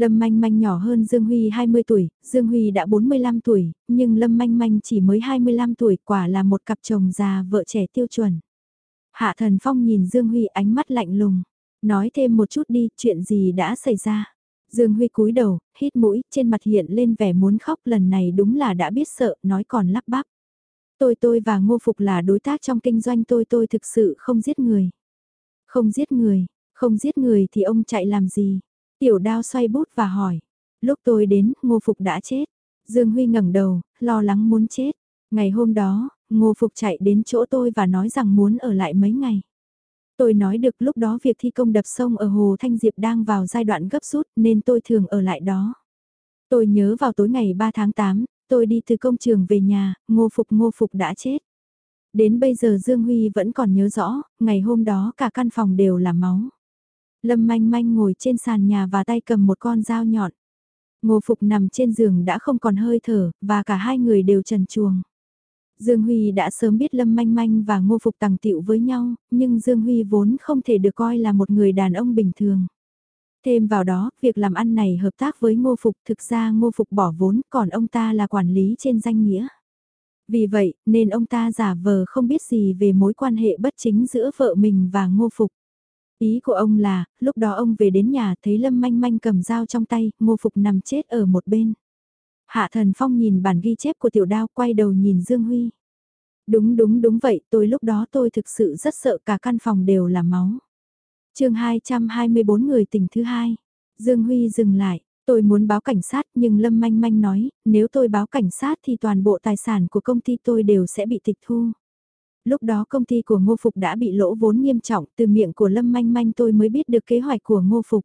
Lâm Manh Manh nhỏ hơn Dương Huy 20 tuổi, Dương Huy đã 45 tuổi, nhưng Lâm Manh Manh chỉ mới 25 tuổi quả là một cặp chồng già vợ trẻ tiêu chuẩn. Hạ Thần Phong nhìn Dương Huy ánh mắt lạnh lùng. Nói thêm một chút đi, chuyện gì đã xảy ra? Dương Huy cúi đầu, hít mũi, trên mặt hiện lên vẻ muốn khóc lần này đúng là đã biết sợ, nói còn lắp bắp. Tôi tôi và Ngô Phục là đối tác trong kinh doanh tôi tôi thực sự không giết người. Không giết người, không giết người thì ông chạy làm gì? Tiểu đao xoay bút và hỏi. Lúc tôi đến, Ngô Phục đã chết. Dương Huy ngẩng đầu, lo lắng muốn chết. Ngày hôm đó, Ngô Phục chạy đến chỗ tôi và nói rằng muốn ở lại mấy ngày. Tôi nói được lúc đó việc thi công đập sông ở Hồ Thanh Diệp đang vào giai đoạn gấp rút nên tôi thường ở lại đó. Tôi nhớ vào tối ngày 3 tháng 8, tôi đi từ công trường về nhà, ngô phục ngô phục đã chết. Đến bây giờ Dương Huy vẫn còn nhớ rõ, ngày hôm đó cả căn phòng đều là máu. Lâm manh manh ngồi trên sàn nhà và tay cầm một con dao nhọn. Ngô Phục nằm trên giường đã không còn hơi thở, và cả hai người đều trần chuồng. Dương Huy đã sớm biết Lâm Manh Manh và Ngô Phục tàng tiệu với nhau, nhưng Dương Huy vốn không thể được coi là một người đàn ông bình thường. Thêm vào đó, việc làm ăn này hợp tác với Ngô Phục thực ra Ngô Phục bỏ vốn còn ông ta là quản lý trên danh nghĩa. Vì vậy, nên ông ta giả vờ không biết gì về mối quan hệ bất chính giữa vợ mình và Ngô Phục. Ý của ông là, lúc đó ông về đến nhà thấy Lâm Manh Manh cầm dao trong tay, Ngô Phục nằm chết ở một bên. Hạ Thần Phong nhìn bản ghi chép của tiểu đao quay đầu nhìn Dương Huy. Đúng đúng đúng vậy, tôi lúc đó tôi thực sự rất sợ cả căn phòng đều là máu. chương 224 người tỉnh thứ hai. Dương Huy dừng lại, tôi muốn báo cảnh sát nhưng Lâm Manh Manh nói, nếu tôi báo cảnh sát thì toàn bộ tài sản của công ty tôi đều sẽ bị tịch thu. Lúc đó công ty của Ngô Phục đã bị lỗ vốn nghiêm trọng, từ miệng của Lâm Manh Manh tôi mới biết được kế hoạch của Ngô Phục.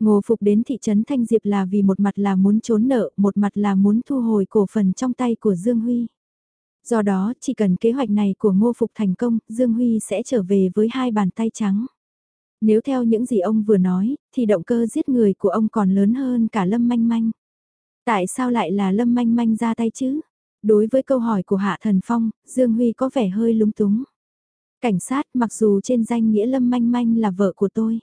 Ngô Phục đến thị trấn Thanh Diệp là vì một mặt là muốn trốn nợ, một mặt là muốn thu hồi cổ phần trong tay của Dương Huy. Do đó, chỉ cần kế hoạch này của Ngô Phục thành công, Dương Huy sẽ trở về với hai bàn tay trắng. Nếu theo những gì ông vừa nói, thì động cơ giết người của ông còn lớn hơn cả Lâm Manh Manh. Tại sao lại là Lâm Manh Manh ra tay chứ? Đối với câu hỏi của Hạ Thần Phong, Dương Huy có vẻ hơi lúng túng. Cảnh sát mặc dù trên danh nghĩa Lâm Manh Manh là vợ của tôi.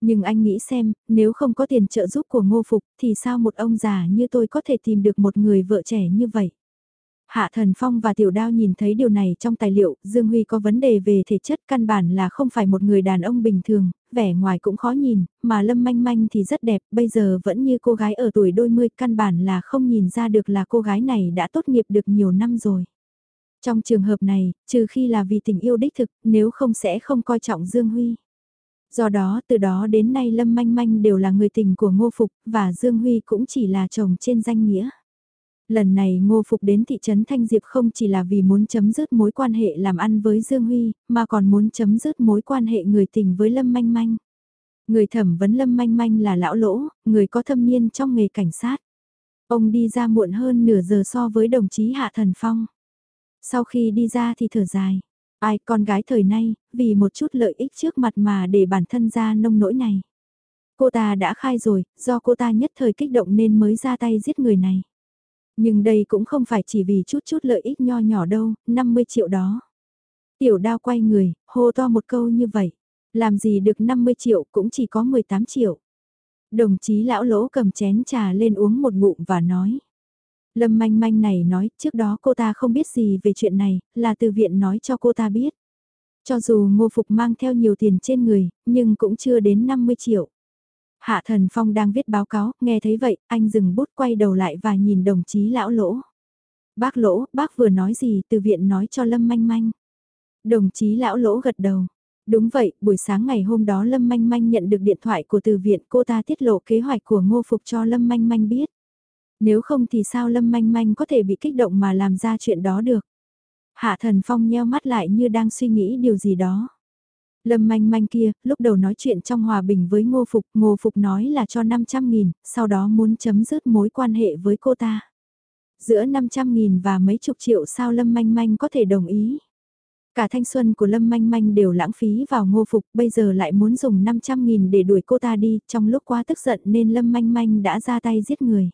Nhưng anh nghĩ xem, nếu không có tiền trợ giúp của ngô phục thì sao một ông già như tôi có thể tìm được một người vợ trẻ như vậy? Hạ Thần Phong và Tiểu Đao nhìn thấy điều này trong tài liệu, Dương Huy có vấn đề về thể chất căn bản là không phải một người đàn ông bình thường, vẻ ngoài cũng khó nhìn, mà Lâm Manh Manh thì rất đẹp, bây giờ vẫn như cô gái ở tuổi đôi mươi, căn bản là không nhìn ra được là cô gái này đã tốt nghiệp được nhiều năm rồi. Trong trường hợp này, trừ khi là vì tình yêu đích thực, nếu không sẽ không coi trọng Dương Huy. Do đó, từ đó đến nay Lâm Manh Manh đều là người tình của Ngô Phục, và Dương Huy cũng chỉ là chồng trên danh nghĩa. Lần này Ngô Phục đến thị trấn Thanh Diệp không chỉ là vì muốn chấm dứt mối quan hệ làm ăn với Dương Huy, mà còn muốn chấm dứt mối quan hệ người tình với Lâm Manh Manh. Người thẩm vấn Lâm Manh Manh là lão lỗ, người có thâm niên trong nghề cảnh sát. Ông đi ra muộn hơn nửa giờ so với đồng chí Hạ Thần Phong. Sau khi đi ra thì thở dài. Ai con gái thời nay, vì một chút lợi ích trước mặt mà để bản thân ra nông nỗi này. Cô ta đã khai rồi, do cô ta nhất thời kích động nên mới ra tay giết người này. Nhưng đây cũng không phải chỉ vì chút chút lợi ích nho nhỏ đâu, 50 triệu đó. Tiểu đao quay người, hô to một câu như vậy. Làm gì được 50 triệu cũng chỉ có 18 triệu. Đồng chí lão lỗ cầm chén trà lên uống một ngụm và nói. Lâm manh manh này nói trước đó cô ta không biết gì về chuyện này, là từ viện nói cho cô ta biết. Cho dù ngô phục mang theo nhiều tiền trên người, nhưng cũng chưa đến 50 triệu. Hạ Thần Phong đang viết báo cáo, nghe thấy vậy, anh dừng bút quay đầu lại và nhìn đồng chí lão lỗ. Bác lỗ, bác vừa nói gì từ viện nói cho Lâm Manh Manh. Đồng chí lão lỗ gật đầu. Đúng vậy, buổi sáng ngày hôm đó Lâm Manh Manh nhận được điện thoại của từ viện cô ta tiết lộ kế hoạch của ngô phục cho Lâm Manh Manh biết. Nếu không thì sao Lâm Manh Manh có thể bị kích động mà làm ra chuyện đó được. Hạ Thần Phong nheo mắt lại như đang suy nghĩ điều gì đó. Lâm manh manh kia, lúc đầu nói chuyện trong hòa bình với Ngô Phục, Ngô Phục nói là cho 500.000, sau đó muốn chấm dứt mối quan hệ với cô ta. Giữa 500.000 và mấy chục triệu sao Lâm manh manh có thể đồng ý. Cả thanh xuân của Lâm manh manh đều lãng phí vào Ngô Phục, bây giờ lại muốn dùng 500.000 để đuổi cô ta đi, trong lúc quá tức giận nên Lâm manh manh đã ra tay giết người.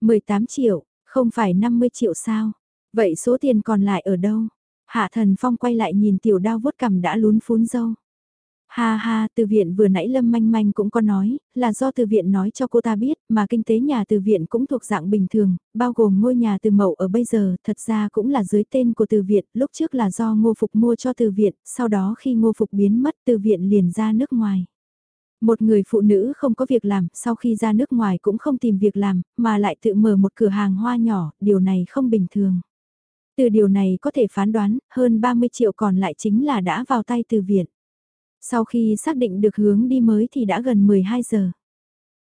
18 triệu, không phải 50 triệu sao? Vậy số tiền còn lại ở đâu? Hạ thần phong quay lại nhìn tiểu đao vuốt cằm đã lún phún dâu. Ha ha, từ viện vừa nãy Lâm Manh Manh cũng có nói, là do từ viện nói cho cô ta biết, mà kinh tế nhà từ viện cũng thuộc dạng bình thường, bao gồm ngôi nhà từ mậu ở bây giờ, thật ra cũng là dưới tên của từ viện, lúc trước là do ngô phục mua cho từ viện, sau đó khi ngô phục biến mất từ viện liền ra nước ngoài. Một người phụ nữ không có việc làm, sau khi ra nước ngoài cũng không tìm việc làm, mà lại tự mở một cửa hàng hoa nhỏ, điều này không bình thường. Từ điều này có thể phán đoán, hơn 30 triệu còn lại chính là đã vào tay từ viện. Sau khi xác định được hướng đi mới thì đã gần 12 giờ.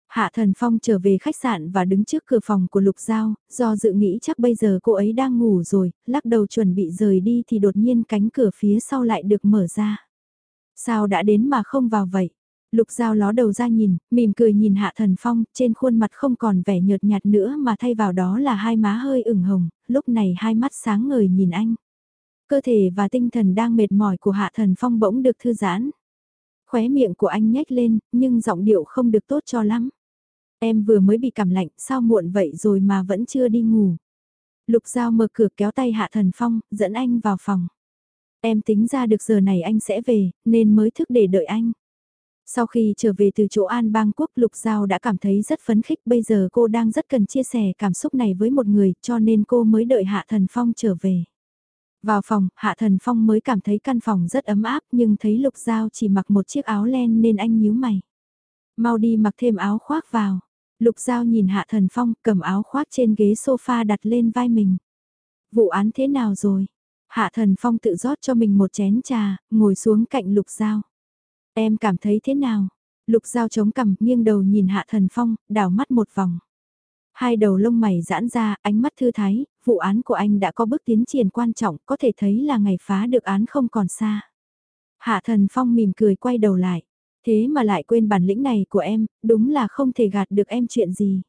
Hạ Thần Phong trở về khách sạn và đứng trước cửa phòng của Lục Giao, do dự nghĩ chắc bây giờ cô ấy đang ngủ rồi, lắc đầu chuẩn bị rời đi thì đột nhiên cánh cửa phía sau lại được mở ra. Sao đã đến mà không vào vậy? Lục Giao ló đầu ra nhìn, mỉm cười nhìn Hạ Thần Phong, trên khuôn mặt không còn vẻ nhợt nhạt nữa mà thay vào đó là hai má hơi ửng hồng, lúc này hai mắt sáng ngời nhìn anh. Cơ thể và tinh thần đang mệt mỏi của Hạ Thần Phong bỗng được thư giãn. Khóe miệng của anh nhếch lên, nhưng giọng điệu không được tốt cho lắm. Em vừa mới bị cảm lạnh, sao muộn vậy rồi mà vẫn chưa đi ngủ. Lục Giao mở cửa kéo tay Hạ Thần Phong, dẫn anh vào phòng. Em tính ra được giờ này anh sẽ về, nên mới thức để đợi anh. Sau khi trở về từ chỗ An Bang Quốc Lục Giao đã cảm thấy rất phấn khích bây giờ cô đang rất cần chia sẻ cảm xúc này với một người cho nên cô mới đợi Hạ Thần Phong trở về. Vào phòng, Hạ Thần Phong mới cảm thấy căn phòng rất ấm áp nhưng thấy Lục Giao chỉ mặc một chiếc áo len nên anh nhíu mày. Mau đi mặc thêm áo khoác vào. Lục Giao nhìn Hạ Thần Phong cầm áo khoác trên ghế sofa đặt lên vai mình. Vụ án thế nào rồi? Hạ Thần Phong tự rót cho mình một chén trà, ngồi xuống cạnh Lục Giao. Em cảm thấy thế nào? Lục Giao chống cằm nghiêng đầu nhìn Hạ Thần Phong, đảo mắt một vòng. Hai đầu lông mày giãn ra, ánh mắt thư thái, vụ án của anh đã có bước tiến triển quan trọng, có thể thấy là ngày phá được án không còn xa. Hạ Thần Phong mỉm cười quay đầu lại. Thế mà lại quên bản lĩnh này của em, đúng là không thể gạt được em chuyện gì.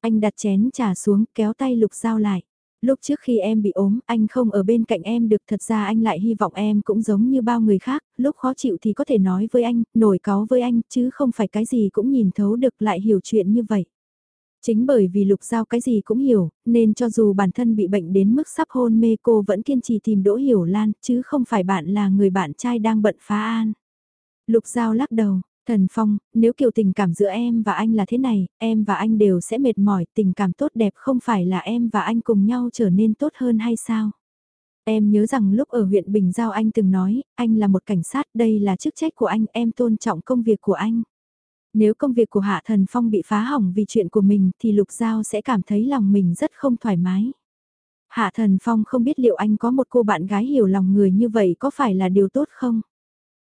Anh đặt chén trà xuống, kéo tay Lục Giao lại. Lúc trước khi em bị ốm, anh không ở bên cạnh em được thật ra anh lại hy vọng em cũng giống như bao người khác, lúc khó chịu thì có thể nói với anh, nổi cáu với anh, chứ không phải cái gì cũng nhìn thấu được lại hiểu chuyện như vậy. Chính bởi vì lục giao cái gì cũng hiểu, nên cho dù bản thân bị bệnh đến mức sắp hôn mê cô vẫn kiên trì tìm Đỗ Hiểu Lan, chứ không phải bạn là người bạn trai đang bận phá an. Lục giao lắc đầu, Thần Phong, nếu kiểu tình cảm giữa em và anh là thế này, em và anh đều sẽ mệt mỏi, tình cảm tốt đẹp không phải là em và anh cùng nhau trở nên tốt hơn hay sao? Em nhớ rằng lúc ở huyện Bình Giao anh từng nói, anh là một cảnh sát, đây là chức trách của anh, em tôn trọng công việc của anh. Nếu công việc của Hạ Thần Phong bị phá hỏng vì chuyện của mình thì Lục Giao sẽ cảm thấy lòng mình rất không thoải mái. Hạ Thần Phong không biết liệu anh có một cô bạn gái hiểu lòng người như vậy có phải là điều tốt không?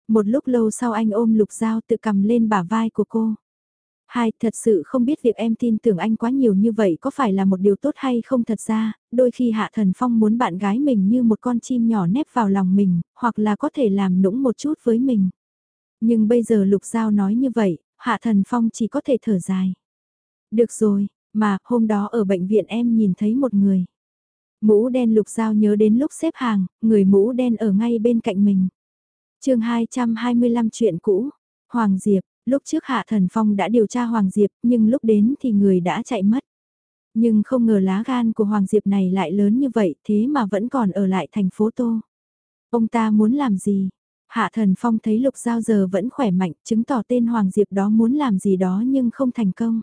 Một lúc lâu sau anh ôm Lục Giao tự cầm lên bả vai của cô. Hai, thật sự không biết việc em tin tưởng anh quá nhiều như vậy có phải là một điều tốt hay không thật ra, đôi khi Hạ Thần Phong muốn bạn gái mình như một con chim nhỏ nép vào lòng mình, hoặc là có thể làm nũng một chút với mình. Nhưng bây giờ Lục Giao nói như vậy, Hạ Thần Phong chỉ có thể thở dài. Được rồi, mà hôm đó ở bệnh viện em nhìn thấy một người. Mũ đen Lục Giao nhớ đến lúc xếp hàng, người mũ đen ở ngay bên cạnh mình chương 225 chuyện cũ, Hoàng Diệp, lúc trước Hạ Thần Phong đã điều tra Hoàng Diệp nhưng lúc đến thì người đã chạy mất. Nhưng không ngờ lá gan của Hoàng Diệp này lại lớn như vậy thế mà vẫn còn ở lại thành phố Tô. Ông ta muốn làm gì? Hạ Thần Phong thấy Lục Giao giờ vẫn khỏe mạnh chứng tỏ tên Hoàng Diệp đó muốn làm gì đó nhưng không thành công.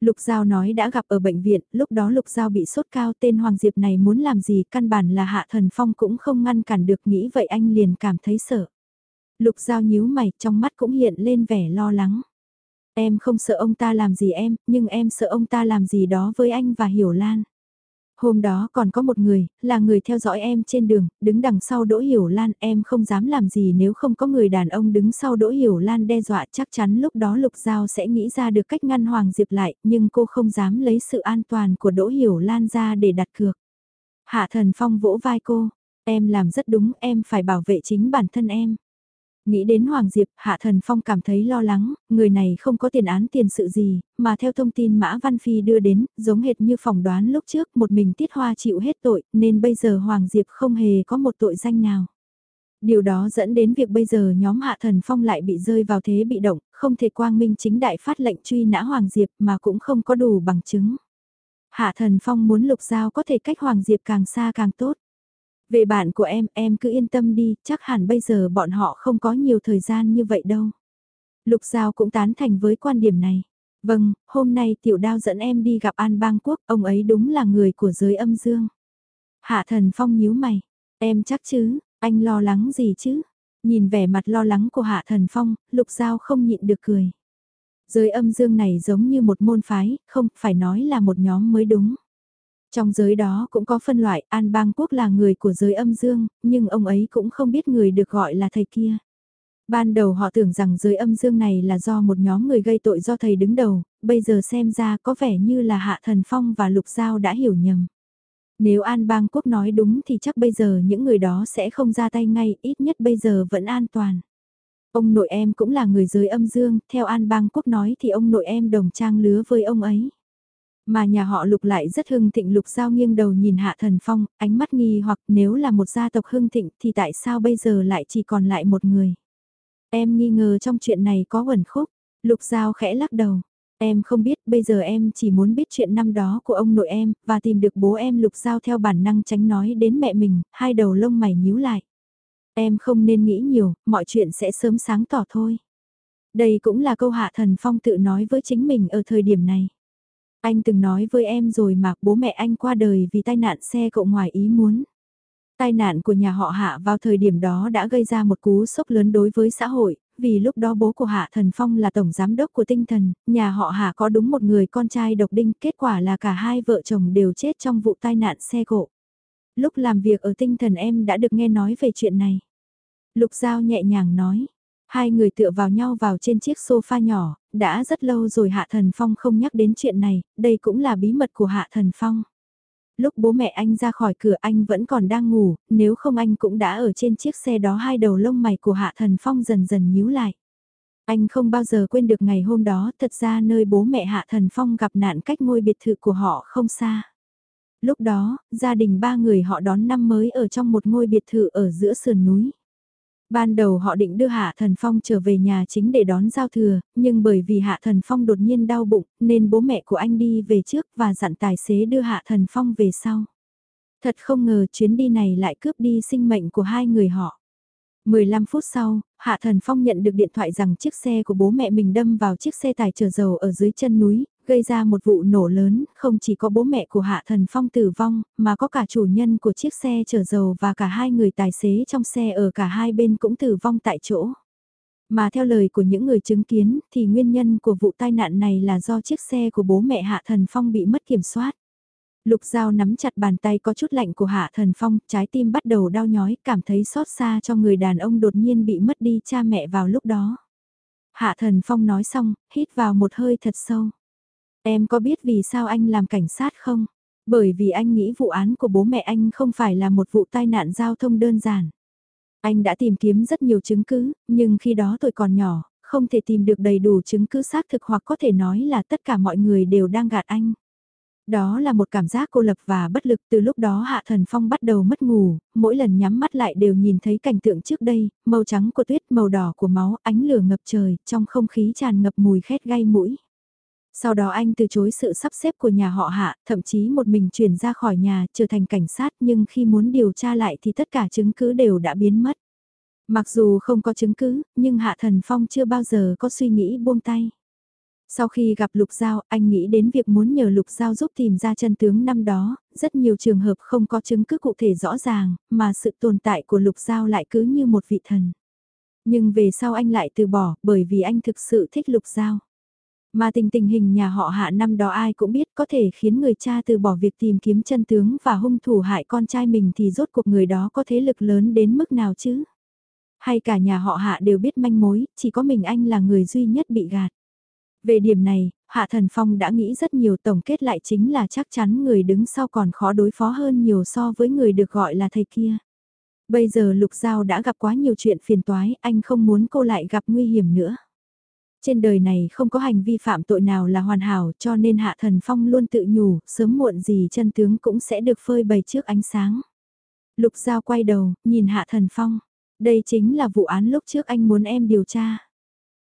Lục Giao nói đã gặp ở bệnh viện, lúc đó Lục Giao bị sốt cao tên Hoàng Diệp này muốn làm gì căn bản là Hạ Thần Phong cũng không ngăn cản được nghĩ vậy anh liền cảm thấy sợ. Lục Giao nhíu mày trong mắt cũng hiện lên vẻ lo lắng. Em không sợ ông ta làm gì em, nhưng em sợ ông ta làm gì đó với anh và Hiểu Lan. Hôm đó còn có một người, là người theo dõi em trên đường, đứng đằng sau Đỗ Hiểu Lan, em không dám làm gì nếu không có người đàn ông đứng sau Đỗ Hiểu Lan đe dọa chắc chắn lúc đó Lục Giao sẽ nghĩ ra được cách ngăn Hoàng Diệp lại, nhưng cô không dám lấy sự an toàn của Đỗ Hiểu Lan ra để đặt cược. Hạ Thần Phong vỗ vai cô, em làm rất đúng, em phải bảo vệ chính bản thân em. Nghĩ đến Hoàng Diệp, Hạ Thần Phong cảm thấy lo lắng, người này không có tiền án tiền sự gì, mà theo thông tin Mã Văn Phi đưa đến, giống hệt như phỏng đoán lúc trước một mình Tiết Hoa chịu hết tội, nên bây giờ Hoàng Diệp không hề có một tội danh nào. Điều đó dẫn đến việc bây giờ nhóm Hạ Thần Phong lại bị rơi vào thế bị động, không thể quang minh chính đại phát lệnh truy nã Hoàng Diệp mà cũng không có đủ bằng chứng. Hạ Thần Phong muốn Lục Giao có thể cách Hoàng Diệp càng xa càng tốt. Về bạn của em, em cứ yên tâm đi, chắc hẳn bây giờ bọn họ không có nhiều thời gian như vậy đâu. Lục Giao cũng tán thành với quan điểm này. Vâng, hôm nay tiểu đao dẫn em đi gặp An Bang Quốc, ông ấy đúng là người của giới âm dương. Hạ thần phong nhíu mày, em chắc chứ, anh lo lắng gì chứ? Nhìn vẻ mặt lo lắng của Hạ thần phong, Lục Giao không nhịn được cười. Giới âm dương này giống như một môn phái, không phải nói là một nhóm mới đúng. Trong giới đó cũng có phân loại, An Bang Quốc là người của giới âm dương, nhưng ông ấy cũng không biết người được gọi là thầy kia. Ban đầu họ tưởng rằng giới âm dương này là do một nhóm người gây tội do thầy đứng đầu, bây giờ xem ra có vẻ như là Hạ Thần Phong và Lục Giao đã hiểu nhầm. Nếu An Bang Quốc nói đúng thì chắc bây giờ những người đó sẽ không ra tay ngay, ít nhất bây giờ vẫn an toàn. Ông nội em cũng là người giới âm dương, theo An Bang Quốc nói thì ông nội em đồng trang lứa với ông ấy. Mà nhà họ lục lại rất hưng thịnh lục giao nghiêng đầu nhìn hạ thần phong, ánh mắt nghi hoặc nếu là một gia tộc hưng thịnh thì tại sao bây giờ lại chỉ còn lại một người. Em nghi ngờ trong chuyện này có quẩn khúc, lục giao khẽ lắc đầu. Em không biết, bây giờ em chỉ muốn biết chuyện năm đó của ông nội em, và tìm được bố em lục giao theo bản năng tránh nói đến mẹ mình, hai đầu lông mày nhíu lại. Em không nên nghĩ nhiều, mọi chuyện sẽ sớm sáng tỏ thôi. Đây cũng là câu Hạ Thần Phong tự nói với chính mình ở thời điểm này. Anh từng nói với em rồi mà bố mẹ anh qua đời vì tai nạn xe cộ ngoài ý muốn. Tai nạn của nhà họ Hạ vào thời điểm đó đã gây ra một cú sốc lớn đối với xã hội, vì lúc đó bố của Hạ Thần Phong là tổng giám đốc của tinh thần, nhà họ Hạ có đúng một người con trai độc đinh, kết quả là cả hai vợ chồng đều chết trong vụ tai nạn xe cộ. Lúc làm việc ở tinh thần em đã được nghe nói về chuyện này. Lục Giao nhẹ nhàng nói, Hai người tựa vào nhau vào trên chiếc sofa nhỏ, đã rất lâu rồi Hạ Thần Phong không nhắc đến chuyện này, đây cũng là bí mật của Hạ Thần Phong. Lúc bố mẹ anh ra khỏi cửa anh vẫn còn đang ngủ, nếu không anh cũng đã ở trên chiếc xe đó hai đầu lông mày của Hạ Thần Phong dần dần nhíu lại. Anh không bao giờ quên được ngày hôm đó, thật ra nơi bố mẹ Hạ Thần Phong gặp nạn cách ngôi biệt thự của họ không xa. Lúc đó, gia đình ba người họ đón năm mới ở trong một ngôi biệt thự ở giữa sườn núi. Ban đầu họ định đưa Hạ Thần Phong trở về nhà chính để đón giao thừa, nhưng bởi vì Hạ Thần Phong đột nhiên đau bụng, nên bố mẹ của anh đi về trước và dặn tài xế đưa Hạ Thần Phong về sau. Thật không ngờ chuyến đi này lại cướp đi sinh mệnh của hai người họ. 15 phút sau, Hạ Thần Phong nhận được điện thoại rằng chiếc xe của bố mẹ mình đâm vào chiếc xe tải chở dầu ở dưới chân núi, gây ra một vụ nổ lớn, không chỉ có bố mẹ của Hạ Thần Phong tử vong, mà có cả chủ nhân của chiếc xe chở dầu và cả hai người tài xế trong xe ở cả hai bên cũng tử vong tại chỗ. Mà theo lời của những người chứng kiến, thì nguyên nhân của vụ tai nạn này là do chiếc xe của bố mẹ Hạ Thần Phong bị mất kiểm soát. Lục Giao nắm chặt bàn tay có chút lạnh của Hạ Thần Phong, trái tim bắt đầu đau nhói, cảm thấy xót xa cho người đàn ông đột nhiên bị mất đi cha mẹ vào lúc đó. Hạ Thần Phong nói xong, hít vào một hơi thật sâu. Em có biết vì sao anh làm cảnh sát không? Bởi vì anh nghĩ vụ án của bố mẹ anh không phải là một vụ tai nạn giao thông đơn giản. Anh đã tìm kiếm rất nhiều chứng cứ, nhưng khi đó tôi còn nhỏ, không thể tìm được đầy đủ chứng cứ xác thực hoặc có thể nói là tất cả mọi người đều đang gạt anh. Đó là một cảm giác cô lập và bất lực từ lúc đó Hạ Thần Phong bắt đầu mất ngủ, mỗi lần nhắm mắt lại đều nhìn thấy cảnh tượng trước đây, màu trắng của tuyết, màu đỏ của máu, ánh lửa ngập trời, trong không khí tràn ngập mùi khét gai mũi. Sau đó anh từ chối sự sắp xếp của nhà họ hạ, thậm chí một mình chuyển ra khỏi nhà, trở thành cảnh sát nhưng khi muốn điều tra lại thì tất cả chứng cứ đều đã biến mất. Mặc dù không có chứng cứ, nhưng Hạ Thần Phong chưa bao giờ có suy nghĩ buông tay. Sau khi gặp Lục Giao, anh nghĩ đến việc muốn nhờ Lục Giao giúp tìm ra chân tướng năm đó, rất nhiều trường hợp không có chứng cứ cụ thể rõ ràng, mà sự tồn tại của Lục Giao lại cứ như một vị thần. Nhưng về sau anh lại từ bỏ, bởi vì anh thực sự thích Lục Giao. Mà tình tình hình nhà họ hạ năm đó ai cũng biết có thể khiến người cha từ bỏ việc tìm kiếm chân tướng và hung thủ hại con trai mình thì rốt cuộc người đó có thế lực lớn đến mức nào chứ? Hay cả nhà họ hạ đều biết manh mối, chỉ có mình anh là người duy nhất bị gạt. Về điểm này, Hạ Thần Phong đã nghĩ rất nhiều tổng kết lại chính là chắc chắn người đứng sau còn khó đối phó hơn nhiều so với người được gọi là thầy kia. Bây giờ Lục Giao đã gặp quá nhiều chuyện phiền toái, anh không muốn cô lại gặp nguy hiểm nữa. Trên đời này không có hành vi phạm tội nào là hoàn hảo cho nên Hạ Thần Phong luôn tự nhủ, sớm muộn gì chân tướng cũng sẽ được phơi bày trước ánh sáng. Lục Giao quay đầu, nhìn Hạ Thần Phong. Đây chính là vụ án lúc trước anh muốn em điều tra.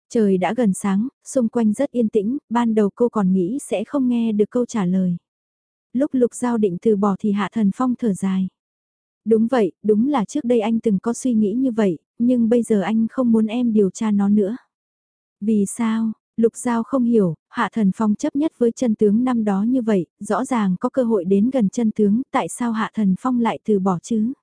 Trời đã gần sáng, xung quanh rất yên tĩnh, ban đầu cô còn nghĩ sẽ không nghe được câu trả lời. Lúc Lục Giao định từ bỏ thì Hạ Thần Phong thở dài. Đúng vậy, đúng là trước đây anh từng có suy nghĩ như vậy, nhưng bây giờ anh không muốn em điều tra nó nữa. Vì sao, Lục Giao không hiểu, Hạ Thần Phong chấp nhất với chân tướng năm đó như vậy, rõ ràng có cơ hội đến gần chân tướng, tại sao Hạ Thần Phong lại từ bỏ chứ?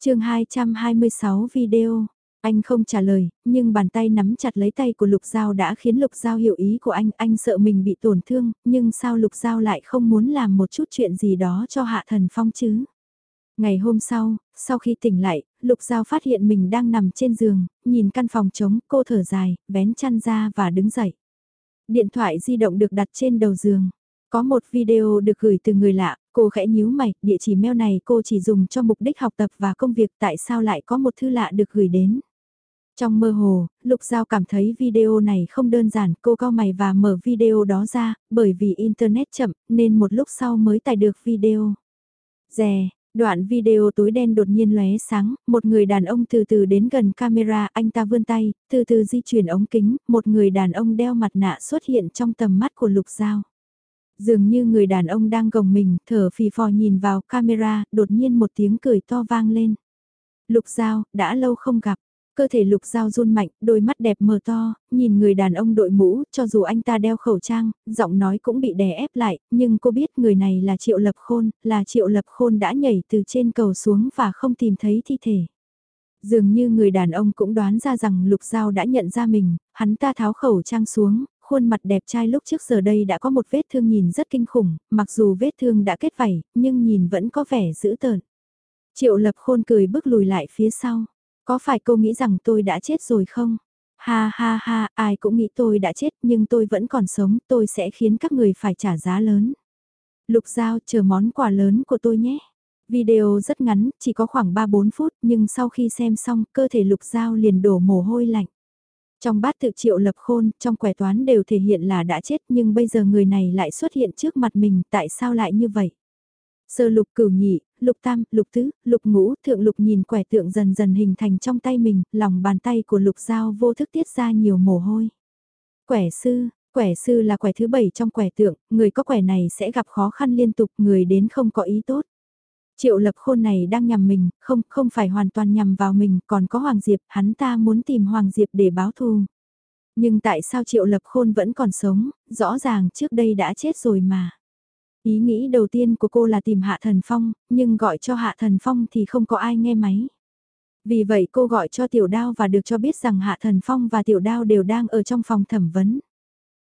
chương 226 video, anh không trả lời, nhưng bàn tay nắm chặt lấy tay của Lục Giao đã khiến Lục Giao hiểu ý của anh, anh sợ mình bị tổn thương, nhưng sao Lục Giao lại không muốn làm một chút chuyện gì đó cho Hạ Thần Phong chứ? Ngày hôm sau, sau khi tỉnh lại, Lục Giao phát hiện mình đang nằm trên giường, nhìn căn phòng trống, cô thở dài, vén chăn ra và đứng dậy. Điện thoại di động được đặt trên đầu giường. Có một video được gửi từ người lạ, cô khẽ nhíu mày, địa chỉ mail này cô chỉ dùng cho mục đích học tập và công việc tại sao lại có một thư lạ được gửi đến. Trong mơ hồ, Lục Giao cảm thấy video này không đơn giản, cô cao mày và mở video đó ra, bởi vì Internet chậm, nên một lúc sau mới tải được video. Rè, đoạn video tối đen đột nhiên lóe sáng, một người đàn ông từ từ đến gần camera, anh ta vươn tay, từ từ di chuyển ống kính, một người đàn ông đeo mặt nạ xuất hiện trong tầm mắt của Lục Giao. Dường như người đàn ông đang gồng mình, thở phì phò nhìn vào camera, đột nhiên một tiếng cười to vang lên. Lục Giao, đã lâu không gặp. Cơ thể lục dao run mạnh, đôi mắt đẹp mờ to, nhìn người đàn ông đội mũ, cho dù anh ta đeo khẩu trang, giọng nói cũng bị đè ép lại, nhưng cô biết người này là Triệu Lập Khôn, là Triệu Lập Khôn đã nhảy từ trên cầu xuống và không tìm thấy thi thể. Dường như người đàn ông cũng đoán ra rằng lục dao đã nhận ra mình, hắn ta tháo khẩu trang xuống, khuôn mặt đẹp trai lúc trước giờ đây đã có một vết thương nhìn rất kinh khủng, mặc dù vết thương đã kết vảy, nhưng nhìn vẫn có vẻ dữ tợn. Triệu lập khôn cười bước lùi lại phía sau. Có phải cô nghĩ rằng tôi đã chết rồi không? Ha ha ha, ai cũng nghĩ tôi đã chết nhưng tôi vẫn còn sống, tôi sẽ khiến các người phải trả giá lớn. Lục Giao chờ món quà lớn của tôi nhé. Video rất ngắn, chỉ có khoảng 3-4 phút nhưng sau khi xem xong cơ thể Lục Giao liền đổ mồ hôi lạnh. Trong bát tự triệu lập khôn, trong quẻ toán đều thể hiện là đã chết nhưng bây giờ người này lại xuất hiện trước mặt mình tại sao lại như vậy? Sơ lục cửu nhị, lục tam, lục tứ, lục ngũ, thượng lục nhìn quẻ tượng dần dần hình thành trong tay mình, lòng bàn tay của lục dao vô thức tiết ra nhiều mồ hôi. Quẻ sư, quẻ sư là quẻ thứ bảy trong quẻ tượng, người có quẻ này sẽ gặp khó khăn liên tục, người đến không có ý tốt. Triệu lập khôn này đang nhằm mình, không, không phải hoàn toàn nhằm vào mình, còn có Hoàng Diệp, hắn ta muốn tìm Hoàng Diệp để báo thù. Nhưng tại sao Triệu lập khôn vẫn còn sống, rõ ràng trước đây đã chết rồi mà. Ý nghĩ đầu tiên của cô là tìm Hạ Thần Phong, nhưng gọi cho Hạ Thần Phong thì không có ai nghe máy. Vì vậy cô gọi cho Tiểu Đao và được cho biết rằng Hạ Thần Phong và Tiểu Đao đều đang ở trong phòng thẩm vấn.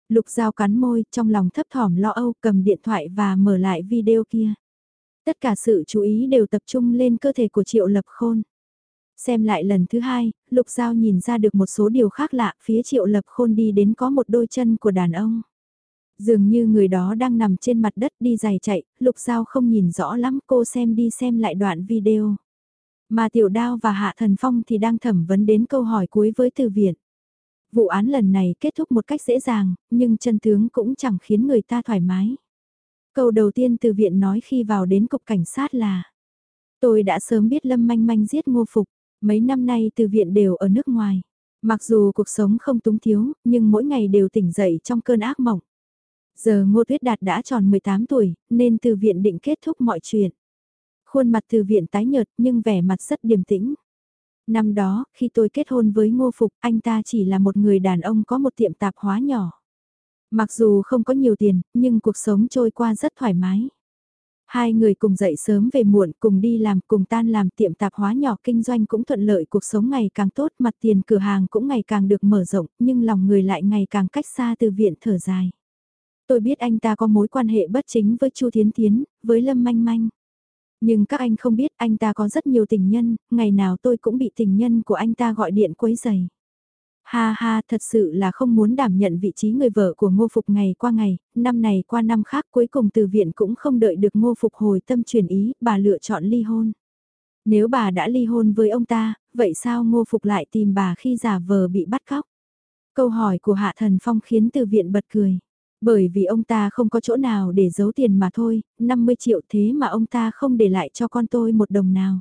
Lục Giao cắn môi, trong lòng thấp thỏm lo âu cầm điện thoại và mở lại video kia. Tất cả sự chú ý đều tập trung lên cơ thể của Triệu Lập Khôn. Xem lại lần thứ hai, Lục Giao nhìn ra được một số điều khác lạ, phía Triệu Lập Khôn đi đến có một đôi chân của đàn ông. Dường như người đó đang nằm trên mặt đất đi giày chạy, lục giao không nhìn rõ lắm cô xem đi xem lại đoạn video. Mà tiểu đao và hạ thần phong thì đang thẩm vấn đến câu hỏi cuối với từ viện. Vụ án lần này kết thúc một cách dễ dàng, nhưng chân tướng cũng chẳng khiến người ta thoải mái. Câu đầu tiên từ viện nói khi vào đến cục cảnh sát là Tôi đã sớm biết Lâm Manh Manh giết ngô phục, mấy năm nay từ viện đều ở nước ngoài. Mặc dù cuộc sống không túng thiếu, nhưng mỗi ngày đều tỉnh dậy trong cơn ác mộng. Giờ Ngô Tuyết Đạt đã tròn 18 tuổi, nên từ viện định kết thúc mọi chuyện. Khuôn mặt từ viện tái nhợt nhưng vẻ mặt rất điềm tĩnh. Năm đó, khi tôi kết hôn với Ngô Phục, anh ta chỉ là một người đàn ông có một tiệm tạp hóa nhỏ. Mặc dù không có nhiều tiền, nhưng cuộc sống trôi qua rất thoải mái. Hai người cùng dậy sớm về muộn, cùng đi làm, cùng tan làm tiệm tạp hóa nhỏ kinh doanh cũng thuận lợi cuộc sống ngày càng tốt, mặt tiền cửa hàng cũng ngày càng được mở rộng, nhưng lòng người lại ngày càng cách xa từ viện thở dài. Tôi biết anh ta có mối quan hệ bất chính với Chu Thiến Thiến, với Lâm Manh Manh. Nhưng các anh không biết anh ta có rất nhiều tình nhân, ngày nào tôi cũng bị tình nhân của anh ta gọi điện quấy giày. Ha ha, thật sự là không muốn đảm nhận vị trí người vợ của Ngô Phục ngày qua ngày, năm này qua năm khác cuối cùng từ viện cũng không đợi được Ngô Phục hồi tâm chuyển ý, bà lựa chọn ly hôn. Nếu bà đã ly hôn với ông ta, vậy sao Ngô Phục lại tìm bà khi giả vờ bị bắt cóc? Câu hỏi của Hạ Thần Phong khiến từ viện bật cười. Bởi vì ông ta không có chỗ nào để giấu tiền mà thôi, 50 triệu thế mà ông ta không để lại cho con tôi một đồng nào.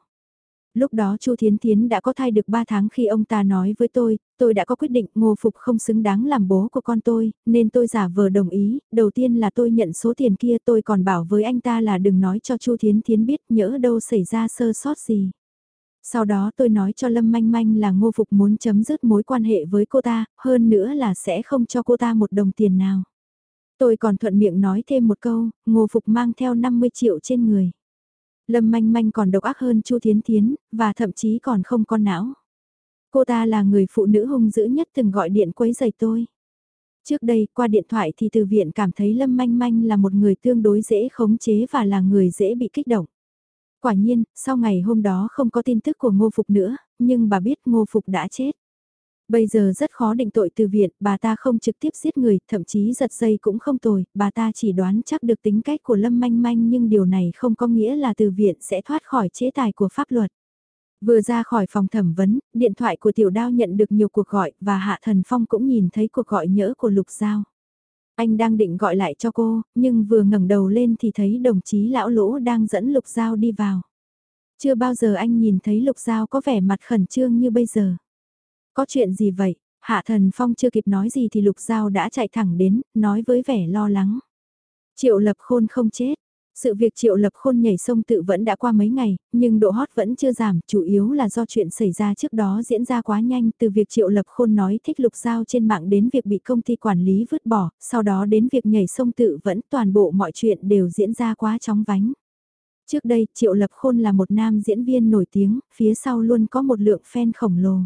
Lúc đó Chu Thiến Thiến đã có thai được 3 tháng khi ông ta nói với tôi, tôi đã có quyết định ngô phục không xứng đáng làm bố của con tôi, nên tôi giả vờ đồng ý, đầu tiên là tôi nhận số tiền kia tôi còn bảo với anh ta là đừng nói cho Chu Thiến Thiến biết nhỡ đâu xảy ra sơ sót gì. Sau đó tôi nói cho Lâm Manh Manh là ngô phục muốn chấm dứt mối quan hệ với cô ta, hơn nữa là sẽ không cho cô ta một đồng tiền nào. Tôi còn thuận miệng nói thêm một câu, ngô phục mang theo 50 triệu trên người. Lâm manh manh còn độc ác hơn Chu Thiến Thiến, và thậm chí còn không con não. Cô ta là người phụ nữ hung dữ nhất từng gọi điện quấy giày tôi. Trước đây, qua điện thoại thì từ viện cảm thấy Lâm Manh Manh là một người tương đối dễ khống chế và là người dễ bị kích động. Quả nhiên, sau ngày hôm đó không có tin tức của Ngô Phục nữa, nhưng bà biết Ngô Phục đã chết. Bây giờ rất khó định tội từ viện, bà ta không trực tiếp giết người, thậm chí giật dây cũng không tồi, bà ta chỉ đoán chắc được tính cách của Lâm Manh Manh nhưng điều này không có nghĩa là từ viện sẽ thoát khỏi chế tài của pháp luật. Vừa ra khỏi phòng thẩm vấn, điện thoại của tiểu đao nhận được nhiều cuộc gọi và Hạ Thần Phong cũng nhìn thấy cuộc gọi nhỡ của Lục Giao. Anh đang định gọi lại cho cô, nhưng vừa ngẩng đầu lên thì thấy đồng chí lão lỗ đang dẫn Lục Giao đi vào. Chưa bao giờ anh nhìn thấy Lục Giao có vẻ mặt khẩn trương như bây giờ. Có chuyện gì vậy? Hạ Thần Phong chưa kịp nói gì thì Lục Giao đã chạy thẳng đến, nói với vẻ lo lắng. Triệu Lập Khôn không chết, sự việc Triệu Lập Khôn nhảy sông tự vẫn đã qua mấy ngày, nhưng độ hot vẫn chưa giảm, chủ yếu là do chuyện xảy ra trước đó diễn ra quá nhanh từ việc Triệu Lập Khôn nói thích lục giao trên mạng đến việc bị công ty quản lý vứt bỏ, sau đó đến việc nhảy sông tự vẫn toàn bộ mọi chuyện đều diễn ra quá chóng vánh. Trước đây, Triệu Lập Khôn là một nam diễn viên nổi tiếng, phía sau luôn có một lượng fan khổng lồ.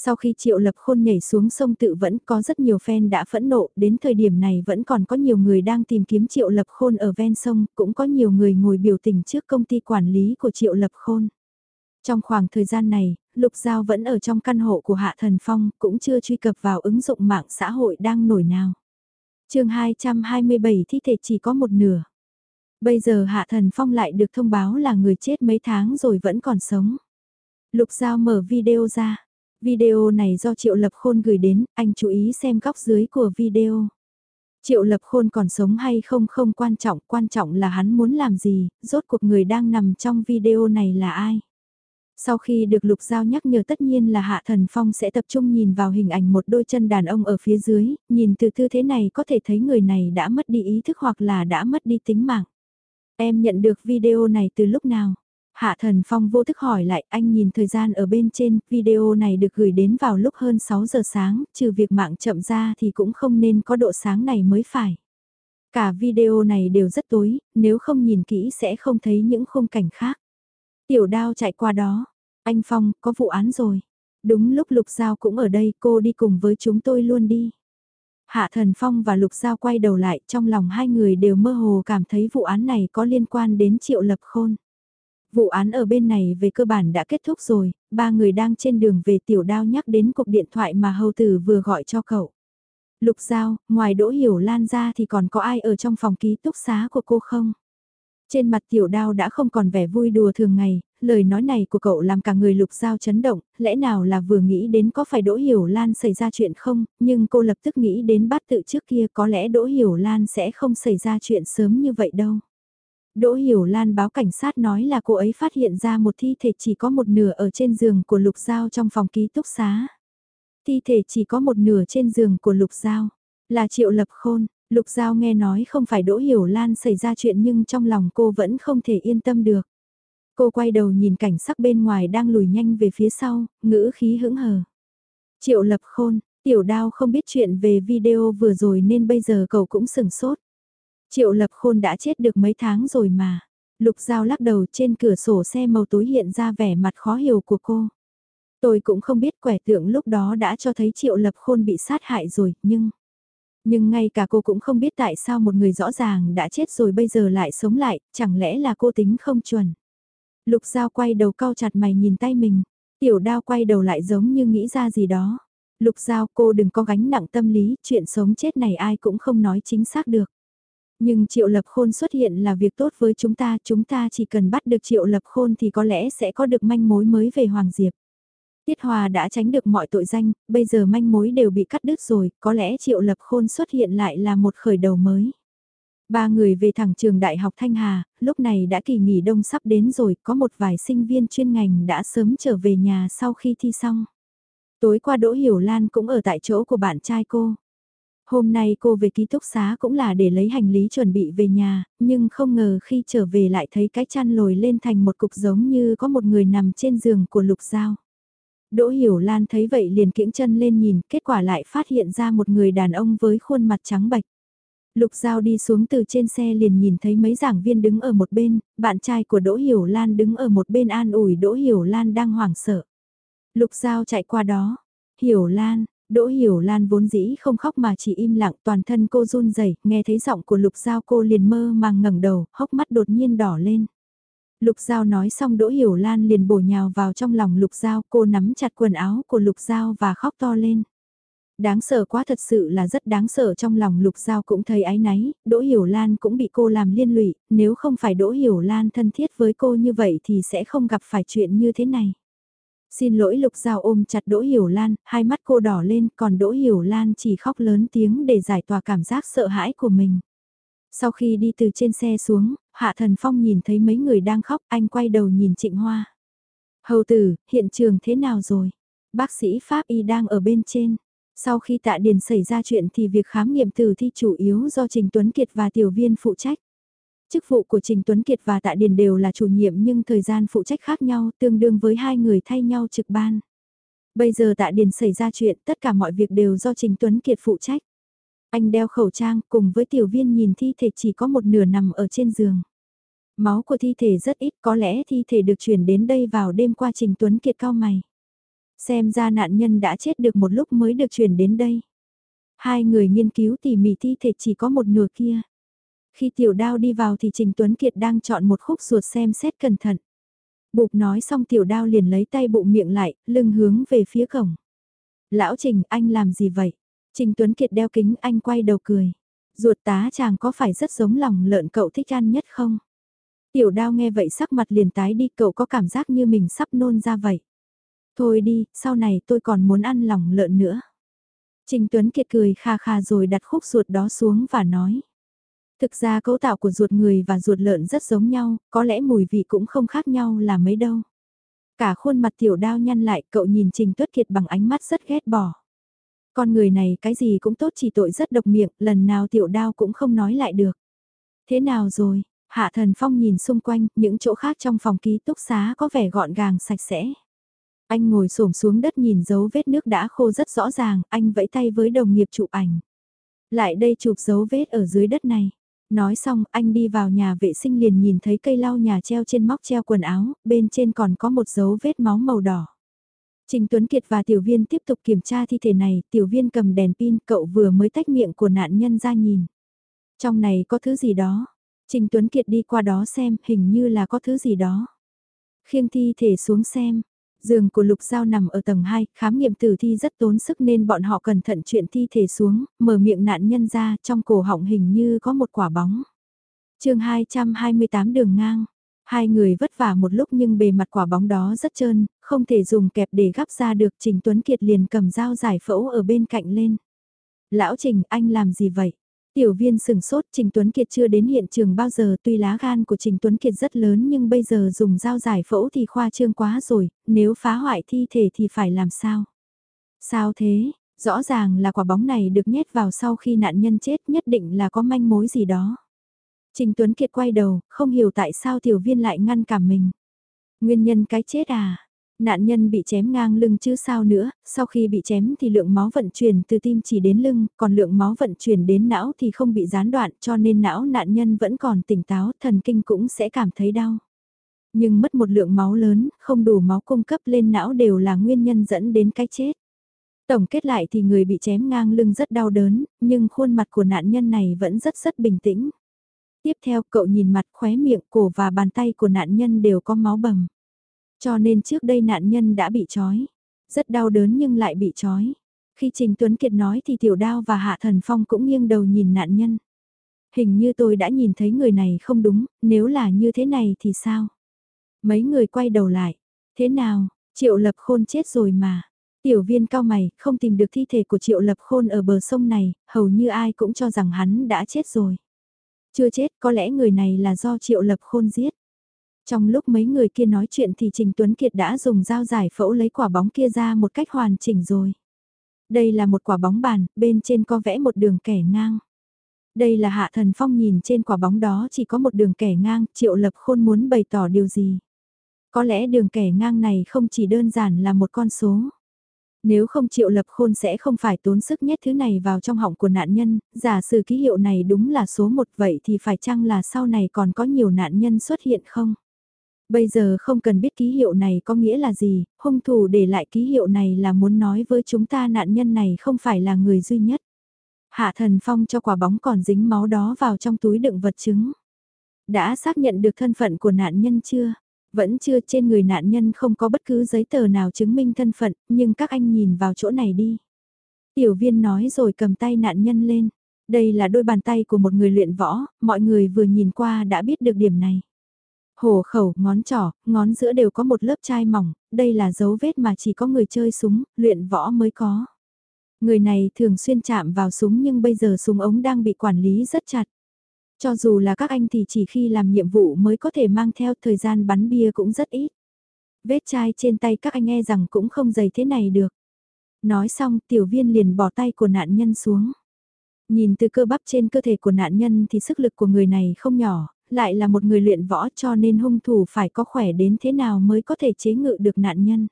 Sau khi Triệu Lập Khôn nhảy xuống sông tự vẫn có rất nhiều fan đã phẫn nộ, đến thời điểm này vẫn còn có nhiều người đang tìm kiếm Triệu Lập Khôn ở ven sông, cũng có nhiều người ngồi biểu tình trước công ty quản lý của Triệu Lập Khôn. Trong khoảng thời gian này, Lục Giao vẫn ở trong căn hộ của Hạ Thần Phong, cũng chưa truy cập vào ứng dụng mạng xã hội đang nổi nào. chương 227 thi thể chỉ có một nửa. Bây giờ Hạ Thần Phong lại được thông báo là người chết mấy tháng rồi vẫn còn sống. Lục Giao mở video ra Video này do Triệu Lập Khôn gửi đến, anh chú ý xem góc dưới của video. Triệu Lập Khôn còn sống hay không không quan trọng, quan trọng là hắn muốn làm gì, rốt cuộc người đang nằm trong video này là ai. Sau khi được Lục Giao nhắc nhở tất nhiên là Hạ Thần Phong sẽ tập trung nhìn vào hình ảnh một đôi chân đàn ông ở phía dưới, nhìn từ tư thế này có thể thấy người này đã mất đi ý thức hoặc là đã mất đi tính mạng. Em nhận được video này từ lúc nào? Hạ Thần Phong vô thức hỏi lại, anh nhìn thời gian ở bên trên, video này được gửi đến vào lúc hơn 6 giờ sáng, trừ việc mạng chậm ra thì cũng không nên có độ sáng này mới phải. Cả video này đều rất tối, nếu không nhìn kỹ sẽ không thấy những khung cảnh khác. Tiểu đao chạy qua đó, anh Phong, có vụ án rồi. Đúng lúc Lục Giao cũng ở đây, cô đi cùng với chúng tôi luôn đi. Hạ Thần Phong và Lục Giao quay đầu lại, trong lòng hai người đều mơ hồ cảm thấy vụ án này có liên quan đến Triệu Lập Khôn. Vụ án ở bên này về cơ bản đã kết thúc rồi, ba người đang trên đường về tiểu đao nhắc đến cuộc điện thoại mà hầu tử vừa gọi cho cậu. Lục Giao, ngoài Đỗ Hiểu Lan ra thì còn có ai ở trong phòng ký túc xá của cô không? Trên mặt tiểu đao đã không còn vẻ vui đùa thường ngày, lời nói này của cậu làm cả người lục giao chấn động, lẽ nào là vừa nghĩ đến có phải Đỗ Hiểu Lan xảy ra chuyện không, nhưng cô lập tức nghĩ đến bát tự trước kia có lẽ Đỗ Hiểu Lan sẽ không xảy ra chuyện sớm như vậy đâu. Đỗ Hiểu Lan báo cảnh sát nói là cô ấy phát hiện ra một thi thể chỉ có một nửa ở trên giường của Lục Giao trong phòng ký túc xá. Thi thể chỉ có một nửa trên giường của Lục Giao, là Triệu Lập Khôn. Lục Giao nghe nói không phải Đỗ Hiểu Lan xảy ra chuyện nhưng trong lòng cô vẫn không thể yên tâm được. Cô quay đầu nhìn cảnh sắc bên ngoài đang lùi nhanh về phía sau, ngữ khí hững hờ. Triệu Lập Khôn, Tiểu Đao không biết chuyện về video vừa rồi nên bây giờ cậu cũng sừng sốt. Triệu lập khôn đã chết được mấy tháng rồi mà. Lục Giao lắc đầu trên cửa sổ xe màu tối hiện ra vẻ mặt khó hiểu của cô. Tôi cũng không biết quẻ tượng lúc đó đã cho thấy Triệu Lập Khôn bị sát hại rồi, nhưng... Nhưng ngay cả cô cũng không biết tại sao một người rõ ràng đã chết rồi bây giờ lại sống lại, chẳng lẽ là cô tính không chuẩn. Lục Giao quay đầu cau chặt mày nhìn tay mình, tiểu đao quay đầu lại giống như nghĩ ra gì đó. Lục Giao cô đừng có gánh nặng tâm lý, chuyện sống chết này ai cũng không nói chính xác được. Nhưng Triệu Lập Khôn xuất hiện là việc tốt với chúng ta, chúng ta chỉ cần bắt được Triệu Lập Khôn thì có lẽ sẽ có được manh mối mới về Hoàng Diệp. Tiết Hòa đã tránh được mọi tội danh, bây giờ manh mối đều bị cắt đứt rồi, có lẽ Triệu Lập Khôn xuất hiện lại là một khởi đầu mới. Ba người về thẳng trường Đại học Thanh Hà, lúc này đã kỳ nghỉ đông sắp đến rồi, có một vài sinh viên chuyên ngành đã sớm trở về nhà sau khi thi xong. Tối qua Đỗ Hiểu Lan cũng ở tại chỗ của bạn trai cô. Hôm nay cô về ký túc xá cũng là để lấy hành lý chuẩn bị về nhà, nhưng không ngờ khi trở về lại thấy cái chăn lồi lên thành một cục giống như có một người nằm trên giường của Lục Giao. Đỗ Hiểu Lan thấy vậy liền kiễng chân lên nhìn, kết quả lại phát hiện ra một người đàn ông với khuôn mặt trắng bạch. Lục Giao đi xuống từ trên xe liền nhìn thấy mấy giảng viên đứng ở một bên, bạn trai của Đỗ Hiểu Lan đứng ở một bên an ủi Đỗ Hiểu Lan đang hoảng sợ. Lục Giao chạy qua đó. Hiểu Lan, Đỗ Hiểu Lan vốn dĩ không khóc mà chỉ im lặng toàn thân cô run rẩy nghe thấy giọng của Lục Giao cô liền mơ màng ngẩng đầu, hốc mắt đột nhiên đỏ lên. Lục Giao nói xong Đỗ Hiểu Lan liền bổ nhào vào trong lòng Lục Giao cô nắm chặt quần áo của Lục Giao và khóc to lên. Đáng sợ quá thật sự là rất đáng sợ trong lòng Lục Giao cũng thấy ái náy, Đỗ Hiểu Lan cũng bị cô làm liên lụy, nếu không phải Đỗ Hiểu Lan thân thiết với cô như vậy thì sẽ không gặp phải chuyện như thế này. Xin lỗi Lục Giao ôm chặt Đỗ Hiểu Lan, hai mắt cô đỏ lên, còn Đỗ Hiểu Lan chỉ khóc lớn tiếng để giải tỏa cảm giác sợ hãi của mình. Sau khi đi từ trên xe xuống, Hạ Thần Phong nhìn thấy mấy người đang khóc, anh quay đầu nhìn Trịnh Hoa. Hầu tử, hiện trường thế nào rồi? Bác sĩ Pháp Y đang ở bên trên. Sau khi tạ điền xảy ra chuyện thì việc khám nghiệm tử thi chủ yếu do Trình Tuấn Kiệt và tiểu viên phụ trách. Chức vụ của Trình Tuấn Kiệt và Tạ Điền đều là chủ nhiệm nhưng thời gian phụ trách khác nhau, tương đương với hai người thay nhau trực ban. Bây giờ Tạ Điền xảy ra chuyện, tất cả mọi việc đều do Trình Tuấn Kiệt phụ trách. Anh đeo khẩu trang, cùng với tiểu viên nhìn thi thể chỉ có một nửa nằm ở trên giường. Máu của thi thể rất ít, có lẽ thi thể được chuyển đến đây vào đêm qua Trình Tuấn Kiệt cao mày. Xem ra nạn nhân đã chết được một lúc mới được chuyển đến đây. Hai người nghiên cứu tỉ mỉ thi thể chỉ có một nửa kia. Khi tiểu đao đi vào thì Trình Tuấn Kiệt đang chọn một khúc ruột xem xét cẩn thận. Bụp nói xong tiểu đao liền lấy tay bụng miệng lại, lưng hướng về phía cổng. Lão Trình, anh làm gì vậy? Trình Tuấn Kiệt đeo kính anh quay đầu cười. Ruột tá chàng có phải rất giống lòng lợn cậu thích ăn nhất không? Tiểu đao nghe vậy sắc mặt liền tái đi cậu có cảm giác như mình sắp nôn ra vậy. Thôi đi, sau này tôi còn muốn ăn lòng lợn nữa. Trình Tuấn Kiệt cười kha kha rồi đặt khúc ruột đó xuống và nói. Thực ra cấu tạo của ruột người và ruột lợn rất giống nhau, có lẽ mùi vị cũng không khác nhau là mấy đâu. Cả khuôn mặt tiểu đao nhăn lại, cậu nhìn Trình Tuất Kiệt bằng ánh mắt rất ghét bỏ. Con người này cái gì cũng tốt chỉ tội rất độc miệng, lần nào tiểu đao cũng không nói lại được. Thế nào rồi? Hạ thần phong nhìn xung quanh, những chỗ khác trong phòng ký túc xá có vẻ gọn gàng sạch sẽ. Anh ngồi xổm xuống đất nhìn dấu vết nước đã khô rất rõ ràng, anh vẫy tay với đồng nghiệp chụp ảnh. Lại đây chụp dấu vết ở dưới đất này. Nói xong anh đi vào nhà vệ sinh liền nhìn thấy cây lau nhà treo trên móc treo quần áo, bên trên còn có một dấu vết máu màu đỏ. Trình Tuấn Kiệt và tiểu viên tiếp tục kiểm tra thi thể này, tiểu viên cầm đèn pin cậu vừa mới tách miệng của nạn nhân ra nhìn. Trong này có thứ gì đó. Trình Tuấn Kiệt đi qua đó xem, hình như là có thứ gì đó. Khiêng thi thể xuống xem, Giường của Lục Giao nằm ở tầng 2, khám nghiệm tử thi rất tốn sức nên bọn họ cẩn thận chuyện thi thể xuống, mở miệng nạn nhân ra, trong cổ họng hình như có một quả bóng. chương 228 đường ngang. Hai người vất vả một lúc nhưng bề mặt quả bóng đó rất trơn, không thể dùng kẹp để gắp ra được Trình Tuấn Kiệt liền cầm dao giải phẫu ở bên cạnh lên. Lão Trình, anh làm gì vậy? Tiểu viên sừng sốt Trình Tuấn Kiệt chưa đến hiện trường bao giờ tuy lá gan của Trình Tuấn Kiệt rất lớn nhưng bây giờ dùng dao giải phẫu thì khoa trương quá rồi, nếu phá hoại thi thể thì phải làm sao? Sao thế? Rõ ràng là quả bóng này được nhét vào sau khi nạn nhân chết nhất định là có manh mối gì đó. Trình Tuấn Kiệt quay đầu, không hiểu tại sao tiểu viên lại ngăn cả mình. Nguyên nhân cái chết à? Nạn nhân bị chém ngang lưng chứ sao nữa, sau khi bị chém thì lượng máu vận chuyển từ tim chỉ đến lưng, còn lượng máu vận chuyển đến não thì không bị gián đoạn cho nên não nạn nhân vẫn còn tỉnh táo, thần kinh cũng sẽ cảm thấy đau. Nhưng mất một lượng máu lớn, không đủ máu cung cấp lên não đều là nguyên nhân dẫn đến cái chết. Tổng kết lại thì người bị chém ngang lưng rất đau đớn, nhưng khuôn mặt của nạn nhân này vẫn rất rất bình tĩnh. Tiếp theo cậu nhìn mặt khóe miệng cổ và bàn tay của nạn nhân đều có máu bầm. Cho nên trước đây nạn nhân đã bị trói. Rất đau đớn nhưng lại bị trói. Khi Trình Tuấn Kiệt nói thì Tiểu Đao và Hạ Thần Phong cũng nghiêng đầu nhìn nạn nhân. Hình như tôi đã nhìn thấy người này không đúng, nếu là như thế này thì sao? Mấy người quay đầu lại. Thế nào, Triệu Lập Khôn chết rồi mà. Tiểu viên cao mày, không tìm được thi thể của Triệu Lập Khôn ở bờ sông này, hầu như ai cũng cho rằng hắn đã chết rồi. Chưa chết, có lẽ người này là do Triệu Lập Khôn giết. Trong lúc mấy người kia nói chuyện thì Trình Tuấn Kiệt đã dùng dao giải phẫu lấy quả bóng kia ra một cách hoàn chỉnh rồi. Đây là một quả bóng bàn, bên trên có vẽ một đường kẻ ngang. Đây là Hạ Thần Phong nhìn trên quả bóng đó chỉ có một đường kẻ ngang, Triệu Lập Khôn muốn bày tỏ điều gì. Có lẽ đường kẻ ngang này không chỉ đơn giản là một con số. Nếu không Triệu Lập Khôn sẽ không phải tốn sức nhét thứ này vào trong họng của nạn nhân, giả sử ký hiệu này đúng là số một vậy thì phải chăng là sau này còn có nhiều nạn nhân xuất hiện không? Bây giờ không cần biết ký hiệu này có nghĩa là gì, hung thủ để lại ký hiệu này là muốn nói với chúng ta nạn nhân này không phải là người duy nhất. Hạ thần phong cho quả bóng còn dính máu đó vào trong túi đựng vật chứng. Đã xác nhận được thân phận của nạn nhân chưa? Vẫn chưa trên người nạn nhân không có bất cứ giấy tờ nào chứng minh thân phận, nhưng các anh nhìn vào chỗ này đi. Tiểu viên nói rồi cầm tay nạn nhân lên. Đây là đôi bàn tay của một người luyện võ, mọi người vừa nhìn qua đã biết được điểm này. Hổ khẩu, ngón trỏ, ngón giữa đều có một lớp chai mỏng, đây là dấu vết mà chỉ có người chơi súng, luyện võ mới có. Người này thường xuyên chạm vào súng nhưng bây giờ súng ống đang bị quản lý rất chặt. Cho dù là các anh thì chỉ khi làm nhiệm vụ mới có thể mang theo thời gian bắn bia cũng rất ít. Vết chai trên tay các anh e rằng cũng không dày thế này được. Nói xong tiểu viên liền bỏ tay của nạn nhân xuống. Nhìn từ cơ bắp trên cơ thể của nạn nhân thì sức lực của người này không nhỏ, lại là một người luyện võ cho nên hung thủ phải có khỏe đến thế nào mới có thể chế ngự được nạn nhân.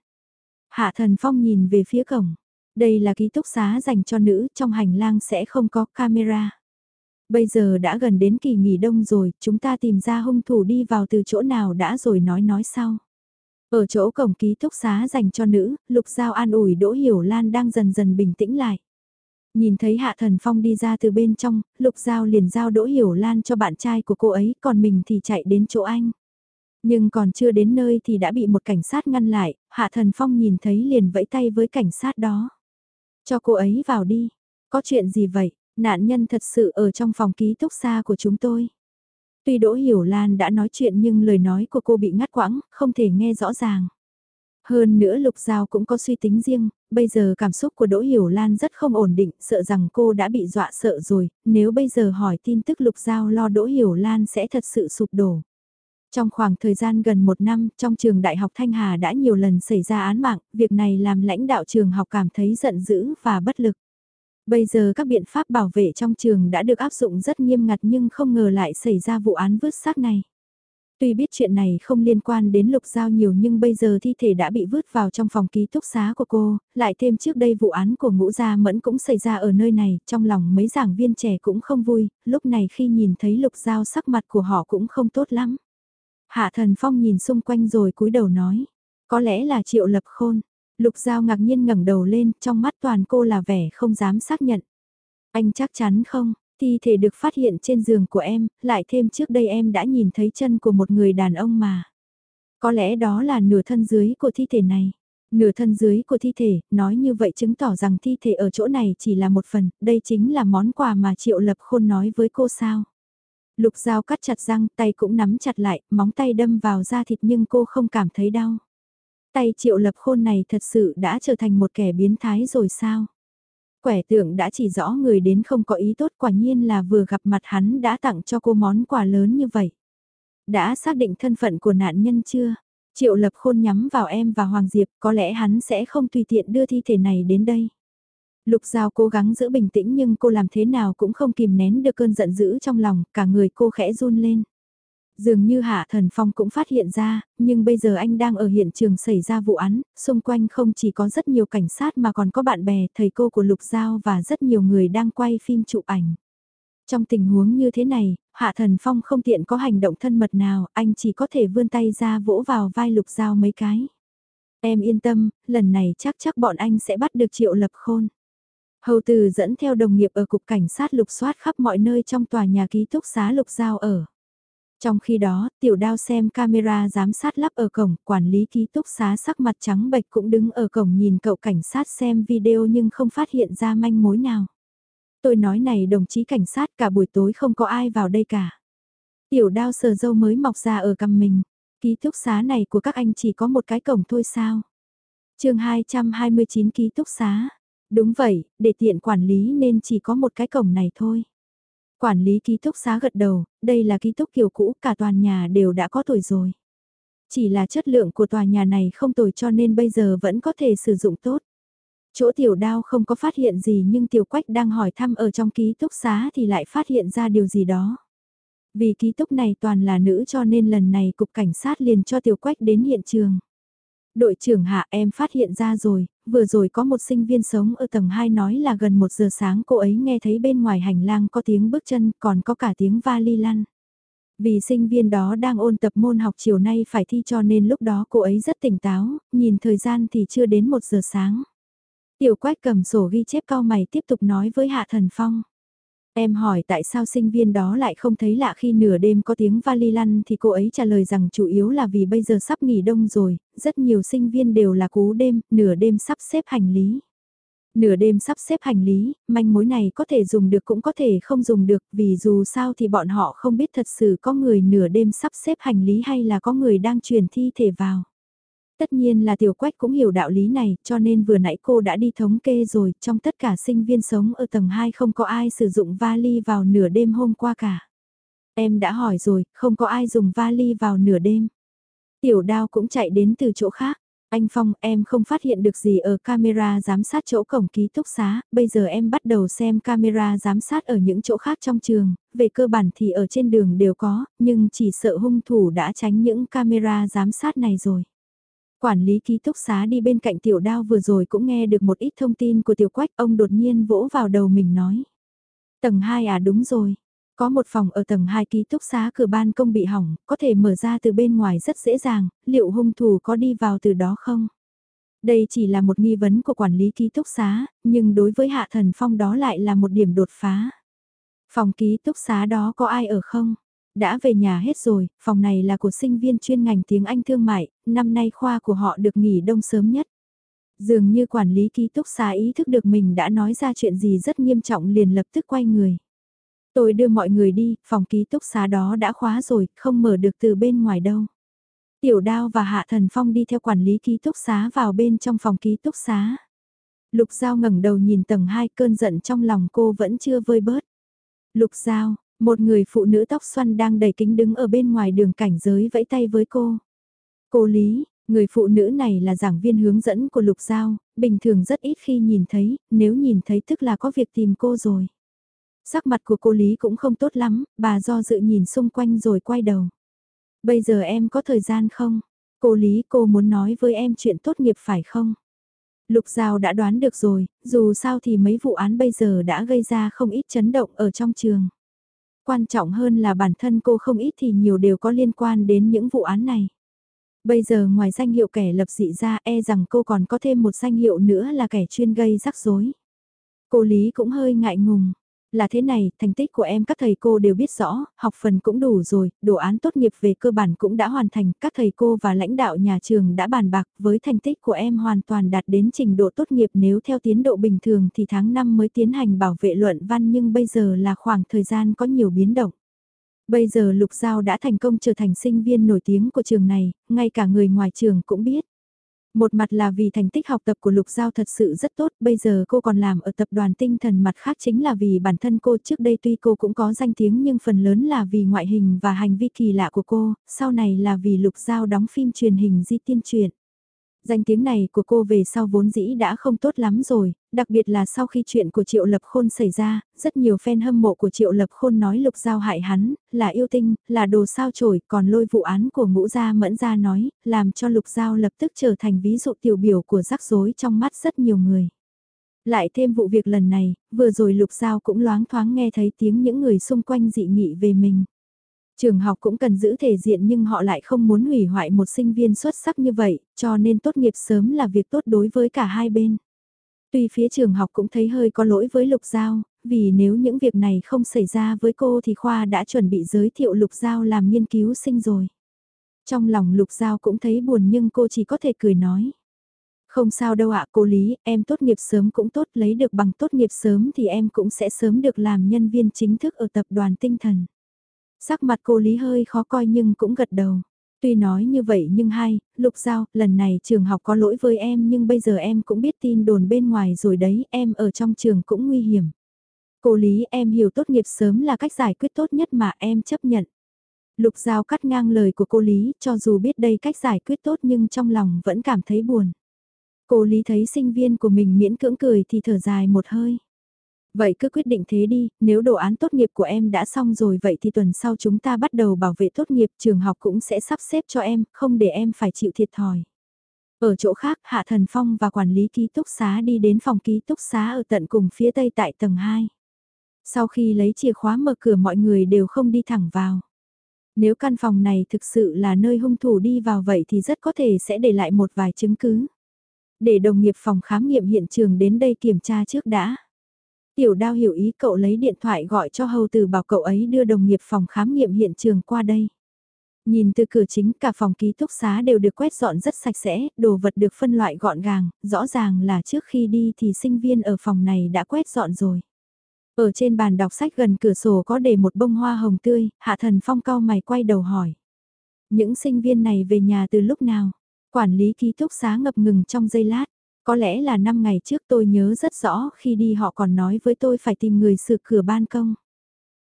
Hạ thần phong nhìn về phía cổng. Đây là ký túc xá dành cho nữ, trong hành lang sẽ không có camera. Bây giờ đã gần đến kỳ nghỉ đông rồi, chúng ta tìm ra hung thủ đi vào từ chỗ nào đã rồi nói nói sau. Ở chỗ cổng ký túc xá dành cho nữ, Lục Giao an ủi Đỗ Hiểu Lan đang dần dần bình tĩnh lại. Nhìn thấy Hạ Thần Phong đi ra từ bên trong, Lục Giao liền giao Đỗ Hiểu Lan cho bạn trai của cô ấy, còn mình thì chạy đến chỗ anh. Nhưng còn chưa đến nơi thì đã bị một cảnh sát ngăn lại, Hạ Thần Phong nhìn thấy liền vẫy tay với cảnh sát đó. Cho cô ấy vào đi. Có chuyện gì vậy? Nạn nhân thật sự ở trong phòng ký túc xa của chúng tôi. Tuy Đỗ Hiểu Lan đã nói chuyện nhưng lời nói của cô bị ngắt quãng, không thể nghe rõ ràng. Hơn nữa Lục Giao cũng có suy tính riêng, bây giờ cảm xúc của Đỗ Hiểu Lan rất không ổn định, sợ rằng cô đã bị dọa sợ rồi, nếu bây giờ hỏi tin tức Lục Giao lo Đỗ Hiểu Lan sẽ thật sự sụp đổ. Trong khoảng thời gian gần một năm, trong trường Đại học Thanh Hà đã nhiều lần xảy ra án mạng, việc này làm lãnh đạo trường học cảm thấy giận dữ và bất lực. Bây giờ các biện pháp bảo vệ trong trường đã được áp dụng rất nghiêm ngặt nhưng không ngờ lại xảy ra vụ án vứt xác này. Tuy biết chuyện này không liên quan đến lục giao nhiều nhưng bây giờ thi thể đã bị vứt vào trong phòng ký túc xá của cô, lại thêm trước đây vụ án của ngũ gia mẫn cũng xảy ra ở nơi này, trong lòng mấy giảng viên trẻ cũng không vui, lúc này khi nhìn thấy lục giao sắc mặt của họ cũng không tốt lắm. Hạ thần phong nhìn xung quanh rồi cúi đầu nói, có lẽ là triệu lập khôn, lục giao ngạc nhiên ngẩng đầu lên, trong mắt toàn cô là vẻ không dám xác nhận. Anh chắc chắn không, Thi thể được phát hiện trên giường của em, lại thêm trước đây em đã nhìn thấy chân của một người đàn ông mà. Có lẽ đó là nửa thân dưới của thi thể này. Nửa thân dưới của thi thể, nói như vậy chứng tỏ rằng thi thể ở chỗ này chỉ là một phần, đây chính là món quà mà Triệu Lập Khôn nói với cô sao. Lục dao cắt chặt răng, tay cũng nắm chặt lại, móng tay đâm vào da thịt nhưng cô không cảm thấy đau. Tay Triệu Lập Khôn này thật sự đã trở thành một kẻ biến thái rồi sao? Quẻ tượng đã chỉ rõ người đến không có ý tốt quả nhiên là vừa gặp mặt hắn đã tặng cho cô món quà lớn như vậy. Đã xác định thân phận của nạn nhân chưa? Triệu lập khôn nhắm vào em và Hoàng Diệp, có lẽ hắn sẽ không tùy tiện đưa thi thể này đến đây. Lục Giao cố gắng giữ bình tĩnh nhưng cô làm thế nào cũng không kìm nén được cơn giận dữ trong lòng, cả người cô khẽ run lên. Dường như Hạ Thần Phong cũng phát hiện ra, nhưng bây giờ anh đang ở hiện trường xảy ra vụ án, xung quanh không chỉ có rất nhiều cảnh sát mà còn có bạn bè, thầy cô của Lục Giao và rất nhiều người đang quay phim chụp ảnh. Trong tình huống như thế này, Hạ Thần Phong không tiện có hành động thân mật nào, anh chỉ có thể vươn tay ra vỗ vào vai Lục Giao mấy cái. Em yên tâm, lần này chắc chắc bọn anh sẽ bắt được Triệu Lập Khôn. Hầu Từ dẫn theo đồng nghiệp ở cục cảnh sát lục soát khắp mọi nơi trong tòa nhà ký túc xá Lục Giao ở. Trong khi đó, tiểu đao xem camera giám sát lắp ở cổng, quản lý ký túc xá sắc mặt trắng bệch cũng đứng ở cổng nhìn cậu cảnh sát xem video nhưng không phát hiện ra manh mối nào. Tôi nói này đồng chí cảnh sát cả buổi tối không có ai vào đây cả. Tiểu đao sờ dâu mới mọc ra ở cằm mình. Ký túc xá này của các anh chỉ có một cái cổng thôi sao? chương 229 ký túc xá. Đúng vậy, để tiện quản lý nên chỉ có một cái cổng này thôi. Quản lý ký túc xá gật đầu, đây là ký túc kiểu cũ, cả toàn nhà đều đã có tuổi rồi. Chỉ là chất lượng của tòa nhà này không tồi cho nên bây giờ vẫn có thể sử dụng tốt. Chỗ tiểu đao không có phát hiện gì nhưng tiểu quách đang hỏi thăm ở trong ký túc xá thì lại phát hiện ra điều gì đó. Vì ký túc này toàn là nữ cho nên lần này cục cảnh sát liền cho tiểu quách đến hiện trường. Đội trưởng hạ em phát hiện ra rồi, vừa rồi có một sinh viên sống ở tầng 2 nói là gần một giờ sáng cô ấy nghe thấy bên ngoài hành lang có tiếng bước chân còn có cả tiếng vali lăn. Vì sinh viên đó đang ôn tập môn học chiều nay phải thi cho nên lúc đó cô ấy rất tỉnh táo, nhìn thời gian thì chưa đến một giờ sáng. Tiểu quách cầm sổ ghi chép cao mày tiếp tục nói với Hạ Thần Phong. Em hỏi tại sao sinh viên đó lại không thấy lạ khi nửa đêm có tiếng vali lăn thì cô ấy trả lời rằng chủ yếu là vì bây giờ sắp nghỉ đông rồi, rất nhiều sinh viên đều là cú đêm, nửa đêm sắp xếp hành lý. Nửa đêm sắp xếp hành lý, manh mối này có thể dùng được cũng có thể không dùng được vì dù sao thì bọn họ không biết thật sự có người nửa đêm sắp xếp hành lý hay là có người đang truyền thi thể vào. Tất nhiên là tiểu quách cũng hiểu đạo lý này cho nên vừa nãy cô đã đi thống kê rồi trong tất cả sinh viên sống ở tầng 2 không có ai sử dụng vali vào nửa đêm hôm qua cả. Em đã hỏi rồi, không có ai dùng vali vào nửa đêm. Tiểu đao cũng chạy đến từ chỗ khác. Anh Phong, em không phát hiện được gì ở camera giám sát chỗ cổng ký túc xá, bây giờ em bắt đầu xem camera giám sát ở những chỗ khác trong trường, về cơ bản thì ở trên đường đều có, nhưng chỉ sợ hung thủ đã tránh những camera giám sát này rồi. Quản lý ký túc xá đi bên cạnh tiểu đao vừa rồi cũng nghe được một ít thông tin của tiểu quách, ông đột nhiên vỗ vào đầu mình nói. Tầng 2 à đúng rồi, có một phòng ở tầng 2 ký túc xá cửa ban công bị hỏng, có thể mở ra từ bên ngoài rất dễ dàng, liệu hung thủ có đi vào từ đó không? Đây chỉ là một nghi vấn của quản lý ký túc xá, nhưng đối với Hạ Thần Phong đó lại là một điểm đột phá. Phòng ký túc xá đó có ai ở không? Đã về nhà hết rồi, phòng này là của sinh viên chuyên ngành tiếng Anh thương mại, năm nay khoa của họ được nghỉ đông sớm nhất. Dường như quản lý ký túc xá ý thức được mình đã nói ra chuyện gì rất nghiêm trọng liền lập tức quay người. Tôi đưa mọi người đi, phòng ký túc xá đó đã khóa rồi, không mở được từ bên ngoài đâu. Tiểu đao và Hạ Thần Phong đi theo quản lý ký túc xá vào bên trong phòng ký túc xá. Lục Giao ngẩng đầu nhìn tầng 2 cơn giận trong lòng cô vẫn chưa vơi bớt. Lục Giao, một người phụ nữ tóc xoăn đang đầy kính đứng ở bên ngoài đường cảnh giới vẫy tay với cô. Cô Lý, người phụ nữ này là giảng viên hướng dẫn của Lục Giao, bình thường rất ít khi nhìn thấy, nếu nhìn thấy tức là có việc tìm cô rồi. Sắc mặt của cô Lý cũng không tốt lắm, bà do dự nhìn xung quanh rồi quay đầu. Bây giờ em có thời gian không? Cô Lý cô muốn nói với em chuyện tốt nghiệp phải không? Lục Giao đã đoán được rồi, dù sao thì mấy vụ án bây giờ đã gây ra không ít chấn động ở trong trường. Quan trọng hơn là bản thân cô không ít thì nhiều đều có liên quan đến những vụ án này. Bây giờ ngoài danh hiệu kẻ lập dị ra e rằng cô còn có thêm một danh hiệu nữa là kẻ chuyên gây rắc rối. Cô Lý cũng hơi ngại ngùng, là thế này, thành tích của em các thầy cô đều biết rõ, học phần cũng đủ rồi, đồ án tốt nghiệp về cơ bản cũng đã hoàn thành, các thầy cô và lãnh đạo nhà trường đã bàn bạc với thành tích của em hoàn toàn đạt đến trình độ tốt nghiệp nếu theo tiến độ bình thường thì tháng 5 mới tiến hành bảo vệ luận văn nhưng bây giờ là khoảng thời gian có nhiều biến động. Bây giờ Lục Giao đã thành công trở thành sinh viên nổi tiếng của trường này, ngay cả người ngoài trường cũng biết. Một mặt là vì thành tích học tập của Lục Giao thật sự rất tốt, bây giờ cô còn làm ở tập đoàn tinh thần mặt khác chính là vì bản thân cô trước đây tuy cô cũng có danh tiếng nhưng phần lớn là vì ngoại hình và hành vi kỳ lạ của cô, sau này là vì Lục Giao đóng phim truyền hình di tiên truyện. Danh tiếng này của cô về sau vốn dĩ đã không tốt lắm rồi, đặc biệt là sau khi chuyện của Triệu Lập Khôn xảy ra, rất nhiều fan hâm mộ của Triệu Lập Khôn nói Lục Giao hại hắn, là yêu tinh, là đồ sao chổi, còn lôi vụ án của ngũ gia mẫn gia nói, làm cho Lục Giao lập tức trở thành ví dụ tiểu biểu của rắc rối trong mắt rất nhiều người. Lại thêm vụ việc lần này, vừa rồi Lục Giao cũng loáng thoáng nghe thấy tiếng những người xung quanh dị nghị về mình. Trường học cũng cần giữ thể diện nhưng họ lại không muốn hủy hoại một sinh viên xuất sắc như vậy, cho nên tốt nghiệp sớm là việc tốt đối với cả hai bên. Tuy phía trường học cũng thấy hơi có lỗi với Lục Giao, vì nếu những việc này không xảy ra với cô thì Khoa đã chuẩn bị giới thiệu Lục Giao làm nghiên cứu sinh rồi. Trong lòng Lục Giao cũng thấy buồn nhưng cô chỉ có thể cười nói. Không sao đâu ạ cô Lý, em tốt nghiệp sớm cũng tốt lấy được bằng tốt nghiệp sớm thì em cũng sẽ sớm được làm nhân viên chính thức ở tập đoàn tinh thần. Sắc mặt cô Lý hơi khó coi nhưng cũng gật đầu. Tuy nói như vậy nhưng hay, Lục Giao, lần này trường học có lỗi với em nhưng bây giờ em cũng biết tin đồn bên ngoài rồi đấy, em ở trong trường cũng nguy hiểm. Cô Lý em hiểu tốt nghiệp sớm là cách giải quyết tốt nhất mà em chấp nhận. Lục Giao cắt ngang lời của cô Lý, cho dù biết đây cách giải quyết tốt nhưng trong lòng vẫn cảm thấy buồn. Cô Lý thấy sinh viên của mình miễn cưỡng cười thì thở dài một hơi. Vậy cứ quyết định thế đi, nếu đồ án tốt nghiệp của em đã xong rồi vậy thì tuần sau chúng ta bắt đầu bảo vệ tốt nghiệp trường học cũng sẽ sắp xếp cho em, không để em phải chịu thiệt thòi. Ở chỗ khác, Hạ Thần Phong và quản lý ký túc xá đi đến phòng ký túc xá ở tận cùng phía tây tại tầng 2. Sau khi lấy chìa khóa mở cửa mọi người đều không đi thẳng vào. Nếu căn phòng này thực sự là nơi hung thủ đi vào vậy thì rất có thể sẽ để lại một vài chứng cứ. Để đồng nghiệp phòng khám nghiệm hiện trường đến đây kiểm tra trước đã. Tiểu đao hiểu ý cậu lấy điện thoại gọi cho hầu từ bảo cậu ấy đưa đồng nghiệp phòng khám nghiệm hiện trường qua đây. Nhìn từ cửa chính cả phòng ký túc xá đều được quét dọn rất sạch sẽ, đồ vật được phân loại gọn gàng, rõ ràng là trước khi đi thì sinh viên ở phòng này đã quét dọn rồi. Ở trên bàn đọc sách gần cửa sổ có để một bông hoa hồng tươi, Hạ Thần Phong cao mày quay đầu hỏi. Những sinh viên này về nhà từ lúc nào? Quản lý ký túc xá ngập ngừng trong giây lát. Có lẽ là 5 ngày trước tôi nhớ rất rõ khi đi họ còn nói với tôi phải tìm người sửa cửa ban công.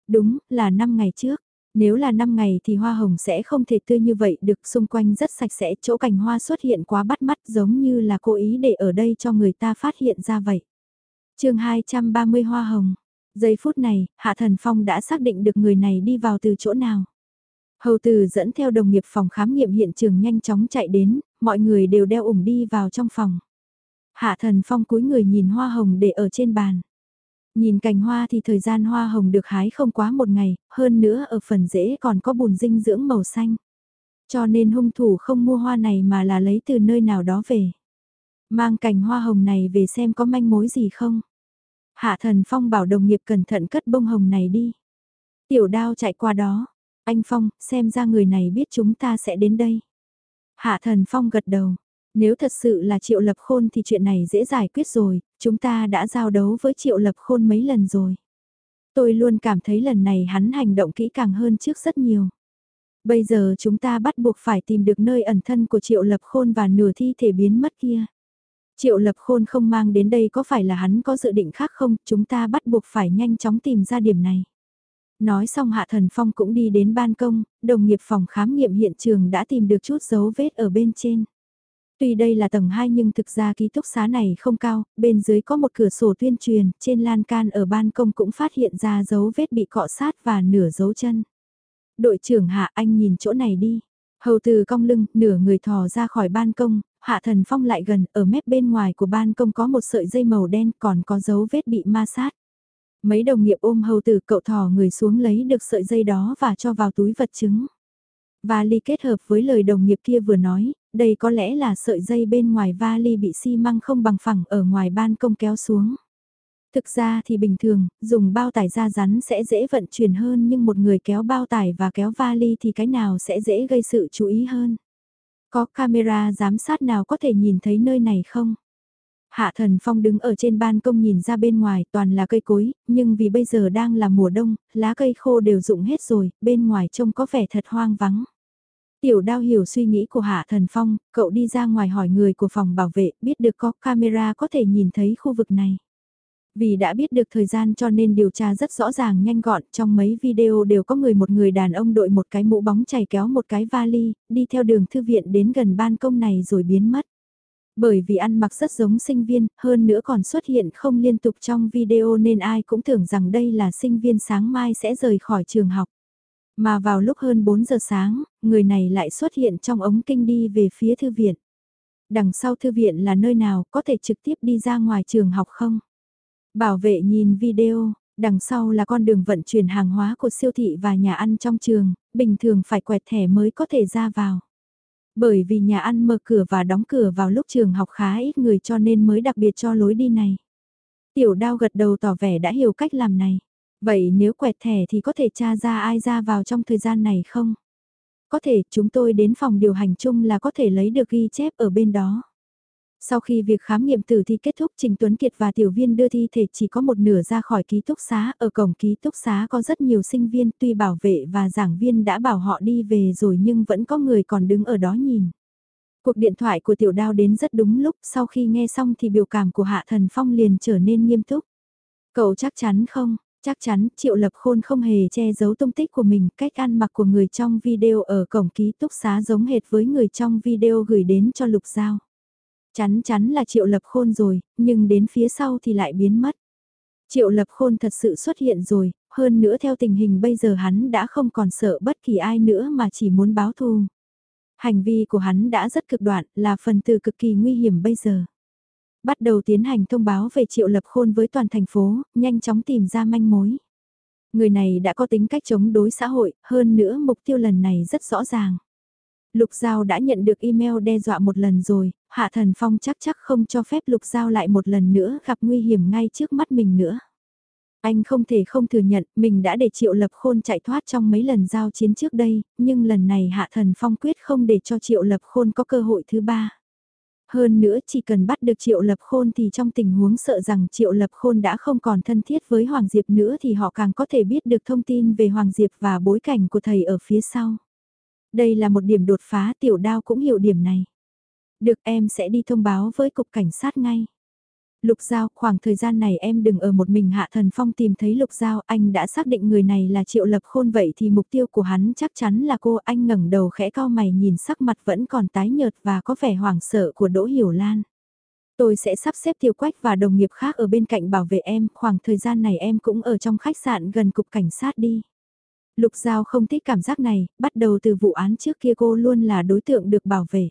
Đúng, là 5 ngày trước. Nếu là 5 ngày thì hoa hồng sẽ không thể tươi như vậy được xung quanh rất sạch sẽ chỗ cành hoa xuất hiện quá bắt mắt giống như là cố ý để ở đây cho người ta phát hiện ra vậy. chương 230 hoa hồng. Giây phút này, Hạ Thần Phong đã xác định được người này đi vào từ chỗ nào. Hầu từ dẫn theo đồng nghiệp phòng khám nghiệm hiện trường nhanh chóng chạy đến, mọi người đều đeo ủng đi vào trong phòng. Hạ Thần Phong cúi người nhìn hoa hồng để ở trên bàn. Nhìn cành hoa thì thời gian hoa hồng được hái không quá một ngày, hơn nữa ở phần rễ còn có bùn dinh dưỡng màu xanh. Cho nên hung thủ không mua hoa này mà là lấy từ nơi nào đó về. Mang cành hoa hồng này về xem có manh mối gì không. Hạ thần Phong bảo đồng nghiệp cẩn thận cất bông hồng này đi. Tiểu đao chạy qua đó. Anh Phong, xem ra người này biết chúng ta sẽ đến đây. Hạ thần Phong gật đầu. Nếu thật sự là Triệu Lập Khôn thì chuyện này dễ giải quyết rồi, chúng ta đã giao đấu với Triệu Lập Khôn mấy lần rồi. Tôi luôn cảm thấy lần này hắn hành động kỹ càng hơn trước rất nhiều. Bây giờ chúng ta bắt buộc phải tìm được nơi ẩn thân của Triệu Lập Khôn và nửa thi thể biến mất kia. Triệu Lập Khôn không mang đến đây có phải là hắn có dự định khác không, chúng ta bắt buộc phải nhanh chóng tìm ra điểm này. Nói xong Hạ Thần Phong cũng đi đến ban công, đồng nghiệp phòng khám nghiệm hiện trường đã tìm được chút dấu vết ở bên trên. Tuy đây là tầng 2 nhưng thực ra ký túc xá này không cao, bên dưới có một cửa sổ tuyên truyền, trên lan can ở ban công cũng phát hiện ra dấu vết bị cọ sát và nửa dấu chân. Đội trưởng Hạ anh nhìn chỗ này đi. Hầu từ cong lưng, nửa người thò ra khỏi ban công, Hạ Thần Phong lại gần, ở mép bên ngoài của ban công có một sợi dây màu đen còn có dấu vết bị ma sát. Mấy đồng nghiệp ôm hầu từ cậu thò người xuống lấy được sợi dây đó và cho vào túi vật chứng. Và ly kết hợp với lời đồng nghiệp kia vừa nói, đây có lẽ là sợi dây bên ngoài vali bị xi măng không bằng phẳng ở ngoài ban công kéo xuống. Thực ra thì bình thường, dùng bao tải da rắn sẽ dễ vận chuyển hơn nhưng một người kéo bao tải và kéo vali thì cái nào sẽ dễ gây sự chú ý hơn. Có camera giám sát nào có thể nhìn thấy nơi này không? Hạ thần phong đứng ở trên ban công nhìn ra bên ngoài toàn là cây cối, nhưng vì bây giờ đang là mùa đông, lá cây khô đều rụng hết rồi, bên ngoài trông có vẻ thật hoang vắng. Tiểu đao hiểu suy nghĩ của Hạ Thần Phong, cậu đi ra ngoài hỏi người của phòng bảo vệ, biết được có camera có thể nhìn thấy khu vực này. Vì đã biết được thời gian cho nên điều tra rất rõ ràng nhanh gọn, trong mấy video đều có người một người đàn ông đội một cái mũ bóng chày kéo một cái vali, đi theo đường thư viện đến gần ban công này rồi biến mất. Bởi vì ăn mặc rất giống sinh viên, hơn nữa còn xuất hiện không liên tục trong video nên ai cũng tưởng rằng đây là sinh viên sáng mai sẽ rời khỏi trường học. Mà vào lúc hơn 4 giờ sáng, người này lại xuất hiện trong ống kinh đi về phía thư viện. Đằng sau thư viện là nơi nào có thể trực tiếp đi ra ngoài trường học không? Bảo vệ nhìn video, đằng sau là con đường vận chuyển hàng hóa của siêu thị và nhà ăn trong trường, bình thường phải quẹt thẻ mới có thể ra vào. Bởi vì nhà ăn mở cửa và đóng cửa vào lúc trường học khá ít người cho nên mới đặc biệt cho lối đi này. Tiểu đao gật đầu tỏ vẻ đã hiểu cách làm này. Vậy nếu quẹt thẻ thì có thể tra ra ai ra vào trong thời gian này không? Có thể chúng tôi đến phòng điều hành chung là có thể lấy được ghi chép ở bên đó. Sau khi việc khám nghiệm tử thi kết thúc Trình Tuấn Kiệt và tiểu viên đưa thi thể chỉ có một nửa ra khỏi ký túc xá, ở cổng ký túc xá có rất nhiều sinh viên tuy bảo vệ và giảng viên đã bảo họ đi về rồi nhưng vẫn có người còn đứng ở đó nhìn. Cuộc điện thoại của tiểu đao đến rất đúng lúc, sau khi nghe xong thì biểu cảm của Hạ Thần Phong liền trở nên nghiêm túc. Cậu chắc chắn không? Chắc chắn Triệu Lập Khôn không hề che giấu tung tích của mình, cách ăn mặc của người trong video ở cổng ký túc xá giống hệt với người trong video gửi đến cho Lục Giao. Chắn chắn là Triệu Lập Khôn rồi, nhưng đến phía sau thì lại biến mất. Triệu Lập Khôn thật sự xuất hiện rồi, hơn nữa theo tình hình bây giờ hắn đã không còn sợ bất kỳ ai nữa mà chỉ muốn báo thù. Hành vi của hắn đã rất cực đoạn, là phần từ cực kỳ nguy hiểm bây giờ. Bắt đầu tiến hành thông báo về Triệu Lập Khôn với toàn thành phố, nhanh chóng tìm ra manh mối. Người này đã có tính cách chống đối xã hội, hơn nữa mục tiêu lần này rất rõ ràng. Lục Giao đã nhận được email đe dọa một lần rồi, Hạ Thần Phong chắc chắc không cho phép Lục Giao lại một lần nữa gặp nguy hiểm ngay trước mắt mình nữa. Anh không thể không thừa nhận mình đã để Triệu Lập Khôn chạy thoát trong mấy lần giao chiến trước đây, nhưng lần này Hạ Thần Phong quyết không để cho Triệu Lập Khôn có cơ hội thứ ba. Hơn nữa chỉ cần bắt được Triệu Lập Khôn thì trong tình huống sợ rằng Triệu Lập Khôn đã không còn thân thiết với Hoàng Diệp nữa thì họ càng có thể biết được thông tin về Hoàng Diệp và bối cảnh của thầy ở phía sau. Đây là một điểm đột phá, tiểu đao cũng hiểu điểm này. Được, em sẽ đi thông báo với cục cảnh sát ngay. Lục Giao, khoảng thời gian này em đừng ở một mình Hạ Thần Phong tìm thấy Lục Giao, anh đã xác định người này là Triệu Lập Khôn vậy thì mục tiêu của hắn chắc chắn là cô, anh ngẩng đầu khẽ cao mày nhìn sắc mặt vẫn còn tái nhợt và có vẻ hoảng sợ của Đỗ Hiểu Lan. Tôi sẽ sắp xếp tiêu quách và đồng nghiệp khác ở bên cạnh bảo vệ em, khoảng thời gian này em cũng ở trong khách sạn gần cục cảnh sát đi. Lục Giao không thích cảm giác này, bắt đầu từ vụ án trước kia cô luôn là đối tượng được bảo vệ.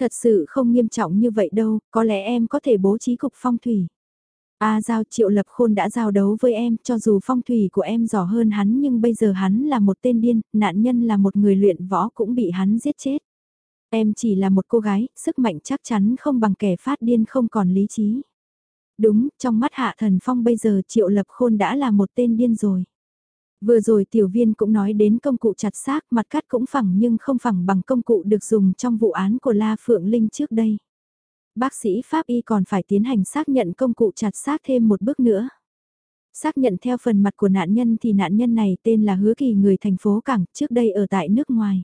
Thật sự không nghiêm trọng như vậy đâu, có lẽ em có thể bố trí cục phong thủy. A Giao Triệu Lập Khôn đã giao đấu với em, cho dù phong thủy của em giỏi hơn hắn nhưng bây giờ hắn là một tên điên, nạn nhân là một người luyện võ cũng bị hắn giết chết. Em chỉ là một cô gái, sức mạnh chắc chắn không bằng kẻ phát điên không còn lý trí. Đúng, trong mắt Hạ Thần Phong bây giờ Triệu Lập Khôn đã là một tên điên rồi. Vừa rồi tiểu viên cũng nói đến công cụ chặt xác mặt cắt cũng phẳng nhưng không phẳng bằng công cụ được dùng trong vụ án của La Phượng Linh trước đây. Bác sĩ Pháp Y còn phải tiến hành xác nhận công cụ chặt xác thêm một bước nữa. Xác nhận theo phần mặt của nạn nhân thì nạn nhân này tên là Hứa Kỳ người thành phố Cảng trước đây ở tại nước ngoài.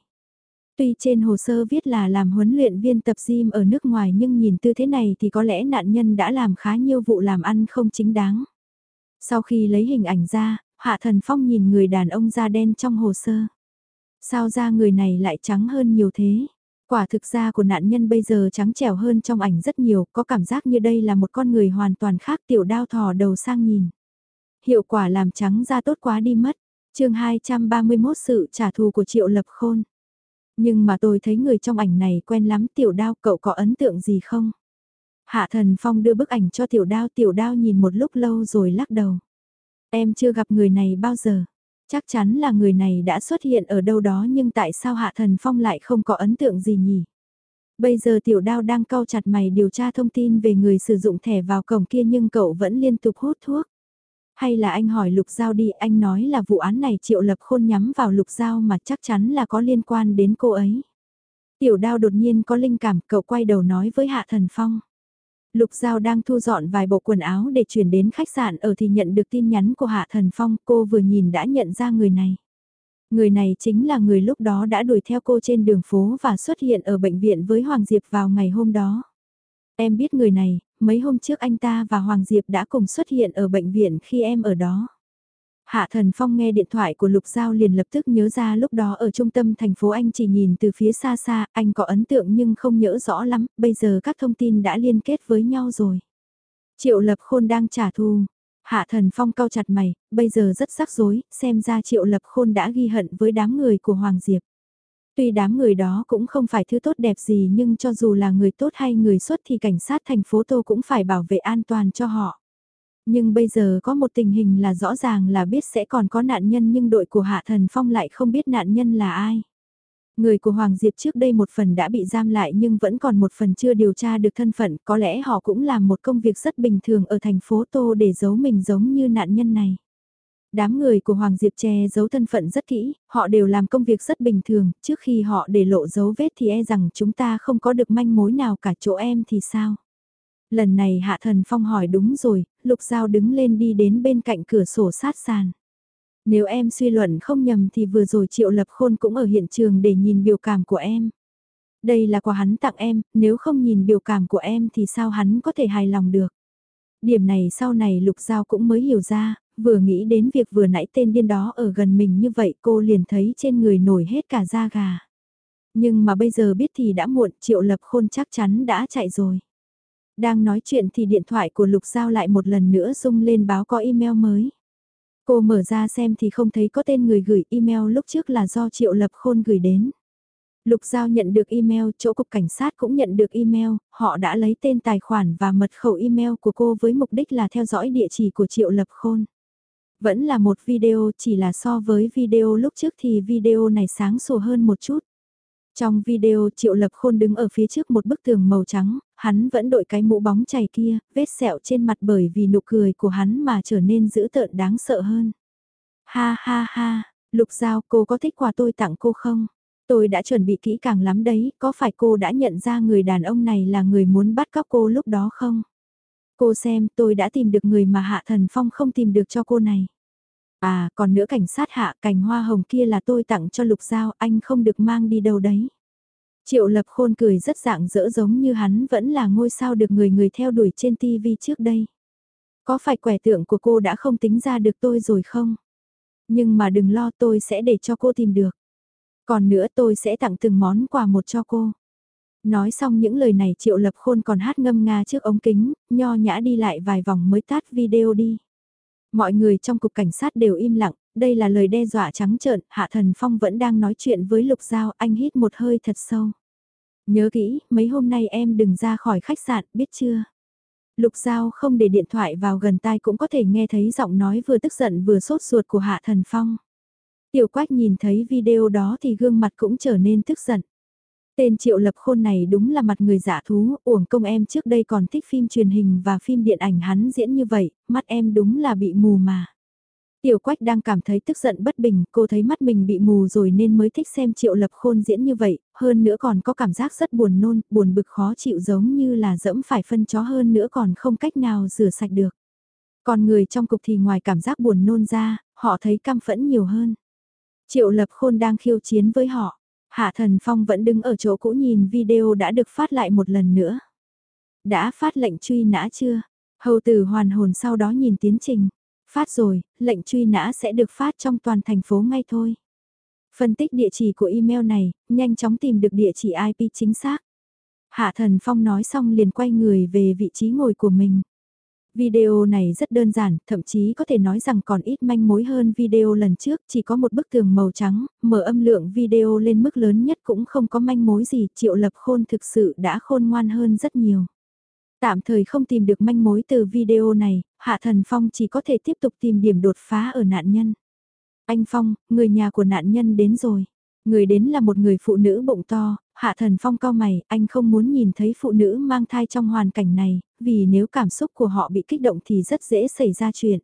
Tuy trên hồ sơ viết là làm huấn luyện viên tập gym ở nước ngoài nhưng nhìn tư thế này thì có lẽ nạn nhân đã làm khá nhiều vụ làm ăn không chính đáng. Sau khi lấy hình ảnh ra, Hạ Thần Phong nhìn người đàn ông da đen trong hồ sơ. Sao da người này lại trắng hơn nhiều thế? Quả thực ra của nạn nhân bây giờ trắng trẻo hơn trong ảnh rất nhiều, có cảm giác như đây là một con người hoàn toàn khác tiểu đao thò đầu sang nhìn. Hiệu quả làm trắng da tốt quá đi mất. chương 231 sự trả thù của Triệu Lập Khôn. Nhưng mà tôi thấy người trong ảnh này quen lắm tiểu đao cậu có ấn tượng gì không? Hạ thần phong đưa bức ảnh cho tiểu đao tiểu đao nhìn một lúc lâu rồi lắc đầu. Em chưa gặp người này bao giờ. Chắc chắn là người này đã xuất hiện ở đâu đó nhưng tại sao Hạ Thần Phong lại không có ấn tượng gì nhỉ? Bây giờ tiểu đao đang cau chặt mày điều tra thông tin về người sử dụng thẻ vào cổng kia nhưng cậu vẫn liên tục hút thuốc. Hay là anh hỏi Lục Giao đi, anh nói là vụ án này triệu lập khôn nhắm vào Lục Giao mà chắc chắn là có liên quan đến cô ấy. Tiểu đao đột nhiên có linh cảm, cậu quay đầu nói với Hạ Thần Phong. Lục Giao đang thu dọn vài bộ quần áo để chuyển đến khách sạn ở thì nhận được tin nhắn của Hạ Thần Phong, cô vừa nhìn đã nhận ra người này. Người này chính là người lúc đó đã đuổi theo cô trên đường phố và xuất hiện ở bệnh viện với Hoàng Diệp vào ngày hôm đó. Em biết người này, mấy hôm trước anh ta và Hoàng Diệp đã cùng xuất hiện ở bệnh viện khi em ở đó. Hạ Thần Phong nghe điện thoại của Lục Giao liền lập tức nhớ ra lúc đó ở trung tâm thành phố anh chỉ nhìn từ phía xa xa, anh có ấn tượng nhưng không nhớ rõ lắm, bây giờ các thông tin đã liên kết với nhau rồi. Triệu Lập Khôn đang trả thù. Hạ Thần Phong cau chặt mày, bây giờ rất rắc rối, xem ra Triệu Lập Khôn đã ghi hận với đám người của Hoàng Diệp. Tuy đám người đó cũng không phải thứ tốt đẹp gì nhưng cho dù là người tốt hay người xuất thì cảnh sát thành phố Tô cũng phải bảo vệ an toàn cho họ. Nhưng bây giờ có một tình hình là rõ ràng là biết sẽ còn có nạn nhân nhưng đội của Hạ Thần Phong lại không biết nạn nhân là ai. Người của Hoàng Diệp trước đây một phần đã bị giam lại nhưng vẫn còn một phần chưa điều tra được thân phận, có lẽ họ cũng làm một công việc rất bình thường ở thành phố Tô để giấu mình giống như nạn nhân này. Đám người của Hoàng Diệp che giấu thân phận rất kỹ, họ đều làm công việc rất bình thường, trước khi họ để lộ dấu vết thì e rằng chúng ta không có được manh mối nào cả chỗ em thì sao? Lần này Hạ Thần Phong hỏi đúng rồi, Lục Giao đứng lên đi đến bên cạnh cửa sổ sát sàn. Nếu em suy luận không nhầm thì vừa rồi Triệu Lập Khôn cũng ở hiện trường để nhìn biểu cảm của em. Đây là quà hắn tặng em, nếu không nhìn biểu cảm của em thì sao hắn có thể hài lòng được. Điểm này sau này Lục Giao cũng mới hiểu ra, vừa nghĩ đến việc vừa nãy tên điên đó ở gần mình như vậy cô liền thấy trên người nổi hết cả da gà. Nhưng mà bây giờ biết thì đã muộn, Triệu Lập Khôn chắc chắn đã chạy rồi. Đang nói chuyện thì điện thoại của Lục Giao lại một lần nữa rung lên báo có email mới. Cô mở ra xem thì không thấy có tên người gửi email lúc trước là do Triệu Lập Khôn gửi đến. Lục Giao nhận được email, chỗ cục cảnh sát cũng nhận được email, họ đã lấy tên tài khoản và mật khẩu email của cô với mục đích là theo dõi địa chỉ của Triệu Lập Khôn. Vẫn là một video chỉ là so với video lúc trước thì video này sáng sủa hơn một chút. Trong video Triệu Lập Khôn đứng ở phía trước một bức tường màu trắng, hắn vẫn đội cái mũ bóng chảy kia, vết sẹo trên mặt bởi vì nụ cười của hắn mà trở nên dữ tợn đáng sợ hơn. Ha ha ha, Lục Giao cô có thích quà tôi tặng cô không? Tôi đã chuẩn bị kỹ càng lắm đấy, có phải cô đã nhận ra người đàn ông này là người muốn bắt cóc cô lúc đó không? Cô xem tôi đã tìm được người mà Hạ Thần Phong không tìm được cho cô này. À, còn nữa cảnh sát hạ cành hoa hồng kia là tôi tặng cho Lục Giao, anh không được mang đi đâu đấy. Triệu Lập Khôn cười rất dạng dỡ giống như hắn vẫn là ngôi sao được người người theo đuổi trên TV trước đây. Có phải quẻ tượng của cô đã không tính ra được tôi rồi không? Nhưng mà đừng lo tôi sẽ để cho cô tìm được. Còn nữa tôi sẽ tặng từng món quà một cho cô. Nói xong những lời này Triệu Lập Khôn còn hát ngâm nga trước ống kính, nho nhã đi lại vài vòng mới tắt video đi. Mọi người trong cục cảnh sát đều im lặng, đây là lời đe dọa trắng trợn, Hạ Thần Phong vẫn đang nói chuyện với Lục Giao, anh hít một hơi thật sâu. Nhớ kỹ, mấy hôm nay em đừng ra khỏi khách sạn, biết chưa? Lục Giao không để điện thoại vào gần tai cũng có thể nghe thấy giọng nói vừa tức giận vừa sốt ruột của Hạ Thần Phong. Tiểu Quách nhìn thấy video đó thì gương mặt cũng trở nên tức giận. Tên triệu lập khôn này đúng là mặt người giả thú, uổng công em trước đây còn thích phim truyền hình và phim điện ảnh hắn diễn như vậy, mắt em đúng là bị mù mà. Tiểu quách đang cảm thấy tức giận bất bình, cô thấy mắt mình bị mù rồi nên mới thích xem triệu lập khôn diễn như vậy, hơn nữa còn có cảm giác rất buồn nôn, buồn bực khó chịu giống như là dẫm phải phân chó hơn nữa còn không cách nào rửa sạch được. Còn người trong cục thì ngoài cảm giác buồn nôn ra, họ thấy căm phẫn nhiều hơn. Triệu lập khôn đang khiêu chiến với họ. Hạ Thần Phong vẫn đứng ở chỗ cũ nhìn video đã được phát lại một lần nữa. Đã phát lệnh truy nã chưa? Hầu tử hoàn hồn sau đó nhìn tiến trình. Phát rồi, lệnh truy nã sẽ được phát trong toàn thành phố ngay thôi. Phân tích địa chỉ của email này, nhanh chóng tìm được địa chỉ IP chính xác. Hạ Thần Phong nói xong liền quay người về vị trí ngồi của mình. Video này rất đơn giản, thậm chí có thể nói rằng còn ít manh mối hơn video lần trước, chỉ có một bức tường màu trắng, mở âm lượng video lên mức lớn nhất cũng không có manh mối gì, triệu lập khôn thực sự đã khôn ngoan hơn rất nhiều. Tạm thời không tìm được manh mối từ video này, Hạ Thần Phong chỉ có thể tiếp tục tìm điểm đột phá ở nạn nhân. Anh Phong, người nhà của nạn nhân đến rồi. Người đến là một người phụ nữ bụng to, Hạ Thần Phong cao mày, anh không muốn nhìn thấy phụ nữ mang thai trong hoàn cảnh này, vì nếu cảm xúc của họ bị kích động thì rất dễ xảy ra chuyện.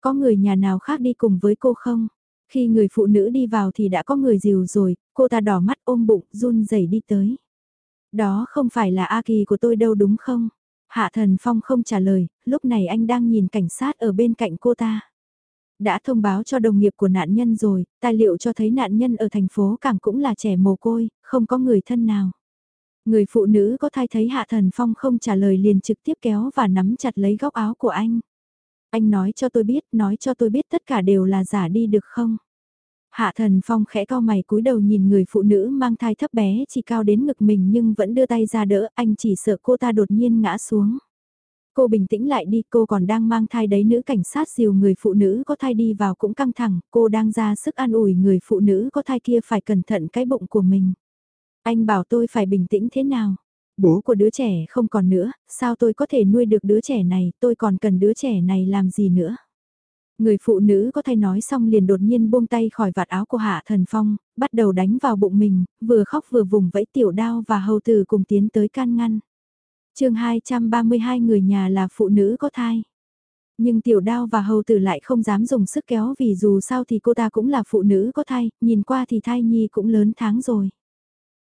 Có người nhà nào khác đi cùng với cô không? Khi người phụ nữ đi vào thì đã có người dìu rồi, cô ta đỏ mắt ôm bụng, run rẩy đi tới. Đó không phải là A Kỳ của tôi đâu đúng không? Hạ Thần Phong không trả lời, lúc này anh đang nhìn cảnh sát ở bên cạnh cô ta. Đã thông báo cho đồng nghiệp của nạn nhân rồi, tài liệu cho thấy nạn nhân ở thành phố càng cũng là trẻ mồ côi, không có người thân nào. Người phụ nữ có thai thấy Hạ Thần Phong không trả lời liền trực tiếp kéo và nắm chặt lấy góc áo của anh. Anh nói cho tôi biết, nói cho tôi biết tất cả đều là giả đi được không? Hạ Thần Phong khẽ cao mày cúi đầu nhìn người phụ nữ mang thai thấp bé chỉ cao đến ngực mình nhưng vẫn đưa tay ra đỡ, anh chỉ sợ cô ta đột nhiên ngã xuống. Cô bình tĩnh lại đi, cô còn đang mang thai đấy nữ cảnh sát dìu người phụ nữ có thai đi vào cũng căng thẳng, cô đang ra sức an ủi người phụ nữ có thai kia phải cẩn thận cái bụng của mình. Anh bảo tôi phải bình tĩnh thế nào? Bố của đứa trẻ không còn nữa, sao tôi có thể nuôi được đứa trẻ này, tôi còn cần đứa trẻ này làm gì nữa? Người phụ nữ có thai nói xong liền đột nhiên buông tay khỏi vạt áo của Hạ Thần Phong, bắt đầu đánh vào bụng mình, vừa khóc vừa vùng vẫy tiểu đao và hầu tử cùng tiến tới can ngăn chương 232 người nhà là phụ nữ có thai. Nhưng tiểu đao và hầu tử lại không dám dùng sức kéo vì dù sao thì cô ta cũng là phụ nữ có thai, nhìn qua thì thai nhi cũng lớn tháng rồi.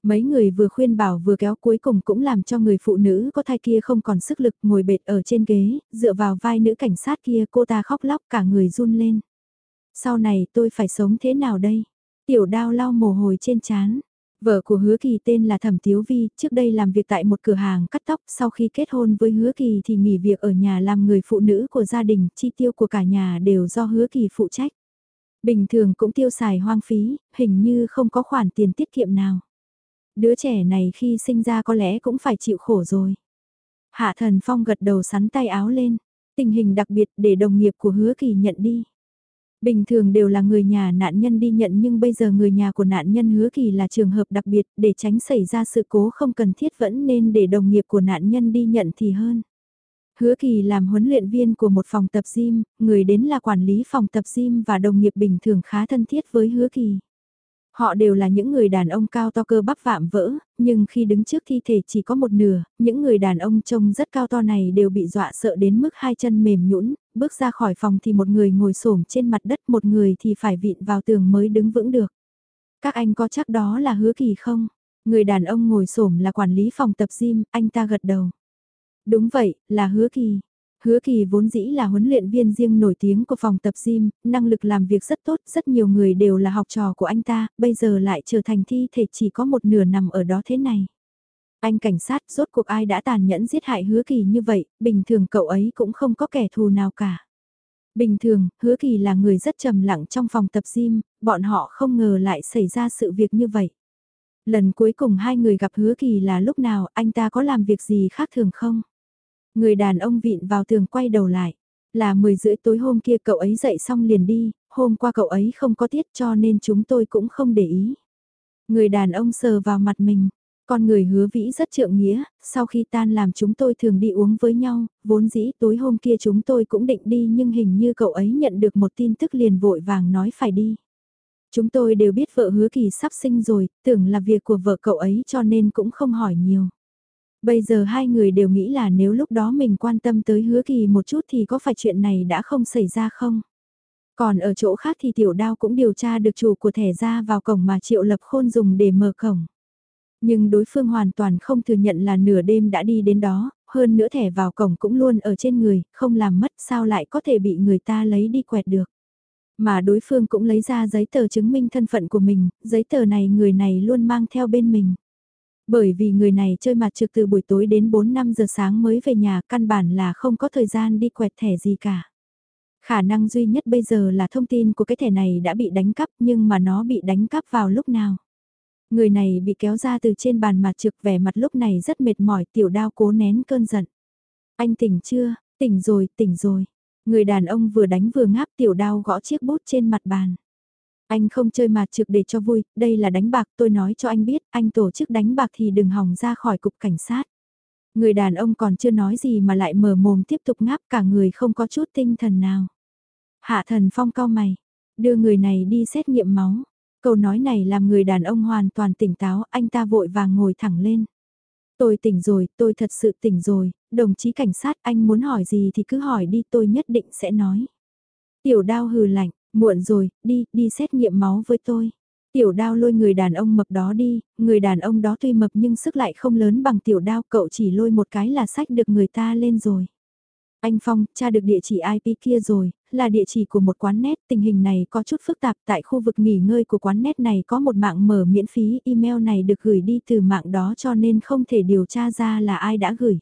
Mấy người vừa khuyên bảo vừa kéo cuối cùng cũng làm cho người phụ nữ có thai kia không còn sức lực ngồi bệt ở trên ghế, dựa vào vai nữ cảnh sát kia cô ta khóc lóc cả người run lên. Sau này tôi phải sống thế nào đây? Tiểu đao lau mồ hôi trên chán. Vợ của Hứa Kỳ tên là Thẩm Tiếu Vi, trước đây làm việc tại một cửa hàng cắt tóc, sau khi kết hôn với Hứa Kỳ thì nghỉ việc ở nhà làm người phụ nữ của gia đình, chi tiêu của cả nhà đều do Hứa Kỳ phụ trách. Bình thường cũng tiêu xài hoang phí, hình như không có khoản tiền tiết kiệm nào. Đứa trẻ này khi sinh ra có lẽ cũng phải chịu khổ rồi. Hạ Thần Phong gật đầu sắn tay áo lên, tình hình đặc biệt để đồng nghiệp của Hứa Kỳ nhận đi. Bình thường đều là người nhà nạn nhân đi nhận nhưng bây giờ người nhà của nạn nhân hứa kỳ là trường hợp đặc biệt để tránh xảy ra sự cố không cần thiết vẫn nên để đồng nghiệp của nạn nhân đi nhận thì hơn. Hứa kỳ làm huấn luyện viên của một phòng tập gym, người đến là quản lý phòng tập gym và đồng nghiệp bình thường khá thân thiết với hứa kỳ. Họ đều là những người đàn ông cao to cơ bắp vạm vỡ, nhưng khi đứng trước thi thể chỉ có một nửa, những người đàn ông trông rất cao to này đều bị dọa sợ đến mức hai chân mềm nhũn, bước ra khỏi phòng thì một người ngồi xổm trên mặt đất, một người thì phải vịn vào tường mới đứng vững được. Các anh có chắc đó là hứa kỳ không? Người đàn ông ngồi xổm là quản lý phòng tập gym, anh ta gật đầu. Đúng vậy, là hứa kỳ. Hứa kỳ vốn dĩ là huấn luyện viên riêng nổi tiếng của phòng tập gym, năng lực làm việc rất tốt, rất nhiều người đều là học trò của anh ta, bây giờ lại trở thành thi thể chỉ có một nửa nằm ở đó thế này. Anh cảnh sát, rốt cuộc ai đã tàn nhẫn giết hại hứa kỳ như vậy, bình thường cậu ấy cũng không có kẻ thù nào cả. Bình thường, hứa kỳ là người rất trầm lặng trong phòng tập gym, bọn họ không ngờ lại xảy ra sự việc như vậy. Lần cuối cùng hai người gặp hứa kỳ là lúc nào anh ta có làm việc gì khác thường không? Người đàn ông vịn vào tường quay đầu lại. Là 10 rưỡi tối hôm kia cậu ấy dậy xong liền đi, hôm qua cậu ấy không có tiết cho nên chúng tôi cũng không để ý. Người đàn ông sờ vào mặt mình. Con người hứa vĩ rất trượng nghĩa, sau khi tan làm chúng tôi thường đi uống với nhau, vốn dĩ tối hôm kia chúng tôi cũng định đi nhưng hình như cậu ấy nhận được một tin tức liền vội vàng nói phải đi. Chúng tôi đều biết vợ hứa kỳ sắp sinh rồi, tưởng là việc của vợ cậu ấy cho nên cũng không hỏi nhiều. Bây giờ hai người đều nghĩ là nếu lúc đó mình quan tâm tới hứa kỳ một chút thì có phải chuyện này đã không xảy ra không? Còn ở chỗ khác thì tiểu đao cũng điều tra được chủ của thẻ ra vào cổng mà triệu lập khôn dùng để mở cổng. Nhưng đối phương hoàn toàn không thừa nhận là nửa đêm đã đi đến đó, hơn nữa thẻ vào cổng cũng luôn ở trên người, không làm mất sao lại có thể bị người ta lấy đi quẹt được. Mà đối phương cũng lấy ra giấy tờ chứng minh thân phận của mình, giấy tờ này người này luôn mang theo bên mình. Bởi vì người này chơi mặt trực từ buổi tối đến 4-5 giờ sáng mới về nhà căn bản là không có thời gian đi quẹt thẻ gì cả. Khả năng duy nhất bây giờ là thông tin của cái thẻ này đã bị đánh cắp nhưng mà nó bị đánh cắp vào lúc nào. Người này bị kéo ra từ trên bàn mặt trực vẻ mặt lúc này rất mệt mỏi tiểu đao cố nén cơn giận. Anh tỉnh chưa, tỉnh rồi, tỉnh rồi. Người đàn ông vừa đánh vừa ngáp tiểu đao gõ chiếc bút trên mặt bàn. Anh không chơi mà trực để cho vui, đây là đánh bạc tôi nói cho anh biết, anh tổ chức đánh bạc thì đừng hòng ra khỏi cục cảnh sát. Người đàn ông còn chưa nói gì mà lại mở mồm tiếp tục ngáp cả người không có chút tinh thần nào. Hạ thần phong cao mày, đưa người này đi xét nghiệm máu. Câu nói này làm người đàn ông hoàn toàn tỉnh táo, anh ta vội vàng ngồi thẳng lên. Tôi tỉnh rồi, tôi thật sự tỉnh rồi, đồng chí cảnh sát anh muốn hỏi gì thì cứ hỏi đi tôi nhất định sẽ nói. Tiểu đao hừ lạnh, muộn rồi, đi, đi xét nghiệm máu với tôi. Tiểu đao lôi người đàn ông mập đó đi, người đàn ông đó tuy mập nhưng sức lại không lớn bằng tiểu đao, cậu chỉ lôi một cái là sách được người ta lên rồi. Anh Phong, tra được địa chỉ IP kia rồi, là địa chỉ của một quán net, tình hình này có chút phức tạp tại khu vực nghỉ ngơi của quán net này có một mạng mở miễn phí, email này được gửi đi từ mạng đó cho nên không thể điều tra ra là ai đã gửi.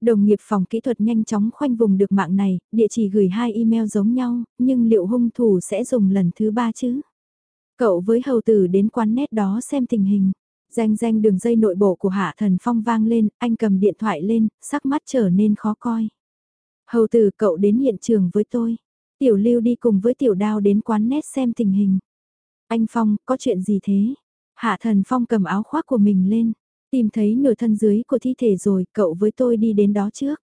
Đồng nghiệp phòng kỹ thuật nhanh chóng khoanh vùng được mạng này, địa chỉ gửi hai email giống nhau, nhưng liệu hung thủ sẽ dùng lần thứ ba chứ? Cậu với hầu tử đến quán nét đó xem tình hình. Danh danh đường dây nội bộ của Hạ Thần Phong vang lên, anh cầm điện thoại lên, sắc mắt trở nên khó coi. Hầu tử cậu đến hiện trường với tôi. Tiểu lưu đi cùng với tiểu đao đến quán nét xem tình hình. Anh Phong, có chuyện gì thế? Hạ thần Phong cầm áo khoác của mình lên. Tìm thấy nửa thân dưới của thi thể rồi, cậu với tôi đi đến đó trước.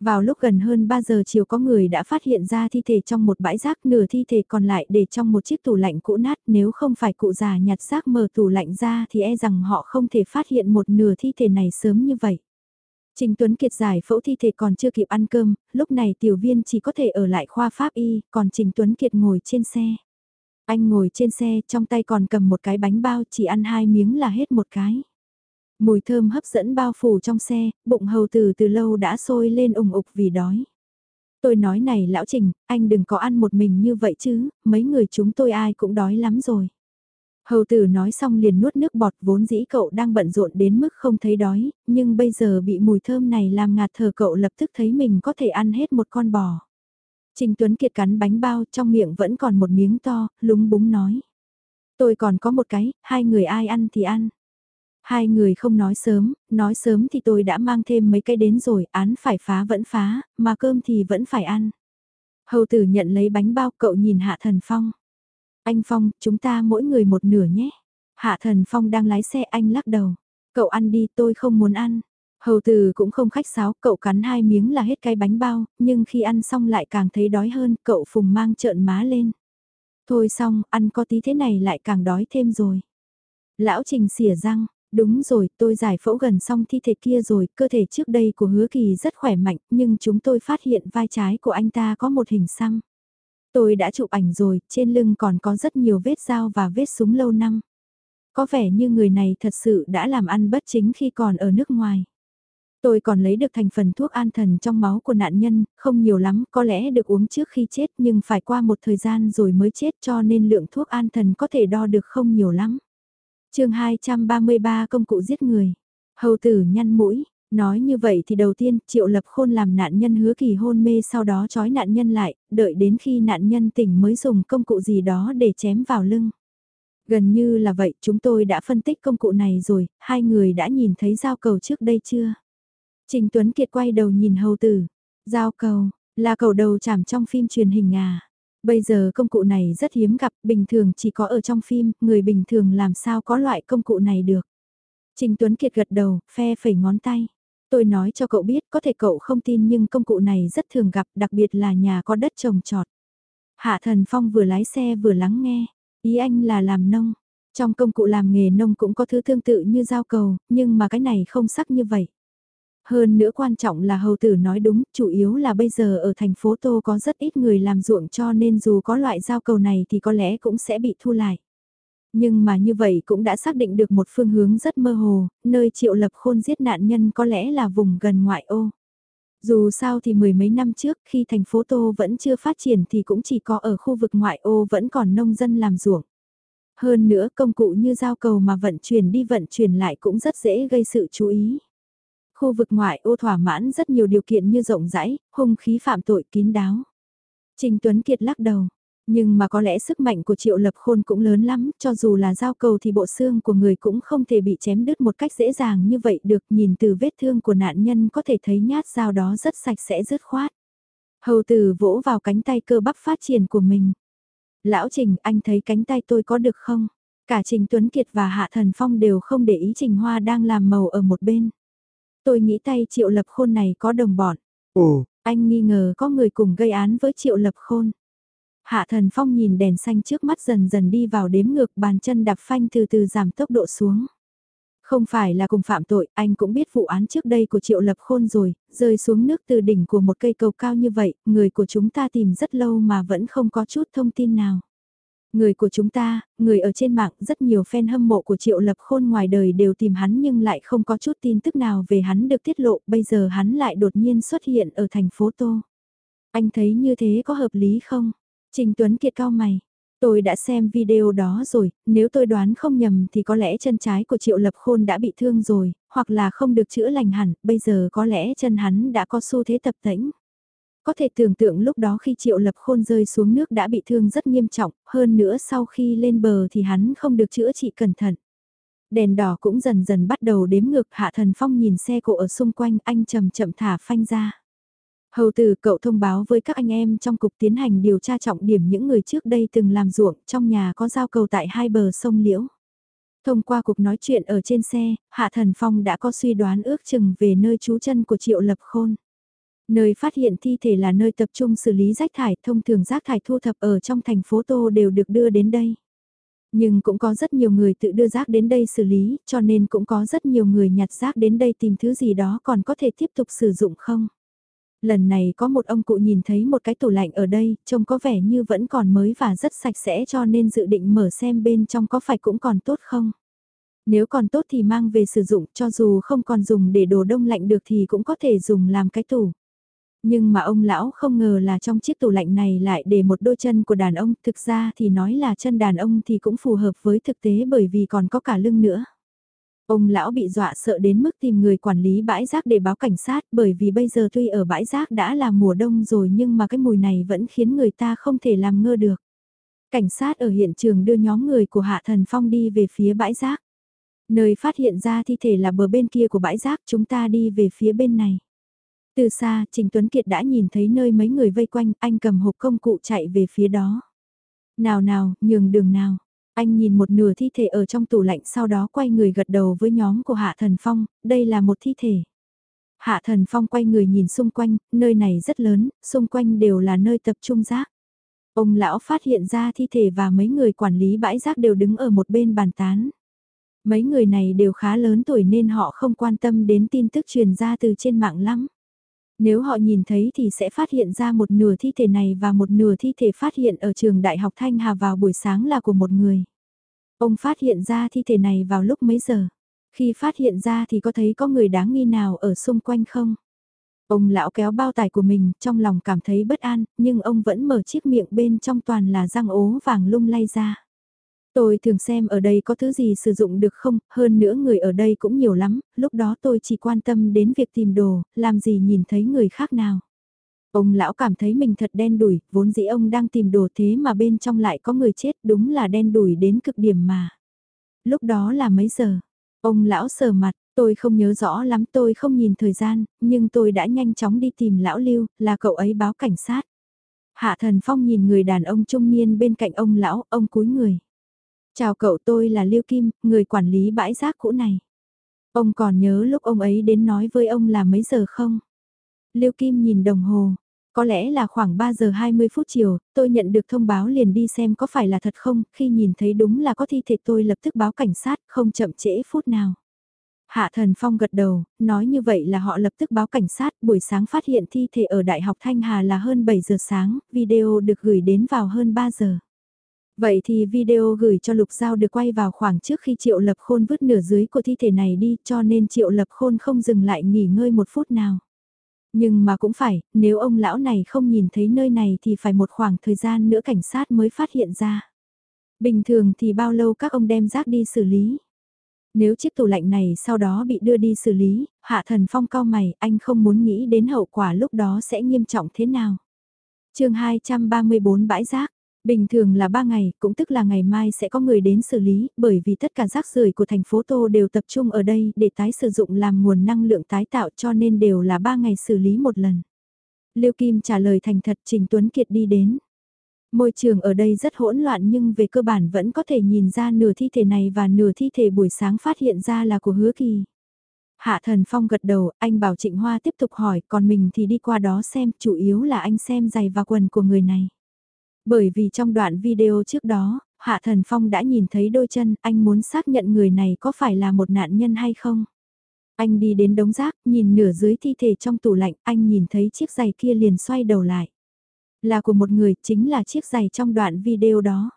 Vào lúc gần hơn 3 giờ chiều có người đã phát hiện ra thi thể trong một bãi rác nửa thi thể còn lại để trong một chiếc tủ lạnh cũ nát nếu không phải cụ già nhặt rác mở tủ lạnh ra thì e rằng họ không thể phát hiện một nửa thi thể này sớm như vậy. Trình Tuấn Kiệt giải phẫu thi thể còn chưa kịp ăn cơm, lúc này tiểu viên chỉ có thể ở lại khoa pháp y, còn Trình Tuấn Kiệt ngồi trên xe. Anh ngồi trên xe, trong tay còn cầm một cái bánh bao, chỉ ăn hai miếng là hết một cái. Mùi thơm hấp dẫn bao phủ trong xe, bụng hầu từ từ lâu đã sôi lên ủng ục vì đói. Tôi nói này lão Trình, anh đừng có ăn một mình như vậy chứ, mấy người chúng tôi ai cũng đói lắm rồi. Hầu tử nói xong liền nuốt nước bọt vốn dĩ cậu đang bận rộn đến mức không thấy đói, nhưng bây giờ bị mùi thơm này làm ngạt thở cậu lập tức thấy mình có thể ăn hết một con bò. Trình Tuấn Kiệt cắn bánh bao trong miệng vẫn còn một miếng to, lúng búng nói. Tôi còn có một cái, hai người ai ăn thì ăn. Hai người không nói sớm, nói sớm thì tôi đã mang thêm mấy cái đến rồi, án phải phá vẫn phá, mà cơm thì vẫn phải ăn. Hầu tử nhận lấy bánh bao cậu nhìn Hạ Thần Phong. Anh Phong, chúng ta mỗi người một nửa nhé. Hạ Thần Phong đang lái xe anh lắc đầu. Cậu ăn đi tôi không muốn ăn. Hầu từ cũng không khách sáo, cậu cắn hai miếng là hết cái bánh bao, nhưng khi ăn xong lại càng thấy đói hơn, cậu phùng mang trợn má lên. Thôi xong, ăn có tí thế này lại càng đói thêm rồi. Lão Trình xỉa răng, đúng rồi, tôi giải phẫu gần xong thi thể kia rồi, cơ thể trước đây của hứa kỳ rất khỏe mạnh, nhưng chúng tôi phát hiện vai trái của anh ta có một hình xăm. Tôi đã chụp ảnh rồi, trên lưng còn có rất nhiều vết dao và vết súng lâu năm. Có vẻ như người này thật sự đã làm ăn bất chính khi còn ở nước ngoài. Tôi còn lấy được thành phần thuốc an thần trong máu của nạn nhân, không nhiều lắm, có lẽ được uống trước khi chết nhưng phải qua một thời gian rồi mới chết cho nên lượng thuốc an thần có thể đo được không nhiều lắm chương 233 công cụ giết người. Hầu tử nhăn mũi, nói như vậy thì đầu tiên Triệu Lập Khôn làm nạn nhân hứa kỳ hôn mê sau đó trói nạn nhân lại, đợi đến khi nạn nhân tỉnh mới dùng công cụ gì đó để chém vào lưng. Gần như là vậy, chúng tôi đã phân tích công cụ này rồi, hai người đã nhìn thấy giao cầu trước đây chưa? Trình Tuấn Kiệt quay đầu nhìn hầu tử. Giao cầu, là cầu đầu chạm trong phim truyền hình à. Bây giờ công cụ này rất hiếm gặp, bình thường chỉ có ở trong phim, người bình thường làm sao có loại công cụ này được. Trình Tuấn Kiệt gật đầu, phe phẩy ngón tay. Tôi nói cho cậu biết, có thể cậu không tin nhưng công cụ này rất thường gặp, đặc biệt là nhà có đất trồng trọt. Hạ Thần Phong vừa lái xe vừa lắng nghe, ý anh là làm nông. Trong công cụ làm nghề nông cũng có thứ tương tự như dao cầu, nhưng mà cái này không sắc như vậy. Hơn nữa quan trọng là hầu tử nói đúng, chủ yếu là bây giờ ở thành phố Tô có rất ít người làm ruộng cho nên dù có loại giao cầu này thì có lẽ cũng sẽ bị thu lại. Nhưng mà như vậy cũng đã xác định được một phương hướng rất mơ hồ, nơi triệu lập khôn giết nạn nhân có lẽ là vùng gần ngoại ô. Dù sao thì mười mấy năm trước khi thành phố Tô vẫn chưa phát triển thì cũng chỉ có ở khu vực ngoại ô vẫn còn nông dân làm ruộng. Hơn nữa công cụ như giao cầu mà vận chuyển đi vận chuyển lại cũng rất dễ gây sự chú ý. Khu vực ngoại ô thỏa mãn rất nhiều điều kiện như rộng rãi, hung khí phạm tội kín đáo. Trình Tuấn Kiệt lắc đầu. Nhưng mà có lẽ sức mạnh của triệu lập khôn cũng lớn lắm, cho dù là giao cầu thì bộ xương của người cũng không thể bị chém đứt một cách dễ dàng như vậy được nhìn từ vết thương của nạn nhân có thể thấy nhát dao đó rất sạch sẽ rất khoát. Hầu tử vỗ vào cánh tay cơ bắp phát triển của mình. Lão Trình, anh thấy cánh tay tôi có được không? Cả Trình Tuấn Kiệt và Hạ Thần Phong đều không để ý Trình Hoa đang làm màu ở một bên. Tôi nghĩ tay Triệu Lập Khôn này có đồng bọn. Ồ, anh nghi ngờ có người cùng gây án với Triệu Lập Khôn. Hạ Thần Phong nhìn đèn xanh trước mắt dần dần đi vào đếm ngược bàn chân đạp phanh từ từ giảm tốc độ xuống. Không phải là cùng phạm tội, anh cũng biết vụ án trước đây của Triệu Lập Khôn rồi, rơi xuống nước từ đỉnh của một cây cầu cao như vậy, người của chúng ta tìm rất lâu mà vẫn không có chút thông tin nào. Người của chúng ta, người ở trên mạng rất nhiều fan hâm mộ của Triệu Lập Khôn ngoài đời đều tìm hắn nhưng lại không có chút tin tức nào về hắn được tiết lộ, bây giờ hắn lại đột nhiên xuất hiện ở thành phố Tô. Anh thấy như thế có hợp lý không? Trình Tuấn Kiệt cao mày. Tôi đã xem video đó rồi, nếu tôi đoán không nhầm thì có lẽ chân trái của Triệu Lập Khôn đã bị thương rồi, hoặc là không được chữa lành hẳn, bây giờ có lẽ chân hắn đã có xu thế tập tễnh. Có thể tưởng tượng lúc đó khi Triệu Lập Khôn rơi xuống nước đã bị thương rất nghiêm trọng, hơn nữa sau khi lên bờ thì hắn không được chữa trị cẩn thận. Đèn đỏ cũng dần dần bắt đầu đếm ngược Hạ Thần Phong nhìn xe cộ ở xung quanh anh chậm chậm thả phanh ra. Hầu tử cậu thông báo với các anh em trong cục tiến hành điều tra trọng điểm những người trước đây từng làm ruộng trong nhà có giao cầu tại hai bờ sông Liễu. Thông qua cuộc nói chuyện ở trên xe, Hạ Thần Phong đã có suy đoán ước chừng về nơi trú chân của Triệu Lập Khôn. Nơi phát hiện thi thể là nơi tập trung xử lý rác thải, thông thường rác thải thu thập ở trong thành phố Tô đều được đưa đến đây. Nhưng cũng có rất nhiều người tự đưa rác đến đây xử lý, cho nên cũng có rất nhiều người nhặt rác đến đây tìm thứ gì đó còn có thể tiếp tục sử dụng không. Lần này có một ông cụ nhìn thấy một cái tủ lạnh ở đây, trông có vẻ như vẫn còn mới và rất sạch sẽ cho nên dự định mở xem bên trong có phải cũng còn tốt không. Nếu còn tốt thì mang về sử dụng cho dù không còn dùng để đồ đông lạnh được thì cũng có thể dùng làm cái tủ. Nhưng mà ông lão không ngờ là trong chiếc tủ lạnh này lại để một đôi chân của đàn ông, thực ra thì nói là chân đàn ông thì cũng phù hợp với thực tế bởi vì còn có cả lưng nữa. Ông lão bị dọa sợ đến mức tìm người quản lý bãi rác để báo cảnh sát bởi vì bây giờ tuy ở bãi rác đã là mùa đông rồi nhưng mà cái mùi này vẫn khiến người ta không thể làm ngơ được. Cảnh sát ở hiện trường đưa nhóm người của Hạ Thần Phong đi về phía bãi rác. Nơi phát hiện ra thi thể là bờ bên kia của bãi rác chúng ta đi về phía bên này. Từ xa, Trình Tuấn Kiệt đã nhìn thấy nơi mấy người vây quanh, anh cầm hộp công cụ chạy về phía đó. Nào nào, nhường đường nào. Anh nhìn một nửa thi thể ở trong tủ lạnh sau đó quay người gật đầu với nhóm của Hạ Thần Phong, đây là một thi thể. Hạ Thần Phong quay người nhìn xung quanh, nơi này rất lớn, xung quanh đều là nơi tập trung rác. Ông lão phát hiện ra thi thể và mấy người quản lý bãi rác đều đứng ở một bên bàn tán. Mấy người này đều khá lớn tuổi nên họ không quan tâm đến tin tức truyền ra từ trên mạng lắm. Nếu họ nhìn thấy thì sẽ phát hiện ra một nửa thi thể này và một nửa thi thể phát hiện ở trường Đại học Thanh Hà vào buổi sáng là của một người. Ông phát hiện ra thi thể này vào lúc mấy giờ? Khi phát hiện ra thì có thấy có người đáng nghi nào ở xung quanh không? Ông lão kéo bao tải của mình, trong lòng cảm thấy bất an, nhưng ông vẫn mở chiếc miệng bên trong toàn là răng ố vàng lung lay ra. Tôi thường xem ở đây có thứ gì sử dụng được không, hơn nữa người ở đây cũng nhiều lắm, lúc đó tôi chỉ quan tâm đến việc tìm đồ, làm gì nhìn thấy người khác nào. Ông lão cảm thấy mình thật đen đủi, vốn dĩ ông đang tìm đồ thế mà bên trong lại có người chết đúng là đen đủi đến cực điểm mà. Lúc đó là mấy giờ? Ông lão sờ mặt, tôi không nhớ rõ lắm tôi không nhìn thời gian, nhưng tôi đã nhanh chóng đi tìm lão Lưu, là cậu ấy báo cảnh sát. Hạ thần phong nhìn người đàn ông trung niên bên cạnh ông lão, ông cúi người. Chào cậu tôi là Lưu Kim, người quản lý bãi rác cũ này. Ông còn nhớ lúc ông ấy đến nói với ông là mấy giờ không? Lưu Kim nhìn đồng hồ. Có lẽ là khoảng 3 giờ 20 phút chiều, tôi nhận được thông báo liền đi xem có phải là thật không, khi nhìn thấy đúng là có thi thể tôi lập tức báo cảnh sát, không chậm trễ phút nào. Hạ Thần Phong gật đầu, nói như vậy là họ lập tức báo cảnh sát, buổi sáng phát hiện thi thể ở Đại học Thanh Hà là hơn 7 giờ sáng, video được gửi đến vào hơn 3 giờ. Vậy thì video gửi cho Lục Giao được quay vào khoảng trước khi Triệu Lập Khôn vứt nửa dưới của thi thể này đi cho nên Triệu Lập Khôn không dừng lại nghỉ ngơi một phút nào. Nhưng mà cũng phải, nếu ông lão này không nhìn thấy nơi này thì phải một khoảng thời gian nữa cảnh sát mới phát hiện ra. Bình thường thì bao lâu các ông đem rác đi xử lý? Nếu chiếc tủ lạnh này sau đó bị đưa đi xử lý, hạ thần phong cao mày, anh không muốn nghĩ đến hậu quả lúc đó sẽ nghiêm trọng thế nào. chương 234 bãi rác, Bình thường là 3 ngày, cũng tức là ngày mai sẽ có người đến xử lý, bởi vì tất cả rác rưởi của thành phố Tô đều tập trung ở đây để tái sử dụng làm nguồn năng lượng tái tạo cho nên đều là 3 ngày xử lý một lần. Liêu Kim trả lời thành thật Trình Tuấn Kiệt đi đến. Môi trường ở đây rất hỗn loạn nhưng về cơ bản vẫn có thể nhìn ra nửa thi thể này và nửa thi thể buổi sáng phát hiện ra là của hứa kỳ. Hạ thần phong gật đầu, anh bảo Trịnh Hoa tiếp tục hỏi, còn mình thì đi qua đó xem, chủ yếu là anh xem giày và quần của người này. Bởi vì trong đoạn video trước đó, Hạ Thần Phong đã nhìn thấy đôi chân, anh muốn xác nhận người này có phải là một nạn nhân hay không. Anh đi đến đống rác, nhìn nửa dưới thi thể trong tủ lạnh, anh nhìn thấy chiếc giày kia liền xoay đầu lại. Là của một người, chính là chiếc giày trong đoạn video đó.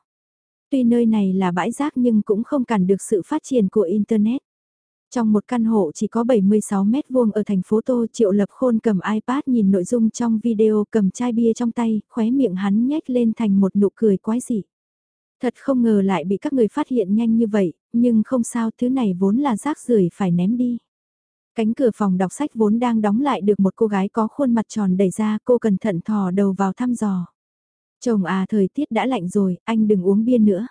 Tuy nơi này là bãi rác nhưng cũng không cản được sự phát triển của Internet. Trong một căn hộ chỉ có 76 mét vuông ở thành phố Tô Triệu Lập Khôn cầm iPad nhìn nội dung trong video cầm chai bia trong tay, khóe miệng hắn nhếch lên thành một nụ cười quái dị. Thật không ngờ lại bị các người phát hiện nhanh như vậy, nhưng không sao thứ này vốn là rác rưởi phải ném đi. Cánh cửa phòng đọc sách vốn đang đóng lại được một cô gái có khuôn mặt tròn đẩy ra cô cẩn thận thò đầu vào thăm dò. Chồng à thời tiết đã lạnh rồi, anh đừng uống bia nữa.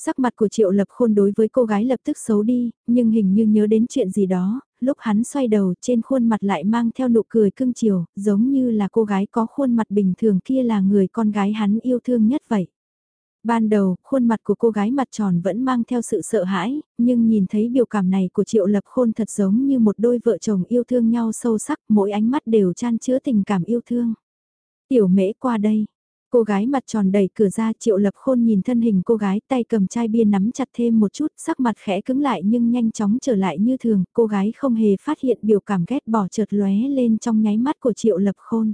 Sắc mặt của Triệu Lập Khôn đối với cô gái lập tức xấu đi, nhưng hình như nhớ đến chuyện gì đó, lúc hắn xoay đầu trên khuôn mặt lại mang theo nụ cười cưng chiều, giống như là cô gái có khuôn mặt bình thường kia là người con gái hắn yêu thương nhất vậy. Ban đầu, khuôn mặt của cô gái mặt tròn vẫn mang theo sự sợ hãi, nhưng nhìn thấy biểu cảm này của Triệu Lập Khôn thật giống như một đôi vợ chồng yêu thương nhau sâu sắc, mỗi ánh mắt đều chan chứa tình cảm yêu thương. Tiểu mễ qua đây, Cô gái mặt tròn đẩy cửa ra triệu lập khôn nhìn thân hình cô gái tay cầm chai bia nắm chặt thêm một chút sắc mặt khẽ cứng lại nhưng nhanh chóng trở lại như thường. Cô gái không hề phát hiện biểu cảm ghét bỏ chợt lóe lên trong nháy mắt của triệu lập khôn.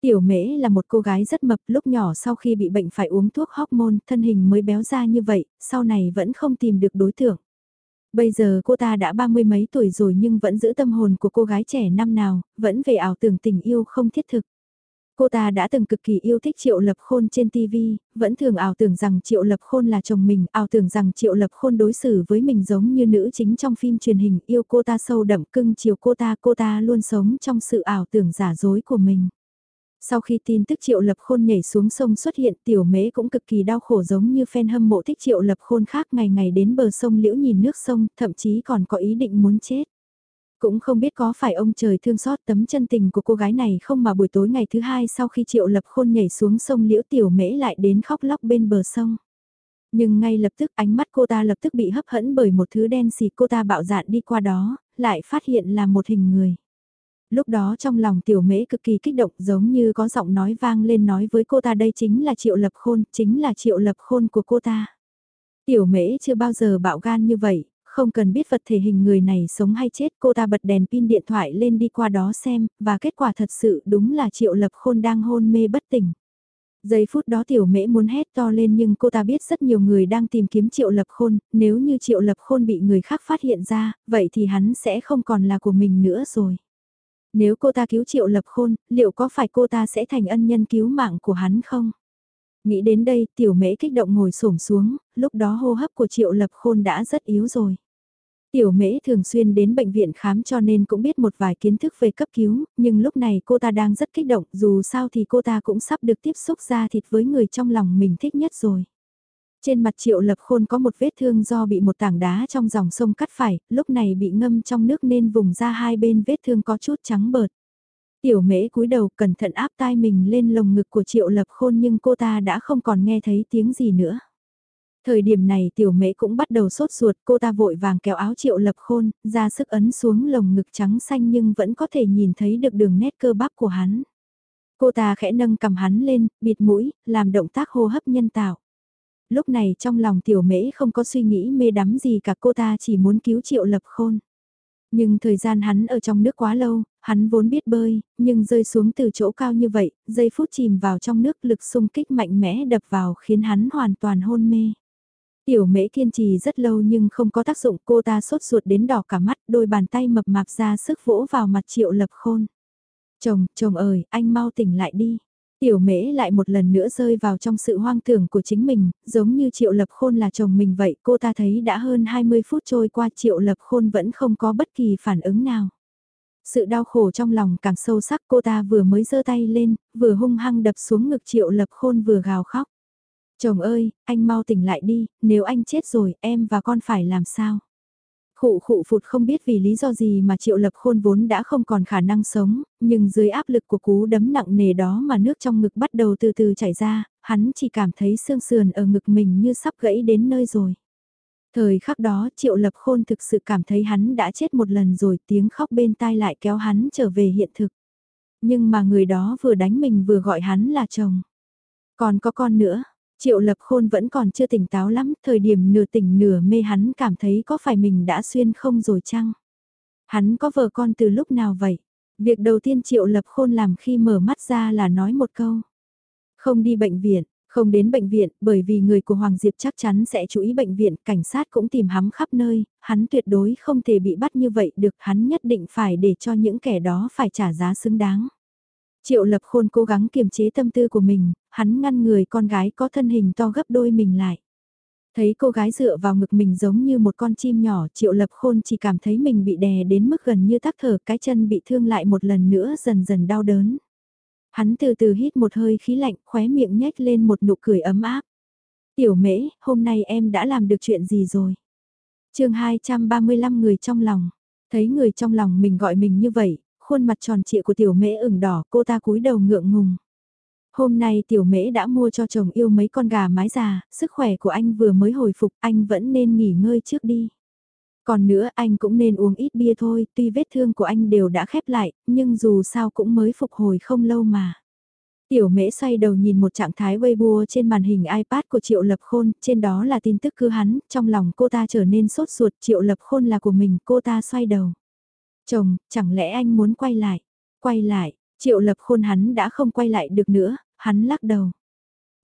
Tiểu mễ là một cô gái rất mập lúc nhỏ sau khi bị bệnh phải uống thuốc hormone thân hình mới béo ra như vậy, sau này vẫn không tìm được đối tượng. Bây giờ cô ta đã ba mươi mấy tuổi rồi nhưng vẫn giữ tâm hồn của cô gái trẻ năm nào, vẫn về ảo tưởng tình yêu không thiết thực. Cô ta đã từng cực kỳ yêu thích Triệu Lập Khôn trên TV, vẫn thường ảo tưởng rằng Triệu Lập Khôn là chồng mình, ảo tưởng rằng Triệu Lập Khôn đối xử với mình giống như nữ chính trong phim truyền hình, yêu cô ta sâu đậm cưng chiều cô ta, cô ta luôn sống trong sự ảo tưởng giả dối của mình. Sau khi tin tức Triệu Lập Khôn nhảy xuống sông xuất hiện tiểu mễ cũng cực kỳ đau khổ giống như fan hâm mộ thích Triệu Lập Khôn khác ngày ngày đến bờ sông liễu nhìn nước sông, thậm chí còn có ý định muốn chết. Cũng không biết có phải ông trời thương xót tấm chân tình của cô gái này không mà buổi tối ngày thứ hai sau khi Triệu Lập Khôn nhảy xuống sông Liễu Tiểu Mễ lại đến khóc lóc bên bờ sông. Nhưng ngay lập tức ánh mắt cô ta lập tức bị hấp hẫn bởi một thứ đen xì cô ta bạo dạn đi qua đó, lại phát hiện là một hình người. Lúc đó trong lòng tiểu mễ cực kỳ kích động giống như có giọng nói vang lên nói với cô ta đây chính là triệu lập khôn, chính là triệu lập khôn của cô ta. Tiểu mễ chưa bao giờ bạo gan như vậy, không cần biết vật thể hình người này sống hay chết cô ta bật đèn pin điện thoại lên đi qua đó xem, và kết quả thật sự đúng là triệu lập khôn đang hôn mê bất tỉnh. Giây phút đó tiểu mễ muốn hét to lên nhưng cô ta biết rất nhiều người đang tìm kiếm triệu lập khôn, nếu như triệu lập khôn bị người khác phát hiện ra, vậy thì hắn sẽ không còn là của mình nữa rồi. Nếu cô ta cứu triệu lập khôn, liệu có phải cô ta sẽ thành ân nhân cứu mạng của hắn không? Nghĩ đến đây, tiểu mễ kích động ngồi xổm xuống, lúc đó hô hấp của triệu lập khôn đã rất yếu rồi. Tiểu mễ thường xuyên đến bệnh viện khám cho nên cũng biết một vài kiến thức về cấp cứu, nhưng lúc này cô ta đang rất kích động, dù sao thì cô ta cũng sắp được tiếp xúc ra thịt với người trong lòng mình thích nhất rồi. Trên mặt triệu lập khôn có một vết thương do bị một tảng đá trong dòng sông cắt phải, lúc này bị ngâm trong nước nên vùng ra hai bên vết thương có chút trắng bợt. Tiểu mễ cúi đầu cẩn thận áp tai mình lên lồng ngực của triệu lập khôn nhưng cô ta đã không còn nghe thấy tiếng gì nữa. Thời điểm này tiểu mễ cũng bắt đầu sốt ruột, cô ta vội vàng kéo áo triệu lập khôn, ra sức ấn xuống lồng ngực trắng xanh nhưng vẫn có thể nhìn thấy được đường nét cơ bắp của hắn. Cô ta khẽ nâng cầm hắn lên, bịt mũi, làm động tác hô hấp nhân tạo. Lúc này trong lòng tiểu mễ không có suy nghĩ mê đắm gì cả cô ta chỉ muốn cứu triệu lập khôn. Nhưng thời gian hắn ở trong nước quá lâu, hắn vốn biết bơi, nhưng rơi xuống từ chỗ cao như vậy, giây phút chìm vào trong nước lực xung kích mạnh mẽ đập vào khiến hắn hoàn toàn hôn mê. Tiểu mễ kiên trì rất lâu nhưng không có tác dụng cô ta sốt ruột đến đỏ cả mắt đôi bàn tay mập mạp ra sức vỗ vào mặt triệu lập khôn. Chồng, chồng ơi, anh mau tỉnh lại đi. Tiểu mễ lại một lần nữa rơi vào trong sự hoang tưởng của chính mình, giống như triệu lập khôn là chồng mình vậy, cô ta thấy đã hơn 20 phút trôi qua triệu lập khôn vẫn không có bất kỳ phản ứng nào. Sự đau khổ trong lòng càng sâu sắc cô ta vừa mới giơ tay lên, vừa hung hăng đập xuống ngực triệu lập khôn vừa gào khóc. Chồng ơi, anh mau tỉnh lại đi, nếu anh chết rồi em và con phải làm sao? Khụ khụ phụt không biết vì lý do gì mà triệu lập khôn vốn đã không còn khả năng sống, nhưng dưới áp lực của cú đấm nặng nề đó mà nước trong ngực bắt đầu từ từ chảy ra, hắn chỉ cảm thấy xương sườn ở ngực mình như sắp gãy đến nơi rồi. Thời khắc đó triệu lập khôn thực sự cảm thấy hắn đã chết một lần rồi tiếng khóc bên tai lại kéo hắn trở về hiện thực. Nhưng mà người đó vừa đánh mình vừa gọi hắn là chồng. Còn có con nữa, Triệu lập khôn vẫn còn chưa tỉnh táo lắm, thời điểm nửa tỉnh nửa mê hắn cảm thấy có phải mình đã xuyên không rồi chăng? Hắn có vợ con từ lúc nào vậy? Việc đầu tiên Triệu lập khôn làm khi mở mắt ra là nói một câu. Không đi bệnh viện, không đến bệnh viện, bởi vì người của Hoàng Diệp chắc chắn sẽ chú ý bệnh viện, cảnh sát cũng tìm hắn khắp nơi, hắn tuyệt đối không thể bị bắt như vậy được, hắn nhất định phải để cho những kẻ đó phải trả giá xứng đáng. Triệu lập khôn cố gắng kiềm chế tâm tư của mình, hắn ngăn người con gái có thân hình to gấp đôi mình lại. Thấy cô gái dựa vào ngực mình giống như một con chim nhỏ, triệu lập khôn chỉ cảm thấy mình bị đè đến mức gần như tắc thở, cái chân bị thương lại một lần nữa dần dần đau đớn. Hắn từ từ hít một hơi khí lạnh, khóe miệng nhếch lên một nụ cười ấm áp. Tiểu mễ, hôm nay em đã làm được chuyện gì rồi? chương 235 người trong lòng. Thấy người trong lòng mình gọi mình như vậy, khuôn mặt tròn trịa của tiểu mễ ửng đỏ, cô ta cúi đầu ngượng ngùng. Hôm nay tiểu mễ đã mua cho chồng yêu mấy con gà mái già, sức khỏe của anh vừa mới hồi phục, anh vẫn nên nghỉ ngơi trước đi. Còn nữa anh cũng nên uống ít bia thôi, tuy vết thương của anh đều đã khép lại, nhưng dù sao cũng mới phục hồi không lâu mà. Tiểu mễ xoay đầu nhìn một trạng thái Weibo trên màn hình iPad của Triệu Lập Khôn, trên đó là tin tức cứ hắn, trong lòng cô ta trở nên sốt ruột Triệu Lập Khôn là của mình, cô ta xoay đầu. Chồng, chẳng lẽ anh muốn quay lại? Quay lại, triệu lập khôn hắn đã không quay lại được nữa, hắn lắc đầu.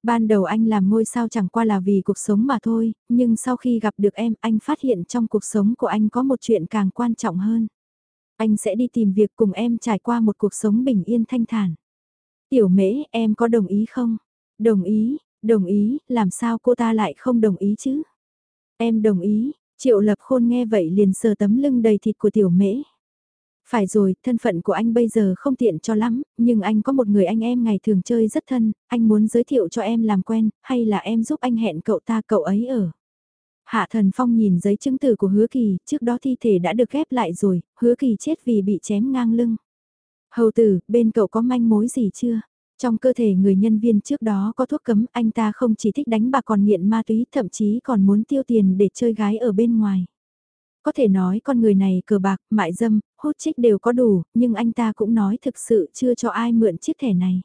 Ban đầu anh làm ngôi sao chẳng qua là vì cuộc sống mà thôi, nhưng sau khi gặp được em anh phát hiện trong cuộc sống của anh có một chuyện càng quan trọng hơn. Anh sẽ đi tìm việc cùng em trải qua một cuộc sống bình yên thanh thản. Tiểu mễ, em có đồng ý không? Đồng ý, đồng ý, làm sao cô ta lại không đồng ý chứ? Em đồng ý, triệu lập khôn nghe vậy liền sờ tấm lưng đầy thịt của tiểu mễ. Phải rồi, thân phận của anh bây giờ không tiện cho lắm, nhưng anh có một người anh em ngày thường chơi rất thân, anh muốn giới thiệu cho em làm quen, hay là em giúp anh hẹn cậu ta cậu ấy ở. Hạ Thần Phong nhìn giấy chứng từ của Hứa Kỳ, trước đó thi thể đã được ghép lại rồi, Hứa Kỳ chết vì bị chém ngang lưng. Hầu tử, bên cậu có manh mối gì chưa? Trong cơ thể người nhân viên trước đó có thuốc cấm, anh ta không chỉ thích đánh bạc còn nghiện ma túy, thậm chí còn muốn tiêu tiền để chơi gái ở bên ngoài. Có thể nói con người này cờ bạc, mại dâm, hút trích đều có đủ, nhưng anh ta cũng nói thực sự chưa cho ai mượn chiếc thẻ này.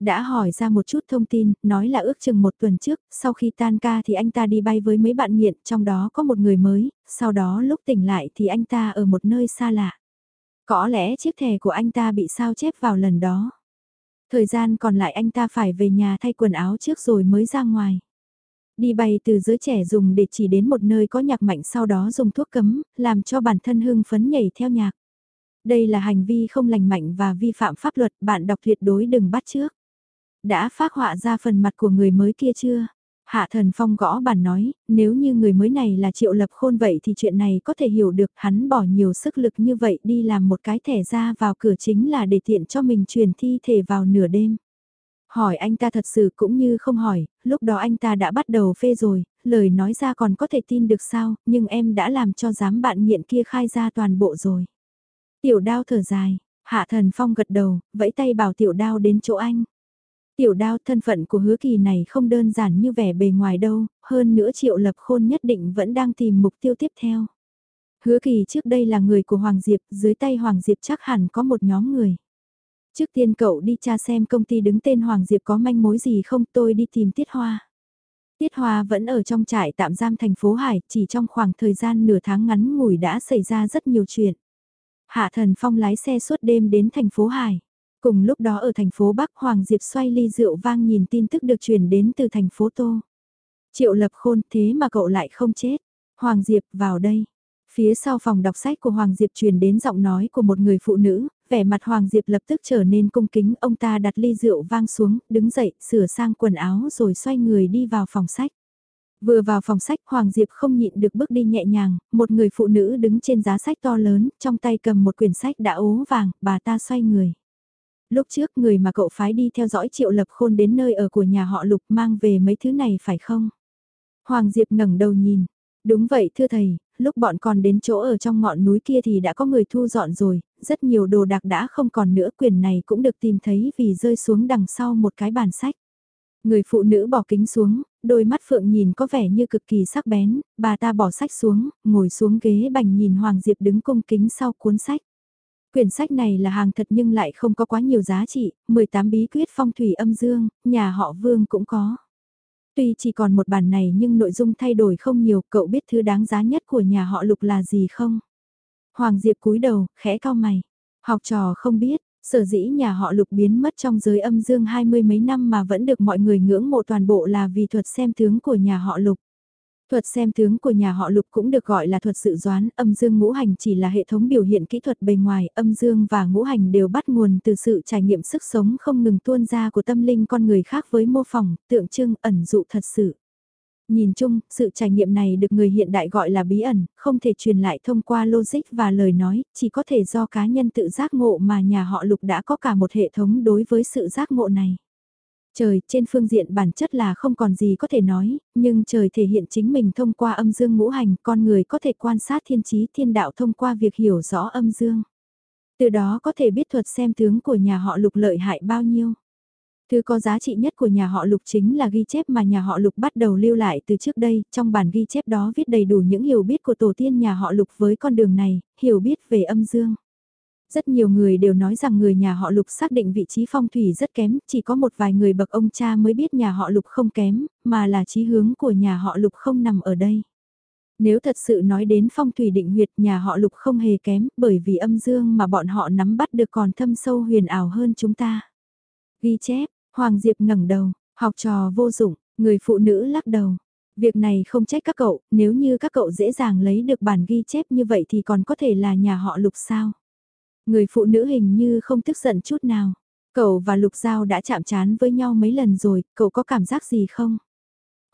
Đã hỏi ra một chút thông tin, nói là ước chừng một tuần trước, sau khi tan ca thì anh ta đi bay với mấy bạn nghiện, trong đó có một người mới, sau đó lúc tỉnh lại thì anh ta ở một nơi xa lạ. Có lẽ chiếc thẻ của anh ta bị sao chép vào lần đó. Thời gian còn lại anh ta phải về nhà thay quần áo trước rồi mới ra ngoài. Đi bay từ giới trẻ dùng để chỉ đến một nơi có nhạc mạnh sau đó dùng thuốc cấm, làm cho bản thân hưng phấn nhảy theo nhạc. Đây là hành vi không lành mạnh và vi phạm pháp luật, bạn đọc tuyệt đối đừng bắt trước. Đã phát họa ra phần mặt của người mới kia chưa? Hạ thần phong gõ bàn nói, nếu như người mới này là triệu lập khôn vậy thì chuyện này có thể hiểu được hắn bỏ nhiều sức lực như vậy đi làm một cái thẻ ra vào cửa chính là để tiện cho mình truyền thi thể vào nửa đêm. Hỏi anh ta thật sự cũng như không hỏi, lúc đó anh ta đã bắt đầu phê rồi, lời nói ra còn có thể tin được sao, nhưng em đã làm cho giám bạn nghiện kia khai ra toàn bộ rồi. Tiểu đao thở dài, hạ thần phong gật đầu, vẫy tay bảo tiểu đao đến chỗ anh. Tiểu đao thân phận của hứa kỳ này không đơn giản như vẻ bề ngoài đâu, hơn nữa triệu lập khôn nhất định vẫn đang tìm mục tiêu tiếp theo. Hứa kỳ trước đây là người của Hoàng Diệp, dưới tay Hoàng Diệp chắc hẳn có một nhóm người. Trước tiên cậu đi tra xem công ty đứng tên Hoàng Diệp có manh mối gì không tôi đi tìm Tiết Hoa. Tiết Hoa vẫn ở trong trại tạm giam thành phố Hải, chỉ trong khoảng thời gian nửa tháng ngắn ngủi đã xảy ra rất nhiều chuyện. Hạ Thần Phong lái xe suốt đêm đến thành phố Hải. Cùng lúc đó ở thành phố Bắc Hoàng Diệp xoay ly rượu vang nhìn tin tức được truyền đến từ thành phố Tô. Triệu lập khôn thế mà cậu lại không chết. Hoàng Diệp vào đây. Phía sau phòng đọc sách của Hoàng Diệp truyền đến giọng nói của một người phụ nữ, vẻ mặt Hoàng Diệp lập tức trở nên cung kính, ông ta đặt ly rượu vang xuống, đứng dậy, sửa sang quần áo rồi xoay người đi vào phòng sách. Vừa vào phòng sách Hoàng Diệp không nhịn được bước đi nhẹ nhàng, một người phụ nữ đứng trên giá sách to lớn, trong tay cầm một quyển sách đã ố vàng, bà ta xoay người. Lúc trước người mà cậu phái đi theo dõi triệu lập khôn đến nơi ở của nhà họ Lục mang về mấy thứ này phải không? Hoàng Diệp ngẩng đầu nhìn. Đúng vậy thưa thầy, lúc bọn còn đến chỗ ở trong ngọn núi kia thì đã có người thu dọn rồi, rất nhiều đồ đạc đã không còn nữa quyền này cũng được tìm thấy vì rơi xuống đằng sau một cái bàn sách. Người phụ nữ bỏ kính xuống, đôi mắt phượng nhìn có vẻ như cực kỳ sắc bén, bà ta bỏ sách xuống, ngồi xuống ghế bành nhìn Hoàng Diệp đứng cung kính sau cuốn sách. Quyển sách này là hàng thật nhưng lại không có quá nhiều giá trị, 18 bí quyết phong thủy âm dương, nhà họ Vương cũng có. Tuy chỉ còn một bản này nhưng nội dung thay đổi không nhiều, cậu biết thứ đáng giá nhất của nhà họ Lục là gì không? Hoàng Diệp cúi đầu, khẽ cao mày. Học trò không biết, sở dĩ nhà họ Lục biến mất trong giới âm dương hai mươi mấy năm mà vẫn được mọi người ngưỡng mộ toàn bộ là vì thuật xem tướng của nhà họ Lục. Thuật xem tướng của nhà họ Lục cũng được gọi là thuật dự đoán, âm dương ngũ hành chỉ là hệ thống biểu hiện kỹ thuật bề ngoài, âm dương và ngũ hành đều bắt nguồn từ sự trải nghiệm sức sống không ngừng tuôn ra của tâm linh con người khác với mô phỏng, tượng trưng, ẩn dụ thật sự. Nhìn chung, sự trải nghiệm này được người hiện đại gọi là bí ẩn, không thể truyền lại thông qua logic và lời nói, chỉ có thể do cá nhân tự giác ngộ mà nhà họ Lục đã có cả một hệ thống đối với sự giác ngộ này. Trời, trên phương diện bản chất là không còn gì có thể nói, nhưng trời thể hiện chính mình thông qua âm dương ngũ hành, con người có thể quan sát thiên trí thiên đạo thông qua việc hiểu rõ âm dương. Từ đó có thể biết thuật xem tướng của nhà họ lục lợi hại bao nhiêu. Thứ có giá trị nhất của nhà họ lục chính là ghi chép mà nhà họ lục bắt đầu lưu lại từ trước đây, trong bản ghi chép đó viết đầy đủ những hiểu biết của tổ tiên nhà họ lục với con đường này, hiểu biết về âm dương. Rất nhiều người đều nói rằng người nhà họ Lục xác định vị trí phong thủy rất kém, chỉ có một vài người bậc ông cha mới biết nhà họ Lục không kém, mà là chí hướng của nhà họ Lục không nằm ở đây. Nếu thật sự nói đến phong thủy định huyệt nhà họ Lục không hề kém, bởi vì âm dương mà bọn họ nắm bắt được còn thâm sâu huyền ảo hơn chúng ta. Ghi chép, Hoàng Diệp ngẩng đầu, học trò vô dụng, người phụ nữ lắc đầu. Việc này không trách các cậu, nếu như các cậu dễ dàng lấy được bản ghi chép như vậy thì còn có thể là nhà họ Lục sao? Người phụ nữ hình như không tức giận chút nào. Cậu và Lục Giao đã chạm chán với nhau mấy lần rồi, cậu có cảm giác gì không?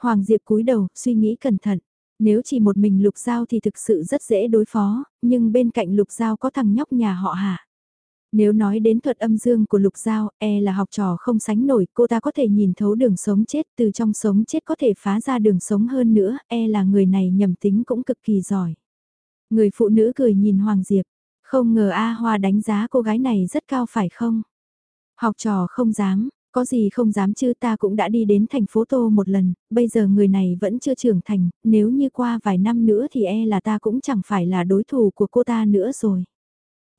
Hoàng Diệp cúi đầu, suy nghĩ cẩn thận. Nếu chỉ một mình Lục Giao thì thực sự rất dễ đối phó, nhưng bên cạnh Lục Giao có thằng nhóc nhà họ hạ. Nếu nói đến thuật âm dương của Lục Giao, e là học trò không sánh nổi, cô ta có thể nhìn thấu đường sống chết, từ trong sống chết có thể phá ra đường sống hơn nữa, e là người này nhầm tính cũng cực kỳ giỏi. Người phụ nữ cười nhìn Hoàng Diệp, không ngờ A Hoa đánh giá cô gái này rất cao phải không? Học trò không dám, Có gì không dám chứ ta cũng đã đi đến thành phố Tô một lần, bây giờ người này vẫn chưa trưởng thành, nếu như qua vài năm nữa thì e là ta cũng chẳng phải là đối thủ của cô ta nữa rồi.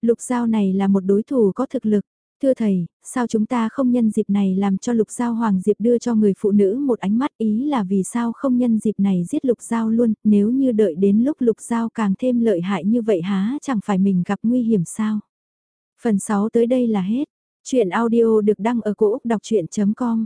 Lục Giao này là một đối thủ có thực lực. Thưa thầy, sao chúng ta không nhân dịp này làm cho Lục Giao Hoàng Diệp đưa cho người phụ nữ một ánh mắt ý là vì sao không nhân dịp này giết Lục Giao luôn, nếu như đợi đến lúc Lục Giao càng thêm lợi hại như vậy há chẳng phải mình gặp nguy hiểm sao. Phần 6 tới đây là hết. Chuyện audio được đăng ở cổ Úc đọc chuyện.com